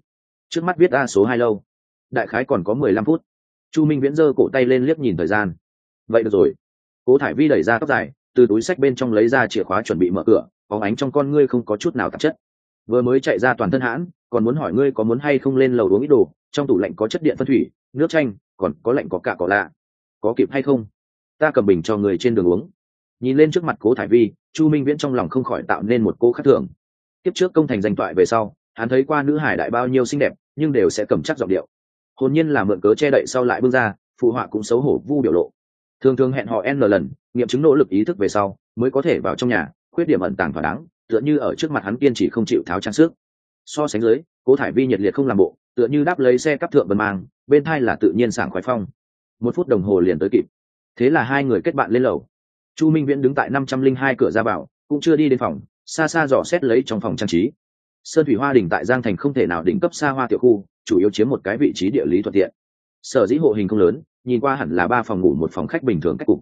Trước mắt viết a số hai lâu. Đại khái còn có mười lăm phút. Chu minh viễn giơ cổ tay lên liếc nhìn thời gian. Vậy được rồi. Cố thải vi đẩy ra tóc dài từ túi sách bên trong lấy ra chìa khóa chuẩn bị mở cửa, có ánh trong con ngươi không có chút nào tạp chất. Vừa mới chạy ra toàn thân hãn, còn muốn hỏi ngươi có muốn hay không lên lầu uống ít đồ, trong tủ lạnh có chất điện phân thủy, nước chanh, còn có lạnh có cả cỏ lạ. Có kịp hay không? Ta cầm bình cho người trên đường uống. Nhìn lên trước mặt cố thải vi, chu minh viễn trong lòng không khỏi tạo nên một cô khắc thường. Tiếp trước công thành danh toại về sau, hắn thấy qua nữ hải đại bao nhiêu xinh đẹp, nhưng đều sẽ cầm chắc giọng điệu. Hồn nhiên là mượn cớ che đậy sau lại bước ra, phụ họa cũng xấu hổ vu biểu lộ thường thường hẹn họ n lần, nghiệm chứng nỗ lực ý thức về sau, mới có thể vào trong nhà, khuyết điểm ẩn tàng thỏa đáng, tựa như ở trước mặt hắn kiên chỉ không chịu tháo trang sức. So sánh dưới, cố thải vi nhiệt liệt không làm bộ, tựa như đáp lấy xe cắp thượng bần mang, bên thai là tự nhiên sảng khoái phong. Một phút đồng hồ liền tới kịp. Thế là hai người kết bạn lên lầu. Chu minh viễn đứng tại năm trăm linh hai cửa ra vào, cũng chưa đi đến phòng, xa xa dò xét lấy trong phòng trang trí. Sơn thủy hoa đình tại giang thành không thể nào đỉnh cấp xa hoa tiểu khu, chủ yếu chiếm một cái vị trí địa lý thuận tiện. Sở dĩ hộ hình không lớn nhìn qua hẳn là ba phòng ngủ một phòng khách bình thường cách cục.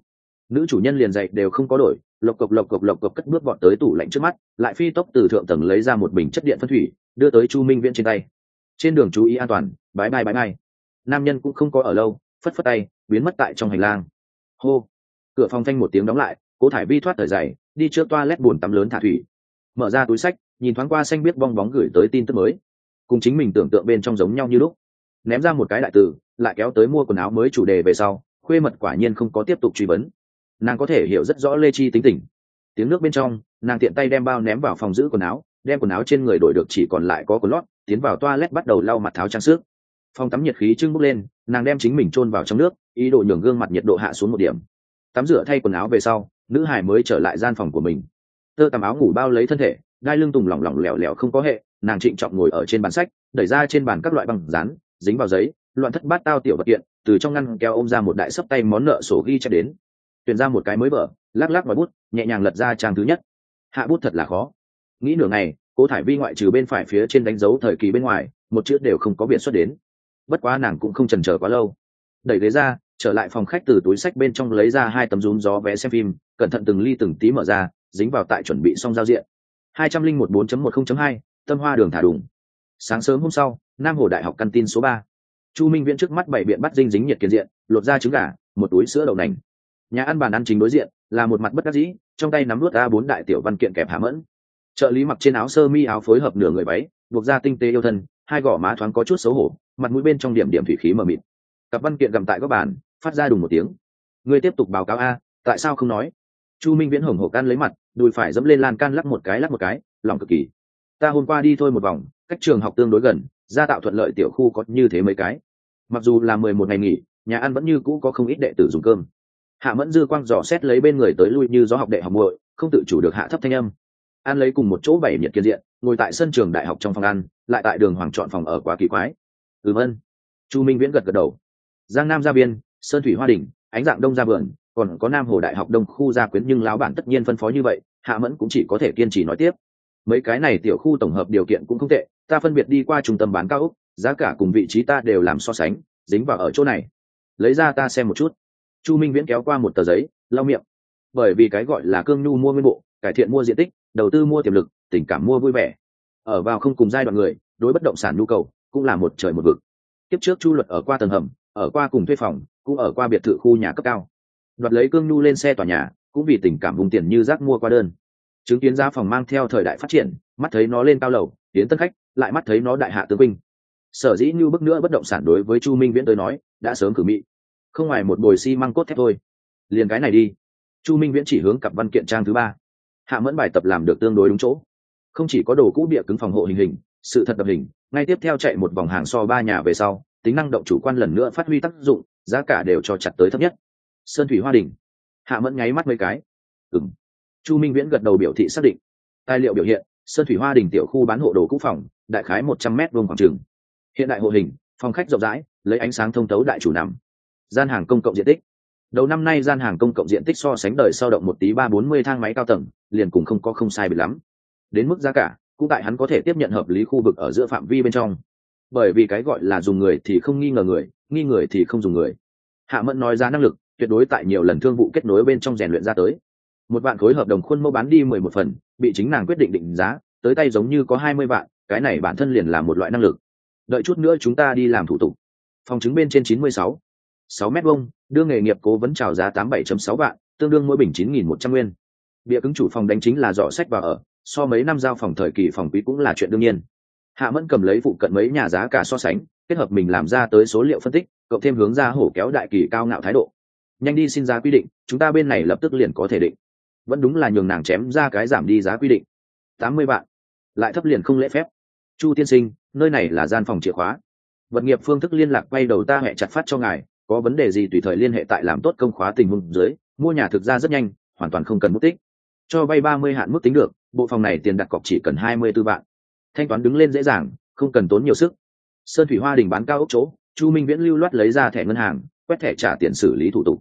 Nữ chủ nhân liền dậy đều không có đổi, lộc cộc lộc cộc lộc cộc cất bước bọn tới tủ lạnh trước mắt, lại phi tốc từ thượng tầng lấy ra một bình chất điện phân thủy, đưa tới chu minh viễn trên tay. Trên đường chú ý an toàn, bái bai bái bai. Nam nhân cũng không có ở lâu, phất phất tay, biến mất tại trong hành lang. Hô. Cửa phòng thanh một tiếng đóng lại, cố thải vi thoát thời dày đi trước toa lét buồn tắm lớn thả thủy. Mở ra túi sách, nhìn thoáng qua xanh biết bong bóng gửi tới tin tức mới. Cùng chính mình tưởng tượng bên trong giống nhau như lúc ném ra một cái đại từ, lại kéo tới mua quần áo mới chủ đề về sau, khuê mật quả nhiên không có tiếp tục truy vấn. Nàng có thể hiểu rất rõ lê chi tính tình. Tiếng nước bên trong, nàng tiện tay đem bao ném vào phòng giữ quần áo, đem quần áo trên người đổi được chỉ còn lại có quần lót, tiến vào toilet bắt đầu lau mặt tháo trang sức. Phòng tắm nhiệt khí trưng bốc lên, nàng đem chính mình chôn vào trong nước, ý đồ nhường gương mặt nhiệt độ hạ xuống một điểm. Tắm rửa thay quần áo về sau, nữ hải mới trở lại gian phòng của mình. Tơ tằm áo ngủ bao lấy thân thể, đai lưng tùng lỏng lỏng lẻo lẻo không có hệ, nàng trịnh trọng ngồi ở trên bàn sách, đẩy ra trên bàn các loại băng dán dính vào giấy, loạn thất bát tao tiểu vật kiện, từ trong ngăn kéo ôm ra một đại sấp tay món nợ sổ ghi chép đến. Tuyển ra một cái mới vở lắc lắc vào bút, nhẹ nhàng lật ra trang thứ nhất. Hạ bút thật là khó. Nghĩ nửa ngày, cô thải vi ngoại trừ bên phải phía trên đánh dấu thời kỳ bên ngoài, một chữ đều không có biện xuất đến. Bất quá nàng cũng không trần trở quá lâu. Đẩy ghế ra, trở lại phòng khách từ túi sách bên trong lấy ra hai tấm rúm gió vé xem phim, cẩn thận từng ly từng tí mở ra, dính vào tại chuẩn bị xong giao diện. hai trăm linh một bốn một không hai, tâm hoa đường thả đủng sáng sớm hôm sau nam hồ đại học căn tin số ba. Chu minh viễn trước mắt bảy biện bắt dinh dính nhiệt kiến diện, lột ra trứng gà, một túi sữa đậu nành. Nhà ăn bàn ăn chính đối diện, là một mặt bất đắc dĩ, trong tay nắm nuốt ra bốn đại tiểu văn kiện kẹp hạ mẫn. Trợ lý mặc trên áo sơ mi áo phối hợp nửa người váy, buộc ra tinh tế yêu thân, hai gò má thoáng có chút xấu hổ, mặt mũi bên trong điểm điểm thủy khí mờ mịt. Cặp văn kiện gầm tại các bàn, phát ra đùng một tiếng. Người tiếp tục báo cáo a, tại sao không nói? Chu minh viễn hồng hổ can lấy mặt, đùi phải dẫm lên lan can lắc một cái lắc một cái, lòng cực kỳ. Ta hôm qua đi thôi một vòng, cách trường học tương đối gần gia tạo thuận lợi tiểu khu có như thế mấy cái. Mặc dù là mười một ngày nghỉ, nhà ăn vẫn như cũ có không ít đệ tử dùng cơm. Hạ mẫn dư quang dò xét lấy bên người tới lui như gió học đệ học muội, không tự chủ được hạ thấp thanh âm. An lấy cùng một chỗ bảy nhiệt kiên diện, ngồi tại sân trường đại học trong phòng ăn, lại tại đường hoàng chọn phòng ở quá kỳ quái. Ừ vân. Chu minh viễn gật gật đầu. Giang nam gia biên, sơn thủy hoa đình ánh dạng đông gia vườn, còn có nam hồ đại học đông khu gia quyến nhưng lão bản tất nhiên phân phó như vậy, hạ mẫn cũng chỉ có thể kiên trì nói tiếp. Mấy cái này tiểu khu tổng hợp điều kiện cũng không tệ ta phân biệt đi qua trung tâm bán cao ốc giá cả cùng vị trí ta đều làm so sánh, dính vào ở chỗ này. Lấy ra ta xem một chút. Chu minh viễn kéo qua một tờ giấy, lau miệng. Bởi vì cái gọi là cương nhu mua nguyên bộ, cải thiện mua diện tích, đầu tư mua tiềm lực, tình cảm mua vui vẻ. Ở vào không cùng giai đoạn người, đối bất động sản nhu cầu cũng là một trời một vực. Tiếp trước chu luật ở qua tầng hầm, ở qua cùng thuê phòng, cũng ở qua biệt thự khu nhà cấp cao. Đoạt lấy cương nhu lên xe tòa nhà, cũng vì tình cảm vùng tiền như rác mua qua đơn chứng kiến giá phòng mang theo thời đại phát triển, mắt thấy nó lên cao lầu tiến tân khách lại mắt thấy nó đại hạ tướng binh. Sở dĩ như bức nữa bất động sản đối với chu minh viễn tới nói, đã sớm cử mị. Không ngoài một bồi xi、si、măng cốt thép thôi. Liền cái này đi. Chu minh viễn chỉ hướng cặp văn kiện trang thứ ba. Hạ mẫn bài tập làm được tương đối đúng chỗ. Không chỉ có đồ cũ bịa cứng phòng hộ hình hình, sự thật đập hình, ngay tiếp theo chạy một vòng hàng so ba nhà về sau, tính năng động chủ quan lần nữa phát huy tác dụng, giá cả đều cho chặt tới thấp nhất. Sơn thủy hoa đình. Hạ mẫn nháy mắt mấy cái. Ừng chu minh viễn gật đầu biểu thị xác định. Tài liệu biểu hiện, sơn thủy hoa đình tiểu khu bán hộ đồ cũ phòng, đại khái một trăm m vuông khoảng trường. Hiện đại hộ hình, phòng khách rộng rãi, lấy ánh sáng thông tấu đại chủ nằm. Gian hàng công cộng diện tích. Đầu năm nay gian hàng công cộng diện tích so sánh đời sau động một tí ba bốn mươi thang máy cao tầng, liền cùng không có không sai bị lắm. Đến mức giá cả, cũng tại hắn có thể tiếp nhận hợp lý khu vực ở giữa phạm vi bên trong. Bởi vì cái gọi là dùng người thì không nghi ngờ người, nghi người thì không dùng người. Hạ mẫn nói ra năng lực, tuyệt đối tại nhiều lần thương vụ kết nối bên trong rèn luyện ra tới một vạn khối hợp đồng khuôn mẫu bán đi mười một phần, bị chính nàng quyết định định giá, tới tay giống như có hai mươi vạn, cái này bản thân liền là một loại năng lực. Đợi chút nữa chúng ta đi làm thủ tục. Phòng chứng bên trên chín mươi sáu. Sáu m vông đưa nghề nghiệp cố vấn trào giá tám bảy sáu vạn, tương đương mỗi bình chín nghìn một trăm nguyên. Bịa cứng chủ phòng đánh chính là dọ sách và ở, so mấy năm giao phòng thời kỳ phòng quý cũng là chuyện đương nhiên. Hạ mẫn cầm lấy phụ cận mấy nhà giá cả so sánh, kết hợp mình làm ra tới số liệu phân tích, cộng thêm hướng ra hổ kéo đại kỳ cao ngạo thái độ. Nhanh đi xin giá quy định, chúng ta bên này lập tức liền có thể định vẫn đúng là nhường nàng chém ra cái giảm đi giá quy định. Tám mươi vạn. Lại thấp liền không lễ phép. Chu tiên sinh, nơi này là gian phòng chìa khóa. Vật nghiệp phương thức liên lạc quay đầu ta hẹ chặt phát cho ngài, có vấn đề gì tùy thời liên hệ tại làm tốt công khóa tình huống dưới, mua nhà thực ra rất nhanh, hoàn toàn không cần mất tích. Cho vay ba mươi hạn mức tính được, bộ phòng này tiền đặt cọc chỉ cần hai mươi b ố vạn. Thanh toán đứng lên dễ dàng, không cần tốn nhiều sức. Sơn thủy hoa đình bán cao ốc chỗ, chu minh viễn lưu loát lấy ra thẻ ngân hàng, quét thẻ trả tiền xử lý thủ tục.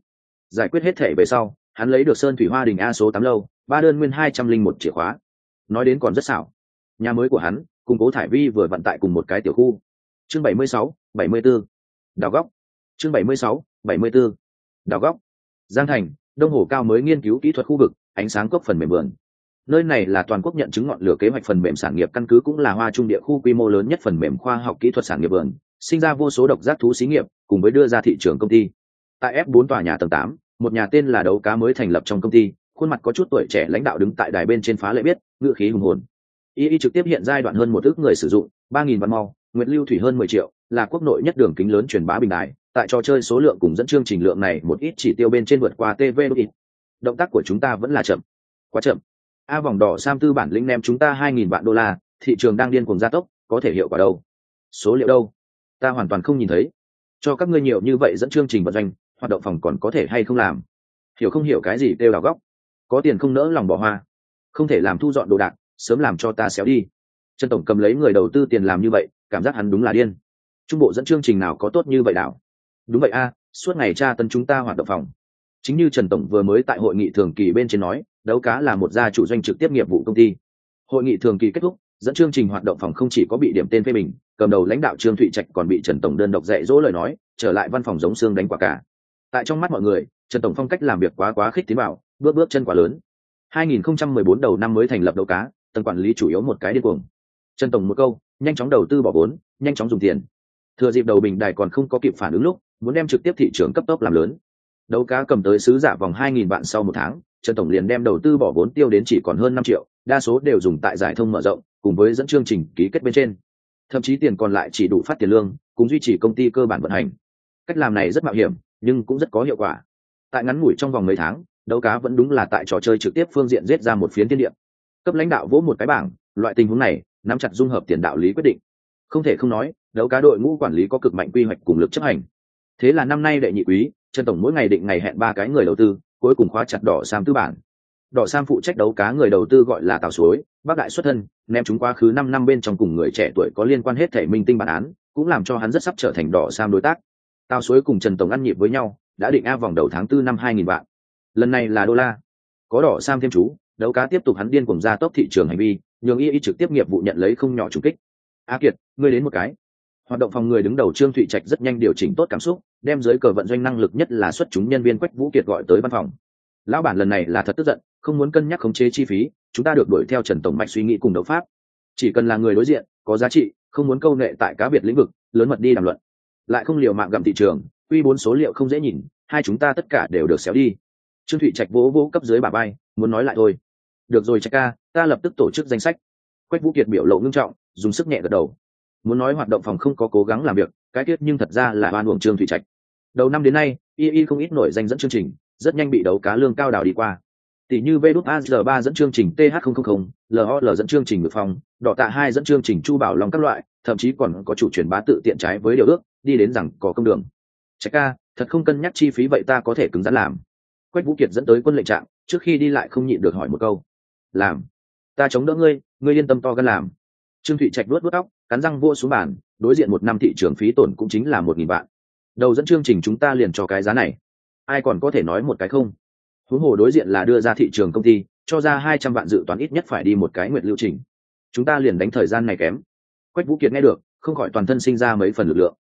Giải quyết hết thẻ về sau hắn lấy được sơn thủy hoa đình a số tám lâu ba đơn nguyên hai trăm linh một chìa khóa. Nói đến còn rất xảo. Nhà mới của hắn cùng cố thải vi vừa vận tại cùng một cái tiểu khu. Chương bảy mươi sáu bảy mươi b ố đào góc. Chương bảy mươi sáu bảy mươi b ố đào góc. Giang thành đông hồ cao mới nghiên cứu kỹ thuật khu vực ánh sáng cốc phần mềm vườn. Nơi này là toàn quốc nhận chứng ngọn lửa kế hoạch phần mềm sản nghiệp căn cứ cũng là hoa trung địa khu quy mô lớn nhất phần mềm khoa học kỹ thuật sản nghiệp vườn sinh ra vô số độc giác thú xí nghiệp cùng với đưa ra thị trường công ty. Tại f 4 tòa nhà tầng 8, một nhà tên là đấu cá mới thành lập trong công ty, khuôn mặt có chút tuổi trẻ lãnh đạo đứng tại đài bên trên phá lệ biết ngự khí hùng hồn. Y y trực tiếp hiện giai đoạn hơn một ước người sử dụng, ba nghìn văn mau, nguyệt lưu thủy hơn mười triệu, là quốc nội nhất đường kính lớn truyền bá bình đại. tại trò chơi số lượng cùng dẫn chương trình lượng này một ít chỉ tiêu bên trên vượt qua tv đôi ít động tác của chúng ta vẫn là chậm. Quá chậm. A vòng đỏ sam tư bản lĩnh nem chúng ta hai nghìn vạn đô la, thị trường đang điên cuồng gia tốc, có thể hiệu quả đâu? Số liệu đâu? Ta hoàn toàn không nhìn thấy. Cho các ngươi nhiều như vậy dẫn chương trình vận doanh hoạt động phòng còn có thể hay không làm. Hiểu không hiểu cái gì đều đào góc. Có tiền không nỡ lòng bỏ hoa. Không thể làm thu dọn đồ đạc, sớm làm cho ta xéo đi. Trần tổng cầm lấy người đầu tư tiền làm như vậy, cảm giác hắn đúng là điên. Trung bộ dẫn chương trình nào có tốt như vậy đảo? Đúng vậy a, suốt ngày tra tấn chúng ta hoạt động phòng. Chính như trần tổng vừa mới tại hội nghị thường kỳ bên trên nói, đấu cá là một gia chủ doanh trực tiếp nghiệp vụ công ty. Hội nghị thường kỳ kết thúc, dẫn chương trình hoạt động phòng không chỉ có bị điểm tên phê bình, cầm đầu lãnh đạo trương thụy trạch còn bị trần tổng đơn độc dạy dỗ lời nói, trở lại văn phòng giống xương đánh quả cả tại trong mắt mọi người, trần tổng phong cách làm việc quá quá khích tiến bảo bước bước chân quá lớn. 2014 đầu năm mới thành lập đầu cá, tầng quản lý chủ yếu một cái điên cuồng. Trần tổng một câu, nhanh chóng đầu tư bỏ vốn, nhanh chóng dùng tiền. Thừa dịp đầu bình đài còn không có kịp phản ứng lúc, muốn đem trực tiếp thị trường cấp tốc làm lớn. Đấu cá cầm tới sứ giả vòng 2.000 vạn sau một tháng, trần tổng liền đem đầu tư bỏ vốn tiêu đến chỉ còn hơn 5 triệu, đa số đều dùng tại giải thông mở rộng, cùng với dẫn chương trình ký kết bên trên. Thậm chí tiền còn lại chỉ đủ phát tiền lương, cùng duy trì công ty cơ bản vận hành. Cách làm này rất mạo hiểm nhưng cũng rất có hiệu quả. Tại ngắn ngủi trong vòng mấy tháng, đấu cá vẫn đúng là tại trò chơi trực tiếp phương diện giết ra một phiến thiên địa. Cấp lãnh đạo vỗ một cái bảng, loại tình huống này, nắm chặt dung hợp tiền đạo lý quyết định. Không thể không nói, đấu cá đội ngũ quản lý có cực mạnh quy hoạch cùng lực chấp hành. Thế là năm nay đệ nhị quý, trần tổng mỗi ngày định ngày hẹn ba cái người đầu tư, cuối cùng khóa chặt đỏ sam tư bản. Đỏ sam phụ trách đấu cá người đầu tư gọi là tào suối, bác đại xuất thân, ném chúng quá khứ năm năm bên trong cùng người trẻ tuổi có liên quan hết thể minh tinh bản án, cũng làm cho hắn rất sắp trở thành đỏ sam đối tác tào suối cùng trần tổng ăn nhịp với nhau, đã định a vòng đầu tháng tư năm hai nghìn vạn. Lần này là đô la. Có đỏ sam thêm chú, đấu cá tiếp tục hắn điên cùng ra tốc thị trường hành vi, nhường y y trực tiếp nghiệp vụ nhận lấy không nhỏ trùng kích. A kiệt, ngươi đến một cái. Hoạt động phòng người đứng đầu trương thụy trạch rất nhanh điều chỉnh tốt cảm xúc, đem giới cờ vận doanh năng lực nhất là xuất chúng nhân viên quách vũ kiệt gọi tới văn phòng. Lão bản lần này là thật tức giận, không muốn cân nhắc khống chế chi phí, chúng ta được đuổi theo trần tổng mạch suy nghĩ cùng đấu pháp. Chỉ cần là người đối diện, có giá trị, không muốn câu nệ tại cá biệt lĩnh vực, lớn mật đi đàm luận lại không liều mạng gặm thị trường uy bốn số liệu không dễ nhìn, hai chúng ta tất cả đều được xéo đi. Trương thụy trạch vỗ vỗ cấp dưới bà bay muốn nói lại thôi. Được rồi trạch ca, ta lập tức tổ chức danh sách. Quách vũ kiệt biểu lộ ngưng trọng, dùng sức nhẹ gật đầu. Muốn nói hoạt động phòng không có cố gắng làm việc, cái tiết nhưng thật ra là oan uổng trương Thụy trạch. Đầu năm đến nay, y y không ít nổi danh dẫn chương trình, rất nhanh bị đấu cá lương cao đảo đi qua tỷ như vđ az ba dẫn chương trình th lol dẫn chương trình ngược phòng đỏ tạ hai dẫn chương trình chu bảo lòng các loại, thậm chí còn có chủ truyền bá tự tiện trái với điều ước, đi đến rằng có công đường. Trạch ca, thật không cân nhắc chi phí vậy ta có thể cứng rắn làm. Quách vũ kiệt dẫn tới quân lệnh trạng, trước khi đi lại không nhịn được hỏi một câu. Làm. Ta chống đỡ ngươi ngươi yên tâm to gan làm. Trương thụy trạch luốt vớt óc cắn răng vua xuống bàn, đối diện một năm thị trường phí tổn cũng chính là một nghìn vạn. Đầu dẫn chương trình chúng ta liền cho cái giá này. Ai còn có thể nói một cái không? Huống hồ đối diện là đưa ra thị trường công ty, cho ra hai trăm vạn dự toán ít nhất phải đi một cái nguyện lưu trình. Chúng ta liền đánh thời gian này kém. Quách vũ kiệt nghe được, không khỏi toàn thân sinh ra mấy phần lực lượng.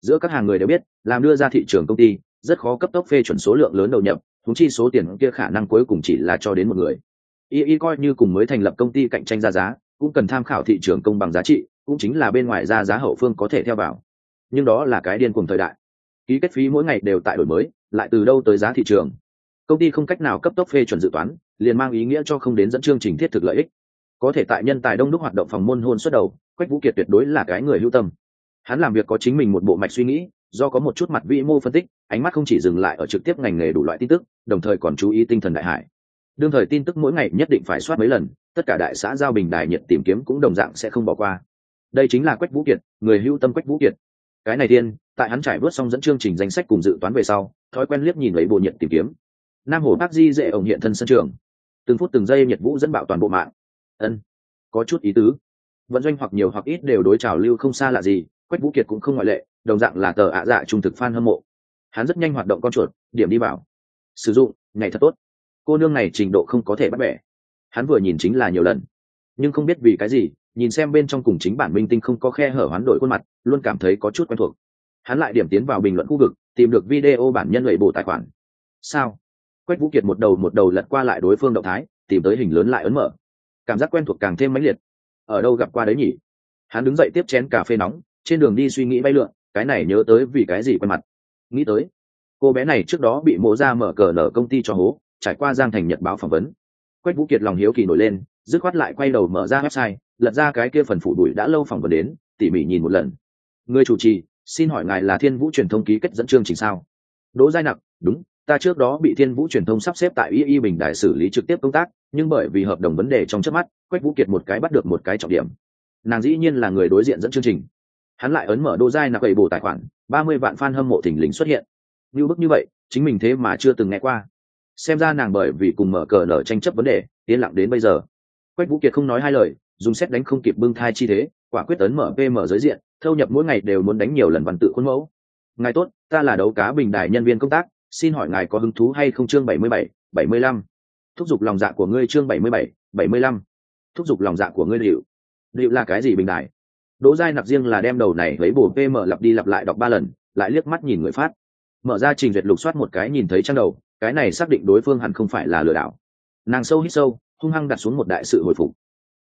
Giữa các hàng người đều biết, làm đưa ra thị trường công ty, rất khó cấp tốc phê chuẩn số lượng lớn đầu nhập thúng chi số tiền kia khả năng cuối cùng chỉ là cho đến một người. Y y coi như cùng mới thành lập công ty cạnh tranh ra giá, cũng cần tham khảo thị trường công bằng giá trị, cũng chính là bên ngoài ra giá hậu phương có thể theo vào. Nhưng đó là cái điên cùng thời đại. Ký kết phí mỗi ngày đều tại đổi mới, lại từ đâu tới giá thị trường? Công ty không cách nào cấp tốc phê chuẩn dự toán, liền mang ý nghĩa cho không đến dẫn chương trình thiết thực lợi ích. Có thể tại nhân tài đông đúc hoạt động phòng môn hôn xuất đầu, quách vũ kiệt tuyệt đối là cái người hưu tâm. Hắn làm việc có chính mình một bộ mạch suy nghĩ, do có một chút mặt vĩ mô phân tích, ánh mắt không chỉ dừng lại ở trực tiếp ngành nghề đủ loại tin tức, đồng thời còn chú ý tinh thần đại hải. Đương thời tin tức mỗi ngày nhất định phải soát mấy lần, tất cả đại xã giao bình đài nhiệt tìm kiếm cũng đồng dạng sẽ không bỏ qua. Đây chính là quách vũ kiệt, người hưu tâm quách vũ kiệt. Cái này tiên, tại hắn trải vớt xong dẫn chương trình danh sách cùng dự toán về sau, thói quen liếc nhìn lấy bộ nhiệt tìm kiếm nam hồ bác di dễ ổng hiện thân sân trường. Từng phút từng giây nhiệt vũ dẫn bạo toàn bộ mạng. Ân, có chút ý tứ. Vận doanh hoặc nhiều hoặc ít đều đối trào lưu không xa lạ gì, quách vũ kiệt cũng không ngoại lệ, đồng dạng là tờ ạ dạ trung thực f hâm mộ. Hắn rất nhanh hoạt động con chuột, điểm đi vào. Sử dụng ngày thật tốt. Cô nương này trình độ không có thể bắt bẻ. Hắn vừa nhìn chính là nhiều lần. Nhưng không biết vì cái gì, nhìn xem bên trong cùng chính bản minh tinh không có khe hở hoán đổi khuôn mặt, luôn cảm thấy có chút quen thuộc. Hắn lại điểm tiến vào bình luận khu vực, tìm được video bản nhân lệ bộ tài khoản. Sao? Quách vũ kiệt một đầu một đầu lật qua lại đối phương động thái, tìm tới hình lớn lại ấn mở. Cảm giác quen thuộc càng thêm mãnh liệt. Ở đâu gặp qua đấy nhỉ? Hắn đứng dậy tiếp chén cà phê nóng, trên đường đi suy nghĩ bay lượn, cái này nhớ tới vì cái gì quen mặt. Nghĩ tới, cô bé này trước đó bị mộ ra mở cờ nở công ty cho hố, trải qua giang thành nhật báo phỏng vấn. Quách vũ kiệt lòng hiếu kỳ nổi lên, dứt khoát lại quay đầu mở ra website, lật ra cái kia phần phủ đuổi đã lâu phỏng vấn đến, tỉ mỉ nhìn một lần. Người chủ trì, xin hỏi ngài là thiên vũ truyền thông ký kết dẫn chương trình sao? Đỗ giai nặc, đúng ta trước đó bị thiên vũ truyền thông sắp xếp tại y y bình đại xử lý trực tiếp công tác, nhưng bởi vì hợp đồng vấn đề trong trước mắt, quách vũ kiệt một cái bắt được một cái trọng điểm. Nàng dĩ nhiên là người đối diện dẫn chương trình. Hắn lại ấn mở đô giai nạp ấy bổ tài khoản, ba mươi vạn fan hâm mộ thình lình xuất hiện. Như bức như vậy, chính mình thế mà chưa từng nghe qua. Xem ra nàng bởi vì cùng mở cờ nở tranh chấp vấn đề, yên lặng đến bây giờ. Quách vũ kiệt không nói hai lời, dùng xét đánh không kịp bưng thai chi thế, quả quyết ấn mở pm giới diện, thâu nhập mỗi ngày đều muốn đánh nhiều lần văn tự khuôn mẫu. Ngài tốt, ta là đấu cá bình đại nhân viên công tác xin hỏi ngài có hứng thú hay không chương bảy mươi bảy bảy mươi lăm? Thúc giục lòng dạ của ngươi chương bảy mươi bảy bảy mươi lăm. Thúc giục lòng dạ của ngươi liệu. Liệu là cái gì bình đại? Đỗ giai nặc riêng là đem đầu này lấy bổ pm lặp đi lặp lại đọc ba lần, lại liếc mắt nhìn người phát. Mở ra trình duyệt lục soát một cái nhìn thấy trang đầu, cái này xác định đối phương hẳn không phải là lừa đảo. Nàng sâu hít sâu, hung hăng đặt xuống một đại sự hồi phục.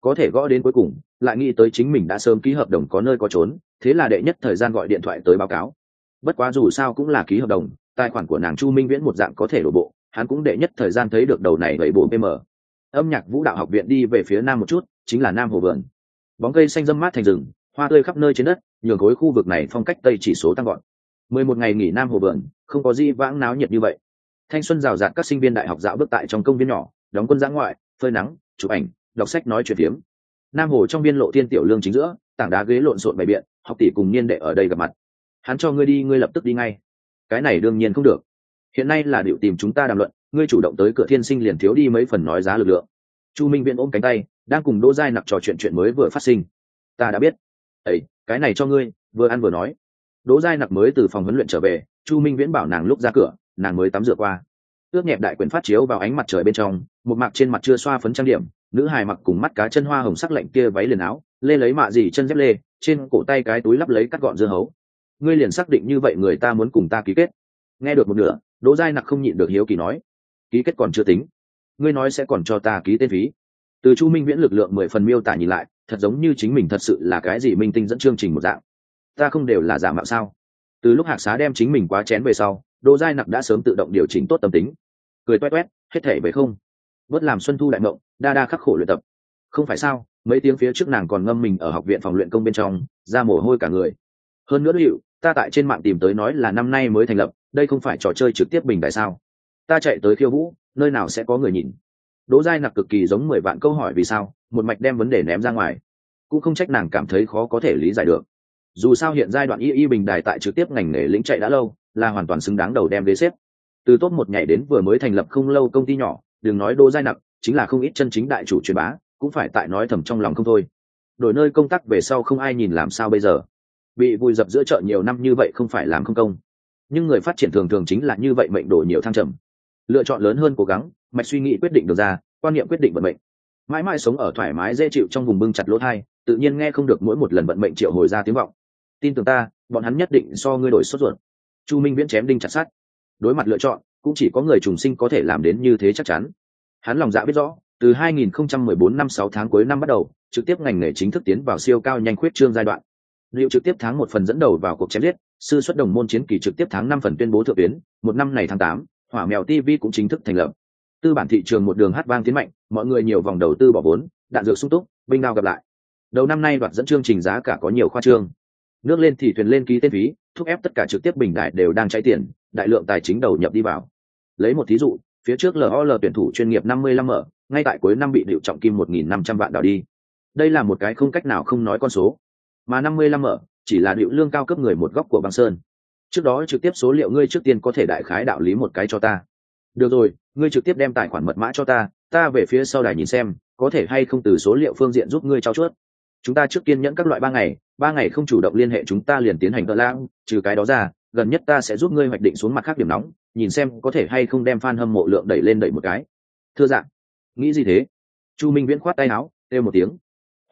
Có thể gõ đến cuối cùng, lại nghĩ tới chính mình đã sớm ký hợp đồng có nơi có trốn, thế là đệ nhất thời gian gọi điện thoại tới báo cáo. Bất quá dù sao cũng là ký hợp đồng tài khoản của nàng chu minh viễn một dạng có thể đổ bộ, hắn cũng đệ nhất thời gian thấy được đầu này gậy bộ pm âm nhạc vũ đạo học viện đi về phía nam một chút, chính là nam hồ vườn. Bóng cây xanh dâm mát thành rừng, hoa tươi khắp nơi trên đất, nhường khối khu vực này phong cách tây chỉ số tăng gọn mười một ngày nghỉ nam hồ vườn, không có gì vãng náo nhiệt như vậy. Thanh xuân rào rạt các sinh viên đại học dạo bước tại trong công viên nhỏ, đóng quân giã ngoại, phơi nắng, chụp ảnh, đọc sách nói chuyện phiếm. Nam hồ trong biên lộ thiên tiểu lương chính giữa, tảng đá ghế lộn xộn bày biện, học tỷ cùng niên đệ ở đây gặp mặt. Hắn cho ngươi đi, ngươi lập tức đi ngay cái này đương nhiên không được. Hiện nay là điệu tìm chúng ta đàm luận, ngươi chủ động tới cửa thiên sinh liền thiếu đi mấy phần nói giá lực lượng. Chu minh viễn ôm cánh tay, đang cùng đỗ giai nặc trò chuyện chuyện mới vừa phát sinh. Ta đã biết. Ấy cái này cho ngươi, vừa ăn vừa nói. Đỗ giai nặc mới từ phòng huấn luyện trở về, chu minh viễn bảo nàng lúc ra cửa, nàng mới tắm rửa qua. Ước nhẹp đại quyền phát chiếu vào ánh mặt trời bên trong, một mặc trên mặt chưa xoa phấn trang điểm, nữ hài mặc cùng mắt cá chân hoa hồng sắc lạnh kia váy liền áo, lê lấy mạ gì chân dép lê, trên cổ tay cái túi lắp lấy cắt gọn dưa hấu ngươi liền xác định như vậy người ta muốn cùng ta ký kết. Nghe được một nửa, đỗ giai nặc không nhịn được hiếu kỳ nói, ký kết còn chưa tính, ngươi nói sẽ còn cho ta ký tên phí. Từ chu minh viễn lực lượng mười phần miêu tả nhìn lại, thật giống như chính mình thật sự là cái gì minh tinh dẫn chương trình một dạng. Ta không đều là giả mạo sao? Từ lúc hạc xá đem chính mình quá chén về sau, đỗ giai nặc đã sớm tự động điều chỉnh tốt tâm tính. Cười toét toét, hết thể về không. Vớt làm xuân thu đại mộng, đa đa khắc khổ luyện tập. Không phải sao, mấy tiếng phía trước nàng còn ngâm mình ở học viện phòng luyện công bên trong, ra mồ hôi cả người. Hơn nữa hiệu ta tại trên mạng tìm tới nói là năm nay mới thành lập, đây không phải trò chơi trực tiếp bình đại sao? Ta chạy tới khiêu vũ, nơi nào sẽ có người nhìn? Đỗ giai nặc cực kỳ giống mười vạn câu hỏi vì sao, một mạch đem vấn đề ném ra ngoài. Cũng không trách nàng cảm thấy khó có thể lý giải được. Dù sao hiện giai đoạn y y bình đài tại trực tiếp ngành nghề lĩnh chạy đã lâu, là hoàn toàn xứng đáng đầu đem đế xếp. Từ top một nhảy đến vừa mới thành lập không lâu công ty nhỏ, đừng nói đỗ giai nặc, chính là không ít chân chính đại chủ truyền bá, cũng phải tại nói thầm trong lòng không thôi. Đổi nơi công tác về sau không ai nhìn làm sao bây giờ bị vùi dập giữa chợ nhiều năm như vậy không phải làm không công. Nhưng người phát triển thường thường chính là như vậy mệnh đổ nhiều thăng trầm. Lựa chọn lớn hơn cố gắng, mạch suy nghĩ quyết định được ra, quan niệm quyết định vận mệnh. Mãi mãi sống ở thoải mái dễ chịu trong vùng bưng chặt lỗ thai, tự nhiên nghe không được mỗi một lần vận mệnh triệu hồi ra tiếng vọng. Tin tưởng ta, bọn hắn nhất định so ngươi đổi sốt ruột. Chu minh viễn chém đinh chặt sát đối mặt lựa chọn, cũng chỉ có người trùng sinh có thể làm đến như thế chắc chắn. Hắn lòng dạ biết rõ, từ 2014 năm 6 tháng cuối năm bắt đầu, trực tiếp ngành nghề chính thức tiến vào siêu cao nhanh khuyết trương giai đoạn liệu trực tiếp tháng một phần dẫn đầu vào cuộc chém giết, sư xuất đồng môn chiến kỳ trực tiếp tháng năm phần tuyên bố thượng tuyến, một năm này tháng tám, hỏa mèo tv cũng chính thức thành lập. Tư bản thị trường một đường hát vang tiến mạnh, mọi người nhiều vòng đầu tư bỏ vốn, đạn dược sung túc, binh đao gặp lại. Đầu năm nay đoạt dẫn chương trình giá cả có nhiều khoa trương. Nước lên thì thuyền lên ký tên phí, thúc ép tất cả trực tiếp bình đại đều đang cháy tiền, đại lượng tài chính đầu nhập đi vào. Lấy một thí dụ, phía trước lol tuyển thủ chuyên nghiệp 55 mở, ngay tại cuối năm bị điệu trọng kim 1.500 vạn đào đi. Đây là một cái không cách nào không nói con số mà 55 mở, chỉ là điệu lương cao cấp người một góc của băng sơn. Trước đó trực tiếp số liệu ngươi trước tiên có thể đại khái đạo lý một cái cho ta. Được rồi, ngươi trực tiếp đem tài khoản mật mã cho ta ta về phía sau đài nhìn xem, có thể hay không từ số liệu phương diện giúp ngươi trao chuốt. Chúng ta trước kiên nhẫn các loại ba ngày ba ngày không chủ động liên hệ chúng ta liền tiến hành cỡ lãng, trừ cái đó ra, gần nhất ta sẽ giúp ngươi hoạch định xuống mặt khác điểm nóng, nhìn xem có thể hay không đem fan hâm mộ lượng đẩy lên đẩy một cái. Thưa dạng, nghĩ gì thế? Chu minh viễn khoát tay áo, kêu một tiếng.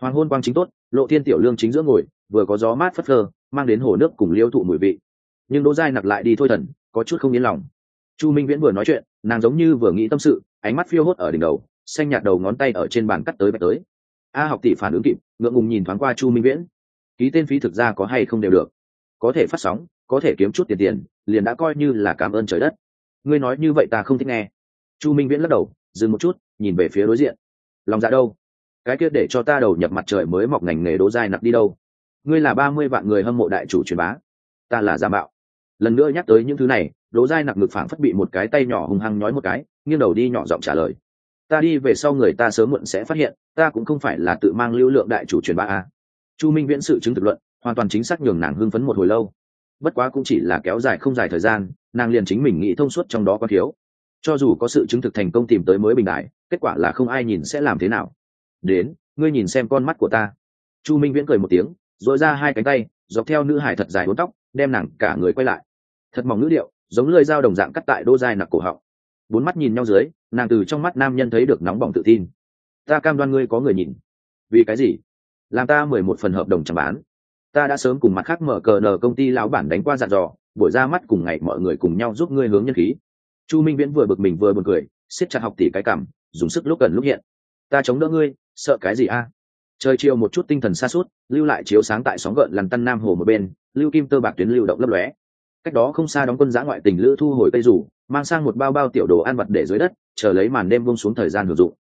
Hoàng hôn quang chính tốt lộ thiên tiểu lương chính giữa ngồi, vừa có gió mát phất phơ, mang đến hồ nước cùng liêu thụ mùi vị. Nhưng đỗ giai nặc lại đi thôi thần, có chút không yên lòng. Chu minh viễn vừa nói chuyện, nàng giống như vừa nghĩ tâm sự, ánh mắt phiêu hốt ở đỉnh đầu, xanh nhạt đầu ngón tay ở trên bàn cắt tới bạch tới. A học tỷ phản ứng kịp, ngượng ngùng nhìn thoáng qua chu minh viễn. Ký tên phí thực ra có hay không đều được. Có thể phát sóng, có thể kiếm chút tiền tiền, liền đã coi như là cảm ơn trời đất. Ngươi nói như vậy ta không thích nghe. Chu minh viễn lắc đầu, dừng một chút, nhìn về phía đối diện. Lòng dạ đâu? Cái kia để cho ta đầu nhập mặt trời mới mọc ngành nghề đố dai nặc đi đâu? Ngươi là ba mươi vạn người hâm mộ đại chủ truyền bá. Ta là giả mạo lần nữa nhắc tới những thứ này đố dai nặc ngực phảng phất bị một cái tay nhỏ hung hăng nhói một cái, nghiêng đầu đi nhỏ giọng trả lời. Ta đi về sau người ta sớm muộn sẽ phát hiện, ta cũng không phải là tự mang lưu lượng đại chủ truyền bá a. Chu minh viễn sự chứng thực luận, hoàn toàn chính xác nhường nàng hưng phấn một hồi lâu. Bất quá cũng chỉ là kéo dài không dài thời gian, nàng liền chính mình nghĩ thông suốt trong đó có thiếu. Cho dù có sự chứng thực thành công tìm tới mới bình đại, kết quả là không ai nhìn sẽ làm thế nào đến, ngươi nhìn xem con mắt của ta. Chu minh viễn cười một tiếng dội ra hai cánh tay, dọc theo nữ hải thật dài bốn tóc, đem nàng cả người quay lại. Thật mỏng nữ điệu, giống lưỡi dao đồng dạng cắt tại đô dài nặc cổ họng. Bốn mắt nhìn nhau dưới, nàng từ trong mắt nam nhân thấy được nóng bỏng tự tin. Ta cam đoan ngươi có người nhìn. Vì cái gì? Làm ta mười một phần hợp đồng chẳng bán. Ta đã sớm cùng mặt khác mở cờ nờ công ty lão bản đánh qua dặn dò, buổi ra mắt cùng ngày mọi người cùng nhau giúp ngươi hướng nhân khí. Chu minh viễn vừa bực mình vừa buồn cười, siết chặt học tỷ cái cảm dùng sức lúc cần lúc hiện. Ta chống đỡ ngươi sợ cái gì a? Trời chiều một chút tinh thần xa suốt lưu lại chiếu sáng tại sóng gợn lằn tân nam hồ một bên, lưu kim tơ bạc tuyến lưu động lấp lóe. Cách đó không xa đóng quân giã ngoại tình lữ thu hồi cây rủ, mang sang một bao bao tiểu đồ ăn vật để dưới đất, chờ lấy màn đêm buông xuống thời gian hưởng dụng.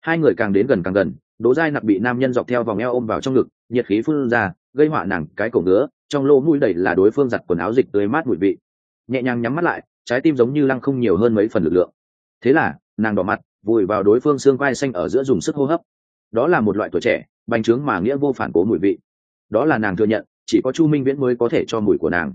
Hai người càng đến gần càng gần đố dai nặc bị nam nhân dọc theo vòng eo ôm vào trong ngực, nhiệt khí phun ra, gây họa nàng cái cổ ngứa, trong lô mũi đầy là đối phương giặt quần áo dịch tươi mát mùi vị. Nhẹ nhàng nhắm mắt lại, trái tim giống như lăng không nhiều hơn mấy phần lực lượng. Thế là, nàng đỏ mặt, vùi vào đối phương xương quai xanh ở giữa dùng sức hô hấp đó là một loại tuổi trẻ, bành trướng mà nghĩa vô phản cố mùi vị. Đó là nàng thừa nhận, chỉ có chu minh viễn mới có thể cho mùi của nàng.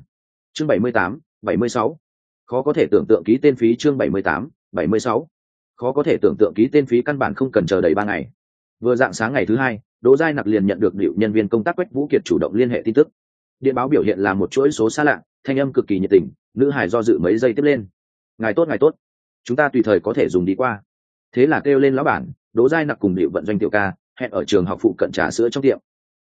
Chương bảy mươi tám, bảy mươi sáu. Khó có thể tưởng tượng ký tên phí chương bảy mươi tám, bảy mươi sáu. Khó có thể tưởng tượng ký tên phí căn bản không cần chờ đầy ba ngày. Vừa dạng sáng ngày thứ hai, đỗ giai nặc liền nhận được điệu nhân viên công tác quách vũ kiệt chủ động liên hệ tin tức. Điện báo biểu hiện là một chuỗi số xa lạ, thanh âm cực kỳ nhiệt tình, nữ hải do dự mấy giây tiếp lên. Ngài tốt ngài tốt. Chúng ta tùy thời có thể dùng đi qua. Thế là kêu lên lão bản đỗ giai nặc cùng điệu vận doanh tiểu ca, hẹn ở trường học phụ cận trà sữa trong tiệm.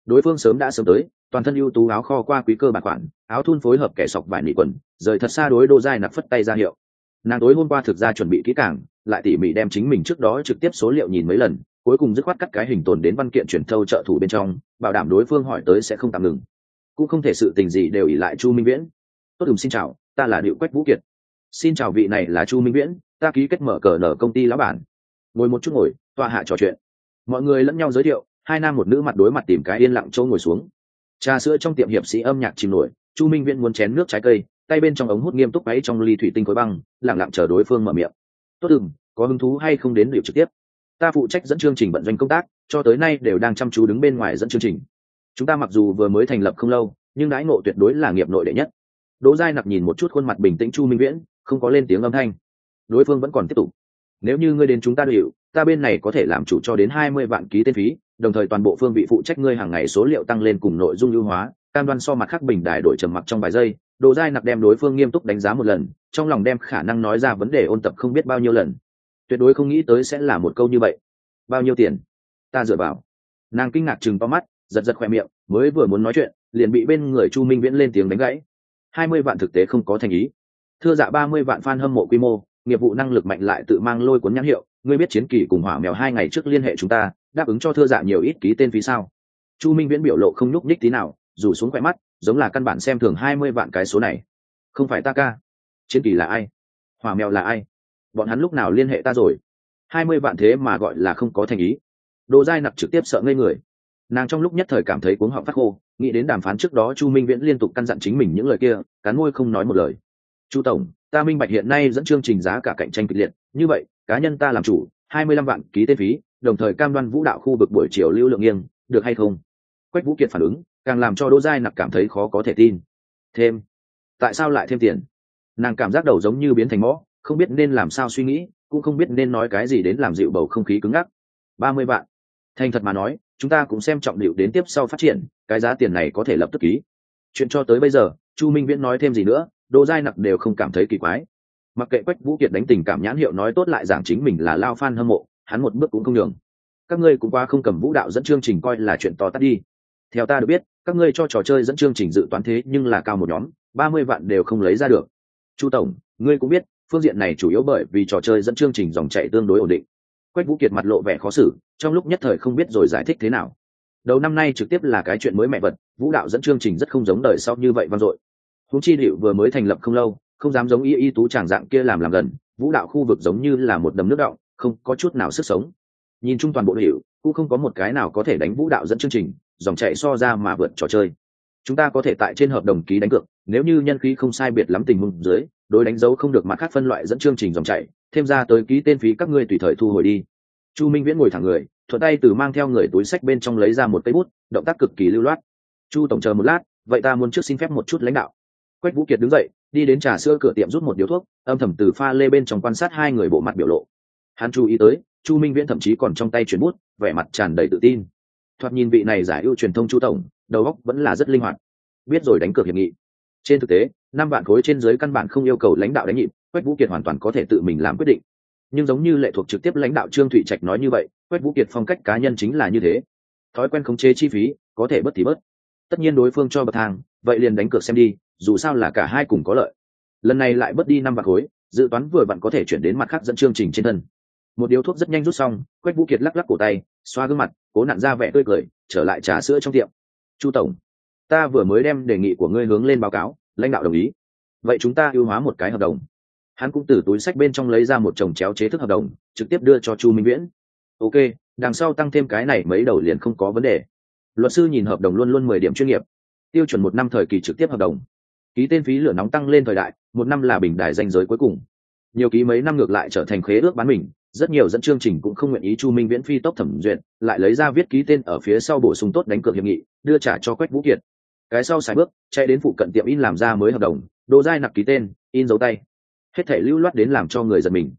Đối phương sớm đã sớm tới, toàn thân ưu tú áo kho qua quý cơ bạc khoản, áo thun phối hợp kẻ sọc vải nỉ quần, rời thật xa đối đỗ giai nặc phất tay ra hiệu. Nàng tối hôm qua thực ra chuẩn bị kỹ càng, lại tỉ mỉ đem chính mình trước đó trực tiếp số liệu nhìn mấy lần, cuối cùng dứt khoát cắt cái hình tồn đến văn kiện truyền thâu trợ thủ bên trong, bảo đảm đối phương hỏi tới sẽ không tạm ngừng. Cũng không thể sự tình gì đều ỉ lại chu minh viễn. Tốt đừng xin chào, ta là điệu quách vũ kiệt. Xin chào vị này là chu minh viễn, ta ký kết mở cờ nở công ty lão bản ngồi một chút ngồi, tọa hạ trò chuyện. Mọi người lẫn nhau giới thiệu, hai nam một nữ mặt đối mặt tìm cái yên lặng chỗ ngồi xuống. Trà sữa trong tiệm hiệp sĩ âm nhạc chìm nổi, chu minh viễn muốn chén nước trái cây, tay bên trong ống hút nghiêm túc ấy trong ly thủy tinh khối băng lẳng lặng chờ đối phương mở miệng. Tốt đừng có hứng thú hay không đến liệu trực tiếp? Ta phụ trách dẫn chương trình vận doanh công tác, cho tới nay đều đang chăm chú đứng bên ngoài dẫn chương trình. Chúng ta mặc dù vừa mới thành lập không lâu, nhưng đãi ngộ tuyệt đối là nghiệp nội đệ nhất. Đỗ giai nặc nhìn một chút khuôn mặt bình tĩnh chu minh viễn, không có lên tiếng âm thanh. Đối phương vẫn còn tiếp tục nếu như ngươi đến chúng ta đều, ta bên này có thể làm chủ cho đến hai mươi vạn ký tên phí, đồng thời toàn bộ phương vị phụ trách ngươi hàng ngày số liệu tăng lên cùng nội dung ưu hóa, cam đoan so mặt khác bình đài đổi trầm mặc trong vài giây, đồ giai nặc đem đối phương nghiêm túc đánh giá một lần, trong lòng đem khả năng nói ra vấn đề ôn tập không biết bao nhiêu lần. Tuyệt đối không nghĩ tới sẽ là một câu như vậy. Bao nhiêu tiền? Ta dựa vào. Nàng kinh ngạc chừng to mắt, giật giật khoe miệng, mới vừa muốn nói chuyện, liền bị bên người chu minh viễn lên tiếng đánh gãy. Hai mươi vạn thực tế không có thành ý. Thưa dạ ba mươi vạn f a n hâm mộ quy mô nghiệp vụ năng lực mạnh lại tự mang lôi cuốn nhãn hiệu, ngươi biết chiến kỳ cùng hỏa mèo hai ngày trước liên hệ chúng ta, đáp ứng cho thưa dạ nhiều ít ký tên phí sao? Chu minh viễn biểu lộ không nhúc nhích tí nào, dù xuống khỏe mắt, giống là căn bản xem thường hai mươi vạn cái số này. Không phải ta ca. Chiến kỳ là ai? Hỏa mèo là ai? Bọn hắn lúc nào liên hệ ta rồi? hai mươi vạn thế mà gọi là không có thành ý. Đồ dai nặc trực tiếp sợ ngây người. Nàng trong lúc nhất thời cảm thấy cuống họng phát khô, nghĩ đến đàm phán trước đó chu minh viễn liên tục căn dặn chính mình những lời kia cán môi không nói một lời chu tổng, ta minh bạch hiện nay dẫn chương trình giá cả cạnh tranh kịch liệt. Như vậy, cá nhân ta làm chủ, hai mươi lăm vạn ký tên phí, đồng thời cam đoan vũ đạo khu vực buổi chiều lưu lượng nghiêng, được hay không? Quách vũ kiệt phản ứng, càng làm cho đỗ giai nặc cảm thấy khó có thể tin. Thêm. Tại sao lại thêm tiền? Nàng cảm giác đầu giống như biến thành mõ, không biết nên làm sao suy nghĩ, cũng không biết nên nói cái gì đến làm dịu bầu không khí cứng ngắc. ba mươi vạn. Thành thật mà nói, chúng ta cũng xem trọng liệu đến tiếp sau phát triển, cái giá tiền này có thể lập tức ký. Chuyện cho tới bây giờ, chu minh viễn nói thêm gì nữa đồ dai nặc đều không cảm thấy kỳ quái. Mặc kệ quách vũ kiệt đánh tình cảm nhãn hiệu nói tốt lại giảng chính mình là lao fan hâm mộ, hắn một bước cũng không nhường. Các ngươi cũng qua không cầm vũ đạo dẫn chương trình coi là chuyện to tắt đi. Theo ta được biết, các ngươi cho trò chơi dẫn chương trình dự toán thế nhưng là cao một nhóm, ba mươi vạn đều không lấy ra được. Chu tổng, ngươi cũng biết, phương diện này chủ yếu bởi vì trò chơi dẫn chương trình dòng chạy tương đối ổn định. Quách vũ kiệt mặt lộ vẻ khó xử, trong lúc nhất thời không biết rồi giải thích thế nào. Đầu năm nay trực tiếp là cái chuyện mới mẹ vật, vũ đạo dẫn chương trình rất không giống đời sau như vậy vang dội húng chi điệu vừa mới thành lập không lâu, không dám giống y y tú tràng dạng kia làm làm gần, vũ đạo khu vực giống như là một đầm nước động không có chút nào sức sống. Nhìn chung toàn bộ hiệu cũng không có một cái nào có thể đánh vũ đạo dẫn chương trình, dòng chạy so ra mà vượt trò chơi. Chúng ta có thể tại trên hợp đồng ký đánh cược, nếu như nhân khí không sai biệt lắm tình huống dưới, đối đánh dấu không được mặt khác phân loại dẫn chương trình dòng chạy thêm ra tới ký tên phí các ngươi tùy thời thu hồi đi. Chu minh viễn ngồi thẳng người, thuận tay từ mang theo người túi sách bên trong lấy ra một cây bút, động tác cực kỳ lưu loát. Chu tổng chờ một lát, vậy ta muốn trước xin phép một chút lãnh đạo quách vũ kiệt đứng dậy, đi đến trà sữa cửa tiệm rút một điếu thuốc, âm thầm từ pha lê bên trong quan sát hai người bộ mặt biểu lộ. Hắn chú ý tới, chu minh viễn thậm chí còn trong tay chuyển bút, vẻ mặt tràn đầy tự tin. Thoạt nhìn vị này giải ưu truyền thông chu tổng, đầu óc vẫn là rất linh hoạt. Biết rồi đánh cược hiệp nghị. Trên thực tế, năm vạn khối trên dưới căn bản không yêu cầu lãnh đạo đánh nhịp, quách vũ kiệt hoàn toàn có thể tự mình làm quyết định. Nhưng giống như lệ thuộc trực tiếp lãnh đạo trương thụy trạch nói như vậy, quách vũ kiệt phong cách cá nhân chính là như thế. Thói quen khống chế chi phí, có thể bất thì bớt. Tất nhiên đối phương cho bậc thang, vậy liền đánh cược xem đi dù sao là cả hai cùng có lợi. Lần này lại bớt đi năm vạn khối, dự toán vừa vặn có thể chuyển đến mặt khác dẫn chương trình trên thân. Một điếu thuốc rất nhanh rút xong, quách vũ kiệt lắc lắc cổ tay, xoa gương mặt, cố nặn ra vẻ tươi cười, trở lại trà sữa trong tiệm. Chu tổng, ta vừa mới đem đề nghị của ngươi hướng lên báo cáo, lãnh đạo đồng ý. Vậy chúng ta ưu hóa một cái hợp đồng. Hắn cũng từ túi sách bên trong lấy ra một chồng chéo chế thức hợp đồng, trực tiếp đưa cho chu minh viễn. Ok, đằng sau tăng thêm cái này mấy đầu liền không có vấn đề. Luật sư nhìn hợp đồng luôn luôn mười điểm chuyên nghiệp. Tiêu chuẩn một năm thời kỳ trực tiếp hợp đồng ký tên phí lửa nóng tăng lên thời đại, một năm là bình đài danh giới cuối cùng. Nhiều ký mấy năm ngược lại trở thành khế ước bán mình, rất nhiều dẫn chương trình cũng không nguyện ý chu minh viễn phi tốc thẩm duyệt, lại lấy ra viết ký tên ở phía sau bổ sung tốt đánh cược hiệp nghị, đưa trả cho quách vũ kiệt. Cái sau xài bước, chạy đến phụ cận tiệm in làm ra mới hợp đồng đồ dai nặc ký tên, in dấu tay. Hết thể lưu loát đến làm cho người giật mình.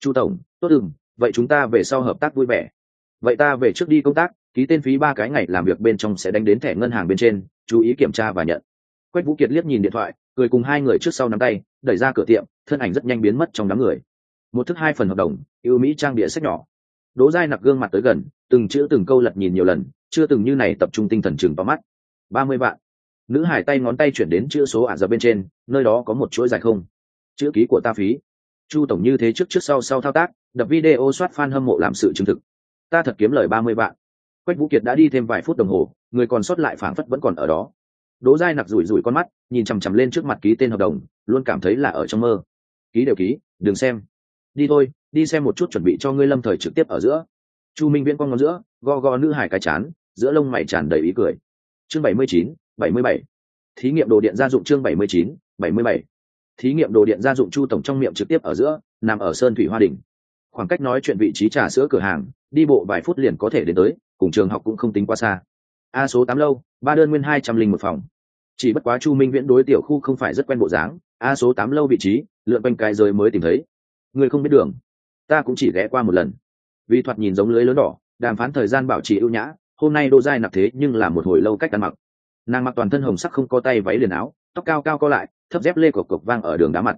Chu tổng, tốt đừng vậy chúng ta về sau hợp tác vui vẻ. Vậy ta về trước đi công tác, ký tên phí ba cái ngày làm việc bên trong sẽ đánh đến thẻ ngân hàng bên trên, chú ý kiểm tra và nhận quách vũ kiệt liếc nhìn điện thoại, cười cùng hai người trước sau nắm tay, đẩy ra cửa tiệm, thân ảnh rất nhanh biến mất trong đám người. Một thức hai phần hợp đồng yêu mỹ trang địa sách nhỏ. Đỗ giai nặc gương mặt tới gần, từng chữ từng câu lật nhìn nhiều lần, chưa từng như này tập trung tinh thần chừng vào mắt. Ba mươi vạn. Nữ hải tay ngón tay chuyển đến chữ số ả rập bên trên, nơi đó có một chuỗi dài không. Chữ ký của ta phí. Chu tổng như thế trước trước sau sau thao tác, đập video soát fan hâm mộ làm sự chứng thực. Ta thật kiếm lời ba mươi vạn. Quách vũ kiệt đã đi thêm vài phút đồng hồ, người còn sót lại phảng phất vẫn còn ở đó đỗ giai nặc rủi rủi con mắt, nhìn chằm chằm lên trước mặt ký tên hợp đồng, luôn cảm thấy là ở trong mơ. Ký đều ký, đừng xem. Đi thôi, đi xem một chút chuẩn bị cho ngươi lâm thời trực tiếp ở giữa. Chu minh viễn con ngón giữa, go go nữ hải cái chán, giữa lông mày tràn đầy ý cười. Chương bảy mươi chín, bảy mươi bảy. Thí nghiệm đồ điện gia dụng chương bảy mươi chín, bảy mươi bảy. Thí nghiệm đồ điện gia dụng chu tổng trong miệng trực tiếp ở giữa, nằm ở sơn thủy hoa đình khoảng cách nói chuyện vị trí trà sữa cửa hàng, đi bộ vài phút liền có thể đến tới, cùng trường học cũng không tính quá xa. A số tám lâu, ba đơn nguyên hai trăm linh một phòng chỉ bất quá chu minh viễn đối tiểu khu không phải rất quen bộ dáng, a số tám lâu vị trí, lượn quanh cái rời mới tìm thấy. Người không biết đường. Ta cũng chỉ ghé qua một lần. Vì thoạt nhìn giống lưới lớn đỏ, đàm phán thời gian bảo trì ưu nhã, hôm nay đô dai nặc thế nhưng là một hồi lâu cách ăn mặc. Nàng mặc toàn thân hồng sắc không có tay váy liền áo, tóc cao cao co lại, thấp dép lê cộc cộc vang ở đường đá mặt.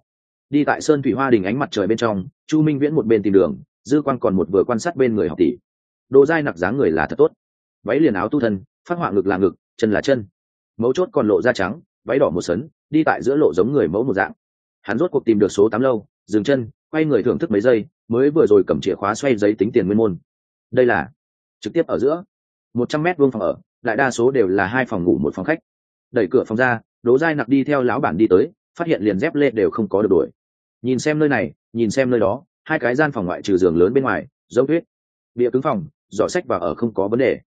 Đi tại sơn thủy hoa đình ánh mặt trời bên trong, chu minh viễn một bên tìm đường, dư quan còn một vừa quan sát bên người học tỷ. Đồ dai nặc dáng người là thật tốt. Váy liền áo tu thân, phát họa ngực là ngực, chân là chân mấu chốt còn lộ da trắng, váy đỏ một sấn, đi tại giữa lộ giống người mẫu một dạng. Hắn rốt cuộc tìm được số tám lâu, dừng chân, quay người thưởng thức mấy giây, mới vừa rồi cầm chìa khóa xoay giấy tính tiền nguyên môn. Đây là trực tiếp ở giữa. Một trăm mét vuông phòng ở, đại đa số đều là hai phòng ngủ một phòng khách. Đẩy cửa phòng ra đố dai nặc đi theo lão bản đi tới, phát hiện liền dép lê đều không có được đuổi. Nhìn xem nơi này, nhìn xem nơi đó, hai cái gian phòng ngoại trừ giường lớn bên ngoài dấu huyết bịa cứng phòng, giỏ sách và ở không có vấn đề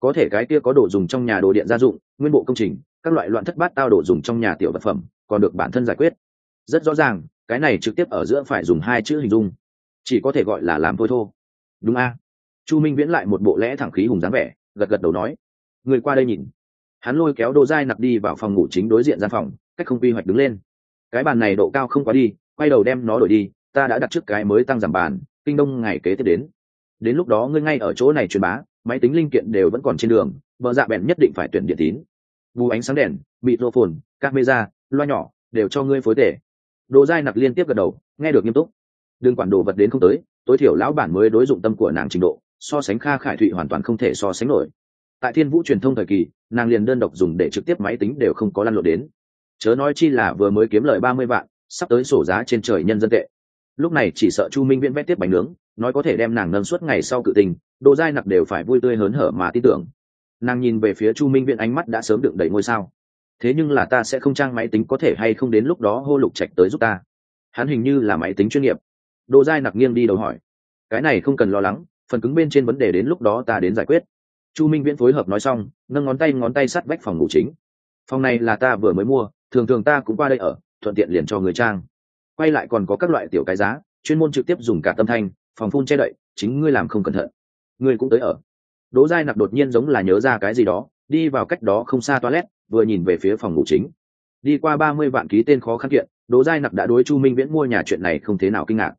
có thể cái kia có đồ dùng trong nhà đồ điện gia dụng, nguyên bộ công trình, các loại loạn thất bát tao đồ dùng trong nhà tiểu vật phẩm, còn được bản thân giải quyết. Rất rõ ràng, cái này trực tiếp ở giữa phải dùng hai chữ hình dung. Chỉ có thể gọi là làm thôi thô. Đúng a? Chu minh viễn lại một bộ lẽ thẳng khí hùng dáng vẻ, gật gật đầu nói, người qua đây nhìn. Hắn lôi kéo đồ dai nặc đi vào phòng ngủ chính đối diện gian phòng, cách không quy hoạch đứng lên. Cái bàn này độ cao không quá đi, quay đầu đem nó đổi đi, ta đã đặt trước cái mới tăng giảm bàn, kinh đông ngày kế tiếp đến. Đến lúc đó ngươi ngay ở chỗ này truyền bá máy tính linh kiện đều vẫn còn trên đường, vợ dạ bèn nhất định phải tuyển điện tín. Bù ánh sáng đèn bị rô phồn camera, loa nhỏ, đều cho ngươi phối tể. Đồ dai nặc liên tiếp gật đầu, nghe được nghiêm túc. Đừng quản đồ vật đến không tới, tối thiểu lão bản mới đối dụng tâm của nàng trình độ, so sánh kha khải thụy hoàn toàn không thể so sánh nổi. Tại thiên vũ truyền thông thời kỳ, nàng liền đơn độc dùng để trực tiếp máy tính đều không có lăn lộn đến. Chớ nói chi là vừa mới kiếm lời ba mươi vạn, sắp tới sổ giá trên trời nhân dân tệ lúc này chỉ sợ chu minh viễn vét tiếp bánh nướng, nói có thể đem nàng nâng suốt ngày sau cự tình, đồ dai nặc đều phải vui tươi hớn hở mà tin tưởng. Nàng nhìn về phía chu minh viễn ánh mắt đã sớm đựng đầy ngôi sao. Thế nhưng là ta sẽ không trang máy tính có thể hay không đến lúc đó hô lục trạch tới giúp ta? Hắn hình như là máy tính chuyên nghiệp. Đồ dai nặc nghiêng đi đầu hỏi. Cái này không cần lo lắng, phần cứng bên trên vấn đề đến lúc đó ta đến giải quyết. Chu minh viễn phối hợp nói xong, nâng ngón tay ngón tay sắt vách phòng ngủ chính. Phòng này là ta vừa mới mua, thường thường ta cũng qua đây ở, thuận tiện liền cho người trang quay lại còn có các loại tiểu cái giá, chuyên môn trực tiếp dùng cả tâm thanh, phòng phun che đậy, chính ngươi làm không cẩn thận. Ngươi cũng tới ở. Đỗ giai nặc đột nhiên giống là nhớ ra cái gì đó, đi vào cách đó không xa toilet, vừa nhìn về phía phòng ngủ chính. Đi qua ba mươi vạn ký tên khó khăn kiện, đỗ giai nặc đã đối chu minh viễn mua nhà chuyện này không thế nào kinh ngạc.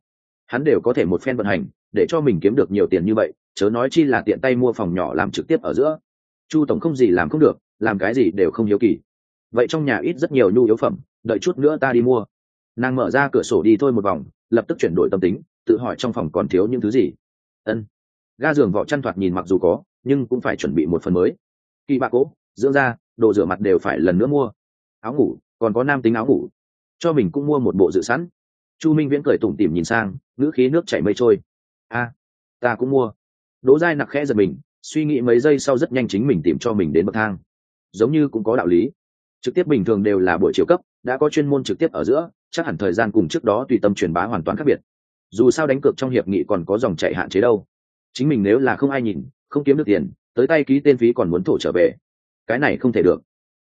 Hắn đều có thể một phen vận hành, để cho mình kiếm được nhiều tiền như vậy, chớ nói chi là tiện tay mua phòng nhỏ làm trực tiếp ở giữa. Chu tổng không gì làm không được, làm cái gì đều không hiếu kỳ. Vậy trong nhà ít rất nhiều nhu yếu phẩm, đợi chút nữa ta đi mua nàng mở ra cửa sổ đi thôi một vòng, lập tức chuyển đổi tâm tính, tự hỏi trong phòng còn thiếu những thứ gì. Ân. Ga giường vỏ chăn thoạt nhìn mặc dù có, nhưng cũng phải chuẩn bị một phần mới. Kỳ bạc cỗ dưỡng da, đồ rửa mặt đều phải lần nữa mua. Áo ngủ, còn có nam tính áo ngủ. Cho mình cũng mua một bộ dự sẵn. Chu minh viễn cười tủm tỉm nhìn sang, ngữ khí nước chảy mây trôi. A, ta cũng mua. Đỗ dai nặc khẽ giật mình, suy nghĩ mấy giây sau rất nhanh chính mình tìm cho mình đến bậc thang. Giống như cũng có đạo lý. Trực tiếp bình thường đều là buổi chiều cấp, đã có chuyên môn trực tiếp ở giữa chắc hẳn thời gian cùng trước đó tùy tâm truyền bá hoàn toàn khác biệt. Dù sao đánh cược trong hiệp nghị còn có dòng chạy hạn chế đâu. Chính mình nếu là không ai nhìn, không kiếm được tiền, tới tay ký tên phí còn muốn thổ trở về. Cái này không thể được.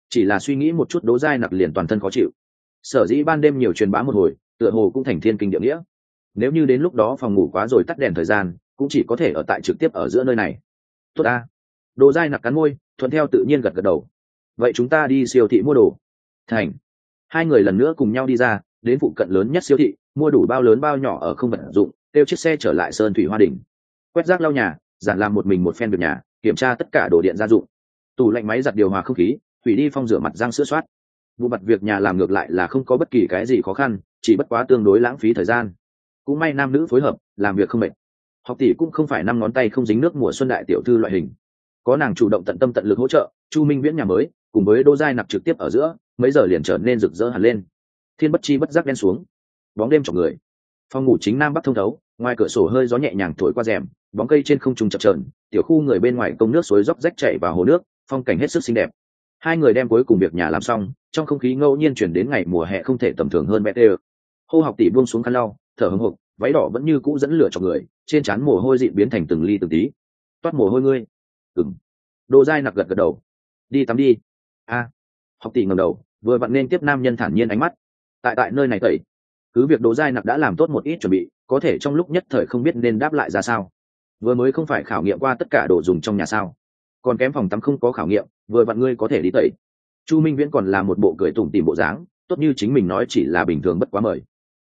Chỉ là suy nghĩ một chút đố dai nặc liền toàn thân khó chịu. Sở dĩ ban đêm nhiều truyền bá một hồi, tựa hồ cũng thành thiên kinh địa nghĩa. Nếu như đến lúc đó phòng ngủ quá rồi tắt đèn thời gian, cũng chỉ có thể ở tại trực tiếp ở giữa nơi này. Tốt a đồ dai nặc cắn môi, thuận theo tự nhiên gật gật đầu. Vậy chúng ta đi siêu thị mua đồ. Thành. Hai người lần nữa cùng nhau đi ra đến phụ cận lớn nhất siêu thị, mua đủ bao lớn bao nhỏ ở không vận dụng, kêu chiếc xe trở lại sơn thủy hoa đình. Quét rác lau nhà, giản làm một mình một phen việc nhà, kiểm tra tất cả đồ điện gia dụng. Tủ lạnh máy giặt điều hòa không khí, thủy đi phong rửa mặt răng sữa soát. Vụ mặt việc nhà làm ngược lại là không có bất kỳ cái gì khó khăn, chỉ bất quá tương đối lãng phí thời gian. Cũng may nam nữ phối hợp, làm việc không mệt. Học tỷ cũng không phải năm ngón tay không dính nước mùa xuân đại tiểu thư loại hình. Có nàng chủ động tận tâm tận lực hỗ trợ, chu minh viễn nhà mới, cùng với đô giai nặc trực tiếp ở giữa, mấy giờ liền trở nên rực rỡ hẳn lên thiên bất chi bất giác đen xuống. Bóng đêm chọc người. Phòng ngủ chính nam bắc thông thấu, ngoài cửa sổ hơi gió nhẹ nhàng thổi qua rèm, bóng cây trên không trung chập trờn tiểu khu người bên ngoài công nước suối róc rách chảy vào hồ nước, phong cảnh hết sức xinh đẹp. Hai người đem cuối cùng việc nhà làm xong, trong không khí ngẫu nhiên chuyển đến ngày mùa hè không thể tầm thường hơn mẹ tê hô học tỷ buông xuống khăn lau, thở hưng hục váy đỏ vẫn như cũ dẫn lửa cho người, trên trán mồ hôi dị biến thành từng ly từng tí. Toát mồ hôi ngươi. Ừng đồ dai nặc gật gật đầu. Đi tắm đi. A. Học tỷ ngầm đầu, vừa vặn nên tiếp nam nhân thản nhiên ánh mắt tại tại nơi này tẩy. Cứ việc đỗ giai nặc đã làm tốt một ít chuẩn bị, có thể trong lúc nhất thời không biết nên đáp lại ra sao. Vừa mới không phải khảo nghiệm qua tất cả đồ dùng trong nhà sao? Còn kém phòng tắm không có khảo nghiệm, vừa vặn ngươi có thể đi tẩy. Chu minh viễn còn là một bộ cười tủm tìm bộ dáng, tốt như chính mình nói chỉ là bình thường bất quá mời.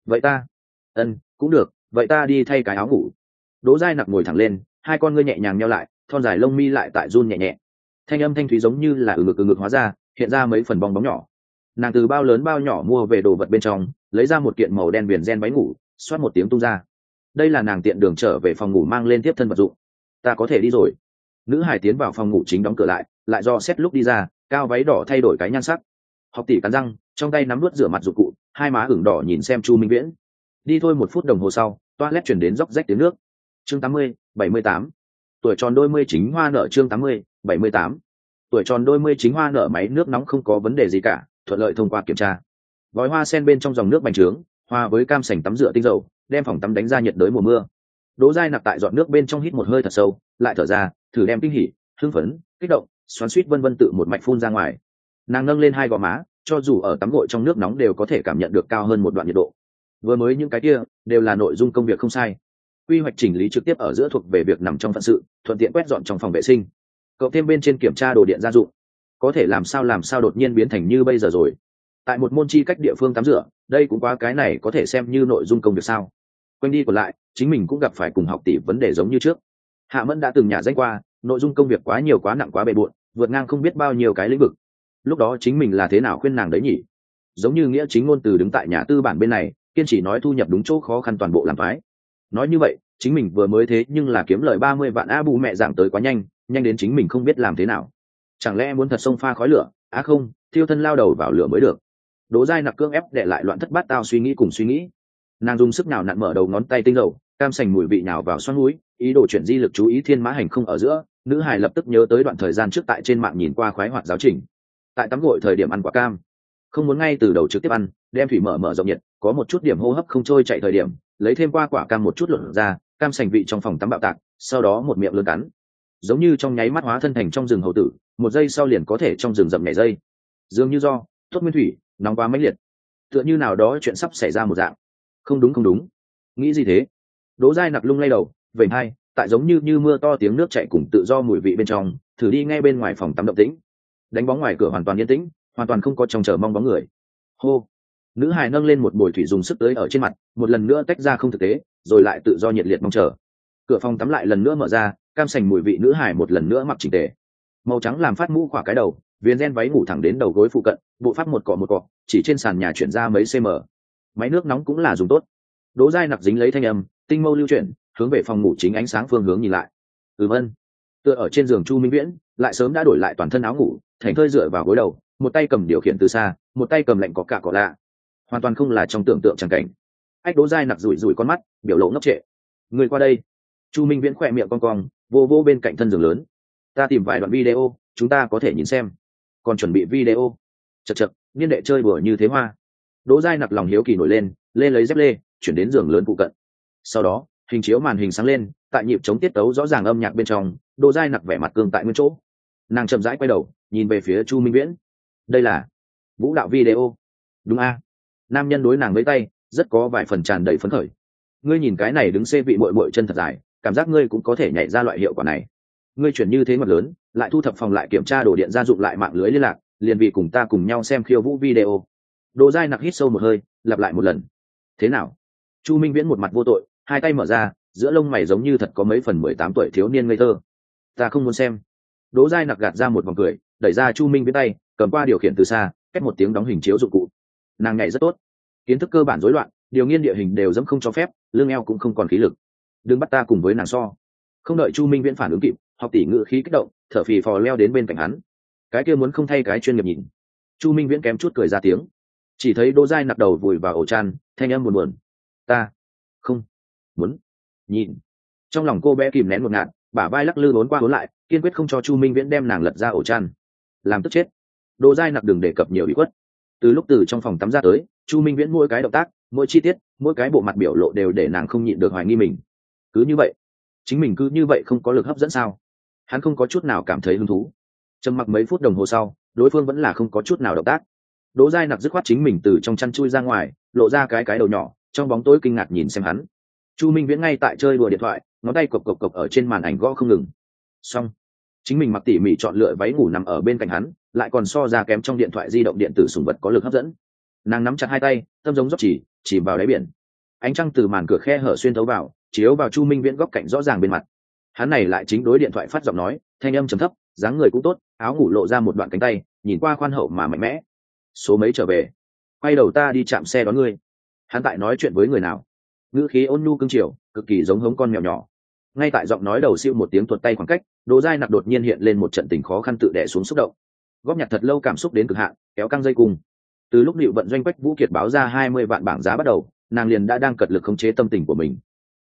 Vậy ta? Ân, cũng được, vậy ta đi thay cái áo ngủ. Đỗ giai nặc ngồi thẳng lên, hai con ngươi nhẹ nhàng nhau lại, thon dài lông mi lại tại run nhẹ nhẹ. Thanh âm thanh thúy giống như là ừ ngực ừ ngực hóa ra, hiện ra mấy phần bong bóng nhỏ nàng từ bao lớn bao nhỏ mua về đồ vật bên trong, lấy ra một kiện màu đen viền gen váy ngủ, xoát một tiếng tung ra. Đây là nàng tiện đường trở về phòng ngủ mang lên tiếp thân vật dụng. Ta có thể đi rồi. Nữ hải tiến vào phòng ngủ chính đóng cửa lại lại do xét lúc đi ra, cao váy đỏ thay đổi cái nhan sắc. Học tỷ cắn răng, trong tay nắm nuốt rửa mặt dụng cụ, hai má ửng đỏ nhìn xem chu minh viễn. Đi thôi một phút đồng hồ sau, toilet chuyển đến dốc rách tiếng nước. Chương tám mươi, bảy mươi tám. Tuổi tròn đôi mươi chính hoa nở chương tám mươi, bảy mươi tám. Tuổi tròn đôi mươi chính hoa nở máy nước nóng không có vấn đề gì cả thuận lợi thông qua kiểm tra. Vòi hoa sen bên trong dòng nước bành trướng, hoa với cam sành tắm rửa tinh dầu, đem phòng tắm đánh ra nhiệt đới mùa mưa. Đỗ dai nặc tại dọn nước bên trong hít một hơi thật sâu, lại thở ra, thử đem kinh hỉ, hưng phấn, kích động, xoắn suýt vân vân tự một mạch phun ra ngoài. Nàng nâng lên hai gò má, cho dù ở tắm gội trong nước nóng đều có thể cảm nhận được cao hơn một đoạn nhiệt độ. Vừa mới những cái kia, đều là nội dung công việc không sai. Quy hoạch chỉnh lý trực tiếp ở giữa thuộc về việc nằm trong phận sự, thuận tiện quét dọn trong phòng vệ sinh. Cậu thêm bên trên kiểm tra đồ điện gia dụng có thể làm sao làm sao đột nhiên biến thành như bây giờ rồi. Tại một môn chi cách địa phương tắm rửa, đây cũng quá cái này có thể xem như nội dung công việc sao. Quanh đi còn lại, chính mình cũng gặp phải cùng học tỷ vấn đề giống như trước. Hạ mẫn đã từng nhà danh qua, nội dung công việc quá nhiều quá nặng quá bề bộn, vượt ngang không biết bao nhiêu cái lĩnh vực. Lúc đó chính mình là thế nào khuyên nàng đấy nhỉ? Giống như nghĩa chính ngôn từ đứng tại nhà tư bản bên này, kiên chỉ nói thu nhập đúng chỗ khó khăn toàn bộ làm phái. Nói như vậy, chính mình vừa mới thế nhưng là kiếm lời ba mươi vạn a bù mẹ giảng tới quá nhanh nhanh đến chính mình không biết làm thế nào chẳng lẽ muốn thật sông pha khói lửa? Á không, thiêu thân lao đầu vào lửa mới được. Đố dai nặc cương ép để lại loạn thất bát tao suy nghĩ cùng suy nghĩ. Nàng dùng sức nào nặn mở đầu ngón tay tinh dầu, cam sành mùi vị nào vào xoắn núi, ý đồ chuyển di lực chú ý thiên mã hành không ở giữa. Nữ hải lập tức nhớ tới đoạn thời gian trước tại trên mạng nhìn qua khoái hoạt giáo trình. Tại tắm gội thời điểm ăn quả cam. Không muốn ngay từ đầu trực tiếp ăn, đem thủy mở mở rộng nhiệt, có một chút điểm hô hấp không trôi chạy thời điểm, lấy thêm qua quả cam một chút luận ra, cam sành vị trong phòng tắm bạo tạc, sau đó một miệng lươn cắn. Giống như trong nháy mắt hóa thân thành trong rừng hầu tử một giây sau liền có thể trong rừng rậm nhảy dây. Dường như do tốt nguyên thủy, nóng quá mãnh liệt. Tựa như nào đó chuyện sắp xảy ra một dạng. Không đúng không đúng. Nghĩ gì thế? Đố dai nặc lung lay đầu vậy hai, tại giống như như mưa to tiếng nước chạy cùng tự do mùi vị bên trong, thử đi ngay bên ngoài phòng tắm động tĩnh. Đánh bóng ngoài cửa hoàn toàn yên tĩnh, hoàn toàn không có trông chờ mong bóng người. Hô. Nữ hài nâng lên một bồi thủy dùng sức tới ở trên mặt, một lần nữa tách ra không thực tế, rồi lại tự do nhiệt liệt mong chờ. Cửa phòng tắm lại lần nữa mở ra, cam sành mùi vị nữ hài một lần nữa mặc chỉnh tề màu trắng làm phát mũ khỏa cái đầu, viền gen váy ngủ thẳng đến đầu gối phụ cận, bộ pháp một cọ một cọ, chỉ trên sàn nhà chuyển ra mấy cm máy nước nóng cũng là dùng tốt. Đỗ dai nặc dính lấy thanh âm, tinh mâu lưu chuyển, hướng về phòng ngủ chính ánh sáng phương hướng nhìn lại. Ừ vân. Tựa ở trên giường chu minh viễn, lại sớm đã đổi lại toàn thân áo ngủ, thành thơi dựa vào gối đầu, một tay cầm điều khiển từ xa, một tay cầm lạnh có cả cỏ lạ. Hoàn toàn không là trong tưởng tượng tràng cảnh. Ách, đỗ dai nặc rủi rủi con mắt, biểu lộ ngốc trệ. Người qua đây. Chu minh viễn khỏe miệng con cong, vô vô bên cạnh thân giường lớn ta tìm vài đoạn video, chúng ta có thể nhìn xem. Còn chuẩn bị video. Chật chật niên đệ chơi bừa như thế hoa. Đỗ dai nặc lòng hiếu kỳ nổi lên, lê lấy dép lê, chuyển đến giường lớn phụ cận. Sau đó, hình chiếu màn hình sáng lên, tại nhịp chống tiết tấu rõ ràng âm nhạc bên trong, đỗ dai nặc vẻ mặt cương tại nguyên chỗ. Nàng chậm rãi quay đầu, nhìn về phía chu minh viễn. Đây là vũ đạo video. Đúng a. Nam nhân đối nàng với tay, rất có vài phần tràn đầy phấn khởi. Ngươi nhìn cái này đứng xê vị bội bội chân thật dài, cảm giác ngươi cũng có thể nhảy ra loại hiệu quả này ngươi chuyển như thế mặt lớn, lại thu thập phòng lại kiểm tra đồ điện gia dụng lại mạng lưới liên lạc, liền vì cùng ta cùng nhau xem khiêu vũ video. Đồ dai nặc hít sâu một hơi, lặp lại một lần. Thế nào? Chu minh viễn một mặt vô tội, hai tay mở ra, giữa lông mày giống như thật có mấy phần mười tám tuổi thiếu niên ngây thơ. Ta không muốn xem. Đỗ dai nặc gạt ra một vòng cười, đẩy ra chu minh viễn tay, cầm qua điều khiển từ xa, cách một tiếng đóng hình chiếu dụng cụ. Nàng nhảy rất tốt. Kiến thức cơ bản rối loạn, điều nghiên địa hình đều dẫm không cho phép lương eo cũng không còn khí lực. Đừng bắt ta cùng với nàng so. Không đợi chu minh viễn phản ứng kịp học tỷ ngự khí kích động, thở phì phò leo đến bên cạnh hắn. Cái kia muốn không thay cái chuyên nghiệp nhìn. Chu minh viễn kém chút cười ra tiếng. Chỉ thấy đỗ dai nặc đầu vùi vào ổ chan thanh âm buồn buồn. Ta không muốn nhìn. Trong lòng cô bé kìm nén một ngạn bả vai lắc lư bốn qua bốn lại, kiên quyết không cho chu minh viễn đem nàng lật ra ổ chan làm tức chết. Đỗ dai nặc đừng đề cập nhiều bị khuất. Từ lúc từ trong phòng tắm ra tới, chu minh viễn mỗi cái động tác, mỗi chi tiết, mỗi cái bộ mặt biểu lộ đều để nàng không nhịn được hoài nghi mình. Cứ như vậy, chính mình cứ như vậy không có lực hấp dẫn sao? Hắn không có chút nào cảm thấy hứng thú. Trầm mặc mấy phút đồng hồ sau, đối phương vẫn là không có chút nào động tác. Đỗ giai nặc dứt khoát chính mình từ trong chăn chui ra ngoài, lộ ra cái cái đầu nhỏ, trong bóng tối kinh ngạc nhìn xem hắn. Chu minh viễn ngay tại chơi đùa điện thoại, ngón tay cộc cộc cộc ở trên màn ảnh gõ không ngừng. Xong, chính mình mặc tỉ mỉ chọn lựa váy ngủ nằm ở bên cạnh hắn, lại còn so ra kém trong điện thoại di động điện tử sùng vật có lực hấp dẫn. Nàng nắm chặt hai tay, tâm giống dốc chỉ chỉ vào đáy biển. Ánh trăng từ màn cửa khe hở xuyên thấu vào, chiếu vào chu minh viễn góc cạnh rõ ràng bên mặt hắn này lại chính đối điện thoại phát giọng nói, thanh âm trầm thấp, dáng người cũng tốt, áo ngủ lộ ra một đoạn cánh tay, nhìn qua khoan hậu mà mạnh mẽ. Số mấy trở về? Quay đầu ta đi chạm xe đón ngươi. Hắn tại nói chuyện với người nào? Ngữ khí ôn nhu cưng chiều, cực kỳ giống hống con mèo nhỏ. Ngay tại giọng nói đầu siêu một tiếng tuột tay khoảng cách, đỗ giai nặc đột nhiên hiện lên một trận tình khó khăn tự đẻ xuống xúc động. Góp nhặt thật lâu cảm xúc đến cực hạn, kéo căng dây cùng từ lúc liệu vận doanh quách vũ kiệt báo ra hai mươi vạn bảng giá bắt đầu, nàng liền đã đang cật lực khống chế tâm tình của mình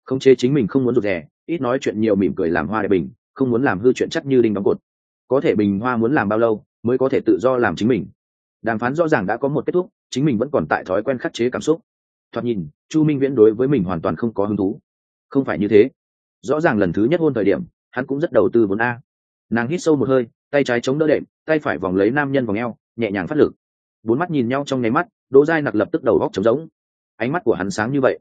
khống chế chính mình không muốn rụt rè, ít nói chuyện nhiều mỉm cười làm hoa đẹp bình, không muốn làm hư chuyện chắc như đinh đóng cột. Có thể bình hoa muốn làm bao lâu, mới có thể tự do làm chính mình. Đàm phán rõ ràng đã có một kết thúc, chính mình vẫn còn tại thói quen khắc chế cảm xúc. Thoạt nhìn, chu minh viễn đối với mình hoàn toàn không có hứng thú. Không phải như thế. Rõ ràng lần thứ nhất hôn thời điểm, hắn cũng rất đầu tư vốn a. Nàng hít sâu một hơi, tay trái chống đỡ đệm, tay phải vòng lấy nam nhân vòng eo, nhẹ nhàng phát lực. Bốn mắt nhìn nhau trong nháy mắt, đỗ giai nặc lập tức đầu góc trống rỗng. Ánh mắt của hắn sáng như vậy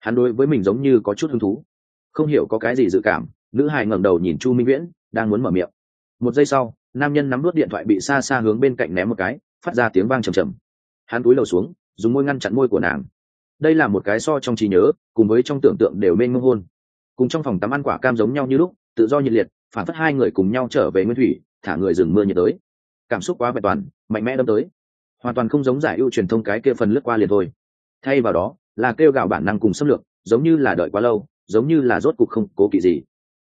hắn đối với mình giống như có chút hứng thú. Không hiểu có cái gì dự cảm, nữ hài ngẩng đầu nhìn chu minh viễn, đang muốn mở miệng. Một giây sau, nam nhân nắm đốt điện thoại bị xa xa hướng bên cạnh ném một cái, phát ra tiếng vang trầm trầm. Hắn cúi đầu xuống, dùng môi ngăn chặn môi của nàng. Đây là một cái so trong trí nhớ, cùng với trong tưởng tượng đều mênh mông hôn cùng trong phòng tắm ăn quả cam giống nhau như lúc, tự do nhiệt liệt, phản phất hai người cùng nhau trở về nguyên thủy, thả người rừng mưa nhiệt tới. Cảm xúc quá vẹn toàn, mạnh mẽ đâm tới. Hoàn toàn không giống giải ưu truyền thông cái kia phần lướt qua liền thôi. Thay vào đó là kêu gào bản năng cùng xâm lược, giống như là đợi quá lâu, giống như là rốt cục không cố kỵ gì.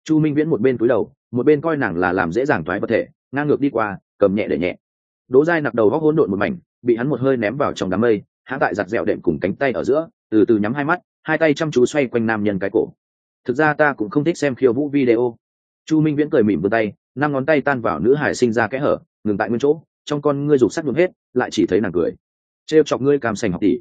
Chu minh viễn một bên cúi đầu, một bên coi nàng là làm dễ dàng thoái vật thể, ngang ngược đi qua, cầm nhẹ để nhẹ. Đỗ dai nặc đầu góc hỗn độn một mảnh, bị hắn một hơi ném vào trong đám mây hãng tại giặt dẻo đệm cùng cánh tay ở giữa, từ từ nhắm hai mắt, hai tay chăm chú xoay quanh nam nhân cái cổ. Thực ra ta cũng không thích xem khiêu vũ video. Chu minh viễn cười mỉm vươn tay, năm ngón tay tan vào nữ hải sinh ra kẽ hở, ngừng tại nguyên chỗ, trong con ngươi rục sắc nhuộm hết, lại chỉ thấy nàng cười. Trêu chọc ngươi cam sành học tỷ.